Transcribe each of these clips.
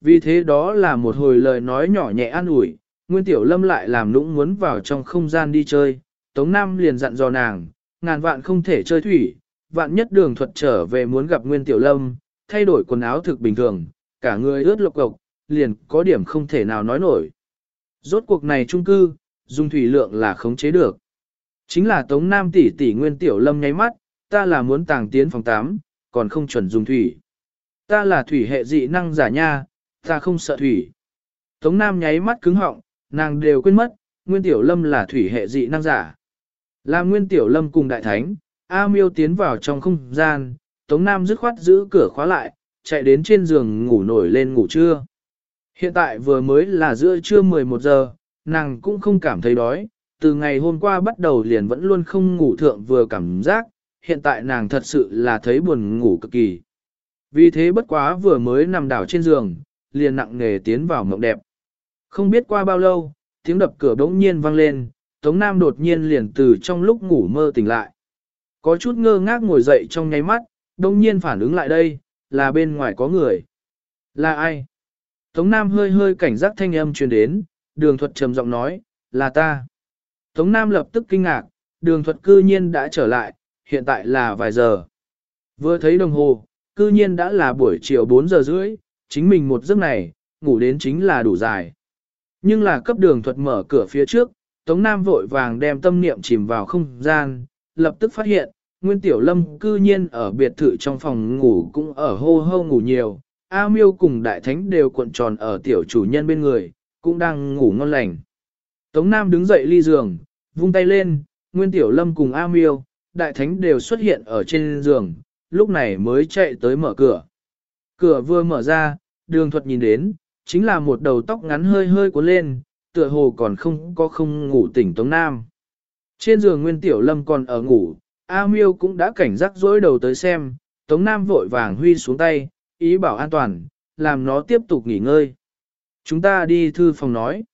Vì thế đó là một hồi lời nói nhỏ nhẹ an ủi, Nguyên Tiểu Lâm lại làm nũng muốn vào trong không gian đi chơi, Tống Nam liền dặn dò nàng, ngàn vạn không thể chơi thủy, vạn nhất đường thuật trở về muốn gặp Nguyên Tiểu Lâm, thay đổi quần áo thực bình thường, cả người ướt lộc cộc, liền có điểm không thể nào nói nổi. Rốt cuộc này trung cư, dùng thủy lượng là khống chế được. Chính là Tống Nam tỷ tỷ Nguyên Tiểu Lâm nháy mắt, ta là muốn tàng tiến phòng 8, còn không chuẩn dùng thủy. Ta là thủy hệ dị năng giả nha, ta không sợ thủy. Tống Nam nháy mắt cứng họng, nàng đều quên mất, Nguyên Tiểu Lâm là thủy hệ dị năng giả. Là Nguyên Tiểu Lâm cùng Đại Thánh, A Miêu tiến vào trong không gian, Tống Nam dứt khoát giữ cửa khóa lại, chạy đến trên giường ngủ nổi lên ngủ trưa. Hiện tại vừa mới là giữa trưa 11 giờ, nàng cũng không cảm thấy đói, từ ngày hôm qua bắt đầu liền vẫn luôn không ngủ thượng vừa cảm giác, hiện tại nàng thật sự là thấy buồn ngủ cực kỳ. Vì thế bất quá vừa mới nằm đảo trên giường, liền nặng nề tiến vào mộng đẹp. Không biết qua bao lâu, tiếng đập cửa bỗng nhiên vang lên, Tống Nam đột nhiên liền từ trong lúc ngủ mơ tỉnh lại. Có chút ngơ ngác ngồi dậy trong nháy mắt, đông nhiên phản ứng lại đây, là bên ngoài có người. Là ai? Tống Nam hơi hơi cảnh giác thanh âm truyền đến, đường thuật trầm giọng nói, là ta. Tống Nam lập tức kinh ngạc, đường thuật cư nhiên đã trở lại, hiện tại là vài giờ. Vừa thấy đồng hồ, cư nhiên đã là buổi chiều 4 giờ rưỡi, chính mình một giấc này, ngủ đến chính là đủ dài. Nhưng là cấp đường thuật mở cửa phía trước, Tống Nam vội vàng đem tâm niệm chìm vào không gian, lập tức phát hiện, Nguyên Tiểu Lâm cư nhiên ở biệt thự trong phòng ngủ cũng ở hô hô ngủ nhiều, A Miêu cùng Đại Thánh đều cuộn tròn ở tiểu chủ nhân bên người, cũng đang ngủ ngon lành. Tống Nam đứng dậy ly giường, vung tay lên, Nguyên Tiểu Lâm cùng A Miêu, Đại Thánh đều xuất hiện ở trên giường, lúc này mới chạy tới mở cửa. Cửa vừa mở ra, đường thuật nhìn đến, chính là một đầu tóc ngắn hơi hơi cuốn lên, tựa hồ còn không có không ngủ tỉnh Tống Nam. Trên giường Nguyên Tiểu Lâm còn ở ngủ, A Miêu cũng đã cảnh giác dối đầu tới xem, Tống Nam vội vàng huy xuống tay, ý bảo an toàn, làm nó tiếp tục nghỉ ngơi. Chúng ta đi thư phòng nói.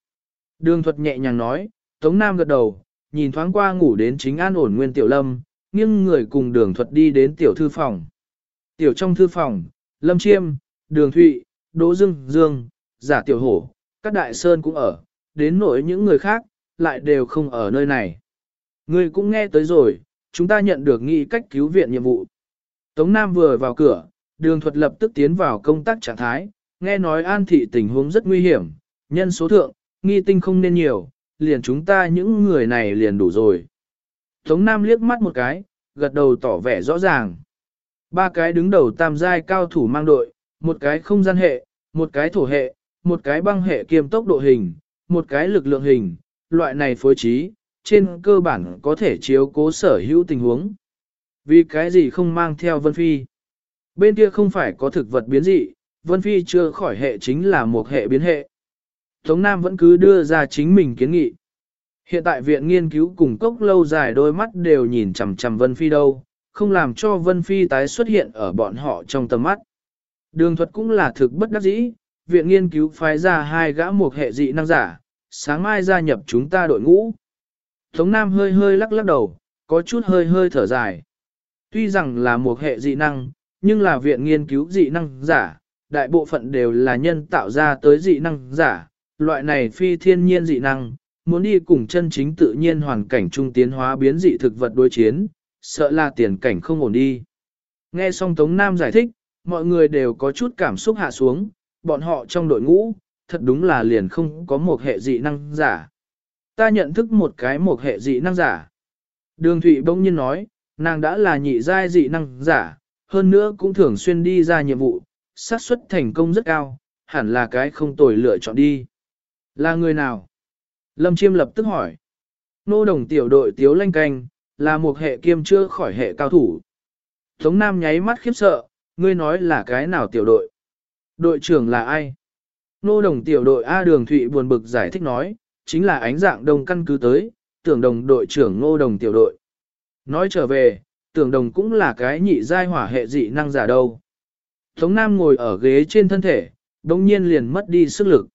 Đường thuật nhẹ nhàng nói, Tống Nam gật đầu, nhìn thoáng qua ngủ đến chính an ổn Nguyên Tiểu Lâm, nghiêng người cùng đường thuật đi đến tiểu thư phòng. Tiểu trong thư phòng, Lâm Chiêm, Đường Thụy, Đỗ Dương Dương, Giả Tiểu Hổ, các đại sơn cũng ở, đến nỗi những người khác, lại đều không ở nơi này. Người cũng nghe tới rồi, chúng ta nhận được nghị cách cứu viện nhiệm vụ. Tống Nam vừa vào cửa, đường thuật lập tức tiến vào công tác trạng thái, nghe nói an thị tình huống rất nguy hiểm, nhân số thượng, nghi tinh không nên nhiều, liền chúng ta những người này liền đủ rồi. Tống Nam liếc mắt một cái, gật đầu tỏ vẻ rõ ràng. Ba cái đứng đầu tam giai cao thủ mang đội, một cái không gian hệ, một cái thổ hệ, một cái băng hệ kiêm tốc độ hình, một cái lực lượng hình, loại này phối trí, trên cơ bản có thể chiếu cố sở hữu tình huống. Vì cái gì không mang theo Vân Phi? Bên kia không phải có thực vật biến dị, Vân Phi chưa khỏi hệ chính là một hệ biến hệ. Tống Nam vẫn cứ đưa ra chính mình kiến nghị. Hiện tại viện nghiên cứu cùng cốc lâu dài đôi mắt đều nhìn chằm chằm Vân Phi đâu, không làm cho Vân Phi tái xuất hiện ở bọn họ trong tầm mắt. Đường thuật cũng là thực bất đắc dĩ, viện nghiên cứu phái ra hai gã một hệ dị năng giả, sáng mai gia nhập chúng ta đội ngũ. Tống Nam hơi hơi lắc lắc đầu, có chút hơi hơi thở dài. Tuy rằng là một hệ dị năng, nhưng là viện nghiên cứu dị năng giả, đại bộ phận đều là nhân tạo ra tới dị năng giả, loại này phi thiên nhiên dị năng, muốn đi cùng chân chính tự nhiên hoàn cảnh trung tiến hóa biến dị thực vật đối chiến, sợ là tiền cảnh không ổn đi. Nghe xong Tống Nam giải thích, mọi người đều có chút cảm xúc hạ xuống, bọn họ trong đội ngũ, thật đúng là liền không có một hệ dị năng giả. Ta nhận thức một cái một hệ dị năng giả. Đường Thụy bỗng nhiên nói, nàng đã là nhị giai dị năng giả, hơn nữa cũng thường xuyên đi ra nhiệm vụ, xác suất thành công rất cao, hẳn là cái không tồi lựa chọn đi. Là người nào? Lâm Chiêm lập tức hỏi. Nô đồng tiểu đội tiếu lanh canh, là một hệ kiêm chưa khỏi hệ cao thủ. Tống Nam nháy mắt khiếp sợ, ngươi nói là cái nào tiểu đội? Đội trưởng là ai? Nô đồng tiểu đội A Đường Thụy buồn bực giải thích nói, chính là ánh dạng đông căn cứ tới, tưởng đồng đội trưởng nô đồng tiểu đội. Nói trở về, tưởng đồng cũng là cái nhị giai hỏa hệ dị năng giả đâu. Tống Nam ngồi ở ghế trên thân thể, đồng nhiên liền mất đi sức lực.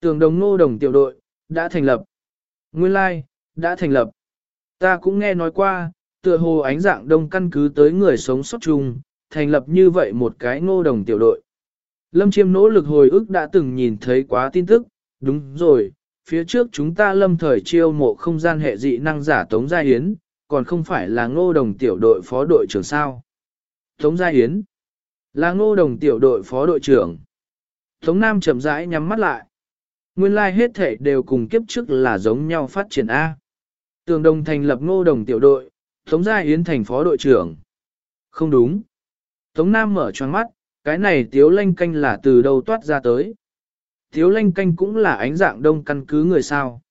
Tưởng đồng nô đồng tiểu đội, đã thành lập. Nguyên lai, like, đã thành lập. Ta cũng nghe nói qua, tựa hồ ánh dạng đông căn cứ tới người sống sót chung, thành lập như vậy một cái ngô đồng tiểu đội. Lâm Chiêm nỗ lực hồi ức đã từng nhìn thấy quá tin tức, đúng rồi, phía trước chúng ta lâm thời chiêu mộ không gian hệ dị năng giả Tống Gia Hiến, còn không phải là ngô đồng tiểu đội phó đội trưởng sao. Tống Gia Hiến là ngô đồng tiểu đội phó đội trưởng. Tống Nam chậm rãi nhắm mắt lại. Nguyên lai like hết thể đều cùng kiếp trước là giống nhau phát triển A. Tường đồng thành lập ngô đồng tiểu đội, Tống Gia Hiến thành phó đội trưởng. Không đúng. Tống Nam mở choáng mắt, cái này tiếu lanh canh là từ đâu toát ra tới. Tiếu lanh canh cũng là ánh dạng đông căn cứ người sao.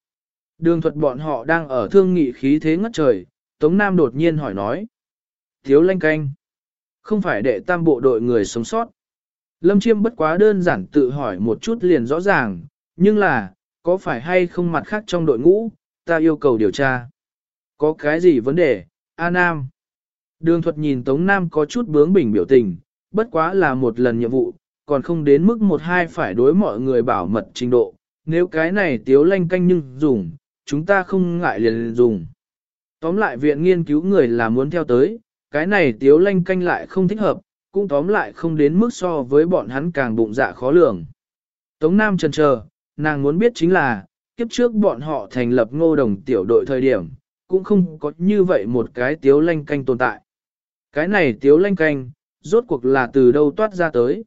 Đường thuật bọn họ đang ở thương nghị khí thế ngất trời, Tống Nam đột nhiên hỏi nói. Tiếu lanh canh, không phải đệ tam bộ đội người sống sót. Lâm Chiêm bất quá đơn giản tự hỏi một chút liền rõ ràng, nhưng là, có phải hay không mặt khác trong đội ngũ, ta yêu cầu điều tra. Có cái gì vấn đề, A Nam? Đường thuật nhìn Tống Nam có chút bướng bỉnh biểu tình, bất quá là một lần nhiệm vụ, còn không đến mức một hai phải đối mọi người bảo mật trình độ. Nếu cái này tiếu lanh canh nhưng dùng, chúng ta không ngại liền dùng. Tóm lại viện nghiên cứu người là muốn theo tới, cái này tiếu lanh canh lại không thích hợp, cũng tóm lại không đến mức so với bọn hắn càng bụng dạ khó lường. Tống Nam trần chờ, nàng muốn biết chính là, kiếp trước bọn họ thành lập ngô đồng tiểu đội thời điểm, cũng không có như vậy một cái tiếu lanh canh tồn tại. Cái này tiếu lanh canh, rốt cuộc là từ đâu toát ra tới.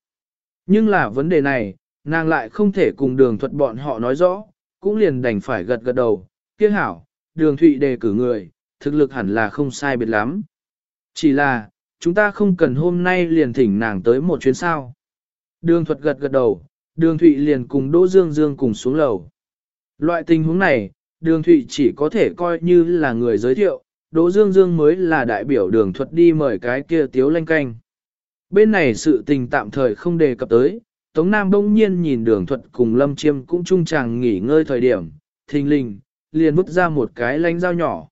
Nhưng là vấn đề này, nàng lại không thể cùng đường thuật bọn họ nói rõ, cũng liền đành phải gật gật đầu, kia hảo, đường thụy đề cử người, thực lực hẳn là không sai biệt lắm. Chỉ là, chúng ta không cần hôm nay liền thỉnh nàng tới một chuyến sao. Đường thuật gật gật đầu, đường thụy liền cùng Đỗ Dương Dương cùng xuống lầu. Loại tình huống này, đường thụy chỉ có thể coi như là người giới thiệu, Đỗ Dương Dương mới là đại biểu đường thuật đi mời cái kia tiếu lanh canh. Bên này sự tình tạm thời không đề cập tới, Tống Nam bỗng nhiên nhìn đường thuật cùng Lâm Chiêm cũng chung chàng nghỉ ngơi thời điểm, thình lình, liền vứt ra một cái lanh dao nhỏ.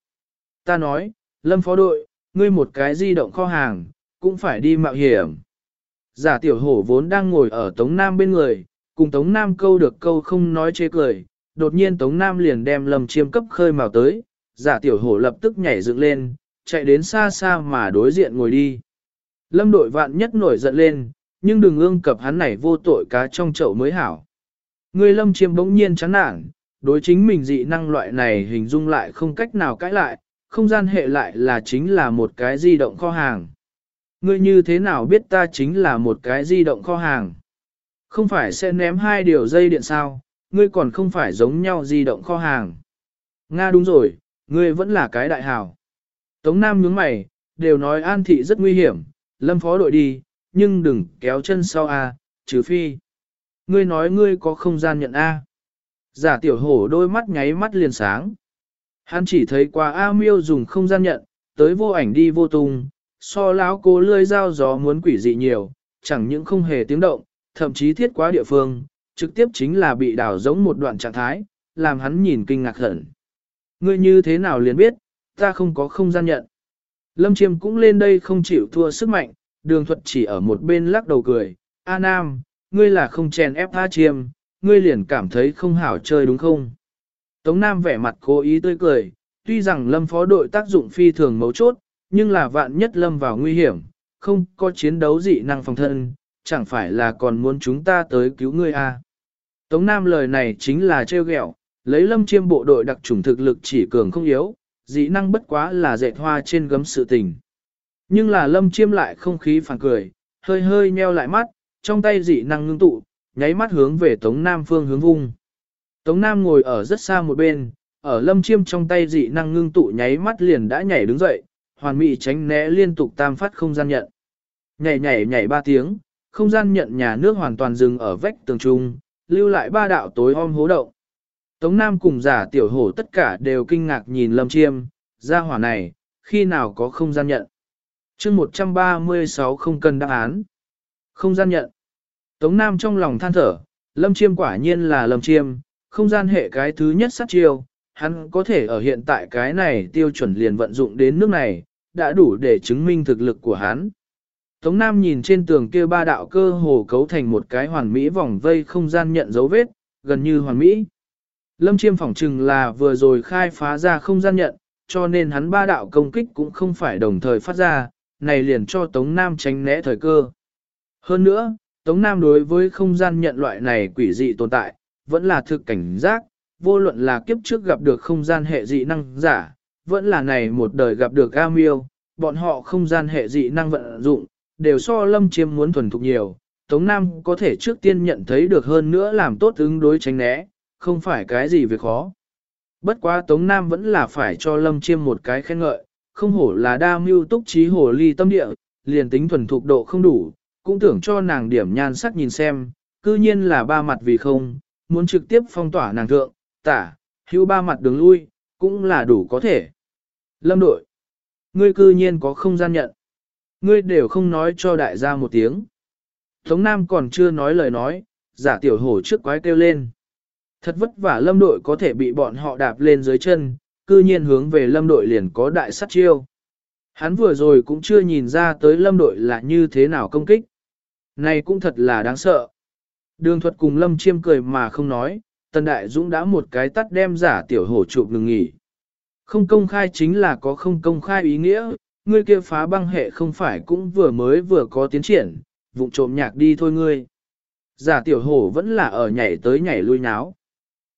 Ta nói, Lâm phó đội, ngươi một cái di động kho hàng, cũng phải đi mạo hiểm. Giả tiểu hổ vốn đang ngồi ở Tống Nam bên người, cùng Tống Nam câu được câu không nói chê cười, đột nhiên Tống Nam liền đem Lâm Chiêm cấp khơi mào tới, giả tiểu hổ lập tức nhảy dựng lên, chạy đến xa xa mà đối diện ngồi đi. Lâm đội vạn nhất nổi giận lên, nhưng đừng ương cập hắn này vô tội cá trong chậu mới hảo. Người lâm chiêm bỗng nhiên chán nản, đối chính mình dị năng loại này hình dung lại không cách nào cãi lại, không gian hệ lại là chính là một cái di động kho hàng. Ngươi như thế nào biết ta chính là một cái di động kho hàng? Không phải sẽ ném hai điều dây điện sao, ngươi còn không phải giống nhau di động kho hàng. Nga đúng rồi, ngươi vẫn là cái đại hào. Tống Nam nhướng mày, đều nói an thị rất nguy hiểm, lâm phó đội đi, nhưng đừng kéo chân sau A, trừ phi. Ngươi nói ngươi có không gian nhận A. Giả tiểu hổ đôi mắt nháy mắt liền sáng. Hắn chỉ thấy qua A miêu dùng không gian nhận, tới vô ảnh đi vô tung, so lão cố lươi dao gió muốn quỷ dị nhiều, chẳng những không hề tiếng động, thậm chí thiết quá địa phương, trực tiếp chính là bị đào giống một đoạn trạng thái, làm hắn nhìn kinh ngạc hẳn. Ngươi như thế nào liền biết, ta không có không gian nhận. Lâm Chiêm cũng lên đây không chịu thua sức mạnh, đường thuật chỉ ở một bên lắc đầu cười. A Nam, ngươi là không chèn ép A Chiêm, ngươi liền cảm thấy không hảo chơi đúng không? Tống Nam vẻ mặt cố ý tươi cười, tuy rằng Lâm phó đội tác dụng phi thường mấu chốt, nhưng là vạn nhất Lâm vào nguy hiểm, không có chiến đấu dị năng phòng thân, chẳng phải là còn muốn chúng ta tới cứu ngươi à. Tống Nam lời này chính là trêu ghẹo, lấy Lâm chiêm bộ đội đặc trùng thực lực chỉ cường không yếu, dị năng bất quá là dệt hoa trên gấm sự tình. Nhưng là lâm chiêm lại không khí phản cười, hơi hơi nheo lại mắt, trong tay dị năng ngưng tụ, nháy mắt hướng về Tống Nam phương hướng vung. Tống Nam ngồi ở rất xa một bên, ở lâm chiêm trong tay dị năng ngưng tụ nháy mắt liền đã nhảy đứng dậy, hoàn mỹ tránh né liên tục tam phát không gian nhận. Nhảy nhảy nhảy ba tiếng, không gian nhận nhà nước hoàn toàn dừng ở vách tường trung, lưu lại ba đạo tối om hố động. Tống Nam cùng giả tiểu hổ tất cả đều kinh ngạc nhìn Lâm Chiêm, ra hỏa này, khi nào có không gian nhận. chương 136 không cần đáp án. Không gian nhận. Tống Nam trong lòng than thở, Lâm Chiêm quả nhiên là Lâm Chiêm, không gian hệ cái thứ nhất sát chiêu, hắn có thể ở hiện tại cái này tiêu chuẩn liền vận dụng đến nước này, đã đủ để chứng minh thực lực của hắn. Tống Nam nhìn trên tường kia ba đạo cơ hồ cấu thành một cái hoàn mỹ vòng vây không gian nhận dấu vết, gần như hoàn mỹ. Lâm Chiêm phỏng chừng là vừa rồi khai phá ra không gian nhận, cho nên hắn ba đạo công kích cũng không phải đồng thời phát ra, này liền cho Tống Nam tránh né thời cơ. Hơn nữa, Tống Nam đối với không gian nhận loại này quỷ dị tồn tại, vẫn là thực cảnh giác, vô luận là kiếp trước gặp được không gian hệ dị năng giả, vẫn là này một đời gặp được A miêu, bọn họ không gian hệ dị năng vận dụng, đều so lâm chiêm muốn thuần thục nhiều. Tống Nam có thể trước tiên nhận thấy được hơn nữa làm tốt ứng đối tránh né, không phải cái gì việc khó. Bất quá Tống Nam vẫn là phải cho lâm chiêm một cái khen ngợi, không hổ là đa mưu túc trí hồ ly tâm địa, liền tính thuần thục độ không đủ, cũng tưởng cho nàng điểm nhan sắc nhìn xem, cư nhiên là ba mặt vì không, muốn trực tiếp phong tỏa nàng thượng, tả, hữu ba mặt đường lui, cũng là đủ có thể. Lâm đội, ngươi cư nhiên có không gian nhận. Ngươi đều không nói cho đại gia một tiếng. Tống Nam còn chưa nói lời nói, giả tiểu hổ trước quái kêu lên. Thật vất vả lâm đội có thể bị bọn họ đạp lên dưới chân, cư nhiên hướng về lâm đội liền có đại sát chiêu. Hắn vừa rồi cũng chưa nhìn ra tới lâm đội là như thế nào công kích. Này cũng thật là đáng sợ. Đường thuật cùng lâm chiêm cười mà không nói, tần đại dũng đã một cái tắt đem giả tiểu hổ chụp ngừng nghỉ. Không công khai chính là có không công khai ý nghĩa, ngươi kia phá băng hệ không phải cũng vừa mới vừa có tiến triển, vụng trộm nhạc đi thôi ngươi. Giả tiểu hổ vẫn là ở nhảy tới nhảy lui náo.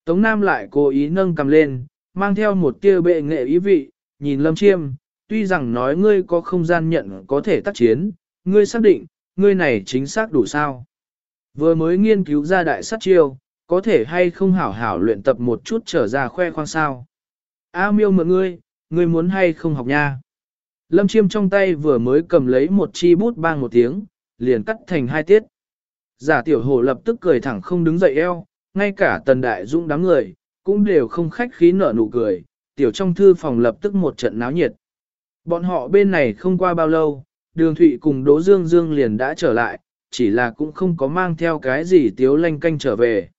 Tống Nam lại cố ý nâng cầm lên, mang theo một tia bệ nghệ ý vị, nhìn lâm chiêm, tuy rằng nói ngươi có không gian nhận có thể tác chiến, ngươi xác định, ngươi này chính xác đủ sao. Vừa mới nghiên cứu ra đại sát chiêu, có thể hay không hảo hảo luyện tập một chút trở ra khoe khoang sao. A miêu mượn ngươi, ngươi muốn hay không học nha. Lâm chiêm trong tay vừa mới cầm lấy một chi bút bang một tiếng, liền cắt thành hai tiết. Giả tiểu hồ lập tức cười thẳng không đứng dậy eo, ngay cả tần đại dũng đám người, cũng đều không khách khí nở nụ cười, tiểu trong thư phòng lập tức một trận náo nhiệt. Bọn họ bên này không qua bao lâu, đường thụy cùng Đỗ Dương Dương liền đã trở lại, chỉ là cũng không có mang theo cái gì tiếu lanh canh trở về.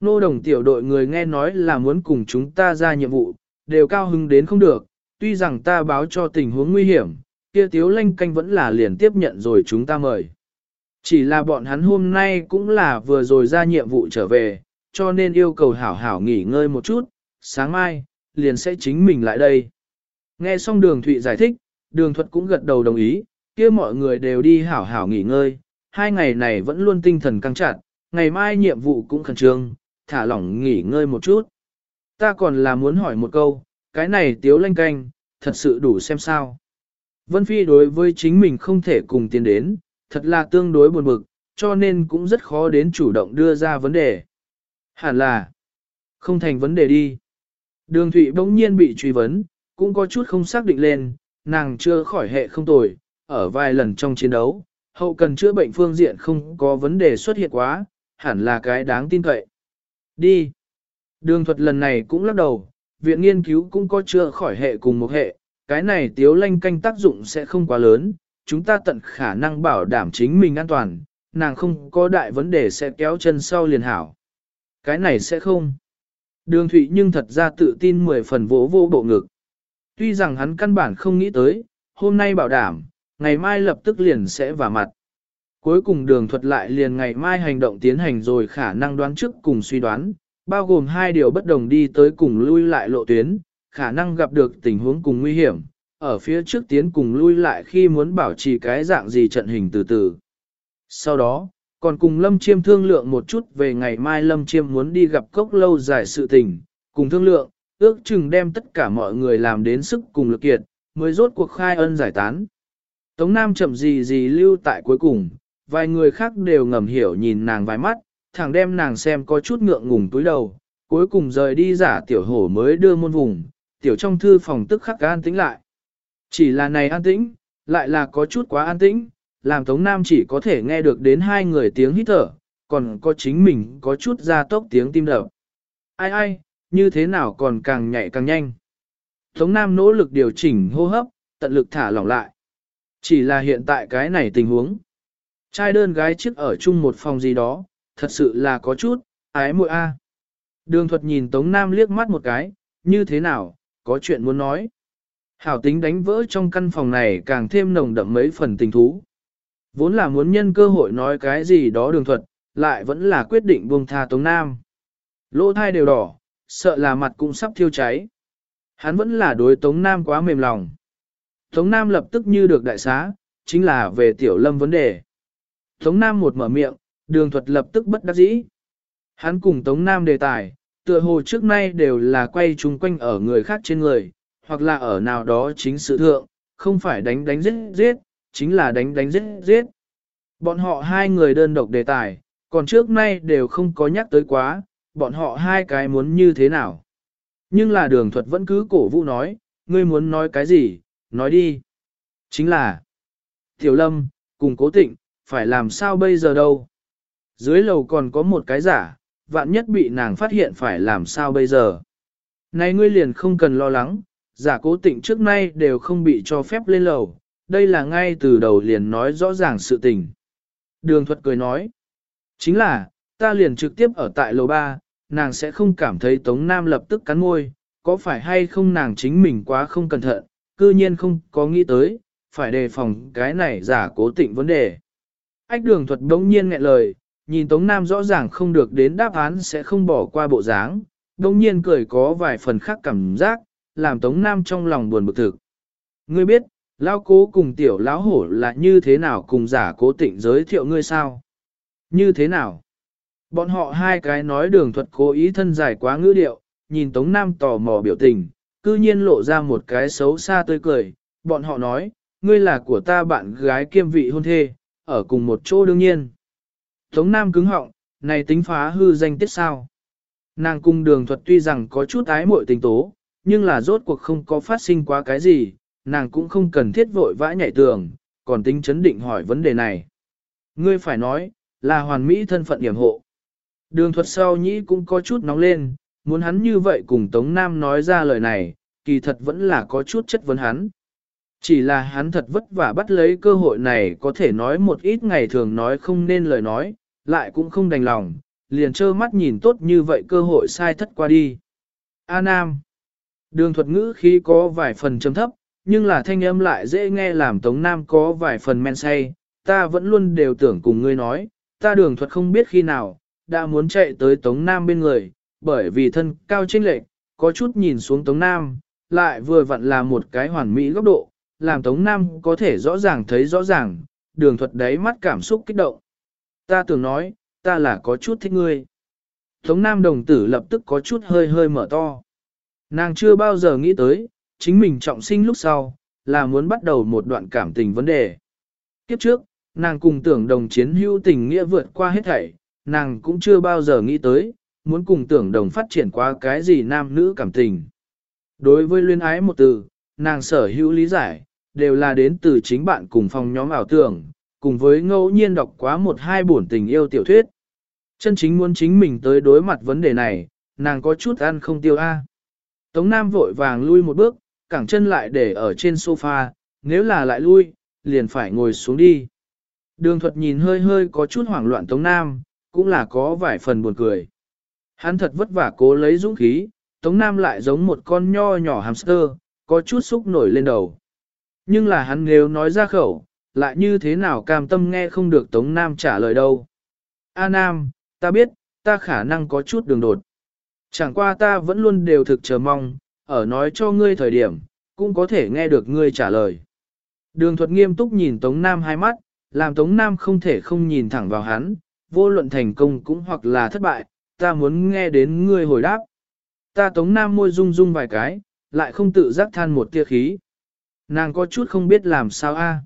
Nô đồng tiểu đội người nghe nói là muốn cùng chúng ta ra nhiệm vụ, đều cao hứng đến không được, tuy rằng ta báo cho tình huống nguy hiểm, kia tiếu lanh canh vẫn là liền tiếp nhận rồi chúng ta mời. Chỉ là bọn hắn hôm nay cũng là vừa rồi ra nhiệm vụ trở về, cho nên yêu cầu hảo hảo nghỉ ngơi một chút, sáng mai, liền sẽ chính mình lại đây. Nghe xong đường Thụy giải thích, đường thuật cũng gật đầu đồng ý, kia mọi người đều đi hảo hảo nghỉ ngơi, hai ngày này vẫn luôn tinh thần căng chặt, ngày mai nhiệm vụ cũng khẩn trương, thả lỏng nghỉ ngơi một chút. Ta còn là muốn hỏi một câu, cái này tiếu lanh canh, thật sự đủ xem sao. Vân Phi đối với chính mình không thể cùng tiến đến, thật là tương đối buồn bực, cho nên cũng rất khó đến chủ động đưa ra vấn đề. Hẳn là, không thành vấn đề đi. Đường Thụy bỗng nhiên bị truy vấn, cũng có chút không xác định lên, nàng chưa khỏi hệ không tồi, ở vài lần trong chiến đấu, hậu cần chữa bệnh phương diện không có vấn đề xuất hiện quá, hẳn là cái đáng tin cậy. Đi. Đường thuật lần này cũng lắc đầu, viện nghiên cứu cũng có chữa khỏi hệ cùng một hệ, cái này tiếu lanh canh tác dụng sẽ không quá lớn, chúng ta tận khả năng bảo đảm chính mình an toàn, nàng không có đại vấn đề sẽ kéo chân sau liền hảo. Cái này sẽ không. Đường Thụy nhưng thật ra tự tin 10 phần vỗ vô bộ ngực. Tuy rằng hắn căn bản không nghĩ tới, hôm nay bảo đảm, ngày mai lập tức liền sẽ vào mặt. Cuối cùng đường thuật lại liền ngày mai hành động tiến hành rồi khả năng đoán trước cùng suy đoán, bao gồm hai điều bất đồng đi tới cùng lui lại lộ tuyến, khả năng gặp được tình huống cùng nguy hiểm, ở phía trước tiến cùng lui lại khi muốn bảo trì cái dạng gì trận hình từ từ. Sau đó, còn cùng Lâm Chiêm thương lượng một chút về ngày mai Lâm Chiêm muốn đi gặp cốc lâu dài sự tình, cùng thương lượng, ước chừng đem tất cả mọi người làm đến sức cùng lực kiệt, mới rốt cuộc khai ân giải tán. Tống Nam chậm gì gì lưu tại cuối cùng, vài người khác đều ngầm hiểu nhìn nàng vài mắt, thẳng đem nàng xem có chút ngượng ngùng túi đầu, cuối cùng rời đi giả tiểu hổ mới đưa môn vùng, tiểu trong thư phòng tức khắc an tĩnh lại. Chỉ là này an tĩnh, lại là có chút quá an tĩnh, làm Tống Nam chỉ có thể nghe được đến hai người tiếng hít thở, còn có chính mình có chút ra tốc tiếng tim đập. Ai ai, như thế nào còn càng nhạy càng nhanh. Tống Nam nỗ lực điều chỉnh hô hấp, tận lực thả lỏng lại. Chỉ là hiện tại cái này tình huống. Trai đơn gái chiếc ở chung một phòng gì đó, thật sự là có chút, ái muội a. Đường thuật nhìn Tống Nam liếc mắt một cái, như thế nào, có chuyện muốn nói. Hảo tính đánh vỡ trong căn phòng này càng thêm nồng đậm mấy phần tình thú. Vốn là muốn nhân cơ hội nói cái gì đó đường thuật, lại vẫn là quyết định buông tha Tống Nam. Lỗ thai đều đỏ, sợ là mặt cũng sắp thiêu cháy. Hắn vẫn là đối Tống Nam quá mềm lòng. Tống Nam lập tức như được đại xá, chính là về tiểu lâm vấn đề. Tống Nam một mở miệng, Đường thuật lập tức bất đắc dĩ. Hắn cùng Tống Nam đề tài, tựa hồ trước nay đều là quay chung quanh ở người khác trên người, hoặc là ở nào đó chính sự thượng, không phải đánh đánh giết giết, chính là đánh đánh giết giết. Bọn họ hai người đơn độc đề tài, còn trước nay đều không có nhắc tới quá, bọn họ hai cái muốn như thế nào. Nhưng là đường thuật vẫn cứ cổ vũ nói, ngươi muốn nói cái gì, nói đi. Chính là, Tiểu Lâm, cùng cố tịnh, phải làm sao bây giờ đâu. Dưới lầu còn có một cái giả, vạn nhất bị nàng phát hiện phải làm sao bây giờ. Này ngươi liền không cần lo lắng, giả cố tịnh trước nay đều không bị cho phép lên lầu, đây là ngay từ đầu liền nói rõ ràng sự tình. Đường thuật cười nói, chính là, ta liền trực tiếp ở tại lầu 3, nàng sẽ không cảm thấy Tống Nam lập tức cắn môi, có phải hay không nàng chính mình quá không cẩn thận, cư nhiên không có nghĩ tới, phải đề phòng cái này giả cố tịnh vấn đề. Ách đường thuật đống nhiên nghẹn lời, nhìn Tống Nam rõ ràng không được đến đáp án sẽ không bỏ qua bộ dáng, đồng nhiên cười có vài phần khác cảm giác, làm Tống Nam trong lòng buồn bực thực. Ngươi biết, lão cố cùng tiểu lão hổ là như thế nào cùng giả cố tịnh giới thiệu ngươi sao? Như thế nào? Bọn họ hai cái nói đường thuật cố ý thân dài quá ngữ điệu, nhìn Tống Nam tò mò biểu tình, cư nhiên lộ ra một cái xấu xa tươi cười. Bọn họ nói, ngươi là của ta bạn gái kiêm vị hôn thê, ở cùng một chỗ đương nhiên. Tống Nam cứng họng, này tính phá hư danh tiết sao? Nàng cung đường thuật tuy rằng có chút ái muội tình tố, nhưng là rốt cuộc không có phát sinh quá cái gì, nàng cũng không cần thiết vội vã nhảy tường, còn tính chấn định hỏi vấn đề này. Ngươi phải nói, là hoàn mỹ thân phận điểm hộ. Đường thuật sau nhĩ cũng có chút nóng lên, muốn hắn như vậy cùng Tống Nam nói ra lời này, kỳ thật vẫn là có chút chất vấn hắn. Chỉ là hắn thật vất vả bắt lấy cơ hội này có thể nói một ít ngày thường nói không nên lời nói, lại cũng không đành lòng, liền trơ mắt nhìn tốt như vậy cơ hội sai thất qua đi. A Nam Đường thuật ngữ khi có vài phần chấm thấp, nhưng là thanh âm lại dễ nghe làm Tống Nam có vài phần men say, ta vẫn luôn đều tưởng cùng ngươi nói, ta đường thuật không biết khi nào, đã muốn chạy tới Tống Nam bên người, bởi vì thân cao chênh lệch, có chút nhìn xuống Tống Nam, lại vừa vặn là một cái hoàn mỹ góc độ, làm Tống Nam có thể rõ ràng thấy rõ ràng, đường thuật đáy mắt cảm xúc kích động. Ta tưởng nói, ta là có chút thích ngươi. Tống Nam đồng tử lập tức có chút hơi hơi mở to. Nàng chưa bao giờ nghĩ tới, chính mình trọng sinh lúc sau, là muốn bắt đầu một đoạn cảm tình vấn đề. Kiếp trước, nàng cùng tưởng đồng chiến hữu tình nghĩa vượt qua hết thảy, nàng cũng chưa bao giờ nghĩ tới, muốn cùng tưởng đồng phát triển qua cái gì nam nữ cảm tình. Đối với luyên ái một từ, nàng sở hữu lý giải, đều là đến từ chính bạn cùng phòng nhóm ảo tưởng, cùng với ngẫu nhiên đọc quá một hai bổn tình yêu tiểu thuyết. Chân chính muốn chính mình tới đối mặt vấn đề này, nàng có chút ăn không tiêu a. Tống Nam vội vàng lui một bước, cẳng chân lại để ở trên sofa, nếu là lại lui, liền phải ngồi xuống đi. Đường thuật nhìn hơi hơi có chút hoảng loạn Tống Nam, cũng là có vài phần buồn cười. Hắn thật vất vả cố lấy dũng khí, Tống Nam lại giống một con nho nhỏ hamster, có chút xúc nổi lên đầu. Nhưng là hắn nếu nói ra khẩu, lại như thế nào cam tâm nghe không được Tống Nam trả lời đâu. A Nam, ta biết, ta khả năng có chút đường đột. Chẳng qua ta vẫn luôn đều thực chờ mong, ở nói cho ngươi thời điểm, cũng có thể nghe được ngươi trả lời. Đường thuật nghiêm túc nhìn Tống Nam hai mắt, làm Tống Nam không thể không nhìn thẳng vào hắn, vô luận thành công cũng hoặc là thất bại, ta muốn nghe đến ngươi hồi đáp. Ta Tống Nam môi rung rung vài cái, lại không tự giác than một tia khí. Nàng có chút không biết làm sao a.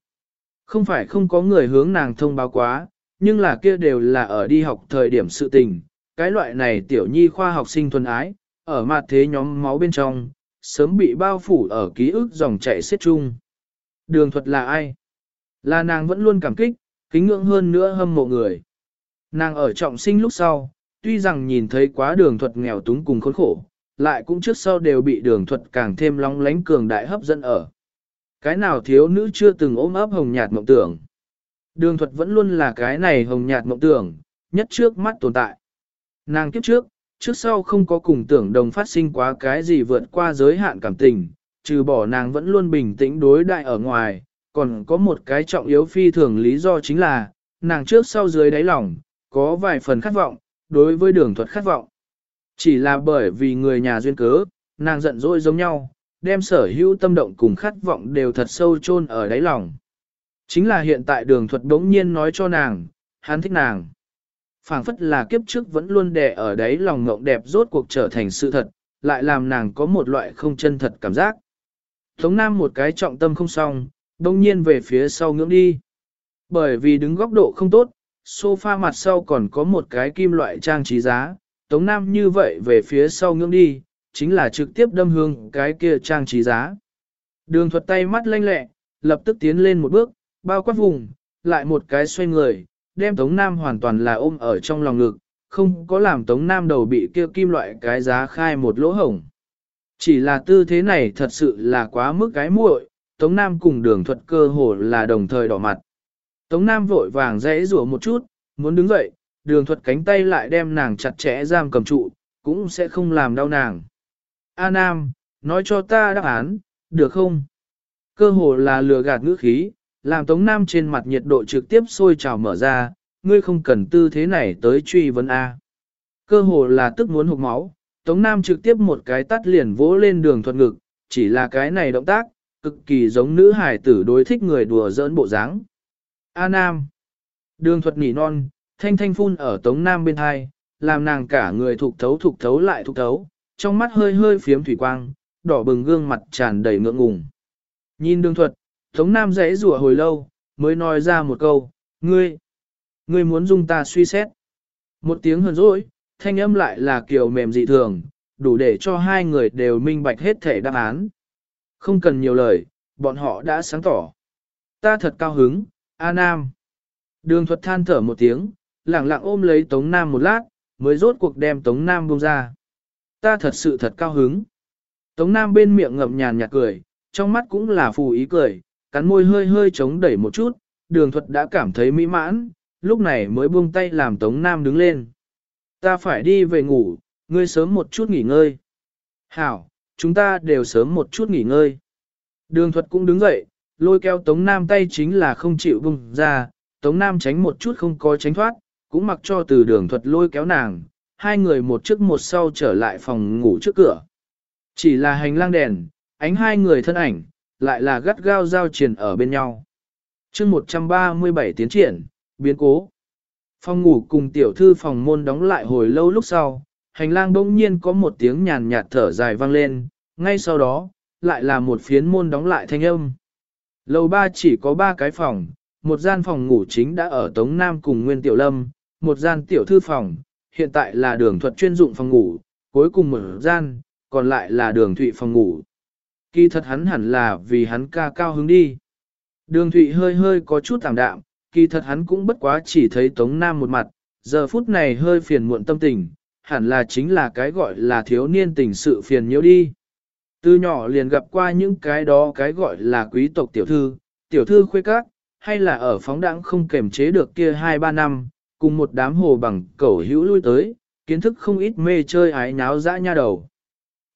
Không phải không có người hướng nàng thông báo quá, nhưng là kia đều là ở đi học thời điểm sự tình. Cái loại này tiểu nhi khoa học sinh thuần ái, ở mặt thế nhóm máu bên trong, sớm bị bao phủ ở ký ức dòng chảy xiết chung. Đường thuật là ai? Là nàng vẫn luôn cảm kích, kính ngưỡng hơn nữa hâm mộ người. Nàng ở trọng sinh lúc sau, tuy rằng nhìn thấy quá đường thuật nghèo túng cùng khốn khổ, lại cũng trước sau đều bị đường thuật càng thêm long lánh cường đại hấp dẫn ở. Cái nào thiếu nữ chưa từng ôm ấp hồng nhạt mộng tưởng. Đường thuật vẫn luôn là cái này hồng nhạt mộng tưởng, nhất trước mắt tồn tại. Nàng kiếp trước, trước sau không có cùng tưởng đồng phát sinh quá cái gì vượt qua giới hạn cảm tình, trừ bỏ nàng vẫn luôn bình tĩnh đối đại ở ngoài, còn có một cái trọng yếu phi thường lý do chính là, nàng trước sau dưới đáy lòng, có vài phần khát vọng, đối với đường thuật khát vọng. Chỉ là bởi vì người nhà duyên cớ, nàng giận dỗi giống nhau, đem sở hữu tâm động cùng khát vọng đều thật sâu chôn ở đáy lòng. Chính là hiện tại đường thuật đống nhiên nói cho nàng, hắn thích nàng. phảng phất là kiếp trước vẫn luôn đè ở đáy lòng ngộng đẹp rốt cuộc trở thành sự thật, lại làm nàng có một loại không chân thật cảm giác. Tống Nam một cái trọng tâm không xong, đông nhiên về phía sau ngưỡng đi. Bởi vì đứng góc độ không tốt, sofa mặt sau còn có một cái kim loại trang trí giá, Tống Nam như vậy về phía sau ngưỡng đi, chính là trực tiếp đâm hương cái kia trang trí giá. Đường thuật tay mắt lanh lẹ, lập tức tiến lên một bước, bao quát vùng, lại một cái xoay người, đem Tống Nam hoàn toàn là ôm ở trong lòng ngực, không có làm Tống Nam đầu bị kia kim loại cái giá khai một lỗ hổng. Chỉ là tư thế này thật sự là quá mức cái muội, Tống Nam cùng đường thuật cơ hồ là đồng thời đỏ mặt. Tống Nam vội vàng rẽ rủa một chút, muốn đứng dậy, đường thuật cánh tay lại đem nàng chặt chẽ giam cầm trụ, cũng sẽ không làm đau nàng. A Nam, nói cho ta đáp án, được không? Cơ hồ là lừa gạt ngữ khí, làm Tống Nam trên mặt nhiệt độ trực tiếp sôi trào mở ra, ngươi không cần tư thế này tới truy vấn A. Cơ hồ là tức muốn hụt máu, Tống Nam trực tiếp một cái tắt liền vỗ lên đường thuật ngực, chỉ là cái này động tác, cực kỳ giống nữ hải tử đối thích người đùa giỡn bộ dáng. A Nam. Đường thuật nỉ non, thanh thanh phun ở Tống Nam bên hai, làm nàng cả người thục thấu thục thấu lại thục thấu, trong mắt hơi hơi phiếm thủy quang, đỏ bừng gương mặt tràn đầy ngượng ngùng. Nhìn đường thuật, Tống Nam rẽ rủa hồi lâu, mới nói ra một câu, ngươi, ngươi muốn dùng ta suy xét. Một tiếng hờn dỗi, thanh âm lại là kiểu mềm dị thường, đủ để cho hai người đều minh bạch hết thể đáp án. Không cần nhiều lời, bọn họ đã sáng tỏ. Ta thật cao hứng, A Nam. Đường thuật than thở một tiếng, lẳng lặng ôm lấy Tống Nam một lát, mới rốt cuộc đem Tống Nam buông ra. Ta thật sự thật cao hứng. Tống Nam bên miệng ngậm nhàn nhạt cười, trong mắt cũng là phù ý cười, cắn môi hơi hơi chống đẩy một chút, đường thuật đã cảm thấy mỹ mãn, lúc này mới buông tay làm Tống Nam đứng lên. Ta phải đi về ngủ, ngươi sớm một chút nghỉ ngơi. Hảo, chúng ta đều sớm một chút nghỉ ngơi. Đường thuật cũng đứng dậy, lôi kéo Tống Nam tay chính là không chịu buông ra, Tống Nam tránh một chút không có tránh thoát, cũng mặc cho từ đường thuật lôi kéo nàng, hai người một trước một sau trở lại phòng ngủ trước cửa. Chỉ là hành lang đèn, ánh hai người thân ảnh, lại là gắt gao giao triển ở bên nhau. chương 137 tiến triển, biến cố. Phòng ngủ cùng tiểu thư phòng môn đóng lại hồi lâu lúc sau, hành lang bỗng nhiên có một tiếng nhàn nhạt thở dài vang lên, ngay sau đó, lại là một phiến môn đóng lại thanh âm. Lầu ba chỉ có ba cái phòng, một gian phòng ngủ chính đã ở Tống Nam cùng Nguyên Tiểu Lâm, một gian tiểu thư phòng, hiện tại là đường thuật chuyên dụng phòng ngủ, cuối cùng mở gian, còn lại là đường thụy phòng ngủ. Kỳ thật hắn hẳn là vì hắn ca cao hứng đi. Đường thụy hơi hơi có chút tạm đạm, kỳ thật hắn cũng bất quá chỉ thấy Tống Nam một mặt, giờ phút này hơi phiền muộn tâm tình, hẳn là chính là cái gọi là thiếu niên tình sự phiền nhiễu đi. Từ nhỏ liền gặp qua những cái đó cái gọi là quý tộc tiểu thư, tiểu thư khuê các, hay là ở phóng đãng không kềm chế được kia 2-3 năm, cùng một đám hồ bằng cẩu hữu lui tới, kiến thức không ít mê chơi ái nháo dã nha đầu.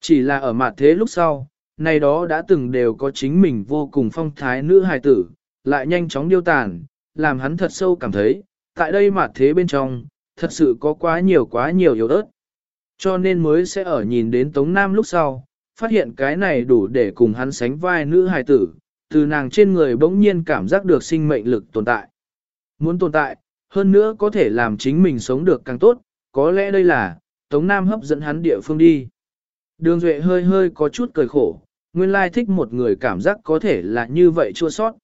Chỉ là ở mặt thế lúc sau, này đó đã từng đều có chính mình vô cùng phong thái nữ hài tử, lại nhanh chóng điêu tàn, làm hắn thật sâu cảm thấy, tại đây mặt thế bên trong, thật sự có quá nhiều quá nhiều yếu ớt. Cho nên mới sẽ ở nhìn đến Tống Nam lúc sau, phát hiện cái này đủ để cùng hắn sánh vai nữ hài tử, từ nàng trên người bỗng nhiên cảm giác được sinh mệnh lực tồn tại. Muốn tồn tại, hơn nữa có thể làm chính mình sống được càng tốt, có lẽ đây là, Tống Nam hấp dẫn hắn địa phương đi. Đường Duệ hơi hơi có chút cười khổ, nguyên lai thích một người cảm giác có thể là như vậy chua sót.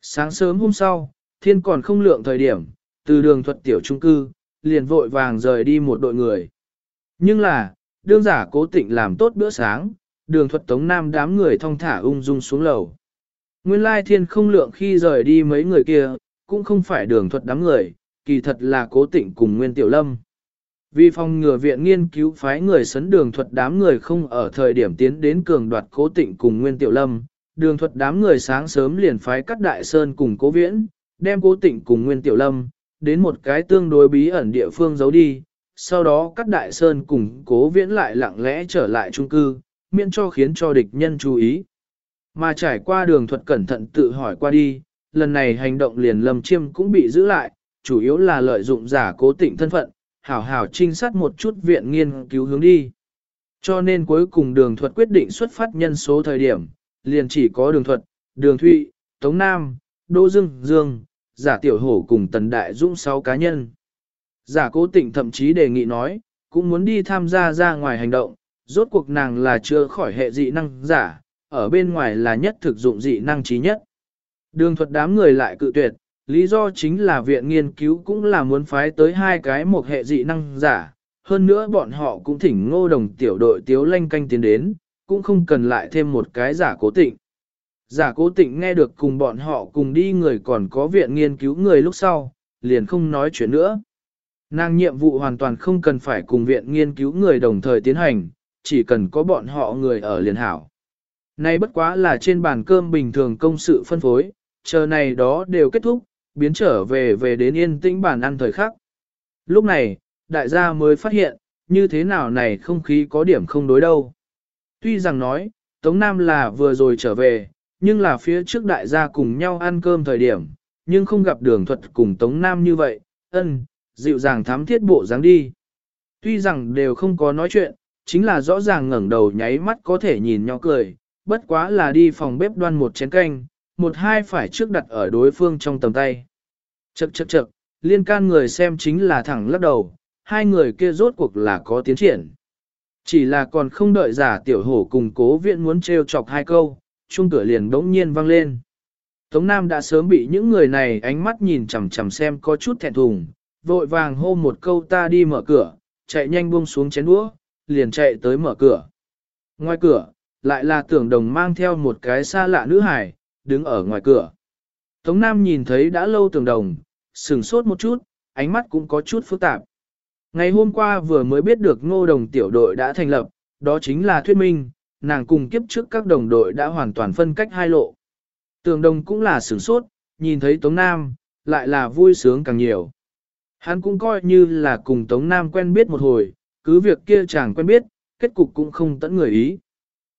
Sáng sớm hôm sau, thiên còn không lượng thời điểm, từ đường thuật tiểu trung cư, liền vội vàng rời đi một đội người. Nhưng là, đương giả cố tịnh làm tốt bữa sáng, đường thuật tống nam đám người thong thả ung dung xuống lầu. Nguyên lai thiên không lượng khi rời đi mấy người kia, cũng không phải đường thuật đám người, kỳ thật là cố tịnh cùng Nguyên Tiểu Lâm. Vì phòng ngừa viện nghiên cứu phái người sấn đường thuật đám người không ở thời điểm tiến đến cường đoạt cố tịnh cùng Nguyên Tiểu Lâm, đường thuật đám người sáng sớm liền phái cắt đại sơn cùng cố viễn, đem cố tịnh cùng Nguyên Tiểu Lâm, đến một cái tương đối bí ẩn địa phương giấu đi, sau đó cắt đại sơn cùng cố viễn lại lặng lẽ trở lại trung cư, miễn cho khiến cho địch nhân chú ý. Mà trải qua đường thuật cẩn thận tự hỏi qua đi, lần này hành động liền lâm chiêm cũng bị giữ lại, chủ yếu là lợi dụng giả cố tịnh thân phận, hảo hảo trinh sát một chút viện nghiên cứu hướng đi. Cho nên cuối cùng đường thuật quyết định xuất phát nhân số thời điểm, liền chỉ có đường thuật, đường thụy, tống nam, đô dương, dương, giả tiểu hổ cùng tần đại dũng sáu cá nhân. Giả cố tịnh thậm chí đề nghị nói, cũng muốn đi tham gia ra ngoài hành động, rốt cuộc nàng là chưa khỏi hệ dị năng giả, ở bên ngoài là nhất thực dụng dị năng trí nhất. Đường thuật đám người lại cự tuyệt, lý do chính là viện nghiên cứu cũng là muốn phái tới hai cái một hệ dị năng giả, hơn nữa bọn họ cũng thỉnh ngô đồng tiểu đội tiếu lanh canh tiến đến, cũng không cần lại thêm một cái giả cố tịnh. Giả cố tịnh nghe được cùng bọn họ cùng đi người còn có viện nghiên cứu người lúc sau, liền không nói chuyện nữa. Nàng nhiệm vụ hoàn toàn không cần phải cùng viện nghiên cứu người đồng thời tiến hành, chỉ cần có bọn họ người ở liền hảo. Nay bất quá là trên bàn cơm bình thường công sự phân phối, chờ này đó đều kết thúc, biến trở về về đến yên tĩnh bàn ăn thời khắc. Lúc này, đại gia mới phát hiện, như thế nào này không khí có điểm không đối đâu. Tuy rằng nói, Tống Nam là vừa rồi trở về, nhưng là phía trước đại gia cùng nhau ăn cơm thời điểm, nhưng không gặp đường thuật cùng Tống Nam như vậy, ân, dịu dàng thám thiết bộ dáng đi. Tuy rằng đều không có nói chuyện, chính là rõ ràng ngẩng đầu nháy mắt có thể nhìn nhau cười, bất quá là đi phòng bếp đoan một chén canh, một hai phải trước đặt ở đối phương trong tầm tay. Chậc chậc chậc, liên can người xem chính là thẳng lắc đầu, hai người kia rốt cuộc là có tiến triển. Chỉ là còn không đợi giả tiểu hổ cùng cố viện muốn trêu chọc hai câu, chuông cửa liền bỗng nhiên vang lên. Tống Nam đã sớm bị những người này ánh mắt nhìn chằm chằm xem có chút thẹn thùng, vội vàng hô một câu ta đi mở cửa, chạy nhanh buông xuống chén đũa, liền chạy tới mở cửa. Ngoài cửa, lại là tưởng đồng mang theo một cái xa lạ nữ hải, đứng ở ngoài cửa. Tống Nam nhìn thấy đã lâu tường đồng, sừng sốt một chút, ánh mắt cũng có chút phức tạp. Ngày hôm qua vừa mới biết được ngô đồng tiểu đội đã thành lập, đó chính là thuyết minh, nàng cùng kiếp trước các đồng đội đã hoàn toàn phân cách hai lộ. Tường đồng cũng là sửng sốt, nhìn thấy Tống Nam, lại là vui sướng càng nhiều. Hắn cũng coi như là cùng Tống Nam quen biết một hồi, cứ việc kia chàng quen biết, kết cục cũng không tẫn người ý.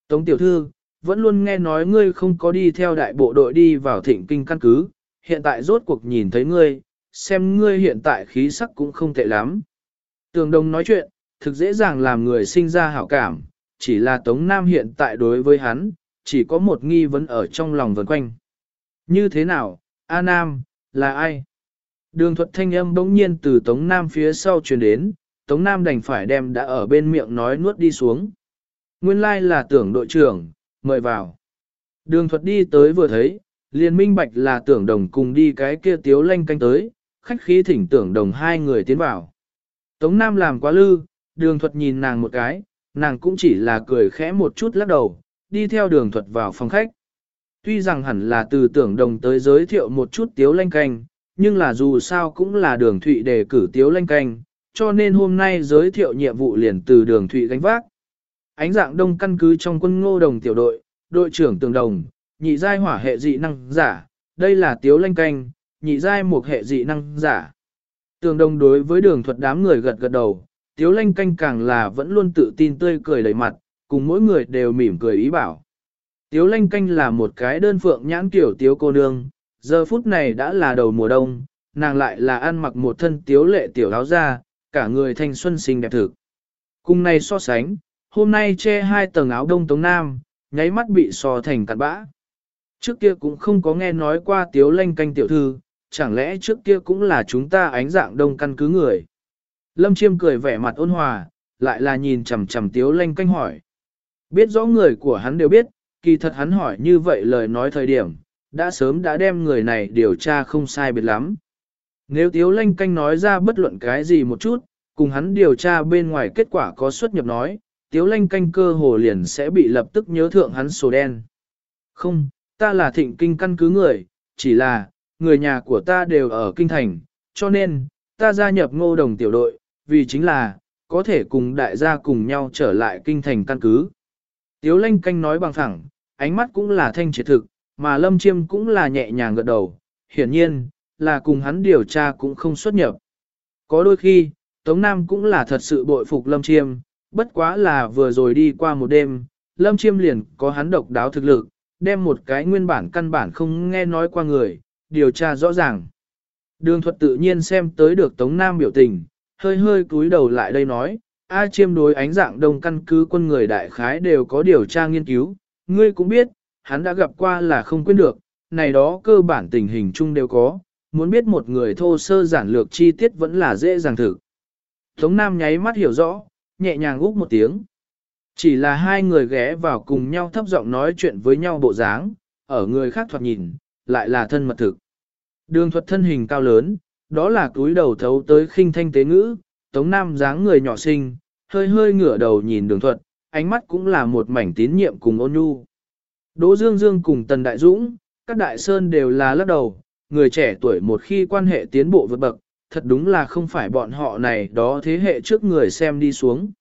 Tống tiểu thư, vẫn luôn nghe nói ngươi không có đi theo đại bộ đội đi vào thịnh kinh căn cứ, hiện tại rốt cuộc nhìn thấy ngươi, xem ngươi hiện tại khí sắc cũng không tệ lắm. Tường đông nói chuyện, thực dễ dàng làm người sinh ra hảo cảm, chỉ là Tống Nam hiện tại đối với hắn, chỉ có một nghi vấn ở trong lòng vần quanh. Như thế nào, A Nam, là ai? Đường thuật thanh âm bỗng nhiên từ Tống Nam phía sau truyền đến, Tống Nam đành phải đem đã ở bên miệng nói nuốt đi xuống. Nguyên lai là tưởng đội trưởng, mời vào. Đường thuật đi tới vừa thấy, liền minh bạch là tưởng đồng cùng đi cái kia tiếu lanh canh tới, khách khí thỉnh tưởng đồng hai người tiến vào. Tống Nam làm quá lư, đường thuật nhìn nàng một cái, nàng cũng chỉ là cười khẽ một chút lắc đầu, đi theo đường thuật vào phòng khách. Tuy rằng hẳn là từ tưởng đồng tới giới thiệu một chút tiếu lanh canh, nhưng là dù sao cũng là đường thụy đề cử tiếu lanh canh, cho nên hôm nay giới thiệu nhiệm vụ liền từ đường thụy gánh vác. Ánh dạng đông căn cứ trong quân ngô đồng tiểu đội, đội trưởng tường đồng, nhị giai hỏa hệ dị năng giả, đây là tiếu lanh canh, nhị giai một hệ dị năng giả. Tường đồng đối với đường thuật đám người gật gật đầu, tiếu lanh canh càng là vẫn luôn tự tin tươi cười đầy mặt, cùng mỗi người đều mỉm cười ý bảo. Tiếu lanh canh là một cái đơn phượng nhãn kiểu tiếu cô nương, giờ phút này đã là đầu mùa đông, nàng lại là ăn mặc một thân tiếu lệ tiểu áo da, cả người thanh xuân xinh đẹp thực. Cùng này so sánh, hôm nay che hai tầng áo đông tống nam, nháy mắt bị so thành cặn bã. Trước kia cũng không có nghe nói qua tiếu lanh canh tiểu thư, chẳng lẽ trước kia cũng là chúng ta ánh dạng đông căn cứ người. Lâm chiêm cười vẻ mặt ôn hòa, lại là nhìn chằm chằm tiếu lanh canh hỏi. Biết rõ người của hắn đều biết, kỳ thật hắn hỏi như vậy lời nói thời điểm, đã sớm đã đem người này điều tra không sai biệt lắm. Nếu tiếu lanh canh nói ra bất luận cái gì một chút, cùng hắn điều tra bên ngoài kết quả có xuất nhập nói, tiếu lanh canh cơ hồ liền sẽ bị lập tức nhớ thượng hắn sổ đen. Không, ta là thịnh kinh căn cứ người, chỉ là, người nhà của ta đều ở kinh thành, cho nên, ta gia nhập ngô đồng tiểu đội, vì chính là, có thể cùng đại gia cùng nhau trở lại kinh thành căn cứ. Tiếu lanh canh nói bằng thẳng, ánh mắt cũng là thanh triệt thực, mà lâm chiêm cũng là nhẹ nhàng gật đầu, hiển nhiên, là cùng hắn điều tra cũng không xuất nhập. Có đôi khi, Tống Nam cũng là thật sự bội phục lâm chiêm, bất quá là vừa rồi đi qua một đêm, lâm chiêm liền có hắn độc đáo thực lực, đem một cái nguyên bản căn bản không nghe nói qua người, điều tra rõ ràng. Đường thuật tự nhiên xem tới được Tống Nam biểu tình, hơi hơi cúi đầu lại đây nói, A chiêm đối ánh dạng đông căn cứ quân người đại khái đều có điều tra nghiên cứu, ngươi cũng biết, hắn đã gặp qua là không quên được, này đó cơ bản tình hình chung đều có, muốn biết một người thô sơ giản lược chi tiết vẫn là dễ dàng thực. Tống Nam nháy mắt hiểu rõ, nhẹ nhàng úp một tiếng. Chỉ là hai người ghé vào cùng nhau thấp giọng nói chuyện với nhau bộ dáng, ở người khác thoạt nhìn, lại là thân mật thực. Đường thuật thân hình cao lớn, đó là túi đầu thấu tới khinh thanh tế ngữ, Tống Nam dáng người nhỏ xinh, hơi hơi ngửa đầu nhìn đường thuật, ánh mắt cũng là một mảnh tín nhiệm cùng ôn nhu. Đỗ Dương Dương cùng Tần Đại Dũng, các đại sơn đều là lắc đầu, người trẻ tuổi một khi quan hệ tiến bộ vượt bậc, thật đúng là không phải bọn họ này đó thế hệ trước người xem đi xuống.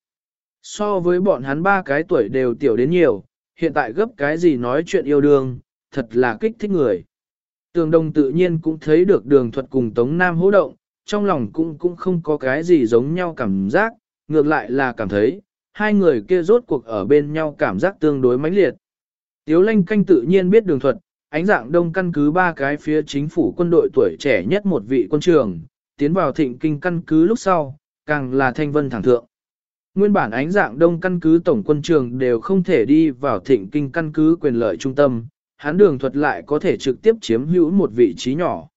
So với bọn hắn ba cái tuổi đều tiểu đến nhiều, hiện tại gấp cái gì nói chuyện yêu đương, thật là kích thích người. Tường đồng tự nhiên cũng thấy được đường thuật cùng Tống Nam hỗ động, trong lòng cũng cũng không có cái gì giống nhau cảm giác, ngược lại là cảm thấy, hai người kia rốt cuộc ở bên nhau cảm giác tương đối mãnh liệt. Tiếu lanh canh tự nhiên biết đường thuật, ánh dạng đông căn cứ ba cái phía chính phủ quân đội tuổi trẻ nhất một vị quân trường, tiến vào thịnh kinh căn cứ lúc sau, càng là thanh vân thẳng thượng. Nguyên bản ánh dạng đông căn cứ tổng quân trường đều không thể đi vào thịnh kinh căn cứ quyền lợi trung tâm, hắn đường thuật lại có thể trực tiếp chiếm hữu một vị trí nhỏ.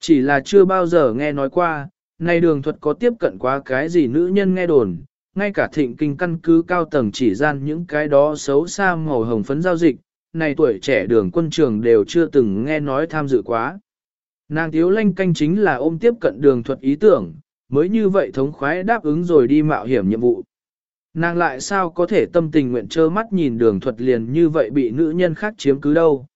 Chỉ là chưa bao giờ nghe nói qua, nay đường thuật có tiếp cận quá cái gì nữ nhân nghe đồn, ngay cả thịnh kinh căn cứ cao tầng chỉ gian những cái đó xấu xa màu hồng phấn giao dịch, này tuổi trẻ đường quân trường đều chưa từng nghe nói tham dự quá. Nàng thiếu lanh canh chính là ôm tiếp cận đường thuật ý tưởng, mới như vậy thống khoái đáp ứng rồi đi mạo hiểm nhiệm vụ. Nàng lại sao có thể tâm tình nguyện trơ mắt nhìn đường thuật liền như vậy bị nữ nhân khác chiếm cứ đâu.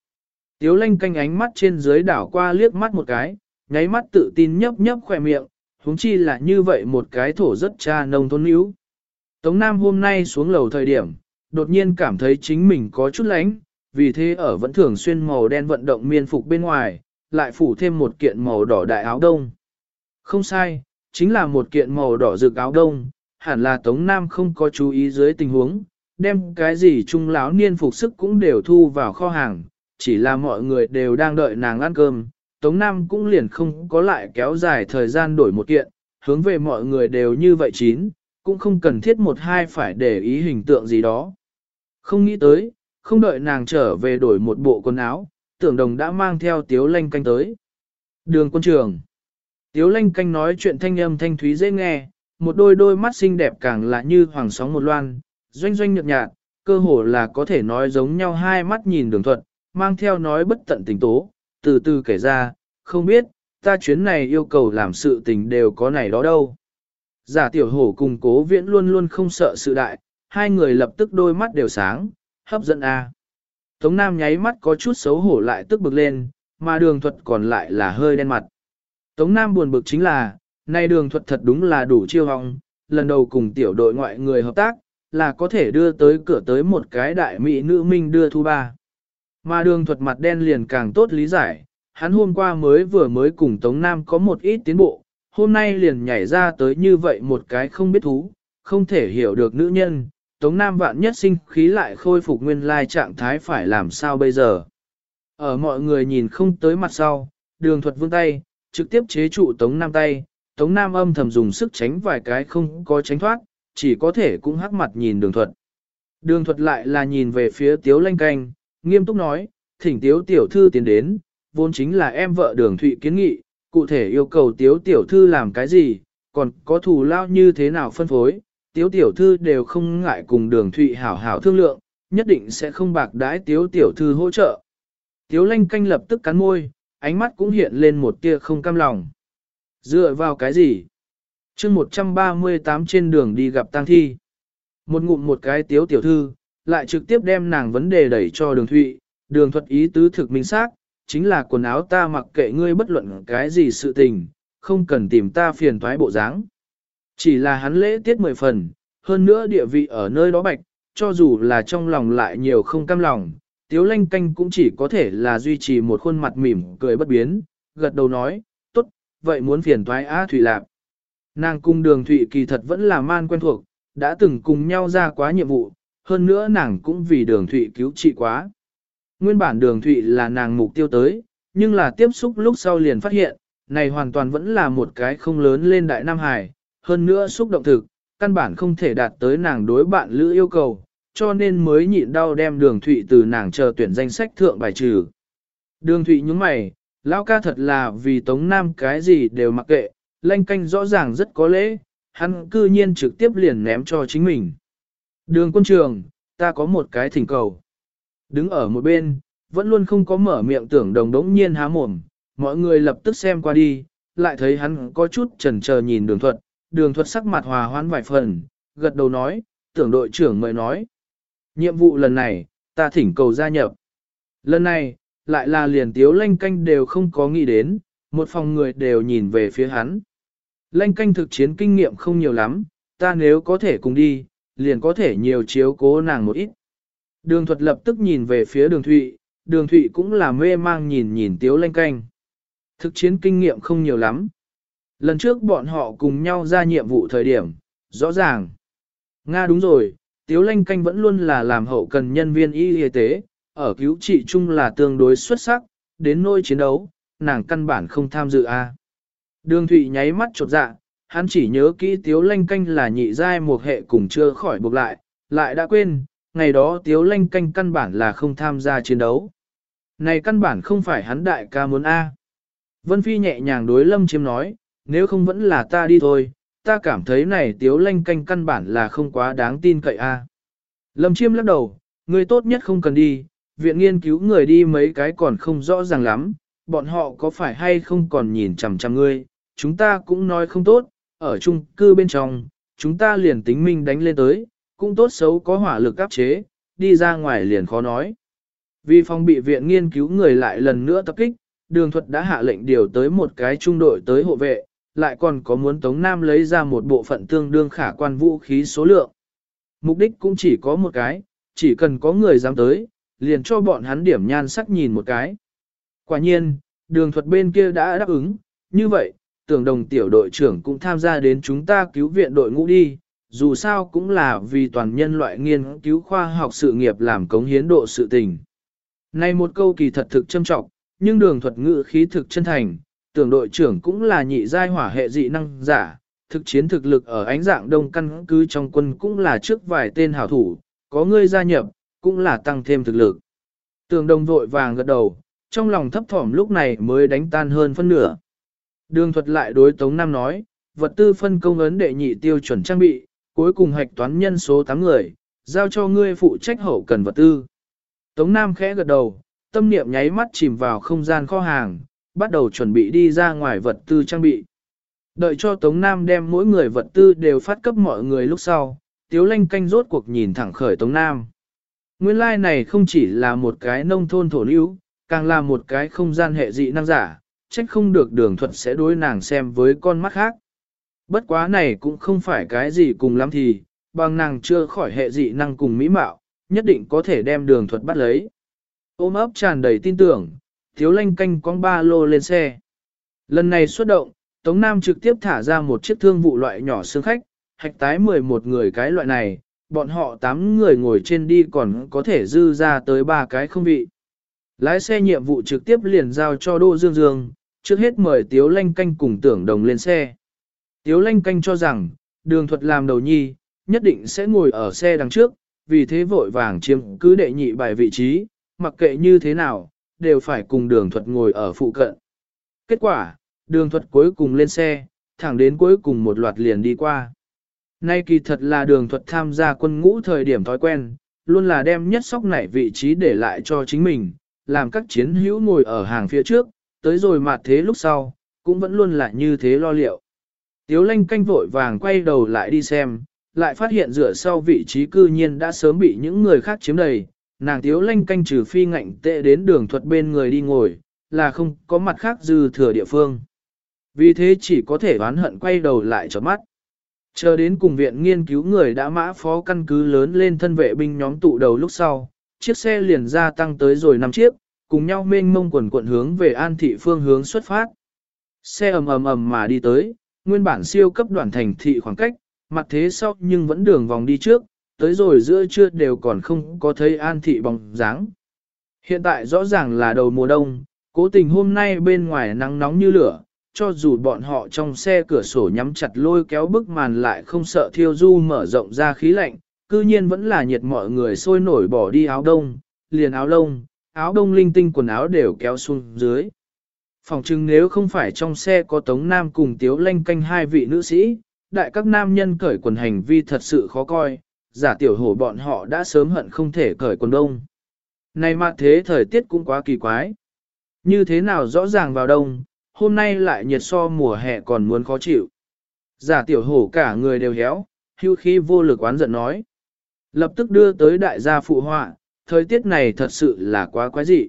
Tiếu lanh canh ánh mắt trên dưới đảo qua liếc mắt một cái, nháy mắt tự tin nhấp nhấp khỏe miệng, huống chi là như vậy một cái thổ rất cha nông thôn níu. Tống Nam hôm nay xuống lầu thời điểm, đột nhiên cảm thấy chính mình có chút lánh, vì thế ở vẫn thường xuyên màu đen vận động miên phục bên ngoài, lại phủ thêm một kiện màu đỏ đại áo đông. Không sai, chính là một kiện màu đỏ rực áo đông, hẳn là Tống Nam không có chú ý dưới tình huống, đem cái gì trung lão niên phục sức cũng đều thu vào kho hàng, chỉ là mọi người đều đang đợi nàng ăn cơm, Tống Nam cũng liền không có lại kéo dài thời gian đổi một kiện, hướng về mọi người đều như vậy chín, cũng không cần thiết một hai phải để ý hình tượng gì đó. Không nghĩ tới, không đợi nàng trở về đổi một bộ quần áo, tưởng đồng đã mang theo tiếu lanh canh tới. Đường quân trường. Tiếu lanh canh nói chuyện thanh âm thanh thúy dễ nghe, một đôi đôi mắt xinh đẹp càng lạ như hoàng sóng một loan, doanh doanh nhợt nhạt, cơ hồ là có thể nói giống nhau hai mắt nhìn đường thuận, mang theo nói bất tận tình tố, từ từ kể ra, không biết, ta chuyến này yêu cầu làm sự tình đều có này đó đâu. Giả tiểu hổ cùng cố viễn luôn luôn không sợ sự đại, hai người lập tức đôi mắt đều sáng, hấp dẫn a. Tống Nam nháy mắt có chút xấu hổ lại tức bực lên, mà đường thuật còn lại là hơi đen mặt. Tống Nam buồn bực chính là, nay đường thuật thật đúng là đủ chiêu hong, lần đầu cùng tiểu đội ngoại người hợp tác, là có thể đưa tới cửa tới một cái đại mỹ nữ minh đưa thu ba. Mà đường thuật mặt đen liền càng tốt lý giải, hắn hôm qua mới vừa mới cùng Tống Nam có một ít tiến bộ, hôm nay liền nhảy ra tới như vậy một cái không biết thú, không thể hiểu được nữ nhân, Tống Nam vạn nhất sinh khí lại khôi phục nguyên lai trạng thái phải làm sao bây giờ. Ở mọi người nhìn không tới mặt sau, đường thuật vương tay, trực tiếp chế trụ Tống Nam tay, Tống Nam âm thầm dùng sức tránh vài cái không có tránh thoát, chỉ có thể cũng hắc mặt nhìn đường thuật. Đường thuật lại là nhìn về phía tiếu lanh canh, nghiêm túc nói, thỉnh tiếu tiểu thư tiến đến, vốn chính là em vợ đường thụy kiến nghị, cụ thể yêu cầu tiếu tiểu thư làm cái gì, còn có thù lao như thế nào phân phối, tiếu tiểu thư đều không ngại cùng đường thụy hảo hảo thương lượng, nhất định sẽ không bạc đãi tiếu tiểu thư hỗ trợ. Tiếu lanh canh lập tức cắn môi, ánh mắt cũng hiện lên một tia không cam lòng. Dựa vào cái gì? chương 138 trên đường đi gặp tang thi. Một ngụm một cái tiếu tiểu thư, lại trực tiếp đem nàng vấn đề đẩy cho đường thụy, đường thuật ý tứ thực minh xác chính là quần áo ta mặc kệ ngươi bất luận cái gì sự tình, không cần tìm ta phiền thoái bộ dáng. Chỉ là hắn lễ tiết mười phần, hơn nữa địa vị ở nơi đó bạch, cho dù là trong lòng lại nhiều không cam lòng, tiếu lanh canh cũng chỉ có thể là duy trì một khuôn mặt mỉm cười bất biến, gật đầu nói, tốt, vậy muốn phiền thoái á Thủy Lạp. Nàng cung đường Thụy kỳ thật vẫn là man quen thuộc, đã từng cùng nhau ra quá nhiệm vụ, hơn nữa nàng cũng vì đường Thụy cứu trị quá. Nguyên bản đường Thụy là nàng mục tiêu tới, nhưng là tiếp xúc lúc sau liền phát hiện, này hoàn toàn vẫn là một cái không lớn lên Đại Nam Hải, hơn nữa xúc động thực, căn bản không thể đạt tới nàng đối bạn lữ yêu cầu, cho nên mới nhịn đau đem đường Thụy từ nàng chờ tuyển danh sách thượng bài trừ. Đường Thụy nhúng mày, Lão ca thật là vì Tống Nam cái gì đều mặc kệ, lanh canh rõ ràng rất có lễ, hắn cư nhiên trực tiếp liền ném cho chính mình. Đường quân trường, ta có một cái thỉnh cầu. Đứng ở một bên, vẫn luôn không có mở miệng tưởng đồng đống nhiên há mồm, mọi người lập tức xem qua đi, lại thấy hắn có chút chần chờ nhìn đường thuật, đường thuật sắc mặt hòa hoãn vài phần, gật đầu nói, tưởng đội trưởng mời nói. Nhiệm vụ lần này, ta thỉnh cầu gia nhập. Lần này, lại là liền tiếu lanh canh đều không có nghĩ đến, một phòng người đều nhìn về phía hắn. Lanh canh thực chiến kinh nghiệm không nhiều lắm, ta nếu có thể cùng đi, liền có thể nhiều chiếu cố nàng một ít. Đường thuật lập tức nhìn về phía đường thụy, đường thụy cũng là mê mang nhìn nhìn tiếu lanh canh. Thực chiến kinh nghiệm không nhiều lắm. Lần trước bọn họ cùng nhau ra nhiệm vụ thời điểm, rõ ràng. Nga đúng rồi, tiếu lanh canh vẫn luôn là làm hậu cần nhân viên y y tế, ở cứu trị chung là tương đối xuất sắc, đến nôi chiến đấu, nàng căn bản không tham dự a. Đường Thụy nháy mắt chột dạ, hắn chỉ nhớ kỹ Tiếu Lanh Canh là nhị giai một hệ cùng chưa khỏi buộc lại, lại đã quên, ngày đó Tiếu Lanh Canh căn bản là không tham gia chiến đấu. Này căn bản không phải hắn đại ca muốn A. Vân Phi nhẹ nhàng đối Lâm Chiêm nói, nếu không vẫn là ta đi thôi, ta cảm thấy này Tiếu Lanh Canh căn bản là không quá đáng tin cậy A. Lâm Chiêm lắc đầu, người tốt nhất không cần đi, viện nghiên cứu người đi mấy cái còn không rõ ràng lắm, bọn họ có phải hay không còn nhìn chằm chằm ngươi, chúng ta cũng nói không tốt, ở chung cư bên trong, chúng ta liền tính minh đánh lên tới, cũng tốt xấu có hỏa lực áp chế, đi ra ngoài liền khó nói. Vì phòng bị viện nghiên cứu người lại lần nữa tập kích, đường thuật đã hạ lệnh điều tới một cái trung đội tới hộ vệ, lại còn có muốn Tống Nam lấy ra một bộ phận tương đương khả quan vũ khí số lượng. Mục đích cũng chỉ có một cái, chỉ cần có người dám tới, liền cho bọn hắn điểm nhan sắc nhìn một cái. Quả nhiên, đường thuật bên kia đã đáp ứng, như vậy, tưởng đồng tiểu đội trưởng cũng tham gia đến chúng ta cứu viện đội ngũ đi, dù sao cũng là vì toàn nhân loại nghiên cứu khoa học sự nghiệp làm cống hiến độ sự tình. Này một câu kỳ thật thực châm trọng, nhưng đường thuật ngữ khí thực chân thành, tưởng đội trưởng cũng là nhị giai hỏa hệ dị năng giả, thực chiến thực lực ở ánh dạng đông căn cứ trong quân cũng là trước vài tên hảo thủ, có người gia nhập, cũng là tăng thêm thực lực. Tường đồng vội vàng gật đầu, trong lòng thấp thỏm lúc này mới đánh tan hơn phân nửa. Đường thuật lại đối Tống Nam nói, vật tư phân công ấn đệ nhị tiêu chuẩn trang bị, cuối cùng hạch toán nhân số 8 người, giao cho ngươi phụ trách hậu cần vật tư. Tống Nam khẽ gật đầu, tâm niệm nháy mắt chìm vào không gian kho hàng, bắt đầu chuẩn bị đi ra ngoài vật tư trang bị. Đợi cho Tống Nam đem mỗi người vật tư đều phát cấp mọi người lúc sau, Tiếu Lanh canh rốt cuộc nhìn thẳng khởi Tống Nam. Nguyên lai like này không chỉ là một cái nông thôn thổ lưu, càng là một cái không gian hệ dị năng giả, trách không được đường thuật sẽ đối nàng xem với con mắt khác. Bất quá này cũng không phải cái gì cùng lắm thì, bằng nàng chưa khỏi hệ dị năng cùng mỹ mạo, nhất định có thể đem đường thuật bắt lấy. Ôm ấp tràn đầy tin tưởng, thiếu lanh canh con ba lô lên xe. Lần này xuất động, Tống Nam trực tiếp thả ra một chiếc thương vụ loại nhỏ xương khách, hạch tái 11 người cái loại này, bọn họ 8 người ngồi trên đi còn có thể dư ra tới ba cái không vị. Lái xe nhiệm vụ trực tiếp liền giao cho Đô Dương Dương, trước hết mời Tiếu Lanh Canh cùng tưởng đồng lên xe. Tiếu Lanh Canh cho rằng, đường thuật làm đầu nhi, nhất định sẽ ngồi ở xe đằng trước, vì thế vội vàng chiếm cứ đệ nhị bài vị trí, mặc kệ như thế nào, đều phải cùng đường thuật ngồi ở phụ cận. Kết quả, đường thuật cuối cùng lên xe, thẳng đến cuối cùng một loạt liền đi qua. Nay kỳ thật là đường thuật tham gia quân ngũ thời điểm thói quen, luôn là đem nhất sóc nảy vị trí để lại cho chính mình, làm các chiến hữu ngồi ở hàng phía trước, tới rồi mặt thế lúc sau, cũng vẫn luôn là như thế lo liệu. Tiếu lanh canh vội vàng quay đầu lại đi xem, lại phát hiện dựa sau vị trí cư nhiên đã sớm bị những người khác chiếm đầy, nàng tiếu lanh canh trừ phi ngạnh tệ đến đường thuật bên người đi ngồi, là không có mặt khác dư thừa địa phương. Vì thế chỉ có thể oán hận quay đầu lại cho mắt. Chờ đến cùng viện nghiên cứu người đã mã phó căn cứ lớn lên thân vệ binh nhóm tụ đầu lúc sau, chiếc xe liền gia tăng tới rồi 5 chiếc, cùng nhau mênh mông quần quận hướng về an thị phương hướng xuất phát. Xe ầm ầm ầm mà đi tới, nguyên bản siêu cấp đoạn thành thị khoảng cách, mặt thế sau nhưng vẫn đường vòng đi trước, tới rồi giữa trưa đều còn không có thấy an thị bóng dáng. Hiện tại rõ ràng là đầu mùa đông, cố tình hôm nay bên ngoài nắng nóng như lửa, cho dù bọn họ trong xe cửa sổ nhắm chặt lôi kéo bức màn lại không sợ thiêu du mở rộng ra khí lạnh, cư nhiên vẫn là nhiệt mọi người sôi nổi bỏ đi áo đông, liền áo lông, áo đông linh tinh quần áo đều kéo xuống dưới. Phòng chừng nếu không phải trong xe có Tống Nam cùng Tiếu Lanh canh hai vị nữ sĩ, đại các nam nhân cởi quần hành vi thật sự khó coi, giả tiểu hổ bọn họ đã sớm hận không thể cởi quần đông. Này mà thế thời tiết cũng quá kỳ quái. Như thế nào rõ ràng vào đông, hôm nay lại nhiệt so mùa hè còn muốn khó chịu. Giả tiểu hổ cả người đều héo, hưu khí vô lực oán giận nói. Lập tức đưa tới đại gia phụ họa, thời tiết này thật sự là quá quái dị.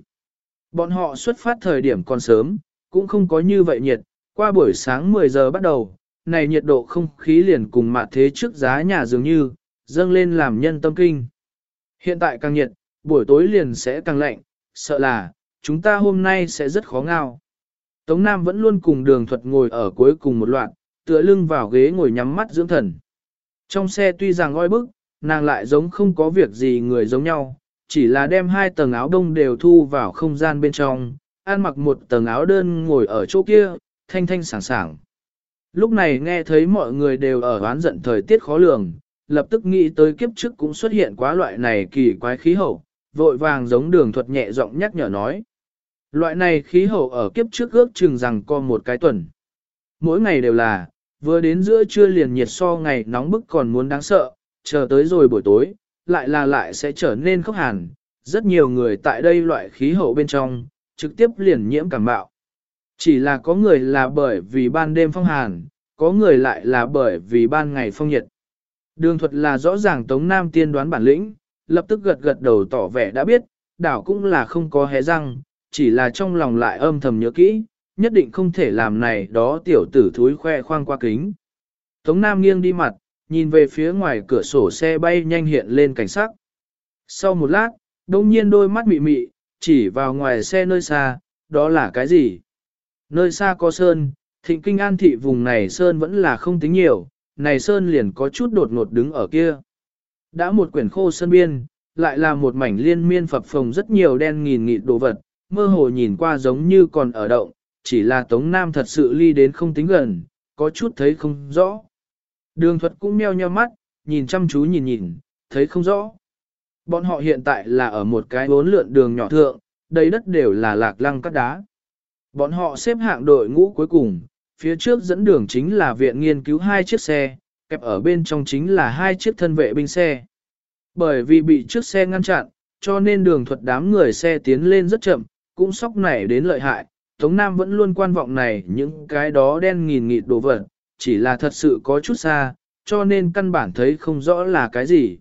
Bọn họ xuất phát thời điểm còn sớm, cũng không có như vậy nhiệt, qua buổi sáng 10 giờ bắt đầu, này nhiệt độ không khí liền cùng mạ thế trước giá nhà dường như, dâng lên làm nhân tâm kinh. Hiện tại càng nhiệt, buổi tối liền sẽ càng lạnh, sợ là, chúng ta hôm nay sẽ rất khó ngao. Tống Nam vẫn luôn cùng đường thuật ngồi ở cuối cùng một loạt, tựa lưng vào ghế ngồi nhắm mắt dưỡng thần. Trong xe tuy rằng oi bức, nàng lại giống không có việc gì người giống nhau, chỉ là đem hai tầng áo đông đều thu vào không gian bên trong, ăn mặc một tầng áo đơn ngồi ở chỗ kia, thanh thanh sảng sảng. Lúc này nghe thấy mọi người đều ở oán giận thời tiết khó lường, lập tức nghĩ tới kiếp trước cũng xuất hiện quá loại này kỳ quái khí hậu, vội vàng giống đường thuật nhẹ giọng nhắc nhở nói. Loại này khí hậu ở kiếp trước ước chừng rằng có một cái tuần. Mỗi ngày đều là, vừa đến giữa trưa liền nhiệt so ngày nóng bức còn muốn đáng sợ, chờ tới rồi buổi tối, lại là lại sẽ trở nên khốc hàn. Rất nhiều người tại đây loại khí hậu bên trong, trực tiếp liền nhiễm cảm bạo. Chỉ là có người là bởi vì ban đêm phong hàn, có người lại là bởi vì ban ngày phong nhiệt. Đường thuật là rõ ràng Tống Nam tiên đoán bản lĩnh, lập tức gật gật đầu tỏ vẻ đã biết, đảo cũng là không có hé răng, chỉ là trong lòng lại âm thầm nhớ kỹ, nhất định không thể làm này đó tiểu tử thúi khoe khoang qua kính. Tống Nam nghiêng đi mặt, nhìn về phía ngoài cửa sổ xe bay nhanh hiện lên cảnh sắc. Sau một lát, đông nhiên đôi mắt mị mị, chỉ vào ngoài xe nơi xa, đó là cái gì? Nơi xa có sơn, thịnh kinh an thị vùng này sơn vẫn là không tính nhiều, này sơn liền có chút đột ngột đứng ở kia. Đã một quyển khô sơn biên, lại là một mảnh liên miên phập phồng rất nhiều đen nghìn nghịt đồ vật, mơ hồ nhìn qua giống như còn ở động, chỉ là Tống Nam thật sự ly đến không tính gần, có chút thấy không rõ. Đường thuật cũng meo nheo mắt, nhìn chăm chú nhìn nhìn, thấy không rõ. Bọn họ hiện tại là ở một cái bốn lượn đường nhỏ thượng, đầy đất đều là lạc lăng cắt đá. Bọn họ xếp hạng đội ngũ cuối cùng, phía trước dẫn đường chính là viện nghiên cứu hai chiếc xe, kẹp ở bên trong chính là hai chiếc thân vệ binh xe. Bởi vì bị trước xe ngăn chặn, cho nên đường thuật đám người xe tiến lên rất chậm, cũng sóc nảy đến lợi hại. Tống Nam vẫn luôn quan vọng này những cái đó đen nghìn nghịt đồ vật, chỉ là thật sự có chút xa, cho nên căn bản thấy không rõ là cái gì.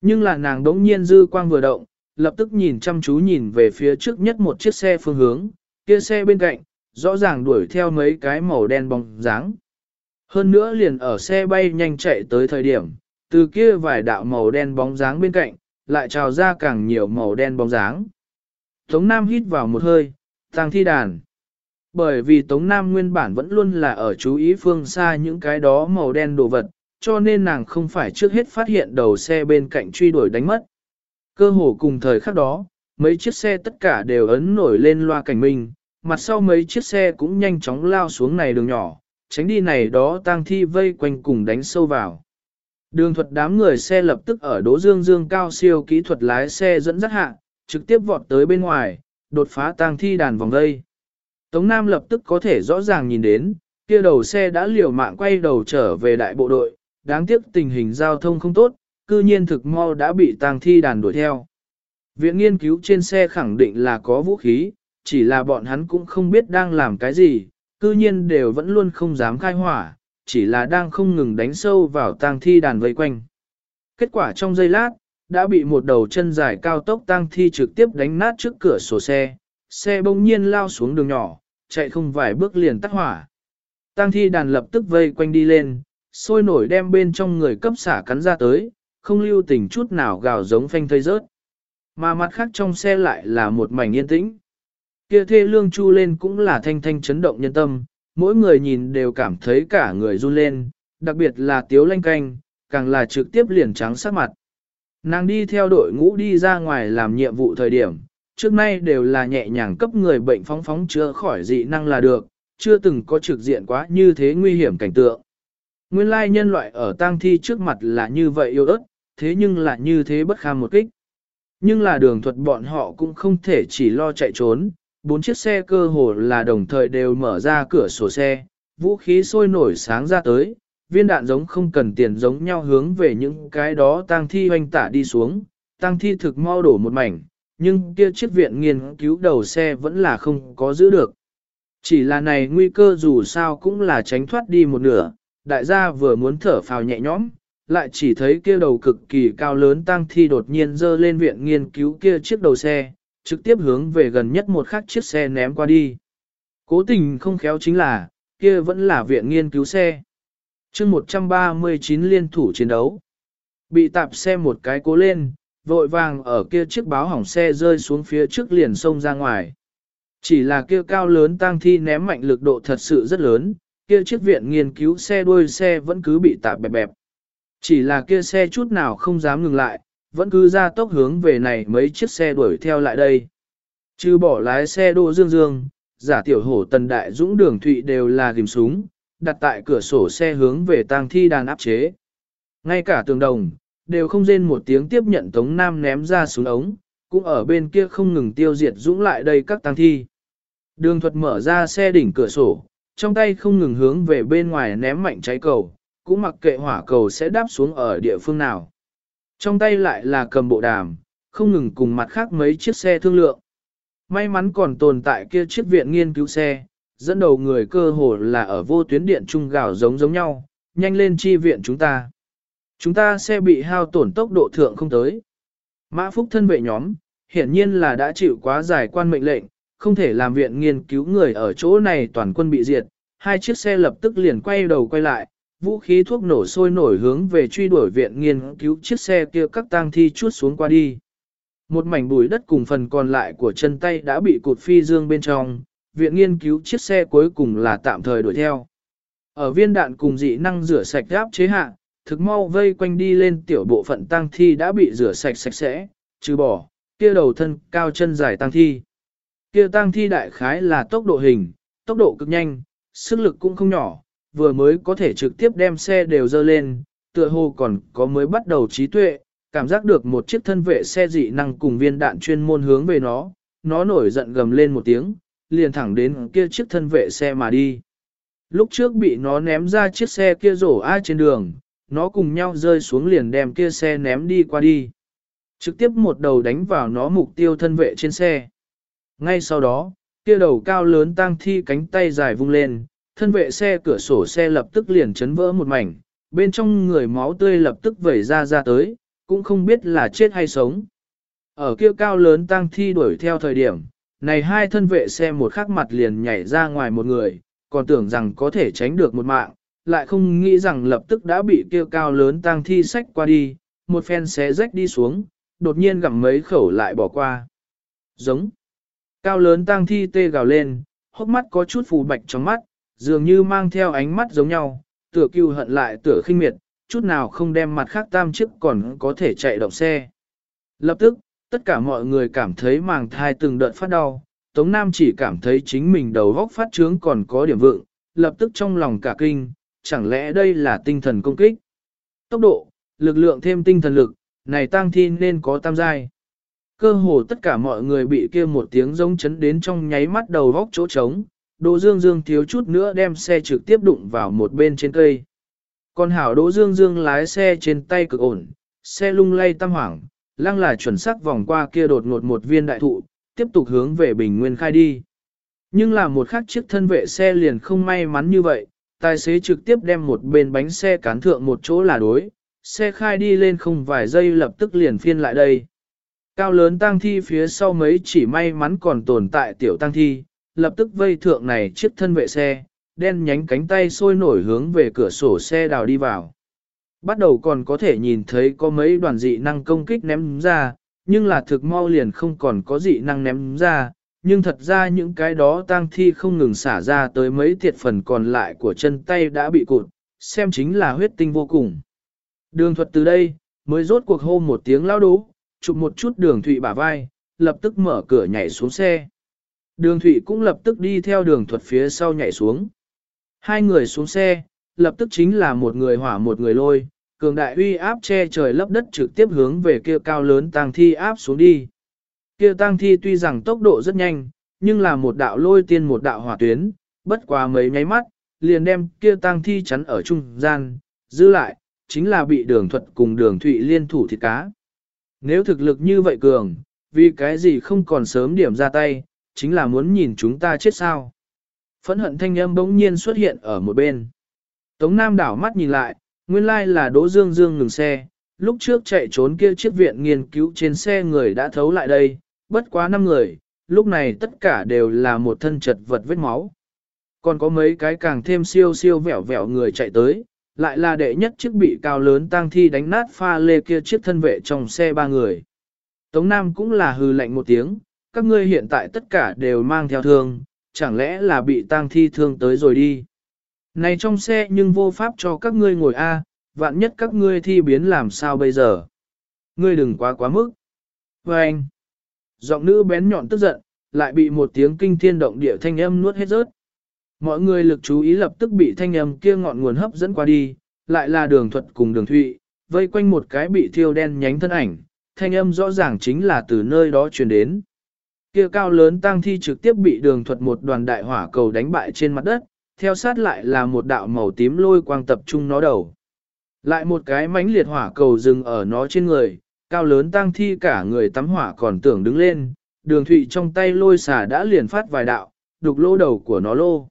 Nhưng là nàng đống nhiên dư quang vừa động, lập tức nhìn chăm chú nhìn về phía trước nhất một chiếc xe phương hướng, kia xe bên cạnh, rõ ràng đuổi theo mấy cái màu đen bóng dáng. Hơn nữa liền ở xe bay nhanh chạy tới thời điểm, từ kia vài đạo màu đen bóng dáng bên cạnh, lại trào ra càng nhiều màu đen bóng dáng. Tống Nam hít vào một hơi, tăng thi đàn. Bởi vì Tống Nam nguyên bản vẫn luôn là ở chú ý phương xa những cái đó màu đen đồ vật, cho nên nàng không phải trước hết phát hiện đầu xe bên cạnh truy đuổi đánh mất. Cơ hồ cùng thời khắc đó, mấy chiếc xe tất cả đều ấn nổi lên loa cảnh minh, mặt sau mấy chiếc xe cũng nhanh chóng lao xuống này đường nhỏ, tránh đi này đó tang thi vây quanh cùng đánh sâu vào. Đường thuật đám người xe lập tức ở đố dương dương cao siêu kỹ thuật lái xe dẫn dắt hạ, trực tiếp vọt tới bên ngoài, đột phá tang thi đàn vòng dây. Tống Nam lập tức có thể rõ ràng nhìn đến, kia đầu xe đã liều mạng quay đầu trở về đại bộ đội, đáng tiếc tình hình giao thông không tốt, cư nhiên thực mau đã bị tang thi đàn đuổi theo. Viện nghiên cứu trên xe khẳng định là có vũ khí, chỉ là bọn hắn cũng không biết đang làm cái gì, cư nhiên đều vẫn luôn không dám khai hỏa, chỉ là đang không ngừng đánh sâu vào tang thi đàn vây quanh. Kết quả trong giây lát, đã bị một đầu chân dài cao tốc tang thi trực tiếp đánh nát trước cửa sổ xe, xe bỗng nhiên lao xuống đường nhỏ, chạy không vài bước liền tắt hỏa. Tang thi đàn lập tức vây quanh đi lên, sôi nổi đem bên trong người cấp xả cắn ra tới, không lưu tình chút nào gào giống phanh thây rớt. Mà mặt khác trong xe lại là một mảnh yên tĩnh. Kia thê lương chu lên cũng là thanh thanh chấn động nhân tâm, mỗi người nhìn đều cảm thấy cả người run lên, đặc biệt là tiếu lanh canh, càng là trực tiếp liền trắng sắc mặt. Nàng đi theo đội ngũ đi ra ngoài làm nhiệm vụ thời điểm, trước nay đều là nhẹ nhàng cấp người bệnh phóng phóng chữa khỏi dị năng là được, chưa từng có trực diện quá như thế nguy hiểm cảnh tượng. Nguyên lai nhân loại ở tang thi trước mặt là như vậy yêu ớt, thế nhưng là như thế bất kham một kích. Nhưng là đường thuật bọn họ cũng không thể chỉ lo chạy trốn, bốn chiếc xe cơ hồ là đồng thời đều mở ra cửa sổ xe, vũ khí sôi nổi sáng ra tới, viên đạn giống không cần tiền giống nhau hướng về những cái đó tang thi hoanh tả đi xuống, tang thi thực mau đổ một mảnh, nhưng kia chiếc viện nghiên cứu đầu xe vẫn là không có giữ được. Chỉ là này nguy cơ dù sao cũng là tránh thoát đi một nửa, đại gia vừa muốn thở phào nhẹ nhõm, lại chỉ thấy kia đầu cực kỳ cao lớn tang thi đột nhiên dơ lên viện nghiên cứu kia chiếc đầu xe, trực tiếp hướng về gần nhất một khắc chiếc xe ném qua đi. Cố tình không khéo chính là, kia vẫn là viện nghiên cứu xe. chương 139 liên thủ chiến đấu. Bị tạp xe một cái cố lên, vội vàng ở kia chiếc báo hỏng xe rơi xuống phía trước liền sông ra ngoài. Chỉ là kia cao lớn tang thi ném mạnh lực độ thật sự rất lớn, kia chiếc viện nghiên cứu xe đuôi xe vẫn cứ bị tạp bẹp bẹp. Chỉ là kia xe chút nào không dám ngừng lại, vẫn cứ ra tốc hướng về này mấy chiếc xe đuổi theo lại đây. Chứ bỏ lái xe đô dương dương, giả tiểu hổ tần đại dũng đường thụy đều là ghim súng, đặt tại cửa sổ xe hướng về tang thi đàn áp chế. Ngay cả tường đồng, đều không rên một tiếng tiếp nhận Tống Nam ném ra xuống ống, cũng ở bên kia không ngừng tiêu diệt dũng lại đây các tang thi. Đường thuật mở ra xe đỉnh cửa sổ, trong tay không ngừng hướng về bên ngoài ném mạnh cháy cầu, cũng mặc kệ hỏa cầu sẽ đáp xuống ở địa phương nào. Trong tay lại là cầm bộ đàm, không ngừng cùng mặt khác mấy chiếc xe thương lượng. May mắn còn tồn tại kia chiếc viện nghiên cứu xe, dẫn đầu người cơ hồ là ở vô tuyến điện trung gạo giống giống nhau, nhanh lên chi viện chúng ta. Chúng ta sẽ bị hao tổn tốc độ thượng không tới. Mã Phúc thân vệ nhóm, hiển nhiên là đã chịu quá dài quan mệnh lệnh, không thể làm viện nghiên cứu người ở chỗ này toàn quân bị diệt. Hai chiếc xe lập tức liền quay đầu quay lại, vũ khí thuốc nổ sôi nổi hướng về truy đuổi viện nghiên cứu chiếc xe kia các tang thi chuốt xuống qua đi. Một mảnh bụi đất cùng phần còn lại của chân tay đã bị cột phi dương bên trong, viện nghiên cứu chiếc xe cuối cùng là tạm thời đuổi theo. Ở viên đạn cùng dị năng rửa sạch áp chế hạ, thực mau vây quanh đi lên tiểu bộ phận tang thi đã bị rửa sạch sạch sẽ, trừ bỏ, kia đầu thân cao chân dài tang thi. Kia tang thi đại khái là tốc độ hình, tốc độ cực nhanh, sức lực cũng không nhỏ, vừa mới có thể trực tiếp đem xe đều dơ lên, tựa hồ còn có mới bắt đầu trí tuệ, cảm giác được một chiếc thân vệ xe dị năng cùng viên đạn chuyên môn hướng về nó, nó nổi giận gầm lên một tiếng, liền thẳng đến kia chiếc thân vệ xe mà đi. Lúc trước bị nó ném ra chiếc xe kia rổ ai trên đường, nó cùng nhau rơi xuống liền đem kia xe ném đi qua đi. Trực tiếp một đầu đánh vào nó mục tiêu thân vệ trên xe. Ngay sau đó, kia đầu cao lớn tang thi cánh tay dài vung lên, thân vệ xe cửa sổ xe lập tức liền chấn vỡ một mảnh, bên trong người máu tươi lập tức vẩy ra ra tới, cũng không biết là chết hay sống. Ở kia cao lớn tang thi đuổi theo thời điểm, này hai thân vệ xe một khắc mặt liền nhảy ra ngoài một người, còn tưởng rằng có thể tránh được một mạng, lại không nghĩ rằng lập tức đã bị kia cao lớn tang thi sách qua đi, một phen xé rách đi xuống, đột nhiên gặm mấy khẩu lại bỏ qua. Giống. Cao lớn tang thi tê gào lên, hốc mắt có chút phù bạch trong mắt, dường như mang theo ánh mắt giống nhau, tựa cưu hận lại tựa khinh miệt, chút nào không đem mặt khác tam chức còn có thể chạy động xe. Lập tức, tất cả mọi người cảm thấy màng thai từng đợt phát đau, Tống Nam chỉ cảm thấy chính mình đầu góc phát trướng còn có điểm vượng, lập tức trong lòng cả kinh, chẳng lẽ đây là tinh thần công kích? Tốc độ, lực lượng thêm tinh thần lực, này tăng thi nên có tam giai. Cơ hồ tất cả mọi người bị kia một tiếng giống chấn đến trong nháy mắt đầu góc chỗ trống, Đỗ Dương Dương thiếu chút nữa đem xe trực tiếp đụng vào một bên trên cây. Còn hảo Đỗ Dương Dương lái xe trên tay cực ổn, xe lung lay tam hoảng, lăng là chuẩn xác vòng qua kia đột ngột một viên đại thụ, tiếp tục hướng về Bình Nguyên khai đi. Nhưng là một khắc chiếc thân vệ xe liền không may mắn như vậy, tài xế trực tiếp đem một bên bánh xe cán thượng một chỗ là đối, xe khai đi lên không vài giây lập tức liền phiên lại đây. Cao lớn tang thi phía sau mấy chỉ may mắn còn tồn tại tiểu tang thi, lập tức vây thượng này chiếc thân vệ xe, đen nhánh cánh tay sôi nổi hướng về cửa sổ xe đào đi vào. Bắt đầu còn có thể nhìn thấy có mấy đoàn dị năng công kích ném ra, nhưng là thực mau liền không còn có dị năng ném ra, nhưng thật ra những cái đó tang thi không ngừng xả ra tới mấy thiệt phần còn lại của chân tay đã bị cụt, xem chính là huyết tinh vô cùng. Đường thuật từ đây, mới rốt cuộc hô một tiếng lao đố, chụp một chút đường thụy bả vai, lập tức mở cửa nhảy xuống xe. Đường thụy cũng lập tức đi theo đường thuật phía sau nhảy xuống. Hai người xuống xe, lập tức chính là một người hỏa một người lôi, cường đại uy áp che trời lấp đất trực tiếp hướng về kia cao lớn tang thi áp xuống đi. Kia tang thi tuy rằng tốc độ rất nhanh, nhưng là một đạo lôi tiên một đạo hỏa tuyến, bất quá mấy nháy mắt, liền đem kia tang thi chắn ở trung gian, giữ lại, chính là bị đường thuật cùng đường thụy liên thủ thịt cá. Nếu thực lực như vậy cường, vì cái gì không còn sớm điểm ra tay, chính là muốn nhìn chúng ta chết sao. Phẫn hận thanh âm bỗng nhiên xuất hiện ở một bên. Tống Nam đảo mắt nhìn lại, nguyên lai là Đỗ Dương Dương ngừng xe, lúc trước chạy trốn kia chiếc viện nghiên cứu trên xe người đã thấu lại đây, bất quá năm người, lúc này tất cả đều là một thân chật vật vết máu. Còn có mấy cái càng thêm siêu siêu vẻo vẻo người chạy tới, lại là đệ nhất chiếc bị cao lớn tang thi đánh nát pha lê kia chiếc thân vệ trong xe ba người. Tống Nam cũng là hư lạnh một tiếng, các ngươi hiện tại tất cả đều mang theo thương, chẳng lẽ là bị tang thi thương tới rồi đi. Này trong xe nhưng vô pháp cho các ngươi ngồi A, vạn nhất các ngươi thi biến làm sao bây giờ. Ngươi đừng quá quá mức. Và anh, giọng nữ bén nhọn tức giận, lại bị một tiếng kinh thiên động địa thanh âm nuốt hết rớt. Mọi người lực chú ý lập tức bị thanh âm kia ngọn nguồn hấp dẫn qua đi, lại là đường thuật cùng đường thụy, vây quanh một cái bị thiêu đen nhánh thân ảnh, thanh âm rõ ràng chính là từ nơi đó truyền đến. Kia cao lớn tang thi trực tiếp bị đường thuật một đoàn đại hỏa cầu đánh bại trên mặt đất, theo sát lại là một đạo màu tím lôi quang tập trung nó đầu. Lại một cái mánh liệt hỏa cầu dừng ở nó trên người, cao lớn tang thi cả người tắm hỏa còn tưởng đứng lên, đường thụy trong tay lôi xả đã liền phát vài đạo, đục lô đầu của nó lô.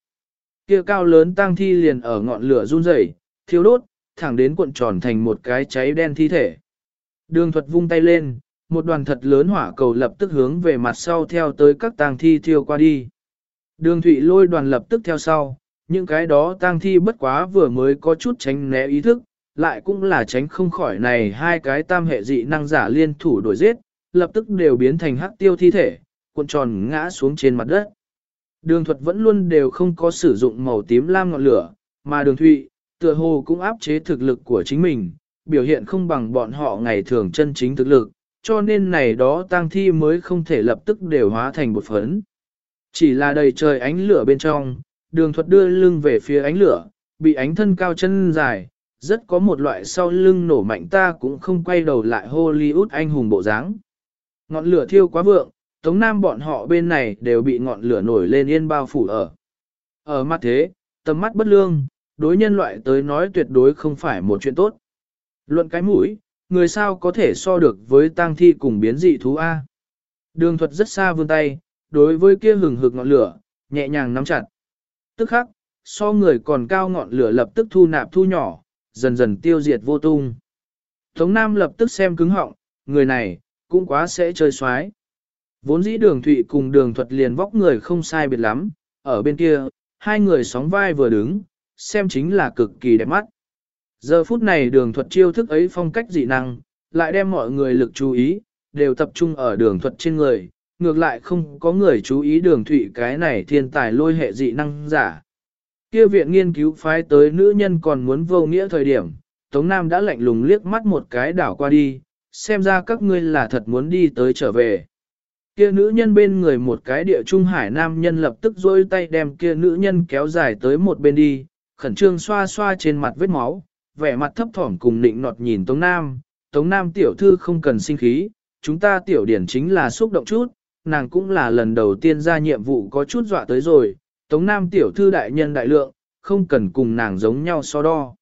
Kia cao lớn tang thi liền ở ngọn lửa run rẩy, thiêu đốt, thẳng đến cuộn tròn thành một cái cháy đen thi thể. Đường thuật vung tay lên, một đoàn thật lớn hỏa cầu lập tức hướng về mặt sau theo tới các tang thi thiêu qua đi. Đường thụy lôi đoàn lập tức theo sau, những cái đó tang thi bất quá vừa mới có chút tránh né ý thức, lại cũng là tránh không khỏi này hai cái tam hệ dị năng giả liên thủ đổi giết, lập tức đều biến thành hắc tiêu thi thể, cuộn tròn ngã xuống trên mặt đất. Đường thuật vẫn luôn đều không có sử dụng màu tím lam ngọn lửa, mà đường thụy, tựa hồ cũng áp chế thực lực của chính mình, biểu hiện không bằng bọn họ ngày thường chân chính thực lực, cho nên này đó tang thi mới không thể lập tức đều hóa thành bột phấn. Chỉ là đầy trời ánh lửa bên trong, đường thuật đưa lưng về phía ánh lửa, bị ánh thân cao chân dài, rất có một loại sau lưng nổ mạnh ta cũng không quay đầu lại Hollywood anh hùng bộ dáng. Ngọn lửa thiêu quá vượng, Tống Nam bọn họ bên này đều bị ngọn lửa nổi lên yên bao phủ ở. Ở mặt thế, tầm mắt bất lương, đối nhân loại tới nói tuyệt đối không phải một chuyện tốt. Luận cái mũi, người sao có thể so được với tang thi cùng biến dị thú A. Đường thuật rất xa vươn tay, đối với kia hừng hực ngọn lửa, nhẹ nhàng nắm chặt. Tức khắc, so người còn cao ngọn lửa lập tức thu nạp thu nhỏ, dần dần tiêu diệt vô tung. Tống Nam lập tức xem cứng họng, người này, cũng quá sẽ chơi xoái. Vốn dĩ đường thụy cùng đường thuật liền vóc người không sai biệt lắm, ở bên kia, hai người sóng vai vừa đứng, xem chính là cực kỳ đẹp mắt. Giờ phút này đường thuật chiêu thức ấy phong cách dị năng, lại đem mọi người lực chú ý, đều tập trung ở đường thuật trên người, ngược lại không có người chú ý đường thụy cái này thiên tài lôi hệ dị năng giả. Kia viện nghiên cứu phái tới nữ nhân còn muốn vô nghĩa thời điểm, Tống Nam đã lạnh lùng liếc mắt một cái đảo qua đi, xem ra các ngươi là thật muốn đi tới trở về. Kia nữ nhân bên người một cái địa trung hải nam nhân lập tức dôi tay đem kia nữ nhân kéo dài tới một bên đi, khẩn trương xoa xoa trên mặt vết máu, vẻ mặt thấp thỏm cùng nịnh nọt nhìn Tống Nam. Tống Nam tiểu thư không cần sinh khí, chúng ta tiểu điển chính là xúc động chút, nàng cũng là lần đầu tiên ra nhiệm vụ có chút dọa tới rồi, Tống Nam tiểu thư đại nhân đại lượng, không cần cùng nàng giống nhau so đo.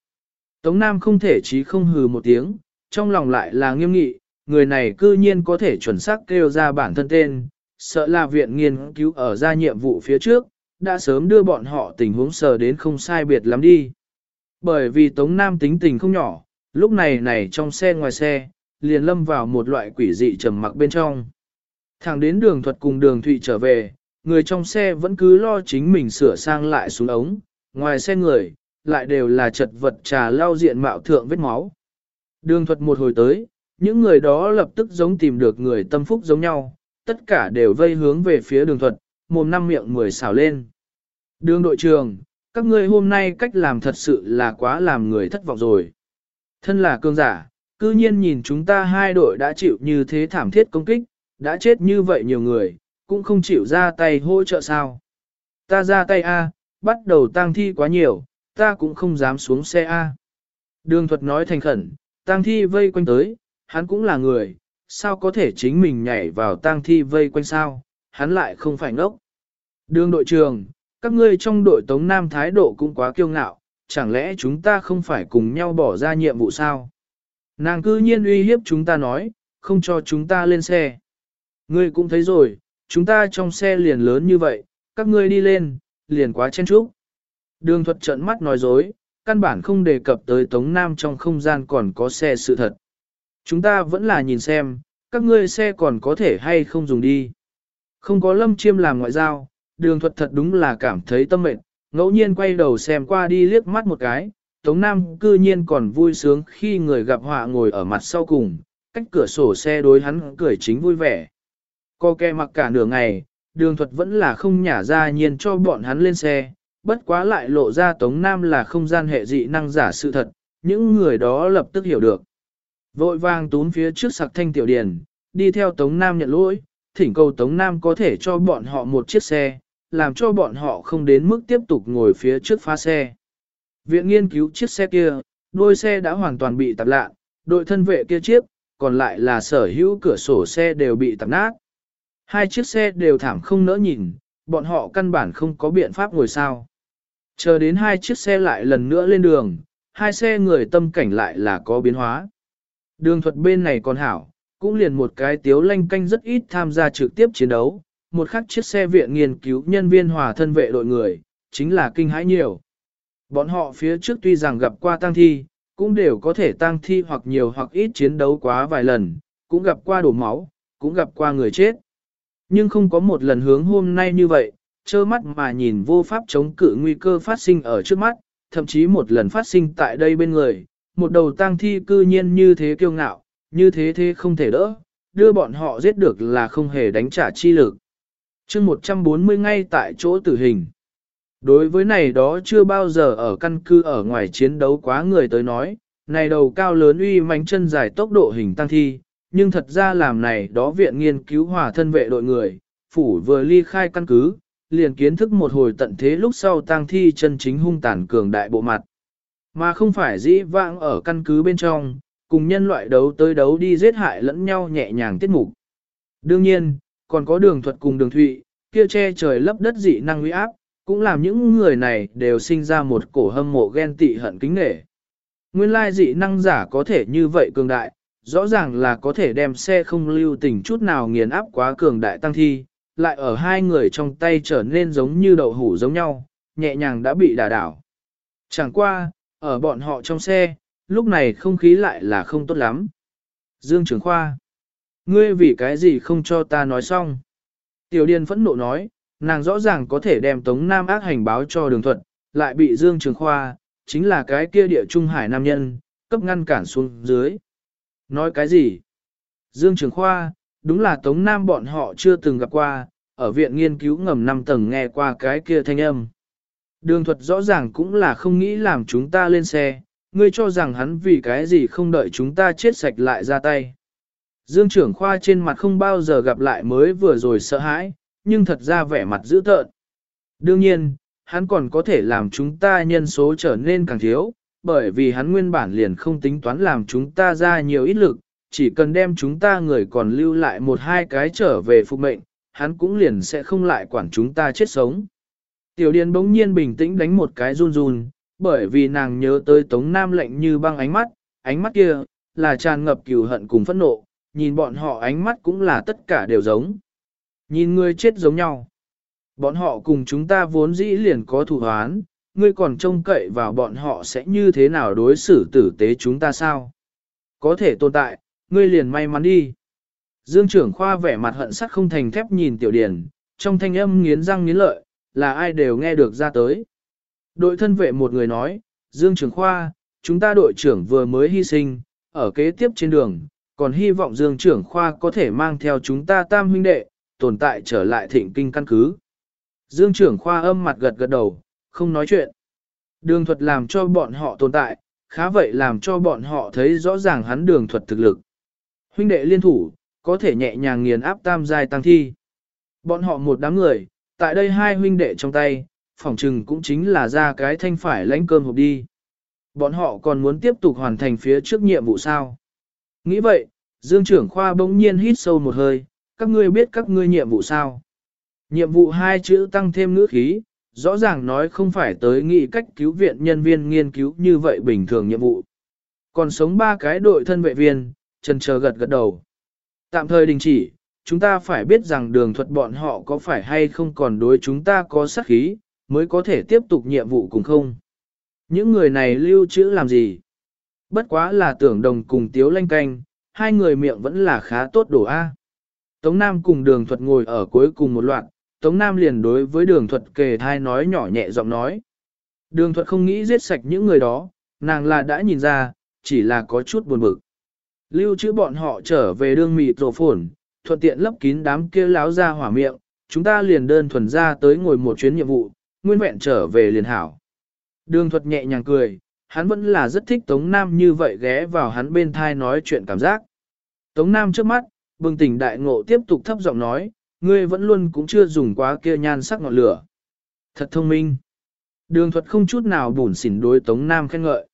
Tống Nam không thể chí không hừ một tiếng, trong lòng lại là nghiêm nghị, người này cư nhiên có thể chuẩn xác kêu ra bản thân tên, sợ là viện nghiên cứu ở ra nhiệm vụ phía trước, đã sớm đưa bọn họ tình huống sờ đến không sai biệt lắm đi. Bởi vì Tống Nam tính tình không nhỏ, lúc này này trong xe ngoài xe, liền lâm vào một loại quỷ dị trầm mặc bên trong. Thẳng đến đường thuật cùng đường thụy trở về, người trong xe vẫn cứ lo chính mình sửa sang lại xuống ống, ngoài xe người, lại đều là chật vật trà lao diện mạo thượng vết máu. Đường thuật một hồi tới, những người đó lập tức giống tìm được người tâm phúc giống nhau, tất cả đều vây hướng về phía đường thuật, mồm năm miệng mười xào lên. Đường đội trường các ngươi hôm nay cách làm thật sự là quá làm người thất vọng rồi. Thân là cương giả, cư nhiên nhìn chúng ta hai đội đã chịu như thế thảm thiết công kích, đã chết như vậy nhiều người, cũng không chịu ra tay hỗ trợ sao. Ta ra tay A, bắt đầu tang thi quá nhiều, ta cũng không dám xuống xe A. Đường thuật nói thành khẩn, tang thi vây quanh tới, hắn cũng là người, sao có thể chính mình nhảy vào tang thi vây quanh sao, hắn lại không phải ngốc. Đường đội trưởng, các ngươi trong đội Tống Nam thái độ cũng quá kiêu ngạo, chẳng lẽ chúng ta không phải cùng nhau bỏ ra nhiệm vụ sao? Nàng cư nhiên uy hiếp chúng ta nói, không cho chúng ta lên xe. Ngươi cũng thấy rồi, chúng ta trong xe liền lớn như vậy, các ngươi đi lên, liền quá chen chúc. Đường thuật trận mắt nói dối, căn bản không đề cập tới Tống Nam trong không gian còn có xe sự thật. Chúng ta vẫn là nhìn xem, các ngươi xe còn có thể hay không dùng đi. Không có lâm chiêm làm ngoại giao, đường thuật thật đúng là cảm thấy tâm mệnh, ngẫu nhiên quay đầu xem qua đi liếc mắt một cái, Tống Nam cư nhiên còn vui sướng khi người gặp họa ngồi ở mặt sau cùng, cách cửa sổ xe đối hắn cười chính vui vẻ. Co kè mặc cả nửa ngày, đường thuật vẫn là không nhả ra nhiên cho bọn hắn lên xe, bất quá lại lộ ra Tống Nam là không gian hệ dị năng giả sự thật, những người đó lập tức hiểu được. Vội vàng tún phía trước sạc thanh tiểu điền, đi theo Tống Nam nhận lỗi, thỉnh cầu Tống Nam có thể cho bọn họ một chiếc xe, làm cho bọn họ không đến mức tiếp tục ngồi phía trước phá xe. Viện nghiên cứu chiếc xe kia, đôi xe đã hoàn toàn bị tạp lạ, đội thân vệ kia chiếc, còn lại là sở hữu cửa sổ xe đều bị tạp nát. Hai chiếc xe đều thảm không nỡ nhìn, bọn họ căn bản không có biện pháp ngồi sao. Chờ đến hai chiếc xe lại lần nữa lên đường, hai xe người tâm cảnh lại là có biến hóa. Đường thuật bên này còn hảo, cũng liền một cái tiếu lanh canh rất ít tham gia trực tiếp chiến đấu, một khắc chiếc xe viện nghiên cứu nhân viên hòa thân vệ đội người, chính là kinh hãi nhiều. Bọn họ phía trước tuy rằng gặp qua tang thi, cũng đều có thể tang thi hoặc nhiều hoặc ít chiến đấu quá vài lần, cũng gặp qua đổ máu, cũng gặp qua người chết. Nhưng không có một lần hướng hôm nay như vậy, trơ mắt mà nhìn vô pháp chống cự nguy cơ phát sinh ở trước mắt, thậm chí một lần phát sinh tại đây bên người, một đầu tang thi cư nhiên như thế kiêu ngạo, như thế thế không thể đỡ, đưa bọn họ giết được là không hề đánh trả chi lực chương 140 ngay tại chỗ tử hình. Đối với này đó chưa bao giờ ở căn cứ ở ngoài chiến đấu quá người tới nói, này đầu cao lớn uy mánh chân dài tốc độ hình tăng thi, nhưng thật ra làm này đó viện nghiên cứu hòa thân vệ đội người, phủ vừa ly khai căn cứ, liền kiến thức một hồi tận thế lúc sau tăng thi chân chính hung tàn cường đại bộ mặt. Mà không phải dĩ vãng ở căn cứ bên trong, cùng nhân loại đấu tới đấu đi giết hại lẫn nhau nhẹ nhàng tiết mục. Đương nhiên, còn có đường thuật cùng đường thụy, kia che trời lấp đất dị năng uy áp, cũng làm những người này đều sinh ra một cổ hâm mộ ghen tị hận kính nể. Nguyên lai dị năng giả có thể như vậy cường đại, rõ ràng là có thể đem xe không lưu tình chút nào nghiền áp quá cường đại tăng thi, lại ở hai người trong tay trở nên giống như đậu hủ giống nhau, nhẹ nhàng đã bị đả đảo. Chẳng qua, ở bọn họ trong xe, lúc này không khí lại là không tốt lắm. Dương Trường Khoa, ngươi vì cái gì không cho ta nói xong? Tiểu Điền phẫn nộ nói, nàng rõ ràng có thể đem Tống Nam ác hành báo cho đường thuận, lại bị Dương Trường Khoa, chính là cái kia địa trung hải nam nhân, cấp ngăn cản xuống dưới. Nói cái gì? Dương Trường Khoa, đúng là Tống Nam bọn họ chưa từng gặp qua, ở viện nghiên cứu ngầm 5 tầng nghe qua cái kia thanh âm. Đường thuật rõ ràng cũng là không nghĩ làm chúng ta lên xe, ngươi cho rằng hắn vì cái gì không đợi chúng ta chết sạch lại ra tay. Dương trưởng khoa trên mặt không bao giờ gặp lại mới vừa rồi sợ hãi, nhưng thật ra vẻ mặt dữ tợn. Đương nhiên, hắn còn có thể làm chúng ta nhân số trở nên càng thiếu, bởi vì hắn nguyên bản liền không tính toán làm chúng ta ra nhiều ít lực, chỉ cần đem chúng ta người còn lưu lại một hai cái trở về phục mệnh, hắn cũng liền sẽ không lại quản chúng ta chết sống. Tiểu Điền bỗng nhiên bình tĩnh đánh một cái run run, bởi vì nàng nhớ tới Tống Nam lệnh như băng ánh mắt, ánh mắt kia, là tràn ngập cừu hận cùng phẫn nộ, nhìn bọn họ ánh mắt cũng là tất cả đều giống. Nhìn người chết giống nhau. Bọn họ cùng chúng ta vốn dĩ liền có thù hoán, ngươi còn trông cậy vào bọn họ sẽ như thế nào đối xử tử tế chúng ta sao? Có thể tồn tại, ngươi liền may mắn đi. Dương trưởng khoa vẻ mặt hận sắc không thành thép nhìn tiểu điển, trong thanh âm nghiến răng nghiến lợi, là ai đều nghe được ra tới. Đội thân vệ một người nói, Dương trưởng khoa, chúng ta đội trưởng vừa mới hy sinh, ở kế tiếp trên đường, còn hy vọng Dương trưởng khoa có thể mang theo chúng ta tam huynh đệ, tồn tại trở lại thịnh kinh căn cứ. Dương trưởng khoa âm mặt gật gật đầu, không nói chuyện. Đường thuật làm cho bọn họ tồn tại, khá vậy làm cho bọn họ thấy rõ ràng hắn đường thuật thực lực. Huynh đệ liên thủ, có thể nhẹ nhàng nghiền áp tam giai tăng thi. Bọn họ một đám người, tại đây hai huynh đệ trong tay, phỏng trừng cũng chính là ra cái thanh phải lãnh cơm hộp đi. Bọn họ còn muốn tiếp tục hoàn thành phía trước nhiệm vụ sao. Nghĩ vậy, Dương trưởng khoa bỗng nhiên hít sâu một hơi, các ngươi biết các ngươi nhiệm vụ sao. Nhiệm vụ hai chữ tăng thêm ngữ khí, rõ ràng nói không phải tới nghị cách cứu viện nhân viên nghiên cứu như vậy bình thường nhiệm vụ. Còn sống ba cái đội thân vệ viên, chân chờ gật gật đầu. Tạm thời đình chỉ, chúng ta phải biết rằng đường thuật bọn họ có phải hay không còn đối chúng ta có sát khí, mới có thể tiếp tục nhiệm vụ cùng không. Những người này lưu trữ làm gì? Bất quá là tưởng đồng cùng tiếu lanh canh, hai người miệng vẫn là khá tốt đổ A. Tống Nam cùng đường thuật ngồi ở cuối cùng một loạt, Tống Nam liền đối với đường thuật kề thai nói nhỏ nhẹ giọng nói. Đường thuật không nghĩ giết sạch những người đó, nàng là đã nhìn ra, chỉ là có chút buồn bực. Lưu trữ bọn họ trở về đương mịt rổ phổn, thuận tiện lấp kín đám kia láo ra hỏa miệng, chúng ta liền đơn thuần ra tới ngồi một chuyến nhiệm vụ, nguyên vẹn trở về liền hảo. Đường thuật nhẹ nhàng cười, hắn vẫn là rất thích Tống Nam như vậy ghé vào hắn bên thai nói chuyện cảm giác. Tống Nam trước mắt, bừng tỉnh đại ngộ tiếp tục thấp giọng nói, ngươi vẫn luôn cũng chưa dùng quá kia nhan sắc ngọn lửa. Thật thông minh. Đường thuật không chút nào bùn xỉn đối Tống Nam khen ngợi.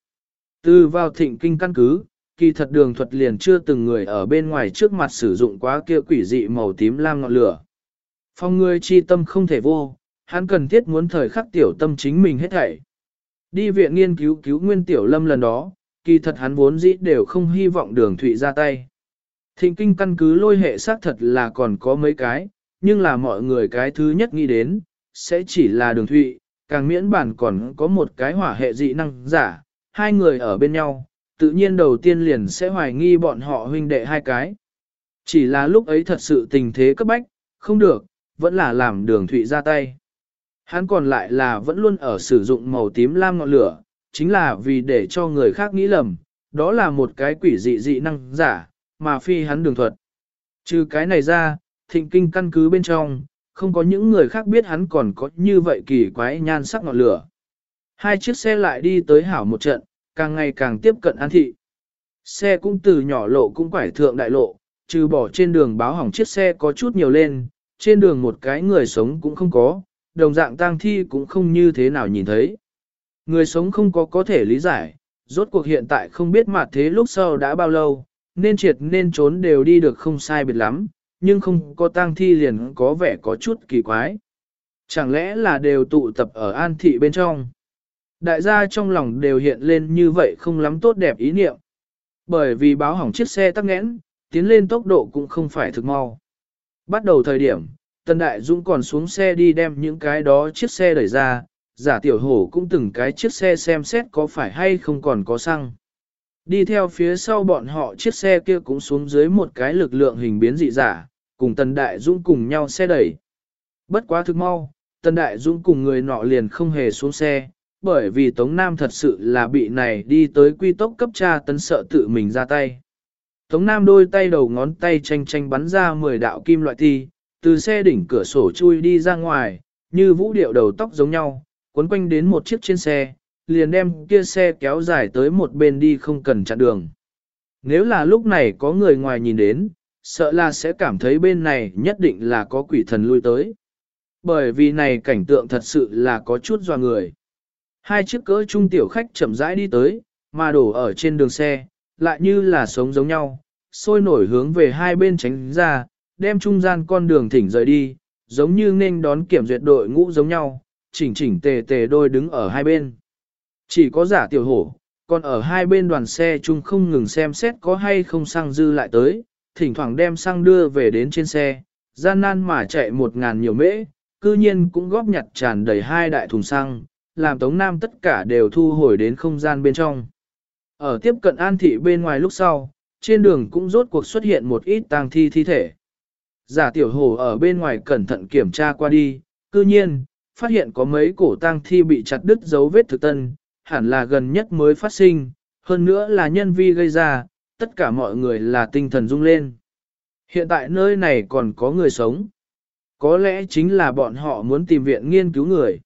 Từ vào thịnh kinh căn cứ, kỳ thật đường thuật liền chưa từng người ở bên ngoài trước mặt sử dụng quá kia quỷ dị màu tím lam ngọn lửa. Phong ngươi chi tâm không thể vô, hắn cần thiết muốn thời khắc tiểu tâm chính mình hết thảy. Đi viện nghiên cứu cứu nguyên tiểu lâm lần đó, kỳ thật hắn vốn dĩ đều không hy vọng đường thụy ra tay. Thịnh kinh căn cứ lôi hệ xác thật là còn có mấy cái, nhưng là mọi người cái thứ nhất nghĩ đến, sẽ chỉ là đường thụy, càng miễn bản còn có một cái hỏa hệ dị năng giả, hai người ở bên nhau, tự nhiên đầu tiên liền sẽ hoài nghi bọn họ huynh đệ hai cái. Chỉ là lúc ấy thật sự tình thế cấp bách, không được, vẫn là làm đường thụy ra tay. Hắn còn lại là vẫn luôn ở sử dụng màu tím lam ngọn lửa, chính là vì để cho người khác nghĩ lầm, đó là một cái quỷ dị dị năng giả, mà phi hắn đường thuật. Trừ cái này ra, thịnh kinh căn cứ bên trong, không có những người khác biết hắn còn có như vậy kỳ quái nhan sắc ngọn lửa. Hai chiếc xe lại đi tới hảo một trận, càng ngày càng tiếp cận an thị. Xe cũng từ nhỏ lộ cũng quải thượng đại lộ, trừ bỏ trên đường báo hỏng chiếc xe có chút nhiều lên, trên đường một cái người sống cũng không có, đồng dạng tang thi cũng không như thế nào nhìn thấy. Người sống không có có thể lý giải, rốt cuộc hiện tại không biết mặt thế lúc sau đã bao lâu, nên triệt nên trốn đều đi được không sai biệt lắm, nhưng không có tang thi liền có vẻ có chút kỳ quái. Chẳng lẽ là đều tụ tập ở an thị bên trong? Đại gia trong lòng đều hiện lên như vậy không lắm tốt đẹp ý niệm. Bởi vì báo hỏng chiếc xe tắc nghẽn, tiến lên tốc độ cũng không phải thực mau. Bắt đầu thời điểm, Tần Đại Dũng còn xuống xe đi đem những cái đó chiếc xe đẩy ra, giả tiểu hổ cũng từng cái chiếc xe xem xét có phải hay không còn có xăng. Đi theo phía sau bọn họ chiếc xe kia cũng xuống dưới một cái lực lượng hình biến dị giả, cùng Tần Đại Dũng cùng nhau xe đẩy. Bất quá thực mau, Tần Đại Dũng cùng người nọ liền không hề xuống xe, bởi vì Tống Nam thật sự là bị này đi tới quy tốc cấp tra tấn sợ tự mình ra tay. Tống Nam đôi tay đầu ngón tay tranh tranh bắn ra 10 đạo kim loại thi, từ xe đỉnh cửa sổ chui đi ra ngoài, như vũ điệu đầu tóc giống nhau, cuốn quanh đến một chiếc trên xe, liền đem kia xe kéo dài tới một bên đi không cần chặn đường. Nếu là lúc này có người ngoài nhìn đến, sợ là sẽ cảm thấy bên này nhất định là có quỷ thần lui tới. Bởi vì này cảnh tượng thật sự là có chút doa người. Hai chiếc cỡ trung tiểu khách chậm rãi đi tới, mà đổ ở trên đường xe, lại như là sống giống nhau, sôi nổi hướng về hai bên tránh ra, đem trung gian con đường thỉnh rời đi, giống như nên đón kiểm duyệt đội ngũ giống nhau, chỉnh chỉnh tề tề đôi đứng ở hai bên. Chỉ có giả tiểu hổ, còn ở hai bên đoàn xe chung không ngừng xem xét có hay không xăng dư lại tới, thỉnh thoảng đem xăng đưa về đến trên xe, gian nan mà chạy một ngàn nhiều mễ, cư nhiên cũng góp nhặt tràn đầy hai đại thùng xăng, làm Tống Nam tất cả đều thu hồi đến không gian bên trong. Ở tiếp cận an thị bên ngoài lúc sau, trên đường cũng rốt cuộc xuất hiện một ít tang thi thi thể. Giả tiểu hồ ở bên ngoài cẩn thận kiểm tra qua đi, cư nhiên, phát hiện có mấy cổ tang thi bị chặt đứt dấu vết thực tân, hẳn là gần nhất mới phát sinh, hơn nữa là nhân vi gây ra, tất cả mọi người là tinh thần rung lên. Hiện tại nơi này còn có người sống. Có lẽ chính là bọn họ muốn tìm viện nghiên cứu người.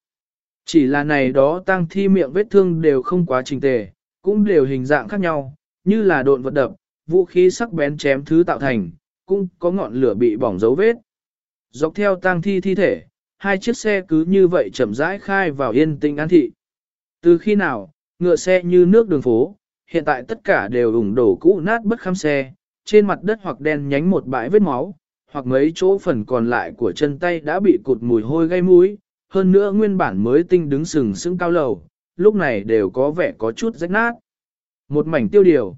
Chỉ là này đó tang thi miệng vết thương đều không quá trình tề, cũng đều hình dạng khác nhau, như là độn vật đập, vũ khí sắc bén chém thứ tạo thành, cũng có ngọn lửa bị bỏng dấu vết. Dọc theo tang thi thi thể, hai chiếc xe cứ như vậy chậm rãi khai vào yên tĩnh an thị. Từ khi nào, ngựa xe như nước đường phố, hiện tại tất cả đều ủng đổ cũ nát bất khám xe, trên mặt đất hoặc đen nhánh một bãi vết máu, hoặc mấy chỗ phần còn lại của chân tay đã bị cụt mùi hôi gây mũi, hơn nữa nguyên bản mới tinh đứng sừng sững cao lầu, lúc này đều có vẻ có chút rách nát. Một mảnh tiêu điều.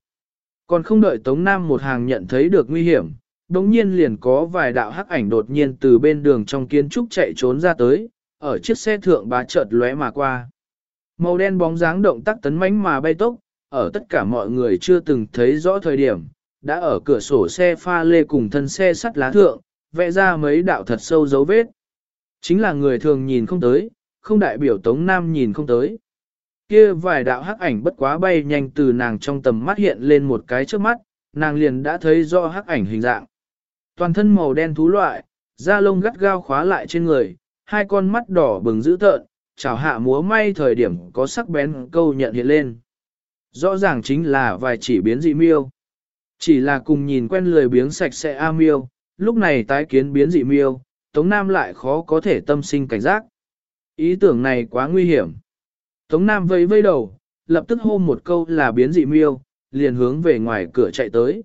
Còn không đợi Tống Nam một hàng nhận thấy được nguy hiểm, đồng nhiên liền có vài đạo hắc ảnh đột nhiên từ bên đường trong kiến trúc chạy trốn ra tới, ở chiếc xe thượng bá chợt lóe mà qua. Màu đen bóng dáng động tác tấn mãnh mà bay tốc, ở tất cả mọi người chưa từng thấy rõ thời điểm, đã ở cửa sổ xe pha lê cùng thân xe sắt lá thượng, vẽ ra mấy đạo thật sâu dấu vết. Chính là người thường nhìn không tới, không đại biểu Tống Nam nhìn không tới. Kia vài đạo hắc ảnh bất quá bay nhanh từ nàng trong tầm mắt hiện lên một cái trước mắt, nàng liền đã thấy rõ hắc ảnh hình dạng. Toàn thân màu đen thú loại, da lông gắt gao khóa lại trên người, hai con mắt đỏ bừng dữ tợn, chảo hạ múa may thời điểm có sắc bén câu nhận hiện lên. Rõ ràng chính là vài chỉ biến dị miêu. Chỉ là cùng nhìn quen lười biếng sạch sẽ A miêu, lúc này tái kiến biến dị miêu, Tống Nam lại khó có thể tâm sinh cảnh giác. Ý tưởng này quá nguy hiểm. Tống Nam vây vây đầu, lập tức hô một câu là biến dị miêu, liền hướng về ngoài cửa chạy tới.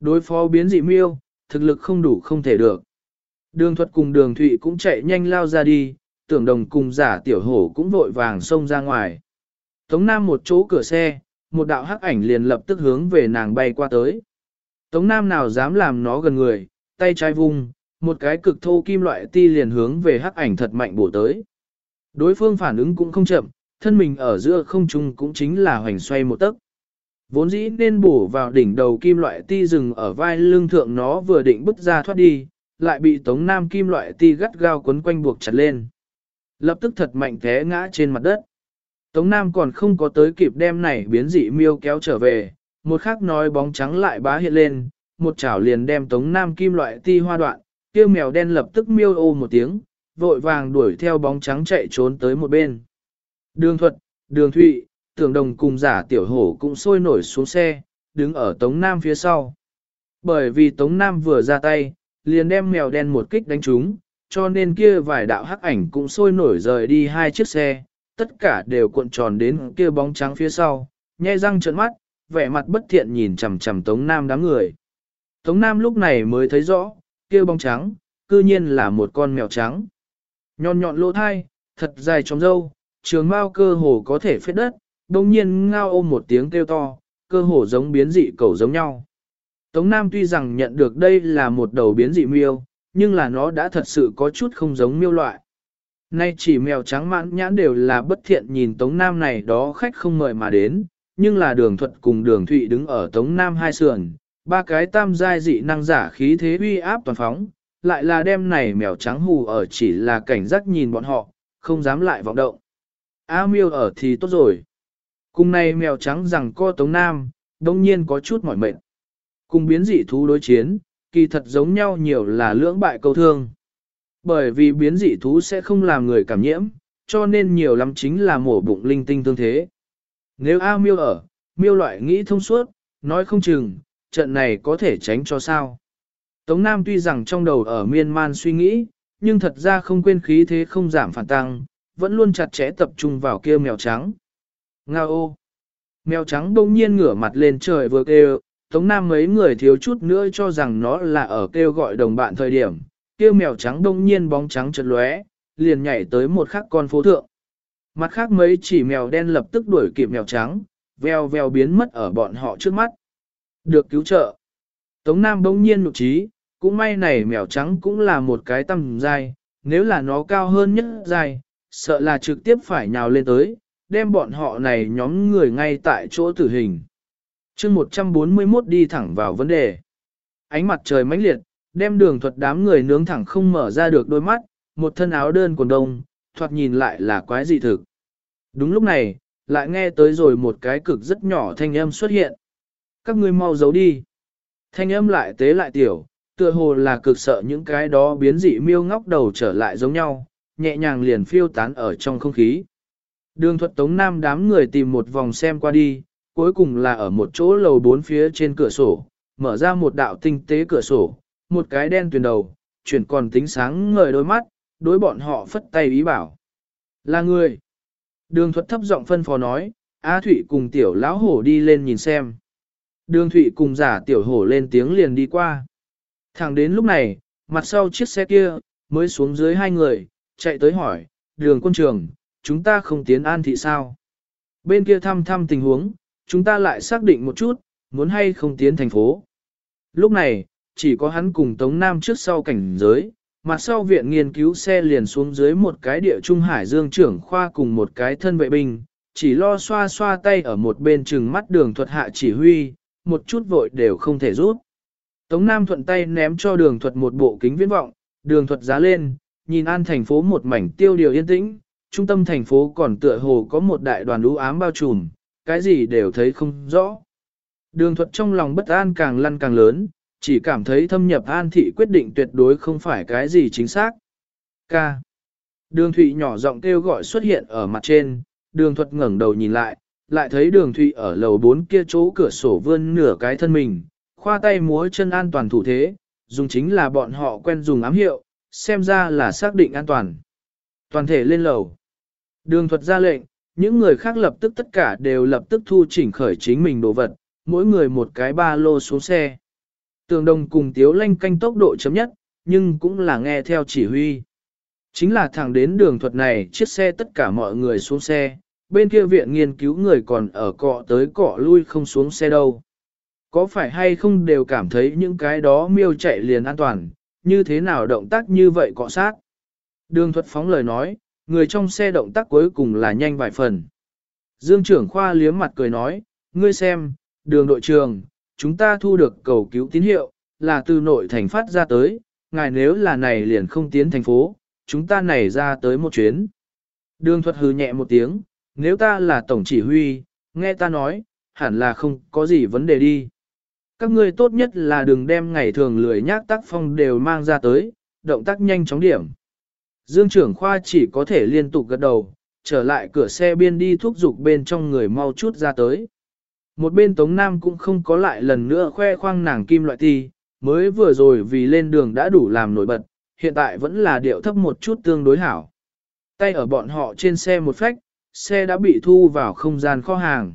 Đối phó biến dị miêu, thực lực không đủ không thể được. Đường thuật cùng đường thụy cũng chạy nhanh lao ra đi, tưởng đồng cùng giả tiểu hổ cũng vội vàng xông ra ngoài. Tống Nam một chỗ cửa xe, một đạo hắc ảnh liền lập tức hướng về nàng bay qua tới. Tống Nam nào dám làm nó gần người, tay trái vung, một cái cực thô kim loại ti liền hướng về hắc ảnh thật mạnh bổ tới. Đối phương phản ứng cũng không chậm, thân mình ở giữa không trung cũng chính là hoành xoay một tấc. Vốn dĩ nên bổ vào đỉnh đầu kim loại ti rừng ở vai lưng thượng nó vừa định bứt ra thoát đi, lại bị tống nam kim loại ti gắt gao quấn quanh buộc chặt lên. Lập tức thật mạnh té ngã trên mặt đất. Tống Nam còn không có tới kịp đem này biến dị miêu kéo trở về, một khắc nói bóng trắng lại bá hiện lên, một chảo liền đem Tống Nam kim loại ti hoa đoạn, kia mèo đen lập tức miêu ô một tiếng, vội vàng đuổi theo bóng trắng chạy trốn tới một bên. Đường thuật, đường thụy, tưởng đồng cùng giả tiểu hổ cũng sôi nổi xuống xe, đứng ở Tống Nam phía sau. Bởi vì Tống Nam vừa ra tay, liền đem mèo đen một kích đánh trúng, cho nên kia vài đạo hắc ảnh cũng sôi nổi rời đi hai chiếc xe, tất cả đều cuộn tròn đến kia bóng trắng phía sau, nhai răng trợn mắt, vẻ mặt bất thiện nhìn chằm chằm Tống Nam đám người. Tống Nam lúc này mới thấy rõ, kia bóng trắng, cư nhiên là một con mèo trắng. Nhọn nhọn lỗ thai, thật dài trong râu, trường mao cơ hồ có thể phết đất, đồng nhiên ngao ôm một tiếng kêu to, cơ hồ giống biến dị cầu giống nhau. Tống Nam tuy rằng nhận được đây là một đầu biến dị miêu, nhưng là nó đã thật sự có chút không giống miêu loại. Nay chỉ mèo trắng mãn nhãn đều là bất thiện nhìn Tống Nam này đó khách không mời mà đến, nhưng là đường thuật cùng đường thụy đứng ở Tống Nam hai sườn, ba cái tam giai dị năng giả khí thế uy áp toàn phóng, lại là đêm này mèo trắng hù ở chỉ là cảnh giác nhìn bọn họ, không dám lại vọng động. A miêu ở thì tốt rồi. Cùng này mèo trắng rằng co Tống Nam, đông nhiên có chút mỏi mệt. Cùng biến dị thú đối chiến, kỳ thật giống nhau nhiều là lưỡng bại câu thương. Bởi vì biến dị thú sẽ không làm người cảm nhiễm, cho nên nhiều lắm chính là mổ bụng linh tinh tương thế. Nếu A miêu ở, miêu loại nghĩ thông suốt, nói không chừng, trận này có thể tránh cho sao. Tống Nam tuy rằng trong đầu ở miên man suy nghĩ, nhưng thật ra không quên khí thế không giảm phản tăng, vẫn luôn chặt chẽ tập trung vào kia mèo trắng. Nga ô! Mèo trắng bỗng nhiên ngửa mặt lên trời vừa kêu, Tống Nam mấy người thiếu chút nữa cho rằng nó là ở kêu gọi đồng bạn thời điểm, Kêu mèo trắng bỗng nhiên bóng trắng chật lóe, liền nhảy tới một khắc con phố thượng. Mặt khác mấy chỉ mèo đen lập tức đuổi kịp mèo trắng, veo veo biến mất ở bọn họ trước mắt. Được cứu trợ. Tống Nam bỗng nhiên nụ trí, cũng may này mèo trắng cũng là một cái tầm dài, nếu là nó cao hơn nhất dài, sợ là trực tiếp phải nhào lên tới, đem bọn họ này nhóm người ngay tại chỗ tử hình. chương 141 đi thẳng vào vấn đề. Ánh mặt trời mãnh liệt, đem đường thuật đám người nướng thẳng không mở ra được đôi mắt, một thân áo đơn quần đông, thoạt nhìn lại là quái dị thực. Đúng lúc này, lại nghe tới rồi một cái cực rất nhỏ thanh âm xuất hiện. Các ngươi mau giấu đi. Thanh âm lại tế lại tiểu, tựa hồ là cực sợ những cái đó biến dị miêu ngóc đầu trở lại giống nhau, nhẹ nhàng liền phiêu tán ở trong không khí. Đường thuật tống nam đám người tìm một vòng xem qua đi, cuối cùng là ở một chỗ lầu bốn phía trên cửa sổ, mở ra một đạo tinh tế cửa sổ, một cái đen tuyền đầu, chuyển còn tính sáng ngời đôi mắt, đối bọn họ phất tay ý bảo. Là người. Đường thuật thấp giọng phân phó nói, Á Thụy cùng tiểu lão hổ đi lên nhìn xem. Đường Thụy cùng giả tiểu hổ lên tiếng liền đi qua. Thẳng đến lúc này, mặt sau chiếc xe kia, mới xuống dưới hai người, chạy tới hỏi, đường quân trường, chúng ta không tiến an thị sao? Bên kia thăm thăm tình huống, chúng ta lại xác định một chút, muốn hay không tiến thành phố. Lúc này, chỉ có hắn cùng Tống Nam trước sau cảnh giới, mặt sau viện nghiên cứu xe liền xuống dưới một cái địa trung hải dương trưởng khoa cùng một cái thân vệ binh, chỉ lo xoa xoa tay ở một bên trừng mắt đường thuật hạ chỉ huy, một chút vội đều không thể rút. Tống Nam thuận tay ném cho đường thuật một bộ kính viễn vọng, đường thuật giá lên, nhìn an thành phố một mảnh tiêu điều yên tĩnh, trung tâm thành phố còn tựa hồ có một đại đoàn lũ ám bao trùm, cái gì đều thấy không rõ. Đường thuật trong lòng bất an càng lăn càng lớn, chỉ cảm thấy thâm nhập an thị quyết định tuyệt đối không phải cái gì chính xác. K. Đường thụy nhỏ giọng kêu gọi xuất hiện ở mặt trên, đường thuật ngẩng đầu nhìn lại, lại thấy đường thụy ở lầu bốn kia chỗ cửa sổ vươn nửa cái thân mình, khoa tay múa chân an toàn thủ thế, dùng chính là bọn họ quen dùng ám hiệu, xem ra là xác định an toàn. Toàn thể lên lầu. Đường thuật ra lệnh, những người khác lập tức tất cả đều lập tức thu chỉnh khởi chính mình đồ vật, mỗi người một cái ba lô xuống xe. Tường đồng cùng tiếu lanh canh tốc độ chấm nhất, nhưng cũng là nghe theo chỉ huy. Chính là thẳng đến đường thuật này chiếc xe tất cả mọi người xuống xe, bên kia viện nghiên cứu người còn ở cọ tới cọ lui không xuống xe đâu. Có phải hay không đều cảm thấy những cái đó miêu chạy liền an toàn, như thế nào động tác như vậy cọ sát. Đường thuật phóng lời nói, người trong xe động tác cuối cùng là nhanh vài phần. Dương trưởng khoa liếm mặt cười nói, ngươi xem, đường đội trường, chúng ta thu được cầu cứu tín hiệu, là từ nội thành phát ra tới, ngài nếu là này liền không tiến thành phố, chúng ta này ra tới một chuyến. Đường thuật hừ nhẹ một tiếng, nếu ta là tổng chỉ huy, nghe ta nói, hẳn là không có gì vấn đề đi. Các ngươi tốt nhất là đừng đem ngày thường lười nhác tác phong đều mang ra tới, động tác nhanh chóng điểm. Dương trưởng khoa chỉ có thể liên tục gật đầu, trở lại cửa xe biên đi thúc giục bên trong người mau chút ra tới. Một bên Tống Nam cũng không có lại lần nữa khoe khoang nàng kim loại ti, mới vừa rồi vì lên đường đã đủ làm nổi bật, hiện tại vẫn là điệu thấp một chút tương đối hảo. Tay ở bọn họ trên xe một phách, xe đã bị thu vào không gian kho hàng.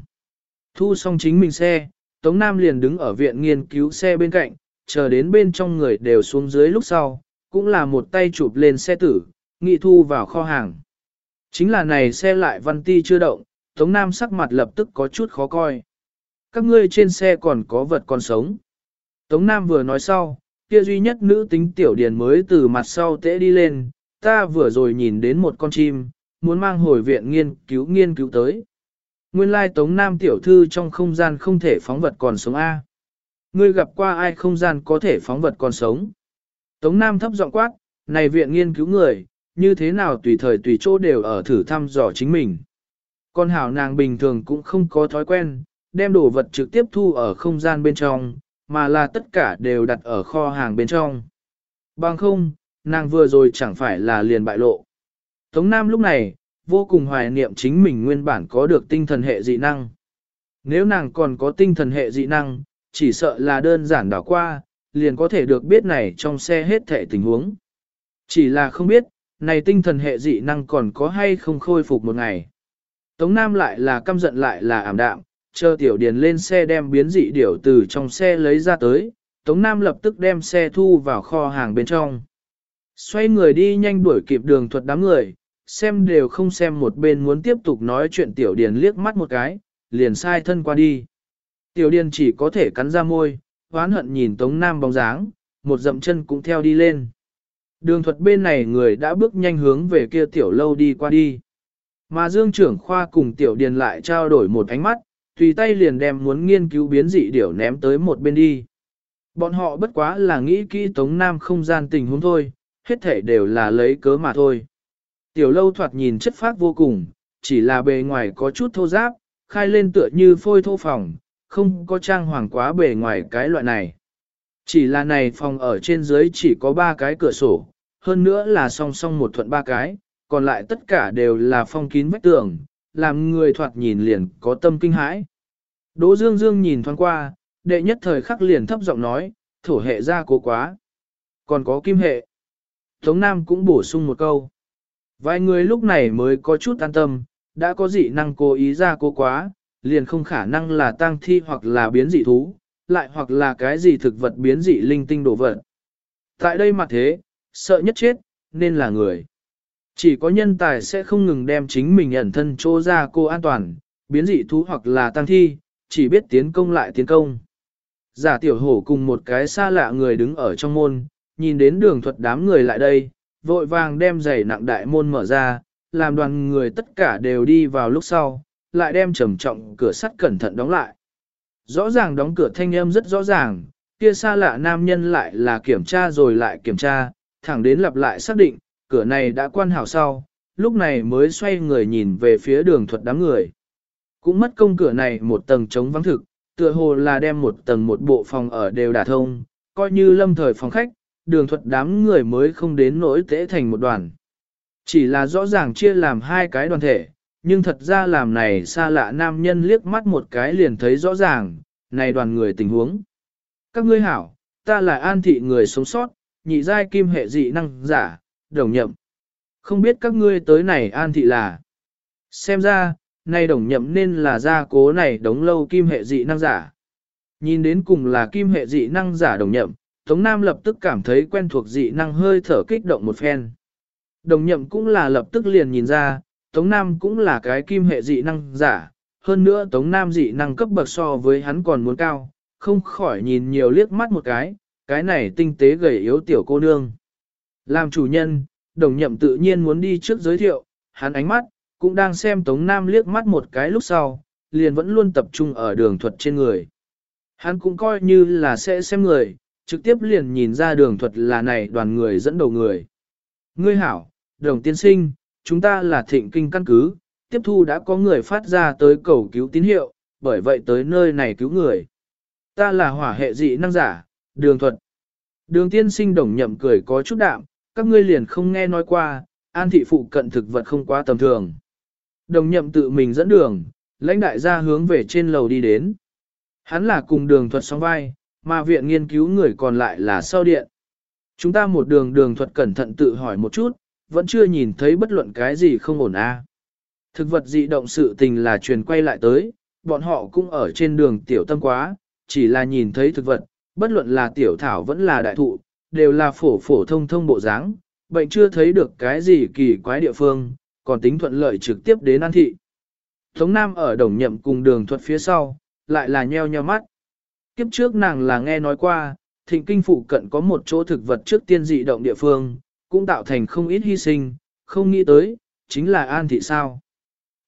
Thu xong chính mình xe, Tống Nam liền đứng ở viện nghiên cứu xe bên cạnh, chờ đến bên trong người đều xuống dưới lúc sau, cũng là một tay chụp lên xe tử, nghị thu vào kho hàng. Chính là này xe lại văn ti chưa động, Tống Nam sắc mặt lập tức có chút khó coi. Các ngươi trên xe còn có vật còn sống. Tống Nam vừa nói sau, kia duy nhất nữ tính tiểu điền mới từ mặt sau tễ đi lên, ta vừa rồi nhìn đến một con chim, muốn mang hồi viện nghiên cứu nghiên cứu tới. Nguyên lai Tống Nam tiểu thư trong không gian không thể phóng vật còn sống A. Ngươi gặp qua ai không gian có thể phóng vật còn sống. Tống Nam thấp giọng quát, này viện nghiên cứu người, như thế nào tùy thời tùy chỗ đều ở thử thăm dò chính mình. Con hảo nàng bình thường cũng không có thói quen, đem đồ vật trực tiếp thu ở không gian bên trong, mà là tất cả đều đặt ở kho hàng bên trong. Bằng không, nàng vừa rồi chẳng phải là liền bại lộ. Tống Nam lúc này, vô cùng hoài niệm chính mình nguyên bản có được tinh thần hệ dị năng. Nếu nàng còn có tinh thần hệ dị năng, chỉ sợ là đơn giản đảo qua, liền có thể được biết này trong xe hết thể tình huống. Chỉ là không biết, này tinh thần hệ dị năng còn có hay không khôi phục một ngày. Tống Nam lại là căm giận lại là ảm đạm, chờ tiểu điền lên xe đem biến dị điểu từ trong xe lấy ra tới, Tống Nam lập tức đem xe thu vào kho hàng bên trong. Xoay người đi nhanh đuổi kịp đường thuật đám người, xem đều không xem một bên muốn tiếp tục nói chuyện tiểu điền liếc mắt một cái, liền sai thân qua đi. Tiểu điền chỉ có thể cắn ra môi, hoán hận nhìn Tống Nam bóng dáng, một dậm chân cũng theo đi lên. Đường thuật bên này người đã bước nhanh hướng về kia tiểu lâu đi qua đi. Mà Dương trưởng khoa cùng tiểu điền lại trao đổi một ánh mắt, tùy tay liền đem muốn nghiên cứu biến dị điểu ném tới một bên đi. Bọn họ bất quá là nghĩ kỹ Tống Nam không gian tình huống thôi, hết thể đều là lấy cớ mà thôi. Tiểu lâu thoạt nhìn chất phác vô cùng, chỉ là bề ngoài có chút thô giáp, khai lên tựa như phôi thô phòng, không có trang hoàng quá bề ngoài cái loại này. Chỉ là này phòng ở trên dưới chỉ có ba cái cửa sổ, hơn nữa là song song một thuận ba cái, còn lại tất cả đều là phong kín vách tường, làm người thoạt nhìn liền có tâm kinh hãi. Đỗ Dương Dương nhìn thoáng qua, đệ nhất thời khắc liền thấp giọng nói, thổ hệ ra cố quá. Còn có kim hệ. Tống Nam cũng bổ sung một câu. Vài người lúc này mới có chút an tâm, đã có dị năng cố ý ra cố quá, liền không khả năng là tăng thi hoặc là biến dị thú, lại hoặc là cái gì thực vật biến dị linh tinh đồ vật. Tại đây mặt thế, sợ nhất chết, nên là người. Chỉ có nhân tài sẽ không ngừng đem chính mình ẩn thân trô ra cô an toàn, biến dị thú hoặc là tăng thi, chỉ biết tiến công lại tiến công. Giả tiểu hổ cùng một cái xa lạ người đứng ở trong môn, nhìn đến đường thuật đám người lại đây, vội vàng đem giày nặng đại môn mở ra, làm đoàn người tất cả đều đi vào lúc sau, lại đem trầm trọng cửa sắt cẩn thận đóng lại. Rõ ràng đóng cửa thanh âm rất rõ ràng, kia xa lạ nam nhân lại là kiểm tra rồi lại kiểm tra, thẳng đến lặp lại xác định, cửa này đã quan hảo sau, lúc này mới xoay người nhìn về phía đường thuật đám người. Cũng mất công cửa này một tầng chống vắng thực, tựa hồ là đem một tầng một bộ phòng ở đều đả thông, coi như lâm thời phòng khách, đường thuật đám người mới không đến nỗi tễ thành một đoàn. Chỉ là rõ ràng chia làm hai cái đoàn thể, nhưng thật ra làm này xa lạ nam nhân liếc mắt một cái liền thấy rõ ràng, này đoàn người tình huống. Các ngươi hảo, ta là an thị người sống sót, nhị giai kim hệ dị năng giả, đồng nhậm. Không biết các ngươi tới này an thị là. Xem ra, này đồng nhậm nên là gia cố này đống lâu kim hệ dị năng giả. Nhìn đến cùng là kim hệ dị năng giả đồng nhậm, Tống Nam lập tức cảm thấy quen thuộc dị năng hơi thở kích động một phen. Đồng nhậm cũng là lập tức liền nhìn ra, Tống Nam cũng là cái kim hệ dị năng giả, hơn nữa Tống Nam dị năng cấp bậc so với hắn còn muốn cao, không khỏi nhìn nhiều liếc mắt một cái, cái này tinh tế gầy yếu tiểu cô nương. Làm chủ nhân, đồng nhậm tự nhiên muốn đi trước giới thiệu, hắn ánh mắt, cũng đang xem Tống Nam liếc mắt một cái lúc sau, liền vẫn luôn tập trung ở đường thuật trên người. Hắn cũng coi như là sẽ xem người, trực tiếp liền nhìn ra đường thuật là này đoàn người dẫn đầu người. Ngươi hảo, đồng tiên sinh, chúng ta là thịnh kinh căn cứ, tiếp thu đã có người phát ra tới cầu cứu tín hiệu, bởi vậy tới nơi này cứu người. Ta là hỏa hệ dị năng giả, đường thuật. Đường tiên sinh đồng nhậm cười có chút đạm, các ngươi liền không nghe nói qua, an thị phụ cận thực vật không quá tầm thường. Đồng nhậm tự mình dẫn đường, lãnh đại gia hướng về trên lầu đi đến. Hắn là cùng đường thuật song vai, mà viện nghiên cứu người còn lại là sau điện. Chúng ta một đường đường thuật cẩn thận tự hỏi một chút, vẫn chưa nhìn thấy bất luận cái gì không ổn a. Thực vật dị động sự tình là truyền quay lại tới, bọn họ cũng ở trên đường tiểu tâm quá, chỉ là nhìn thấy thực vật, bất luận là tiểu thảo vẫn là đại thụ, đều là phổ phổ thông thông bộ dáng, bệnh chưa thấy được cái gì kỳ quái địa phương, còn tính thuận lợi trực tiếp đến an thị. Tống Nam ở đồng nhậm cùng đường thuật phía sau, lại là nheo nheo mắt. Kiếp trước nàng là nghe nói qua, thịnh kinh phụ cận có một chỗ thực vật trước tiên dị động địa phương, cũng tạo thành không ít hy sinh, không nghĩ tới, chính là an thị sao.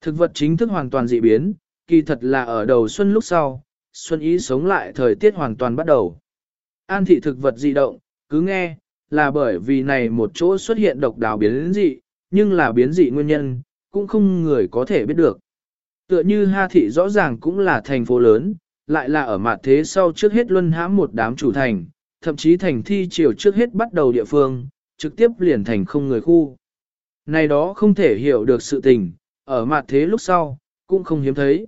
Thực vật chính thức hoàn toàn dị biến, kỳ thật là ở đầu xuân lúc sau, xuân ý sống lại thời tiết hoàn toàn bắt đầu. An thị thực vật dị động, cứ nghe, là bởi vì này một chỗ xuất hiện độc đáo biến dị, nhưng là biến dị nguyên nhân, cũng không người có thể biết được. Tựa như Ha thị rõ ràng cũng là thành phố lớn, lại là ở mặt thế sau trước hết luân hãm một đám chủ thành, thậm chí thành thi triều trước hết bắt đầu địa phương, trực tiếp liền thành không người khu. Này đó không thể hiểu được sự tình, ở mặt thế lúc sau, cũng không hiếm thấy.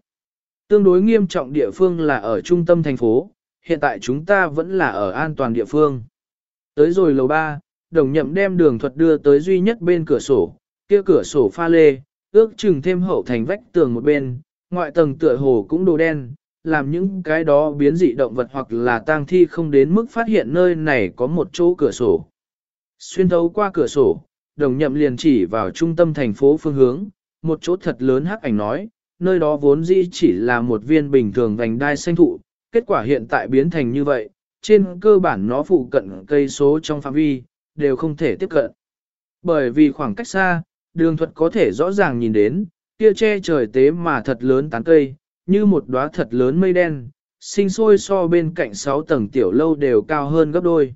Tương đối nghiêm trọng địa phương là ở trung tâm thành phố, hiện tại chúng ta vẫn là ở an toàn địa phương. Tới rồi lầu 3, đồng nhậm đem đường thuật đưa tới duy nhất bên cửa sổ, kia cửa sổ pha lê, ước chừng thêm hậu thành vách tường một bên, ngoại tầng tựa hồ cũng đồ đen, làm những cái đó biến dị động vật hoặc là tang thi không đến mức phát hiện nơi này có một chỗ cửa sổ. Xuyên thấu qua cửa sổ, đồng nhậm liền chỉ vào trung tâm thành phố phương hướng, một chỗ thật lớn hắc ảnh nói, nơi đó vốn dĩ chỉ là một viên bình thường vành đai xanh thụ, kết quả hiện tại biến thành như vậy, trên cơ bản nó phụ cận cây số trong phạm vi, đều không thể tiếp cận. Bởi vì khoảng cách xa, đường thuật có thể rõ ràng nhìn đến, kia che trời tế mà thật lớn tán cây, như một đóa thật lớn mây đen, sinh sôi so bên cạnh 6 tầng tiểu lâu đều cao hơn gấp đôi.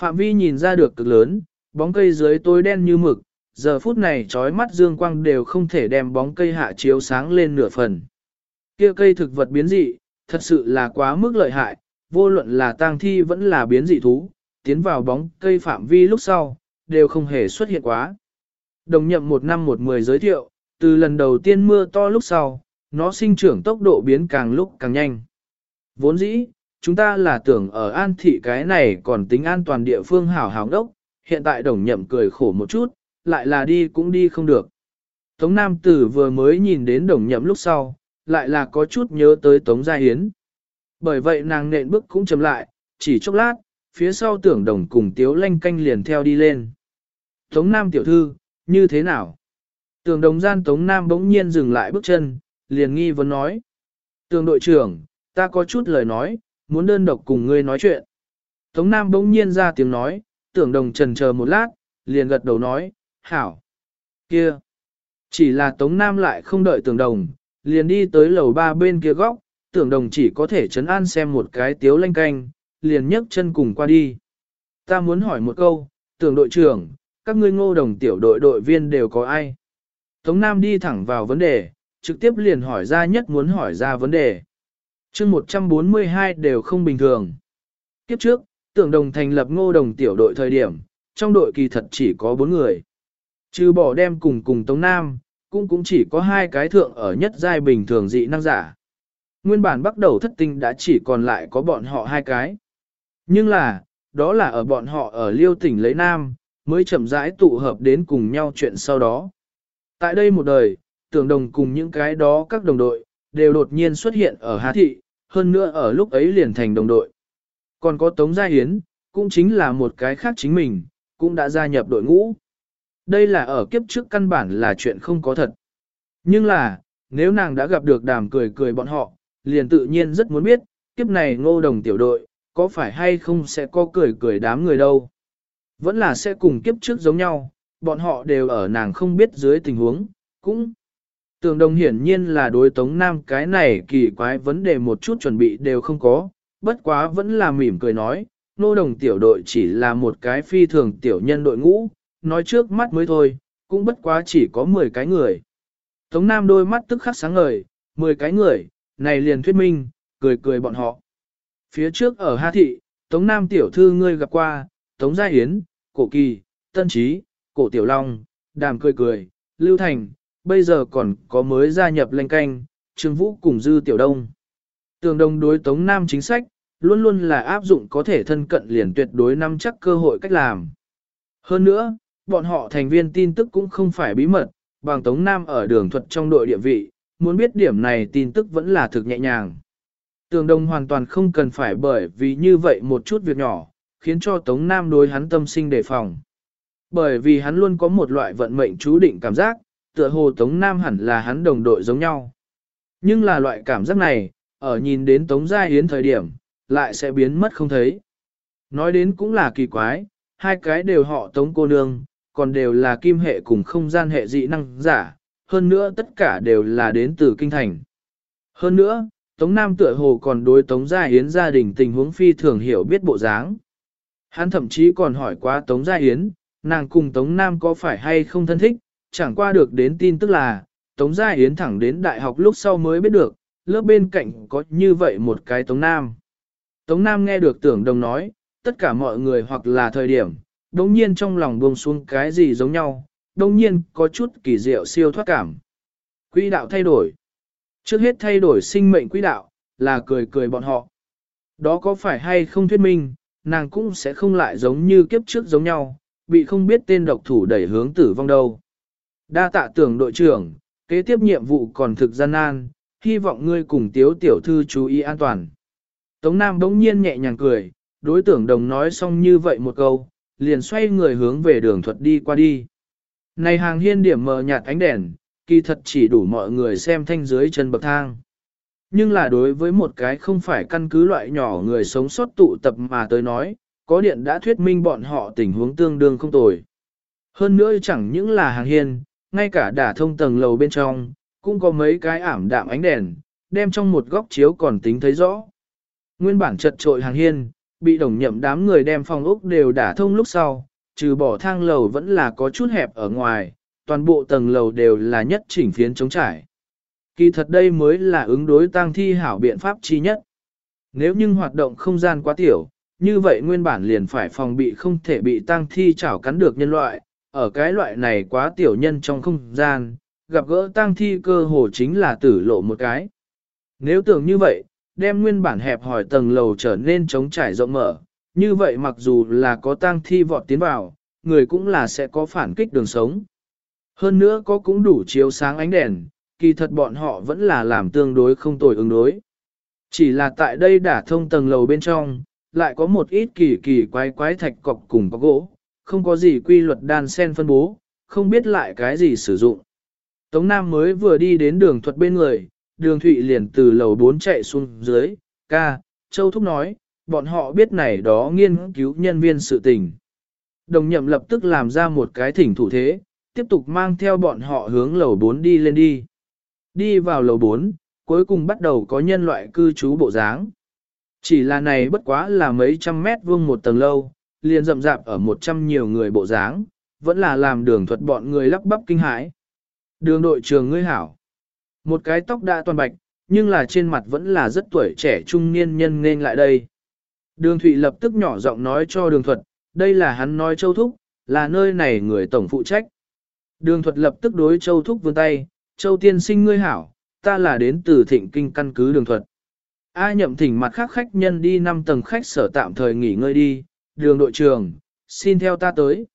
Phạm vi nhìn ra được cực lớn, bóng cây dưới tối đen như mực, giờ phút này trói mắt dương quang đều không thể đem bóng cây hạ chiếu sáng lên nửa phần. Kia cây thực vật biến dị, thật sự là quá mức lợi hại, vô luận là tang thi vẫn là biến dị thú, tiến vào bóng cây phạm vi lúc sau, đều không hề xuất hiện quá. Đồng nhậm một năm một mười giới thiệu, từ lần đầu tiên mưa to lúc sau, nó sinh trưởng tốc độ biến càng lúc càng nhanh. Vốn dĩ, chúng ta là tưởng ở an thị cái này còn tính an toàn địa phương hảo hảo đốc, hiện tại đồng nhậm cười khổ một chút, lại là đi cũng đi không được. Tống Nam Tử vừa mới nhìn đến đồng nhậm lúc sau, lại là có chút nhớ tới Tống Gia Hiến. Bởi vậy nàng nện bước cũng chậm lại, chỉ chốc lát, phía sau tưởng đồng cùng tiếu lanh canh liền theo đi lên. Tống Nam tiểu thư, như thế nào? Tưởng đồng gian Tống Nam bỗng nhiên dừng lại bước chân, liền nghi vấn nói. Tường đội trưởng, ta có chút lời nói, muốn đơn độc cùng ngươi nói chuyện. Tống Nam bỗng nhiên ra tiếng nói, tưởng đồng trần chờ một lát, liền gật đầu nói, hảo. Kia! Chỉ là Tống Nam lại không đợi tưởng đồng, liền đi tới lầu ba bên kia góc, tưởng đồng chỉ có thể chấn an xem một cái tiếu lanh canh, liền nhấc chân cùng qua đi. Ta muốn hỏi một câu, tưởng đội trưởng, các ngươi ngô đồng tiểu đội đội viên đều có ai? Tống Nam đi thẳng vào vấn đề, trực tiếp liền hỏi ra nhất muốn hỏi ra vấn đề chương 142 đều không bình thường. Kiếp trước, tưởng đồng thành lập ngô đồng tiểu đội thời điểm, trong đội kỳ thật chỉ có 4 người. Trừ bỏ đem cùng cùng Tống Nam, cũng cũng chỉ có hai cái thượng ở nhất giai bình thường dị năng giả. Nguyên bản bắt đầu thất tinh đã chỉ còn lại có bọn họ hai cái. Nhưng là, đó là ở bọn họ ở liêu tỉnh lấy Nam, mới chậm rãi tụ hợp đến cùng nhau chuyện sau đó. Tại đây một đời, tưởng đồng cùng những cái đó các đồng đội, đều đột nhiên xuất hiện ở Hà Thị, hơn nữa ở lúc ấy liền thành đồng đội. Còn có Tống Gia Hiến, cũng chính là một cái khác chính mình, cũng đã gia nhập đội ngũ. Đây là ở kiếp trước căn bản là chuyện không có thật. Nhưng là, nếu nàng đã gặp được đàm cười cười bọn họ, liền tự nhiên rất muốn biết, kiếp này ngô đồng tiểu đội, có phải hay không sẽ có cười cười đám người đâu. Vẫn là sẽ cùng kiếp trước giống nhau, bọn họ đều ở nàng không biết dưới tình huống, cũng Tường đồng hiển nhiên là đối tống nam cái này kỳ quái vấn đề một chút chuẩn bị đều không có, bất quá vẫn là mỉm cười nói, nô đồng tiểu đội chỉ là một cái phi thường tiểu nhân đội ngũ, nói trước mắt mới thôi, cũng bất quá chỉ có 10 cái người. Tống nam đôi mắt tức khắc sáng ngời, 10 cái người, này liền thuyết minh, cười cười bọn họ. Phía trước ở Ha Thị, Tống Nam tiểu thư ngươi gặp qua, Tống Gia Hiến, Cổ Kỳ, Tân Trí, Cổ Tiểu Long, Đàm cười cười, Lưu Thành, bây giờ còn có mới gia nhập lanh canh, Trương Vũ cùng Dư Tiểu Đông. Tường đồng đối Tống Nam chính sách, luôn luôn là áp dụng có thể thân cận liền tuyệt đối nắm chắc cơ hội cách làm. Hơn nữa, bọn họ thành viên tin tức cũng không phải bí mật, bằng Tống Nam ở đường thuật trong đội địa vị, muốn biết điểm này tin tức vẫn là thực nhẹ nhàng. Tường đồng hoàn toàn không cần phải bởi vì như vậy một chút việc nhỏ, khiến cho Tống Nam đối hắn tâm sinh đề phòng. Bởi vì hắn luôn có một loại vận mệnh chú định cảm giác, tựa hồ Tống Nam hẳn là hắn đồng đội giống nhau. Nhưng là loại cảm giác này, ở nhìn đến Tống Gia Yến thời điểm, lại sẽ biến mất không thấy. Nói đến cũng là kỳ quái, hai cái đều họ Tống cô nương, còn đều là kim hệ cùng không gian hệ dị năng giả, hơn nữa tất cả đều là đến từ kinh thành. Hơn nữa, Tống Nam tựa hồ còn đối Tống Gia Yến gia đình tình huống phi thường hiểu biết bộ dáng. Hắn thậm chí còn hỏi qua Tống Gia Yến, nàng cùng Tống Nam có phải hay không thân thích, chẳng qua được đến tin tức là, Tống Gia Yến thẳng đến đại học lúc sau mới biết được, lớp bên cạnh có như vậy một cái Tống Nam. Tống Nam nghe được tưởng đồng nói, tất cả mọi người hoặc là thời điểm, đồng nhiên trong lòng buông xuống cái gì giống nhau, đồng nhiên có chút kỳ diệu siêu thoát cảm. Quỹ đạo thay đổi. Trước hết thay đổi sinh mệnh quỹ đạo, là cười cười bọn họ. Đó có phải hay không thuyết minh, nàng cũng sẽ không lại giống như kiếp trước giống nhau, bị không biết tên độc thủ đẩy hướng tử vong đâu. Đa tạ tưởng đội trưởng, kế tiếp nhiệm vụ còn thực gian nan, hy vọng ngươi cùng tiếu tiểu thư chú ý an toàn. Tống Nam bỗng nhiên nhẹ nhàng cười, đối tưởng đồng nói xong như vậy một câu, liền xoay người hướng về đường thuật đi qua đi. Này hàng hiên điểm mờ nhạt ánh đèn, kỳ thật chỉ đủ mọi người xem thanh dưới chân bậc thang. Nhưng là đối với một cái không phải căn cứ loại nhỏ người sống sót tụ tập mà tới nói, có điện đã thuyết minh bọn họ tình huống tương đương không tồi. Hơn nữa chẳng những là hàng hiên, ngay cả đả thông tầng lầu bên trong, cũng có mấy cái ảm đạm ánh đèn, đem trong một góc chiếu còn tính thấy rõ. Nguyên bản chật trội hàng hiên, bị đồng nhậm đám người đem phòng ốc đều đả thông lúc sau, trừ bỏ thang lầu vẫn là có chút hẹp ở ngoài, toàn bộ tầng lầu đều là nhất chỉnh phiến chống trải. Kỳ thật đây mới là ứng đối tang thi hảo biện pháp chi nhất. Nếu nhưng hoạt động không gian quá tiểu, như vậy nguyên bản liền phải phòng bị không thể bị tang thi chảo cắn được nhân loại, ở cái loại này quá tiểu nhân trong không gian, gặp gỡ tang thi cơ hồ chính là tử lộ một cái. Nếu tưởng như vậy, đem nguyên bản hẹp hỏi tầng lầu trở nên trống trải rộng mở, như vậy mặc dù là có tang thi vọt tiến vào, người cũng là sẽ có phản kích đường sống. Hơn nữa có cũng đủ chiếu sáng ánh đèn, kỳ thật bọn họ vẫn là làm tương đối không tồi ứng đối. Chỉ là tại đây đã thông tầng lầu bên trong, lại có một ít kỳ kỳ quái quái thạch cọc cùng có gỗ, không có gì quy luật đan sen phân bố, không biết lại cái gì sử dụng. Tống Nam mới vừa đi đến đường thuật bên người, đường thụy liền từ lầu 4 chạy xuống dưới, ca, Châu Thúc nói, bọn họ biết này đó nghiên cứu nhân viên sự tình. Đồng nhậm lập tức làm ra một cái thỉnh thủ thế, tiếp tục mang theo bọn họ hướng lầu 4 đi lên đi. Đi vào lầu 4, cuối cùng bắt đầu có nhân loại cư trú bộ dáng. Chỉ là này bất quá là mấy trăm mét vuông một tầng lâu, liền rậm rạp ở một trăm nhiều người bộ dáng, vẫn là làm đường thuật bọn người lắp bắp kinh hãi. Đường đội trường ngươi hảo. Một cái tóc đã toàn bạch, nhưng là trên mặt vẫn là rất tuổi trẻ trung niên nhân nên lại đây. Đường Thụy lập tức nhỏ giọng nói cho đường thuật, đây là hắn nói châu thúc, là nơi này người tổng phụ trách. Đường thuật lập tức đối châu thúc vươn tay, châu tiên sinh ngươi hảo, ta là đến từ thịnh kinh căn cứ đường thuật. A nhậm thỉnh mặt khác khách nhân đi 5 tầng khách sở tạm thời nghỉ ngơi đi, đường đội trưởng, xin theo ta tới.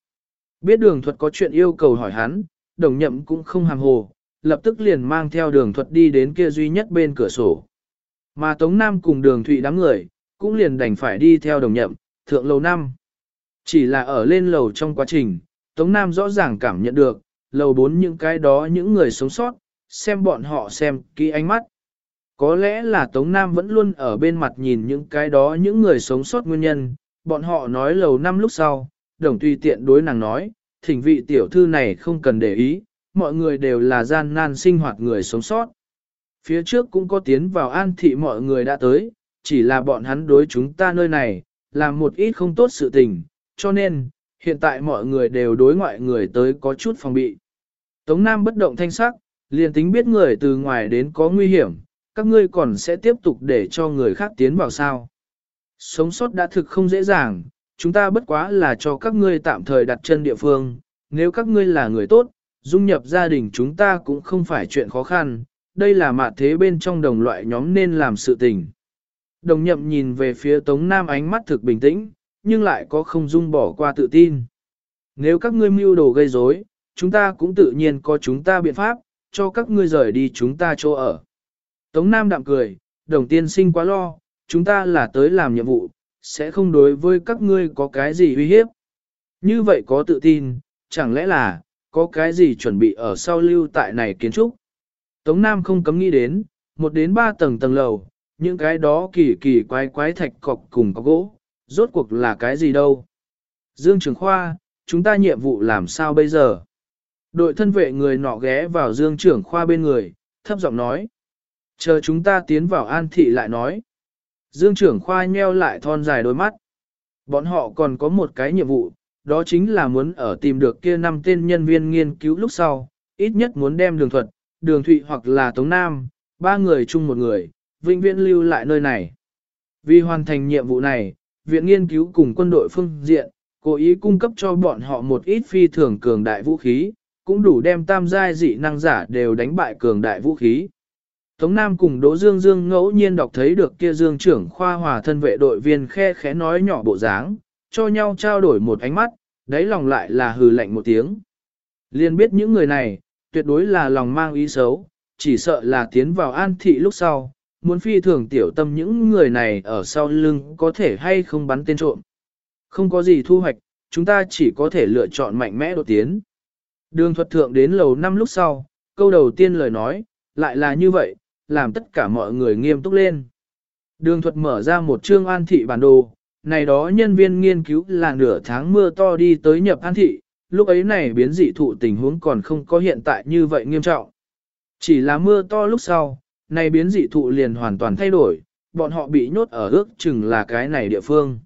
Biết đường thuật có chuyện yêu cầu hỏi hắn, đồng nhậm cũng không hàm hồ, lập tức liền mang theo đường thuật đi đến kia duy nhất bên cửa sổ. Mà Tống Nam cùng đường thụy đám người, cũng liền đành phải đi theo đồng nhậm, thượng lầu năm. Chỉ là ở lên lầu trong quá trình, Tống Nam rõ ràng cảm nhận được, lầu bốn những cái đó những người sống sót, xem bọn họ xem kỹ ánh mắt. Có lẽ là Tống Nam vẫn luôn ở bên mặt nhìn những cái đó những người sống sót nguyên nhân, bọn họ nói lầu năm lúc sau, đồng tùy tiện đối nàng nói, thỉnh vị tiểu thư này không cần để ý, mọi người đều là gian nan sinh hoạt người sống sót. Phía trước cũng có tiến vào an thị mọi người đã tới, chỉ là bọn hắn đối chúng ta nơi này, làm một ít không tốt sự tình, cho nên, hiện tại mọi người đều đối ngoại người tới có chút phòng bị. Tống Nam bất động thanh sắc, liền tính biết người từ ngoài đến có nguy hiểm, các ngươi còn sẽ tiếp tục để cho người khác tiến vào sao. Sống sót đã thực không dễ dàng, chúng ta bất quá là cho các ngươi tạm thời đặt chân địa phương, nếu các ngươi là người tốt, dung nhập gia đình chúng ta cũng không phải chuyện khó khăn, đây là mạ thế bên trong đồng loại nhóm nên làm sự tình. Đồng nhậm nhìn về phía Tống Nam ánh mắt thực bình tĩnh, nhưng lại có không dung bỏ qua tự tin. Nếu các ngươi mưu đồ gây rối, chúng ta cũng tự nhiên có chúng ta biện pháp, cho các ngươi rời đi chúng ta chỗ ở. Tống Nam đạm cười, đồng tiên sinh quá lo, chúng ta là tới làm nhiệm vụ, sẽ không đối với các ngươi có cái gì uy hiếp. Như vậy có tự tin, chẳng lẽ là, có cái gì chuẩn bị ở sau lưu tại này kiến trúc. Tống Nam không cấm nghĩ đến, một đến ba tầng tầng lầu, những cái đó kỳ kỳ quái quái thạch cọc cùng có gỗ, rốt cuộc là cái gì đâu. Dương Trường Khoa, chúng ta nhiệm vụ làm sao bây giờ? Đội thân vệ người nọ ghé vào Dương Trưởng Khoa bên người, thấp giọng nói. Chờ chúng ta tiến vào an thị lại nói. Dương Trưởng Khoa nheo lại thon dài đôi mắt. Bọn họ còn có một cái nhiệm vụ, đó chính là muốn ở tìm được kia năm tên nhân viên nghiên cứu lúc sau, ít nhất muốn đem đường thuật, đường thụy hoặc là Tống Nam, ba người chung một người, vĩnh viễn lưu lại nơi này. Vì hoàn thành nhiệm vụ này, viện nghiên cứu cùng quân đội phương diện, cố ý cung cấp cho bọn họ một ít phi thường cường đại vũ khí, cũng đủ đem tam giai dị năng giả đều đánh bại cường đại vũ khí. Tống Nam cùng Đỗ Dương Dương ngẫu nhiên đọc thấy được kia Dương trưởng khoa hòa thân vệ đội viên khe khẽ nói nhỏ bộ dáng, cho nhau trao đổi một ánh mắt, đáy lòng lại là hừ lạnh một tiếng. Liên biết những người này, tuyệt đối là lòng mang ý xấu, chỉ sợ là tiến vào an thị lúc sau, muốn phi thường tiểu tâm những người này ở sau lưng có thể hay không bắn tên trộm. Không có gì thu hoạch, chúng ta chỉ có thể lựa chọn mạnh mẽ đột tiến. Đường thuật thượng đến lầu năm lúc sau, câu đầu tiên lời nói, lại là như vậy, làm tất cả mọi người nghiêm túc lên. Đường thuật mở ra một chương an thị bản đồ, này đó nhân viên nghiên cứu là nửa tháng mưa to đi tới nhập an thị, lúc ấy này biến dị thụ tình huống còn không có hiện tại như vậy nghiêm trọng. Chỉ là mưa to lúc sau, này biến dị thụ liền hoàn toàn thay đổi, bọn họ bị nhốt ở ước chừng là cái này địa phương.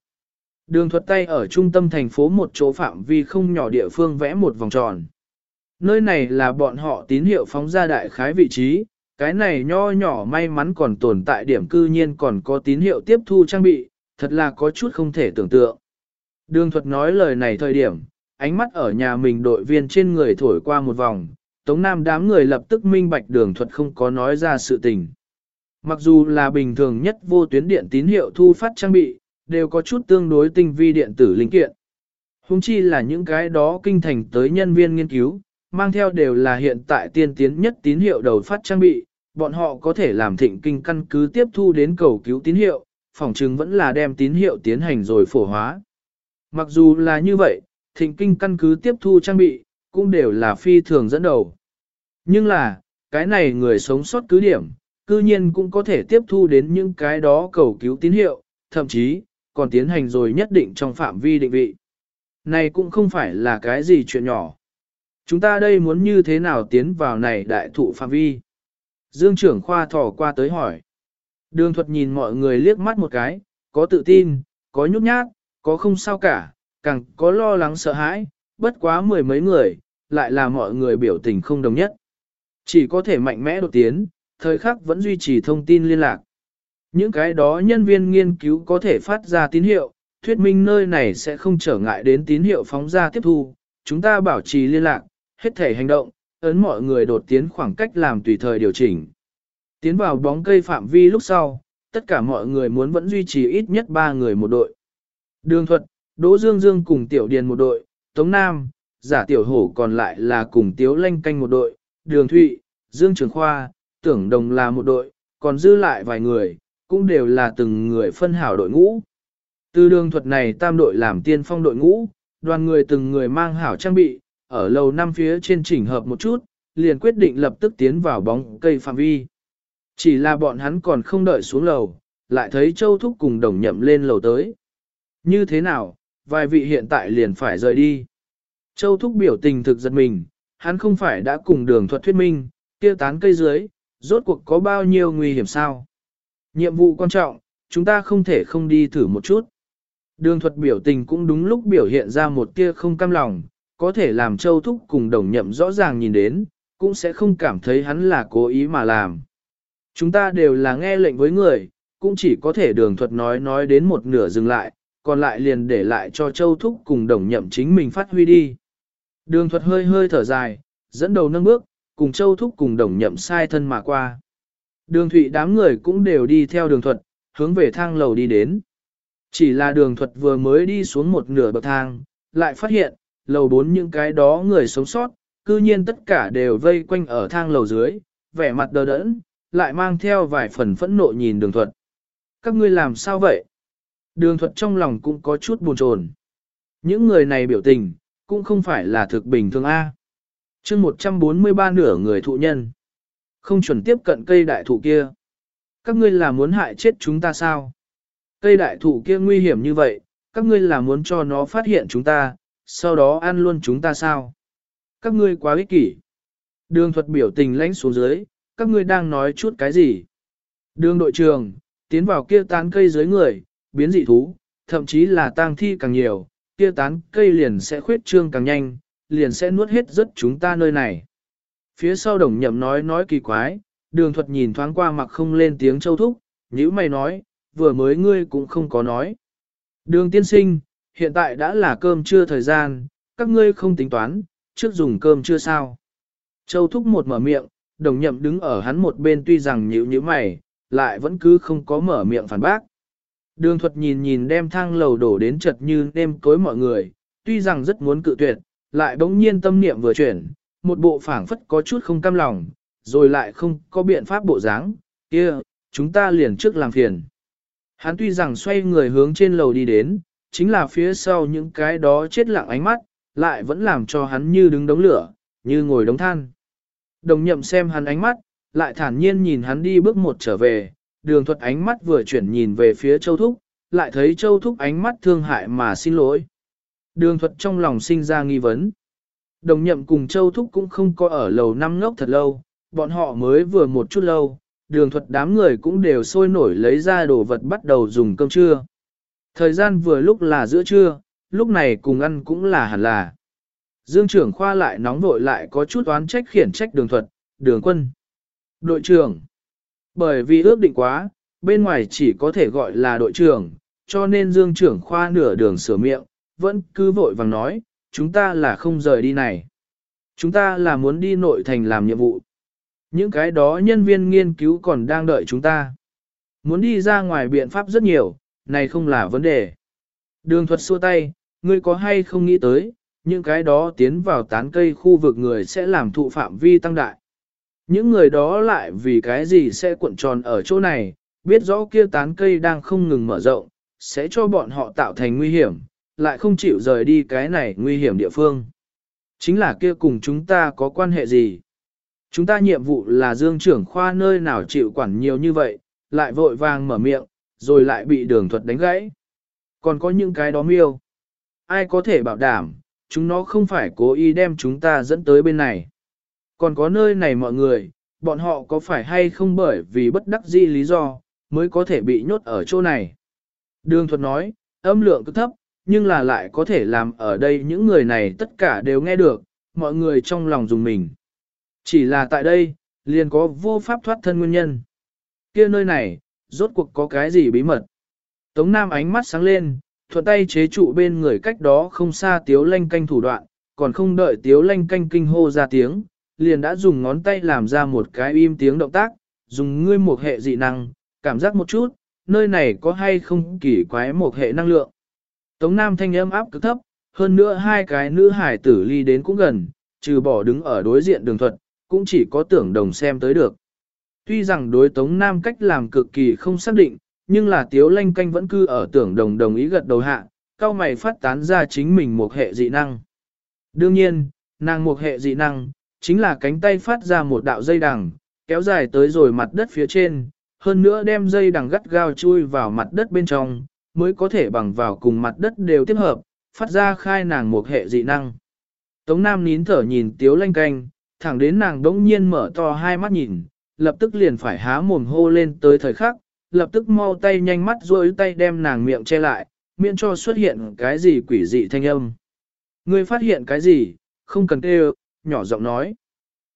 Đường thuật tay ở trung tâm thành phố một chỗ phạm vi không nhỏ địa phương vẽ một vòng tròn. Nơi này là bọn họ tín hiệu phóng ra đại khái vị trí, cái này nho nhỏ may mắn còn tồn tại điểm cư nhiên còn có tín hiệu tiếp thu trang bị, thật là có chút không thể tưởng tượng. Đường thuật nói lời này thời điểm, ánh mắt ở nhà mình đội viên trên người thổi qua một vòng, Tống Nam đám người lập tức minh bạch đường thuật không có nói ra sự tình. Mặc dù là bình thường nhất vô tuyến điện tín hiệu thu phát trang bị, đều có chút tương đối tinh vi điện tử linh kiện. Hùng chi là những cái đó kinh thành tới nhân viên nghiên cứu, mang theo đều là hiện tại tiên tiến nhất tín hiệu đầu phát trang bị, bọn họ có thể làm thịnh kinh căn cứ tiếp thu đến cầu cứu tín hiệu, phỏng chừng vẫn là đem tín hiệu tiến hành rồi phổ hóa. Mặc dù là như vậy, thịnh kinh căn cứ tiếp thu trang bị, cũng đều là phi thường dẫn đầu. Nhưng là, cái này người sống sót cứ điểm, cư nhiên cũng có thể tiếp thu đến những cái đó cầu cứu tín hiệu, thậm chí, còn tiến hành rồi nhất định trong phạm vi định vị. Này cũng không phải là cái gì chuyện nhỏ. Chúng ta đây muốn như thế nào tiến vào này đại thụ phạm vi? Dương trưởng khoa thỏ qua tới hỏi. Đường thuật nhìn mọi người liếc mắt một cái, có tự tin, có nhút nhát, có không sao cả, càng có lo lắng sợ hãi, bất quá mười mấy người, lại là mọi người biểu tình không đồng nhất. Chỉ có thể mạnh mẽ đột tiến, thời khắc vẫn duy trì thông tin liên lạc. Những cái đó nhân viên nghiên cứu có thể phát ra tín hiệu, thuyết minh nơi này sẽ không trở ngại đến tín hiệu phóng ra tiếp thu, chúng ta bảo trì liên lạc, hết thể hành động, ấn mọi người đột tiến khoảng cách làm tùy thời điều chỉnh. Tiến vào bóng cây phạm vi lúc sau, tất cả mọi người muốn vẫn duy trì ít nhất 3 người một đội. Đường thuật, Đỗ Dương Dương cùng Tiểu Điền một đội, Tống Nam, giả Tiểu Hổ còn lại là cùng Tiếu Lanh canh một đội, Đường Thụy, Dương Trường Khoa, Tưởng Đồng là một đội, còn dư lại vài người, cũng đều là từng người phân hảo đội ngũ. Từ đường thuật này tam đội làm tiên phong đội ngũ, đoàn người từng người mang hảo trang bị, ở lầu năm phía trên chỉnh hợp một chút, liền quyết định lập tức tiến vào bóng cây phạm vi. Chỉ là bọn hắn còn không đợi xuống lầu, lại thấy Châu Thúc cùng đồng nhậm lên lầu tới. Như thế nào, vài vị hiện tại liền phải rời đi. Châu Thúc biểu tình thực giật mình, hắn không phải đã cùng đường thuật thuyết minh, kia tán cây dưới, rốt cuộc có bao nhiêu nguy hiểm sao. Nhiệm vụ quan trọng, chúng ta không thể không đi thử một chút. Đường thuật biểu tình cũng đúng lúc biểu hiện ra một tia không cam lòng, có thể làm châu thúc cùng đồng nhậm rõ ràng nhìn đến, cũng sẽ không cảm thấy hắn là cố ý mà làm. Chúng ta đều là nghe lệnh với người, cũng chỉ có thể đường thuật nói nói đến một nửa dừng lại, còn lại liền để lại cho châu thúc cùng đồng nhậm chính mình phát huy đi. Đường thuật hơi hơi thở dài, dẫn đầu nâng bước, cùng châu thúc cùng đồng nhậm sai thân mà qua. Đường thụy đám người cũng đều đi theo đường thuật, hướng về thang lầu đi đến. Chỉ là đường thuật vừa mới đi xuống một nửa bậc thang, lại phát hiện, lầu bốn những cái đó người sống sót, cư nhiên tất cả đều vây quanh ở thang lầu dưới, vẻ mặt đờ đẫn, lại mang theo vài phần phẫn nộ nhìn đường thuật. Các ngươi làm sao vậy? Đường thuật trong lòng cũng có chút buồn chồn. Những người này biểu tình, cũng không phải là thực bình thường A. chương 143 nửa người thụ nhân. Không chuẩn tiếp cận cây đại thụ kia. Các ngươi là muốn hại chết chúng ta sao? Cây đại thụ kia nguy hiểm như vậy, các ngươi là muốn cho nó phát hiện chúng ta, sau đó ăn luôn chúng ta sao? Các ngươi quá ích kỷ. Đường thuật biểu tình lãnh xuống dưới, các ngươi đang nói chút cái gì? Đường đội trường, tiến vào kia tán cây dưới người, biến dị thú, thậm chí là tang thi càng nhiều, kia tán cây liền sẽ khuyết trương càng nhanh, liền sẽ nuốt hết rất chúng ta nơi này. Phía sau đồng nhậm nói nói kỳ quái, đường thuật nhìn thoáng qua mặc không lên tiếng châu thúc, nhữ mày nói, vừa mới ngươi cũng không có nói. Đường tiên sinh, hiện tại đã là cơm trưa thời gian, các ngươi không tính toán, trước dùng cơm trưa sao. Châu thúc một mở miệng, đồng nhậm đứng ở hắn một bên tuy rằng nhữ như mày, lại vẫn cứ không có mở miệng phản bác. Đường thuật nhìn nhìn đem thang lầu đổ đến chật như đêm cối mọi người, tuy rằng rất muốn cự tuyệt, lại bỗng nhiên tâm niệm vừa chuyển, một bộ phảng phất có chút không cam lòng, rồi lại không có biện pháp bộ dáng, kia, chúng ta liền trước làm phiền. Hắn tuy rằng xoay người hướng trên lầu đi đến, chính là phía sau những cái đó chết lặng ánh mắt, lại vẫn làm cho hắn như đứng đống lửa, như ngồi đống than. Đồng nhậm xem hắn ánh mắt, lại thản nhiên nhìn hắn đi bước một trở về, đường thuật ánh mắt vừa chuyển nhìn về phía châu thúc, lại thấy châu thúc ánh mắt thương hại mà xin lỗi. Đường thuật trong lòng sinh ra nghi vấn. Đồng nhậm cùng châu thúc cũng không có ở lầu năm ngốc thật lâu, bọn họ mới vừa một chút lâu, đường thuật đám người cũng đều sôi nổi lấy ra đồ vật bắt đầu dùng cơm trưa. Thời gian vừa lúc là giữa trưa, lúc này cùng ăn cũng là hẳn là. Dương trưởng khoa lại nóng vội lại có chút oán trách khiển trách đường thuật, đường quân. Đội trưởng. Bởi vì ước định quá, bên ngoài chỉ có thể gọi là đội trưởng, cho nên dương trưởng khoa nửa đường sửa miệng, vẫn cứ vội vàng nói, chúng ta là không rời đi này. Chúng ta là muốn đi nội thành làm nhiệm vụ. Những cái đó nhân viên nghiên cứu còn đang đợi chúng ta. Muốn đi ra ngoài biện pháp rất nhiều, này không là vấn đề. Đường thuật xua tay, ngươi có hay không nghĩ tới, những cái đó tiến vào tán cây khu vực người sẽ làm thụ phạm vi tăng đại. Những người đó lại vì cái gì sẽ cuộn tròn ở chỗ này, biết rõ kia tán cây đang không ngừng mở rộng, sẽ cho bọn họ tạo thành nguy hiểm, lại không chịu rời đi cái này nguy hiểm địa phương. Chính là kia cùng chúng ta có quan hệ gì? Chúng ta nhiệm vụ là dương trưởng khoa nơi nào chịu quản nhiều như vậy, lại vội vàng mở miệng, rồi lại bị đường thuật đánh gãy. Còn có những cái đó miêu. Ai có thể bảo đảm, chúng nó không phải cố ý đem chúng ta dẫn tới bên này. Còn có nơi này mọi người, bọn họ có phải hay không bởi vì bất đắc dĩ lý do, mới có thể bị nhốt ở chỗ này. Đường thuật nói, âm lượng cứ thấp, nhưng là lại có thể làm ở đây những người này tất cả đều nghe được, mọi người trong lòng dùng mình. Chỉ là tại đây, liền có vô pháp thoát thân nguyên nhân. kia nơi này, rốt cuộc có cái gì bí mật. Tống Nam ánh mắt sáng lên, thuận tay chế trụ bên người cách đó không xa tiếu lanh canh thủ đoạn, còn không đợi tiếu lanh canh kinh hô ra tiếng, liền đã dùng ngón tay làm ra một cái im tiếng động tác, dùng ngươi một hệ dị năng, cảm giác một chút, nơi này có hay không kỳ quái một hệ năng lượng. Tống Nam thanh âm áp cực thấp, hơn nữa hai cái nữ hải tử ly đến cũng gần, trừ bỏ đứng ở đối diện đường thuật, cũng chỉ có tưởng đồng xem tới được. Tuy rằng đối Tống Nam cách làm cực kỳ không xác định, nhưng là Tiếu Lanh Canh vẫn cư ở tưởng đồng đồng ý gật đầu hạ, cao mày phát tán ra chính mình một hệ dị năng. Đương nhiên, nàng một hệ dị năng, chính là cánh tay phát ra một đạo dây đằng, kéo dài tới rồi mặt đất phía trên, hơn nữa đem dây đằng gắt gao chui vào mặt đất bên trong, mới có thể bằng vào cùng mặt đất đều tiếp hợp, phát ra khai nàng một hệ dị năng. Tống Nam nín thở nhìn Tiếu Lanh Canh, thẳng đến nàng đống nhiên mở to hai mắt nhìn, lập tức liền phải há mồm hô lên tới thời khắc, lập tức mau tay nhanh mắt rôi tay đem nàng miệng che lại, miễn cho xuất hiện cái gì quỷ dị thanh âm. Ngươi phát hiện cái gì, không cần kêu, nhỏ giọng nói.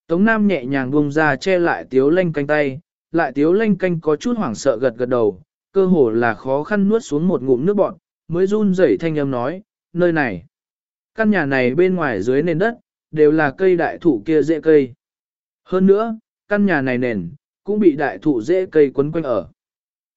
Tống Nam nhẹ nhàng buông ra che lại tiếu lanh canh tay, lại tiếu lanh canh có chút hoảng sợ gật gật đầu, cơ hồ là khó khăn nuốt xuống một ngụm nước bọt, mới run rẩy thanh âm nói, nơi này. Căn nhà này bên ngoài dưới nền đất, đều là cây đại thụ kia dễ cây. Hơn nữa, căn nhà này nền, cũng bị đại thụ dễ cây quấn quanh ở.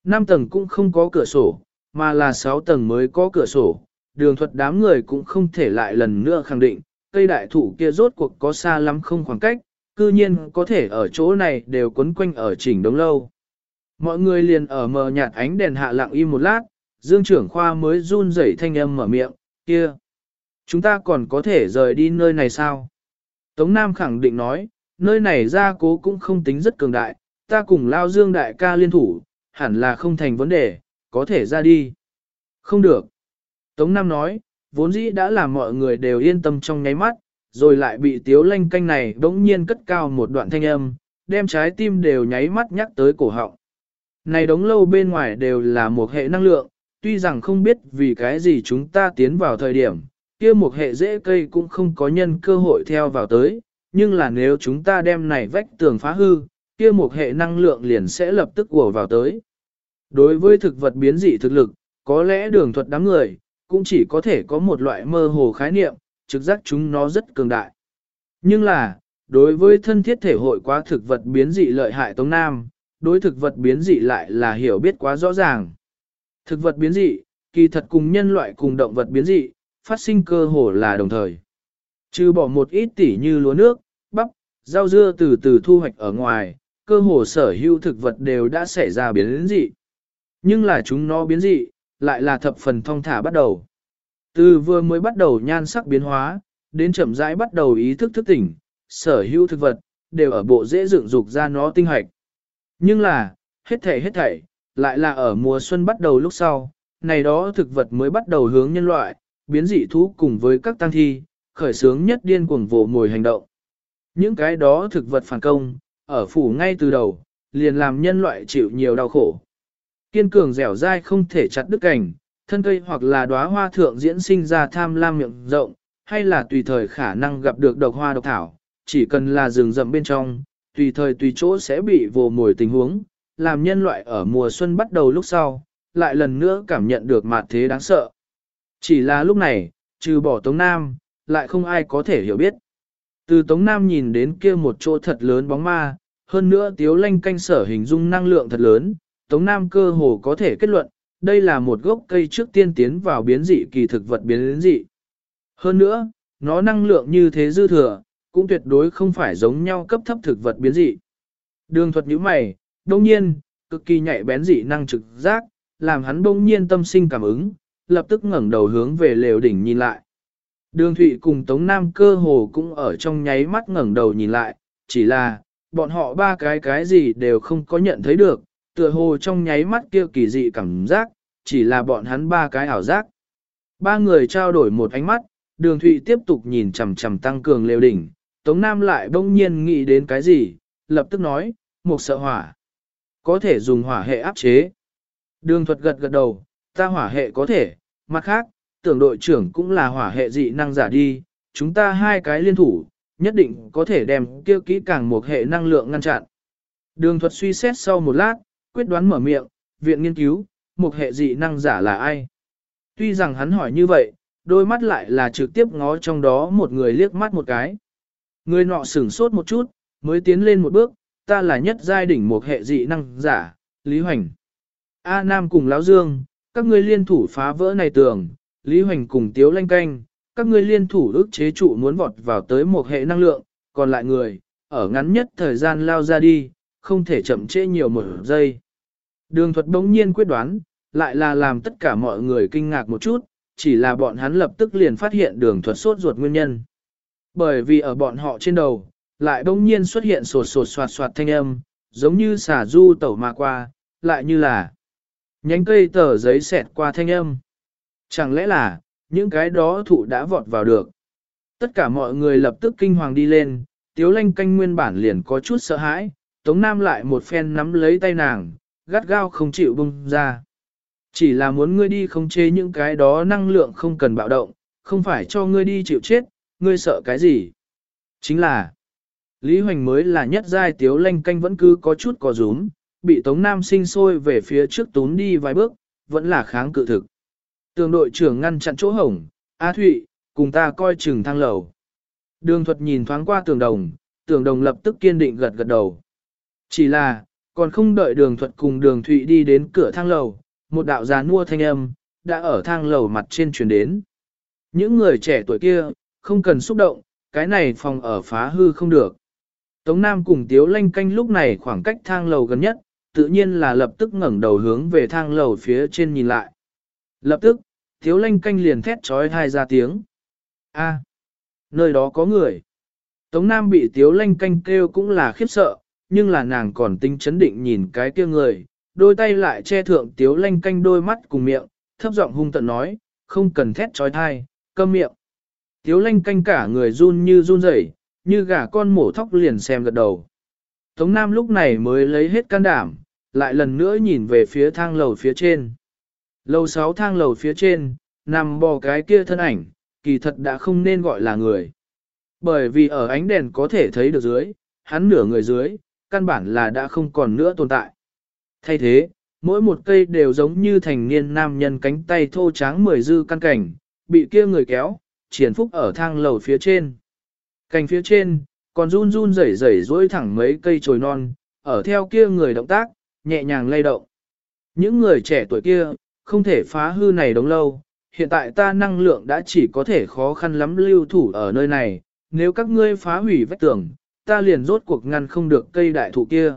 Năm tầng cũng không có cửa sổ, mà là sáu tầng mới có cửa sổ. Đường thuật đám người cũng không thể lại lần nữa khẳng định, cây đại thụ kia rốt cuộc có xa lắm không khoảng cách, cư nhiên có thể ở chỗ này đều quấn quanh ở chỉnh đống lâu. Mọi người liền ở mờ nhạt ánh đèn hạ lặng im một lát, Dương trưởng khoa mới run rẩy thanh âm mở miệng, kia. Chúng ta còn có thể rời đi nơi này sao? Tống Nam khẳng định nói, nơi này gia cố cũng không tính rất cường đại, ta cùng lao Dương đại ca liên thủ, hẳn là không thành vấn đề, có thể ra đi. Không được. Tống Nam nói, vốn dĩ đã làm mọi người đều yên tâm trong nháy mắt, rồi lại bị tiếu lanh canh này bỗng nhiên cất cao một đoạn thanh âm, đem trái tim đều nháy mắt nhắc tới cổ họng. Này đống lâu bên ngoài đều là một hệ năng lượng, tuy rằng không biết vì cái gì chúng ta tiến vào thời điểm, kia một hệ dễ cây cũng không có nhân cơ hội theo vào tới, nhưng là nếu chúng ta đem này vách tường phá hư, kia một hệ năng lượng liền sẽ lập tức ùa vào tới. Đối với thực vật biến dị thực lực, có lẽ đường thuật đám người, cũng chỉ có thể có một loại mơ hồ khái niệm, trực giác chúng nó rất cường đại. Nhưng là, đối với thân thiết thể hội quá thực vật biến dị lợi hại Tống Nam, đối thực vật biến dị lại là hiểu biết quá rõ ràng. Thực vật biến dị, kỳ thật cùng nhân loại cùng động vật biến dị, phát sinh cơ hồ là đồng thời. Trừ bỏ một ít tỉ như lúa nước, bắp, rau dưa từ từ thu hoạch ở ngoài, cơ hồ sở hữu thực vật đều đã xảy ra biến dị. Nhưng là chúng nó biến dị, lại là thập phần thông thả bắt đầu. Từ vừa mới bắt đầu nhan sắc biến hóa, đến chậm rãi bắt đầu ý thức thức tỉnh, sở hữu thực vật, đều ở bộ dễ dựng dục ra nó tinh hoạch. Nhưng là, hết thảy hết thảy, lại là ở mùa xuân bắt đầu lúc sau, này đó thực vật mới bắt đầu hướng nhân loại, biến dị thú cùng với các tăng thi, khởi sướng nhất điên cuồng vồ mồi hành động. Những cái đó thực vật phản công, ở phủ ngay từ đầu, liền làm nhân loại chịu nhiều đau khổ. Kiên cường dẻo dai không thể chặt đứt cảnh, thân cây hoặc là đóa hoa thượng diễn sinh ra tham lam miệng rộng, hay là tùy thời khả năng gặp được độc hoa độc thảo, chỉ cần là rừng rậm bên trong, tùy thời tùy chỗ sẽ bị vồ mồi tình huống, làm nhân loại ở mùa xuân bắt đầu lúc sau, lại lần nữa cảm nhận được mạt thế đáng sợ. Chỉ là lúc này, trừ bỏ Tống Nam, lại không ai có thể hiểu biết. Từ Tống Nam nhìn đến kia một chỗ thật lớn bóng ma, hơn nữa tiếu lanh canh sở hình dung năng lượng thật lớn, Tống Nam cơ hồ có thể kết luận, đây là một gốc cây trước tiên tiến vào biến dị kỳ thực vật biến dị. Hơn nữa, nó năng lượng như thế dư thừa, cũng tuyệt đối không phải giống nhau cấp thấp thực vật biến dị. Đường thuật như mày, đông nhiên, cực kỳ nhạy bén dị năng trực giác, làm hắn bỗng nhiên tâm sinh cảm ứng, lập tức ngẩng đầu hướng về lều đỉnh nhìn lại. Đường Thụy cùng Tống Nam cơ hồ cũng ở trong nháy mắt ngẩng đầu nhìn lại, chỉ là, bọn họ ba cái cái gì đều không có nhận thấy được, tựa hồ trong nháy mắt kia kỳ dị cảm giác, chỉ là bọn hắn ba cái ảo giác. Ba người trao đổi một ánh mắt, đường Thụy tiếp tục nhìn chằm chằm tăng cường lều đỉnh, Tống Nam lại bỗng nhiên nghĩ đến cái gì, lập tức nói, một sợ hỏa. Có thể dùng hỏa hệ áp chế. Đường thuật gật gật đầu, ta hỏa hệ có thể, mặt khác, tưởng đội trưởng cũng là hỏa hệ dị năng giả đi, chúng ta hai cái liên thủ, nhất định có thể đem kêu kỹ càng một hệ năng lượng ngăn chặn. Đường thuật suy xét sau một lát, quyết đoán mở miệng, viện nghiên cứu, một hệ dị năng giả là ai? Tuy rằng hắn hỏi như vậy, đôi mắt lại là trực tiếp ngó trong đó một người liếc mắt một cái. Người nọ sửng sốt một chút, mới tiến lên một bước, ta là nhất giai đỉnh một hệ dị năng giả, Lý Hoành. A Nam cùng Lão Dương, các ngươi liên thủ phá vỡ này tường, Lý Hoành cùng Tiếu Lanh Canh, các ngươi liên thủ ước chế trụ muốn vọt vào tới một hệ năng lượng, còn lại người, ở ngắn nhất thời gian lao ra đi, không thể chậm trễ nhiều một giây. Đường thuật đống nhiên quyết đoán, lại là làm tất cả mọi người kinh ngạc một chút, chỉ là bọn hắn lập tức liền phát hiện đường thuật sốt ruột nguyên nhân. Bởi vì ở bọn họ trên đầu, lại bỗng nhiên xuất hiện sột sột soạt soạt thanh âm, giống như xả du tẩu mà qua, lại như là nhánh cây tờ giấy xẹt qua thanh âm. Chẳng lẽ là, những cái đó thụ đã vọt vào được. Tất cả mọi người lập tức kinh hoàng đi lên, tiếu lanh canh nguyên bản liền có chút sợ hãi, Tống Nam lại một phen nắm lấy tay nàng, gắt gao không chịu bung ra. Chỉ là muốn ngươi đi không chế những cái đó năng lượng không cần bạo động, không phải cho ngươi đi chịu chết, ngươi sợ cái gì? Chính là, Lý Hoành mới là nhất giai tiếu lanh canh vẫn cứ có chút có rúm, bị Tống Nam sinh sôi về phía trước tún đi vài bước, vẫn là kháng cự thực. Tường đội trưởng ngăn chặn chỗ hổng, A Thụy, cùng ta coi chừng thang lầu. Đường thuật nhìn thoáng qua tường đồng, tường đồng lập tức kiên định gật gật đầu. Chỉ là, còn không đợi đường thuật cùng đường Thụy đi đến cửa thang lầu, một đạo già nua thanh âm, đã ở thang lầu mặt trên truyền đến. Những người trẻ tuổi kia, không cần xúc động, cái này phòng ở phá hư không được. Tống Nam cùng Tiếu Lanh canh lúc này khoảng cách thang lầu gần nhất, tự nhiên là lập tức ngẩng đầu hướng về thang lầu phía trên nhìn lại. Lập tức, thiếu Lanh canh liền thét trói thai ra tiếng. A, nơi đó có người. Tống Nam bị Tiếu Lanh canh kêu cũng là khiếp sợ, nhưng là nàng còn tinh chấn định nhìn cái kia người, đôi tay lại che thượng Tiếu Lanh canh đôi mắt cùng miệng, thấp giọng hung tận nói, không cần thét trói thai, câm miệng. Tiếu Lanh canh cả người run như run rẩy, như gà con mổ thóc liền xem gật đầu. Tống Nam lúc này mới lấy hết can đảm, lại lần nữa nhìn về phía thang lầu phía trên. Lầu sáu thang lầu phía trên, nằm bò cái kia thân ảnh, kỳ thật đã không nên gọi là người. Bởi vì ở ánh đèn có thể thấy được dưới, hắn nửa người dưới, căn bản là đã không còn nữa tồn tại. Thay thế, mỗi một cây đều giống như thành niên nam nhân cánh tay thô tráng mười dư căn cảnh, bị kia người kéo, triển phúc ở thang lầu phía trên. Cành phía trên, còn run run rẩy rẩy dối thẳng mấy cây trồi non, ở theo kia người động tác, nhẹ nhàng lay động. Những người trẻ tuổi kia, không thể phá hư này đống lâu, hiện tại ta năng lượng đã chỉ có thể khó khăn lắm lưu thủ ở nơi này, nếu các ngươi phá hủy vách tường, ta liền rốt cuộc ngăn không được cây đại thụ kia.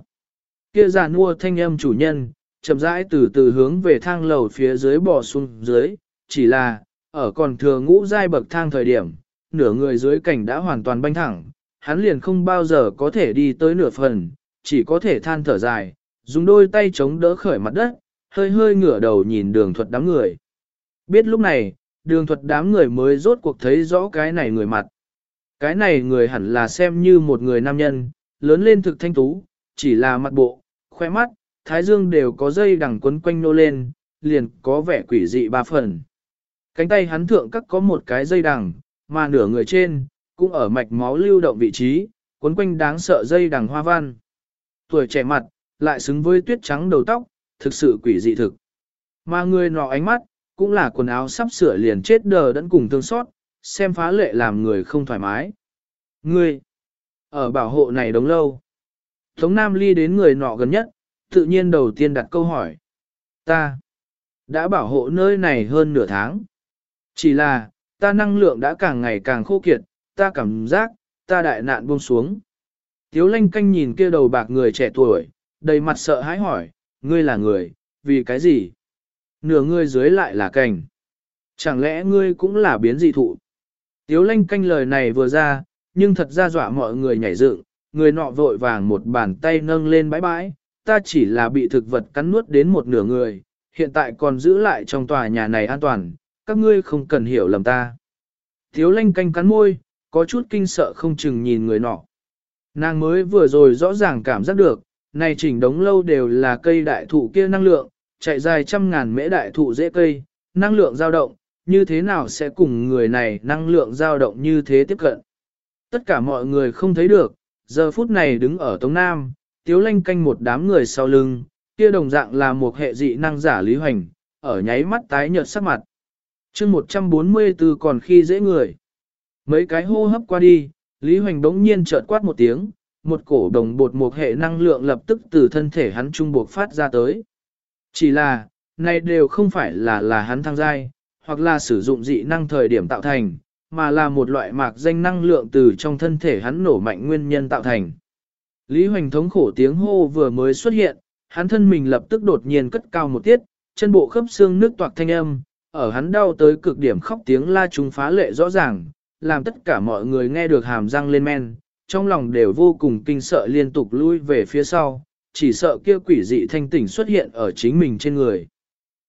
Kia già nua thanh âm chủ nhân, chậm rãi từ từ hướng về thang lầu phía dưới bò xuống dưới, chỉ là, ở còn thừa ngũ giai bậc thang thời điểm, nửa người dưới cảnh đã hoàn toàn banh thẳng, hắn liền không bao giờ có thể đi tới nửa phần, chỉ có thể than thở dài, dùng đôi tay chống đỡ khởi mặt đất, hơi hơi ngửa đầu nhìn đường thuật đám người. Biết lúc này, đường thuật đám người mới rốt cuộc thấy rõ cái này người mặt. Cái này người hẳn là xem như một người nam nhân, lớn lên thực thanh tú, chỉ là mặt bộ, khoe mắt, thái dương đều có dây đằng quấn quanh nô lên, liền có vẻ quỷ dị ba phần. Cánh tay hắn thượng các có một cái dây đằng, mà nửa người trên, cũng ở mạch máu lưu động vị trí, quấn quanh đáng sợ dây đằng hoa văn. Tuổi trẻ mặt, lại xứng với tuyết trắng đầu tóc, thực sự quỷ dị thực. Mà người nọ ánh mắt, cũng là quần áo sắp sửa liền chết đờ đẫn cùng thương xót, xem phá lệ làm người không thoải mái. Ngươi, ở bảo hộ này đống lâu. Tống Nam Ly đến người nọ gần nhất, tự nhiên đầu tiên đặt câu hỏi. Ta, đã bảo hộ nơi này hơn nửa tháng. Chỉ là, ta năng lượng đã càng ngày càng khô kiệt, ta cảm giác, ta đại nạn buông xuống. Tiếu lanh canh nhìn kia đầu bạc người trẻ tuổi, đầy mặt sợ hãi hỏi, ngươi là người, vì cái gì? Nửa ngươi dưới lại là cành. Chẳng lẽ ngươi cũng là biến dị thụ? Tiếu lanh canh lời này vừa ra, nhưng thật ra dọa mọi người nhảy dựng, người nọ vội vàng một bàn tay nâng lên bãi bãi, ta chỉ là bị thực vật cắn nuốt đến một nửa người, hiện tại còn giữ lại trong tòa nhà này an toàn, các ngươi không cần hiểu lầm ta. Tiếu lanh canh cắn môi, có chút kinh sợ không chừng nhìn người nọ. Nàng mới vừa rồi rõ ràng cảm giác được, này chỉnh đống lâu đều là cây đại thụ kia năng lượng, chạy dài trăm ngàn mễ đại thụ dễ cây, năng lượng dao động, như thế nào sẽ cùng người này năng lượng dao động như thế tiếp cận. Tất cả mọi người không thấy được, giờ phút này đứng ở Tống Nam, tiếu lanh canh một đám người sau lưng, kia đồng dạng là một hệ dị năng giả Lý Hoành, ở nháy mắt tái nhợt sắc mặt. chương 144 còn khi dễ người. Mấy cái hô hấp qua đi, Lý Hoành đống nhiên chợt quát một tiếng, một cổ đồng bột một hệ năng lượng lập tức từ thân thể hắn trung buộc phát ra tới. Chỉ là, này đều không phải là là hắn thăng giai, hoặc là sử dụng dị năng thời điểm tạo thành, mà là một loại mạc danh năng lượng từ trong thân thể hắn nổ mạnh nguyên nhân tạo thành. Lý Hoành thống khổ tiếng hô vừa mới xuất hiện, hắn thân mình lập tức đột nhiên cất cao một tiết, chân bộ khớp xương nước toạc thanh âm, ở hắn đau tới cực điểm khóc tiếng la trùng phá lệ rõ ràng, làm tất cả mọi người nghe được hàm răng lên men, trong lòng đều vô cùng kinh sợ liên tục lui về phía sau, chỉ sợ kia quỷ dị thanh tỉnh xuất hiện ở chính mình trên người.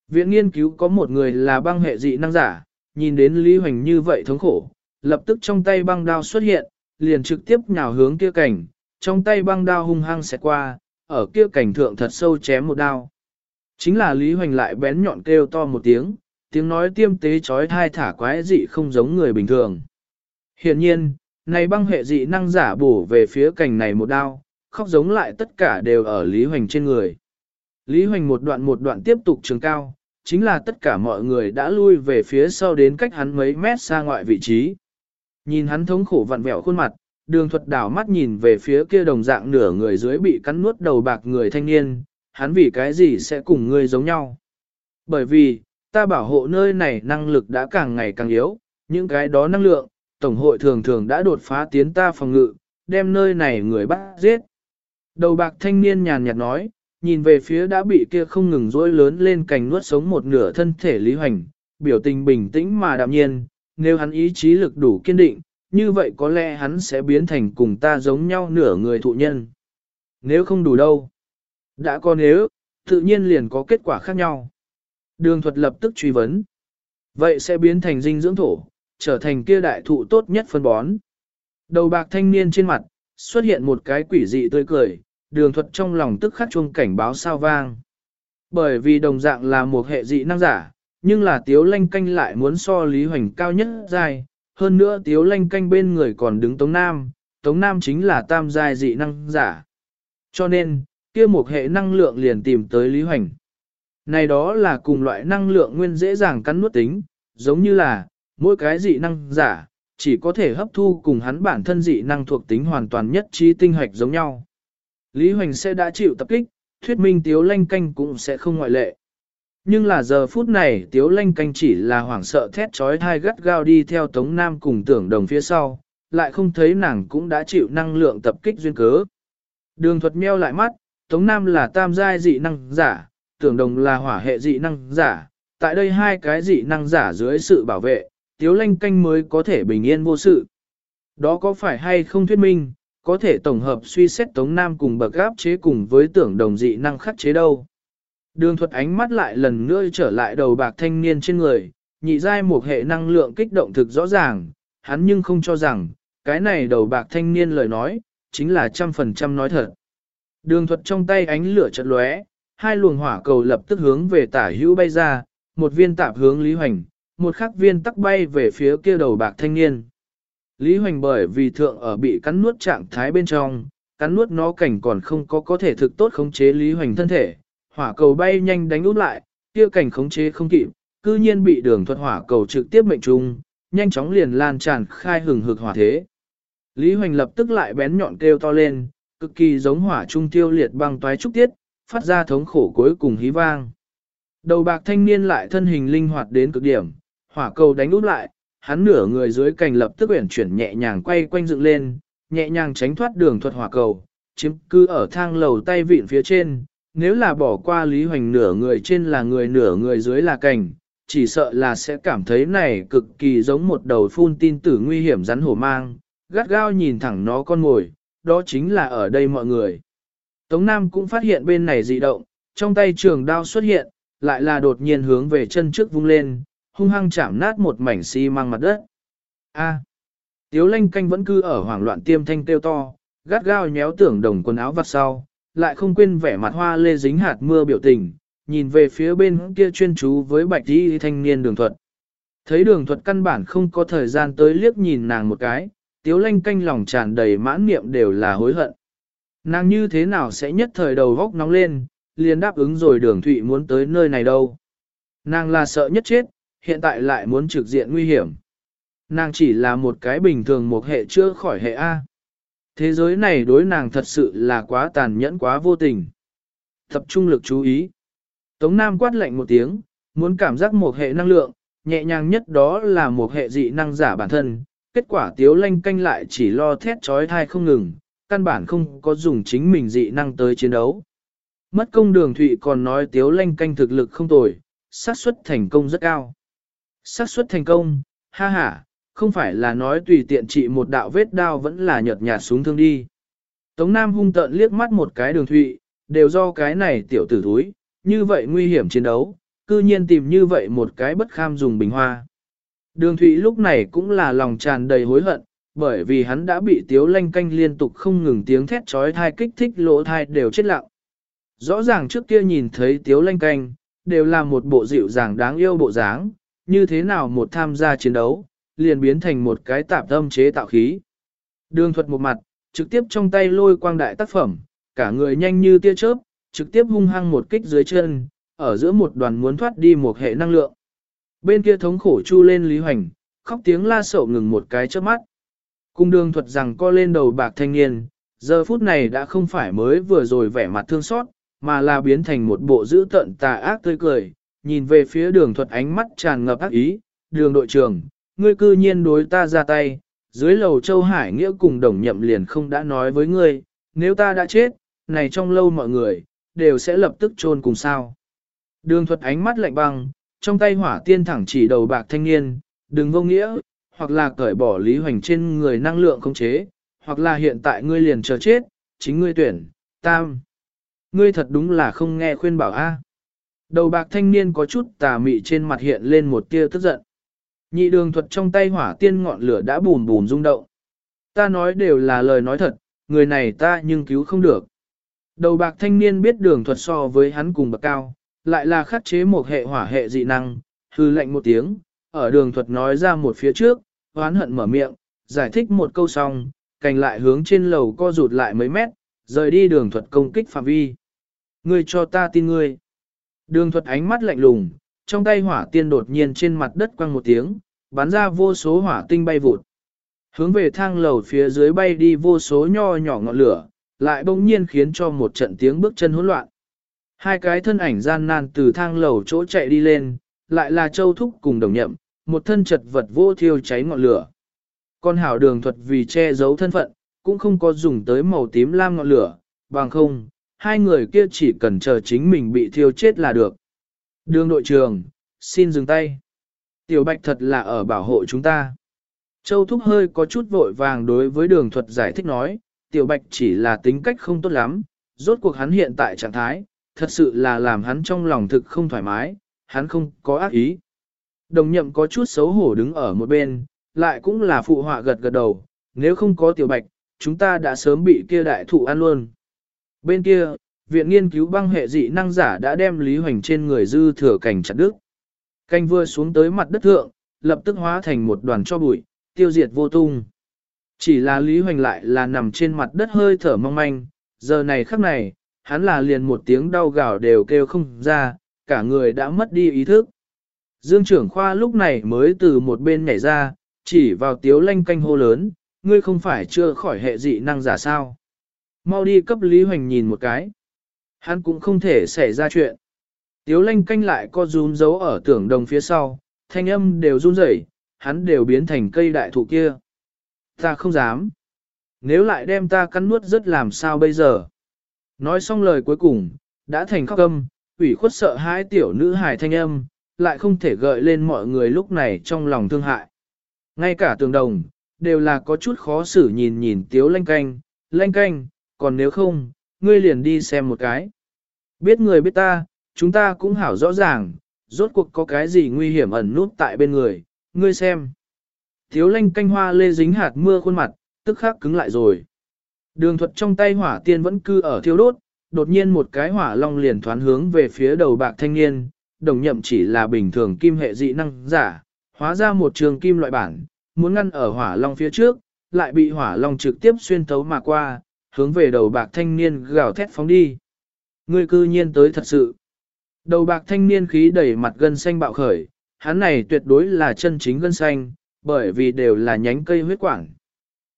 Viện nghiên cứu có một người là băng hệ dị năng giả, nhìn đến Lý Hoành như vậy thống khổ, lập tức trong tay băng đao xuất hiện, liền trực tiếp nhào hướng kia cảnh, trong tay băng đao hung hăng xẹt qua, ở kia cảnh thượng thật sâu chém một đao. Chính là Lý Hoành lại bén nhọn kêu to một tiếng, tiếng nói tiêm tế chói thai thả quái dị không giống người bình thường. Hiện nhiên, này băng hệ dị năng giả bổ về phía cảnh này một đao, khóc giống lại tất cả đều ở Lý Hoành trên người. Lý Hoành một đoạn một đoạn tiếp tục trường cao, chính là tất cả mọi người đã lui về phía sau đến cách hắn mấy mét xa ngoại vị trí. Nhìn hắn thống khổ vặn vẹo khuôn mặt, đường thuật đảo mắt nhìn về phía kia đồng dạng nửa người dưới bị cắn nuốt đầu bạc người thanh niên, hắn vì cái gì sẽ cùng ngươi giống nhau. Bởi vì, ta bảo hộ nơi này năng lực đã càng ngày càng yếu, những cái đó năng lượng, Tổng hội thường thường đã đột phá tiến ta phòng ngự, đem nơi này người bắt giết. Đầu bạc thanh niên nhàn nhạt nói, nhìn về phía đã bị kia không ngừng rối lớn lên cành nuốt sống một nửa thân thể Lý Hoành, biểu tình bình tĩnh mà đạm nhiên, nếu hắn ý chí lực đủ kiên định, như vậy có lẽ hắn sẽ biến thành cùng ta giống nhau nửa người thụ nhân. Nếu không đủ đâu. Đã có nếu, tự nhiên liền có kết quả khác nhau. Đường thuật lập tức truy vấn. Vậy sẽ biến thành dinh dưỡng thổ, trở thành kia đại thụ tốt nhất phân bón. Đầu bạc thanh niên trên mặt, xuất hiện một cái quỷ dị tươi cười, đường thuật trong lòng tức khắc chuông cảnh báo sao vang. Bởi vì đồng dạng là một hệ dị năng giả, nhưng là tiếu lanh canh lại muốn so Lý Hoành cao nhất dài hơn nữa tiếu lanh canh bên người còn đứng Tống Nam, Tống Nam chính là tam giai dị năng giả. Cho nên, kia một hệ năng lượng liền tìm tới Lý Hoành. Này đó là cùng loại năng lượng nguyên dễ dàng cắn nuốt tính, giống như là, mỗi cái dị năng giả, chỉ có thể hấp thu cùng hắn bản thân dị năng thuộc tính hoàn toàn nhất trí tinh hoạch giống nhau. Lý Hoành sẽ đã chịu tập kích, thuyết minh Tiếu Lanh Canh cũng sẽ không ngoại lệ. Nhưng là giờ phút này Tiếu Lanh Canh chỉ là hoảng sợ thét trói thai gắt gao đi theo Tống Nam cùng tưởng đồng phía sau, lại không thấy nàng cũng đã chịu năng lượng tập kích duyên cớ. Đường thuật meo lại mắt, Tống Nam là tam giai dị năng giả, tưởng đồng là hỏa hệ dị năng giả, tại đây hai cái dị năng giả dưới sự bảo vệ, Tiếu Lanh Canh mới có thể bình yên vô sự. Đó có phải hay không thuyết minh, có thể tổng hợp suy xét Tống Nam cùng bậc gáp chế cùng với tưởng đồng dị năng khắc chế đâu. Đường thuật ánh mắt lại lần nữa trở lại đầu bạc thanh niên trên người, nhị giai một hệ năng lượng kích động thực rõ ràng, hắn nhưng không cho rằng, cái này đầu bạc thanh niên lời nói, chính là trăm phần trăm nói thật. Đường thuật trong tay ánh lửa chợt lóe, hai luồng hỏa cầu lập tức hướng về tả hữu bay ra, một viên tạp hướng Lý Hoành, một khắc viên tắc bay về phía kia đầu bạc thanh niên. Lý Hoành bởi vì thượng ở bị cắn nuốt trạng thái bên trong, cắn nuốt nó cảnh còn không có có thể thực tốt khống chế Lý Hoành thân thể, hỏa cầu bay nhanh đánh út lại, kia cảnh khống chế không kịp, cư nhiên bị đường thuật hỏa cầu trực tiếp mệnh trung, nhanh chóng liền lan tràn khai hừng hực hỏa thế. Lý Hoành lập tức lại bén nhọn kêu to lên, cực kỳ giống hỏa trung tiêu liệt băng toái trúc tiết, phát ra thống khổ cuối cùng hí vang. Đầu bạc thanh niên lại thân hình linh hoạt đến cực điểm, hỏa cầu đánh nút lại, hắn nửa người dưới cành lập tức uyển chuyển nhẹ nhàng quay quanh dựng lên, nhẹ nhàng tránh thoát đường thuật hỏa cầu, chiếm cứ ở thang lầu tay vịn phía trên, nếu là bỏ qua Lý Hoành nửa người trên là người nửa người dưới là cành, chỉ sợ là sẽ cảm thấy này cực kỳ giống một đầu phun tin tử nguy hiểm rắn hổ mang, gắt gao nhìn thẳng nó con ngồi, đó chính là ở đây mọi người. Tống Nam cũng phát hiện bên này dị động, trong tay trường đao xuất hiện, lại là đột nhiên hướng về chân trước vung lên, hung hăng chạm nát một mảnh xi măng mặt đất. A. Tiếu lanh canh vẫn cứ ở hoảng loạn tiêm thanh tiêu to, gắt gao nhéo tưởng đồng quần áo vặt sau, lại không quên vẻ mặt hoa lê dính hạt mưa biểu tình, nhìn về phía bên kia chuyên chú với bạch đi thanh niên đường thuật. Thấy đường thuật căn bản không có thời gian tới liếc nhìn nàng một cái, tiếu lanh canh lòng tràn đầy mãn niệm đều là hối hận. Nàng như thế nào sẽ nhất thời đầu góc nóng lên, liền đáp ứng rồi đường thụy muốn tới nơi này đâu. Nàng là sợ nhất chết, hiện tại lại muốn trực diện nguy hiểm. Nàng chỉ là một cái bình thường một hệ chưa khỏi hệ A. Thế giới này đối nàng thật sự là quá tàn nhẫn quá vô tình. Tập trung lực chú ý. Tống Nam quát lạnh một tiếng, muốn cảm giác một hệ năng lượng, nhẹ nhàng nhất đó là một hệ dị năng giả bản thân. Kết quả tiếu lanh canh lại chỉ lo thét trói thai không ngừng, căn bản không có dùng chính mình dị năng tới chiến đấu. Mất công đường thụy còn nói tiếu lanh canh thực lực không tồi, xác suất thành công rất cao xác suất thành công, ha ha, không phải là nói tùy tiện trị một đạo vết đao vẫn là nhợt nhạt xuống thương đi. Tống Nam hung tợn liếc mắt một cái đường thụy, đều do cái này tiểu tử thúi, như vậy nguy hiểm chiến đấu, cư nhiên tìm như vậy một cái bất kham dùng bình hoa. Đường thụy lúc này cũng là lòng tràn đầy hối hận, bởi vì hắn đã bị tiếu lanh canh liên tục không ngừng tiếng thét trói thai kích thích lỗ thai đều chết lặng. Rõ ràng trước kia nhìn thấy tiếu lanh canh, đều là một bộ dịu dàng đáng yêu bộ dáng, như thế nào một tham gia chiến đấu, liền biến thành một cái tạp tâm chế tạo khí. Đường thuật một mặt, trực tiếp trong tay lôi quang đại tác phẩm, cả người nhanh như tia chớp, trực tiếp hung hăng một kích dưới chân, ở giữa một đoàn muốn thoát đi một hệ năng lượng. Bên kia thống khổ chu lên Lý Hoành, khóc tiếng la sổ ngừng một cái trước mắt. Cung đường thuật rằng co lên đầu bạc thanh niên, giờ phút này đã không phải mới vừa rồi vẻ mặt thương xót, mà là biến thành một bộ dữ tận tà ác tươi cười, nhìn về phía đường thuật ánh mắt tràn ngập ác ý, đường đội trưởng, ngươi cư nhiên đối ta ra tay, dưới lầu châu Hải nghĩa cùng đồng nhậm liền không đã nói với ngươi, nếu ta đã chết, này trong lâu mọi người, đều sẽ lập tức chôn cùng sao. Đường thuật ánh mắt lạnh băng, trong tay hỏa tiên thẳng chỉ đầu bạc thanh niên, đừng vô nghĩa, hoặc là cởi bỏ lý hoành trên người năng lượng không chế, hoặc là hiện tại ngươi liền chờ chết, chính ngươi tuyển, tam. Ngươi thật đúng là không nghe khuyên bảo a. Đầu bạc thanh niên có chút tà mị trên mặt hiện lên một tia tức giận. Nhị đường thuật trong tay hỏa tiên ngọn lửa đã bùn bùn rung động. Ta nói đều là lời nói thật, người này ta nhưng cứu không được. Đầu bạc thanh niên biết đường thuật so với hắn cùng bậc cao, lại là khắc chế một hệ hỏa hệ dị năng, hư lệnh một tiếng, ở đường thuật nói ra một phía trước, hoán hận mở miệng, giải thích một câu xong, cành lại hướng trên lầu co rụt lại mấy mét, rời đi đường thuật công kích phạm vi. Ngươi cho ta tin ngươi. Đường thuật ánh mắt lạnh lùng, trong tay hỏa tiên đột nhiên trên mặt đất quăng một tiếng, bắn ra vô số hỏa tinh bay vụt. Hướng về thang lầu phía dưới bay đi vô số nho nhỏ ngọn lửa, lại bỗng nhiên khiến cho một trận tiếng bước chân hỗn loạn. Hai cái thân ảnh gian nan từ thang lầu chỗ chạy đi lên, lại là châu thúc cùng đồng nhậm, một thân chật vật vô thiêu cháy ngọn lửa. Con hảo đường thuật vì che giấu thân phận, cũng không có dùng tới màu tím lam ngọn lửa, bằng không, hai người kia chỉ cần chờ chính mình bị thiêu chết là được. Đường đội trường, xin dừng tay. Tiểu bạch thật là ở bảo hộ chúng ta. Châu Thúc hơi có chút vội vàng đối với đường thuật giải thích nói, tiểu bạch chỉ là tính cách không tốt lắm, rốt cuộc hắn hiện tại trạng thái, thật sự là làm hắn trong lòng thực không thoải mái, hắn không có ác ý. Đồng nhậm có chút xấu hổ đứng ở một bên, lại cũng là phụ họa gật gật đầu, nếu không có tiểu bạch, chúng ta đã sớm bị kia đại thụ ăn luôn. Bên kia, viện nghiên cứu băng hệ dị năng giả đã đem Lý Hoành trên người dư thừa cảnh chặt đứt. Canh vừa xuống tới mặt đất thượng, lập tức hóa thành một đoàn cho bụi, tiêu diệt vô tung. Chỉ là Lý Hoành lại là nằm trên mặt đất hơi thở mong manh, giờ này khắc này, hắn là liền một tiếng đau gào đều kêu không ra, cả người đã mất đi ý thức. Dương trưởng khoa lúc này mới từ một bên nhảy ra, chỉ vào tiếu lanh canh hô lớn, ngươi không phải chưa khỏi hệ dị năng giả sao. Mau đi cấp Lý Hoành nhìn một cái. Hắn cũng không thể xảy ra chuyện. Tiếu lanh canh lại co rúm giấu ở tưởng đồng phía sau, thanh âm đều run rẩy, hắn đều biến thành cây đại thụ kia. Ta không dám. Nếu lại đem ta cắn nuốt rất làm sao bây giờ? Nói xong lời cuối cùng, đã thành khóc âm, ủy khuất sợ hãi tiểu nữ hài thanh âm, lại không thể gợi lên mọi người lúc này trong lòng thương hại. Ngay cả tường đồng, đều là có chút khó xử nhìn nhìn tiếu lanh canh, lanh canh, còn nếu không, ngươi liền đi xem một cái. Biết người biết ta, chúng ta cũng hảo rõ ràng, rốt cuộc có cái gì nguy hiểm ẩn nút tại bên người, ngươi xem. thiếu lanh canh hoa lê dính hạt mưa khuôn mặt, tức khắc cứng lại rồi. Đường thuật trong tay hỏa tiên vẫn cư ở thiêu đốt, đột nhiên một cái hỏa long liền thoán hướng về phía đầu bạc thanh niên, đồng nhậm chỉ là bình thường kim hệ dị năng giả, hóa ra một trường kim loại bản, muốn ngăn ở hỏa long phía trước, lại bị hỏa long trực tiếp xuyên thấu mà qua, hướng về đầu bạc thanh niên gào thét phóng đi. Người cư nhiên tới thật sự. Đầu bạc thanh niên khí đẩy mặt gân xanh bạo khởi, hắn này tuyệt đối là chân chính gân xanh, bởi vì đều là nhánh cây huyết quản.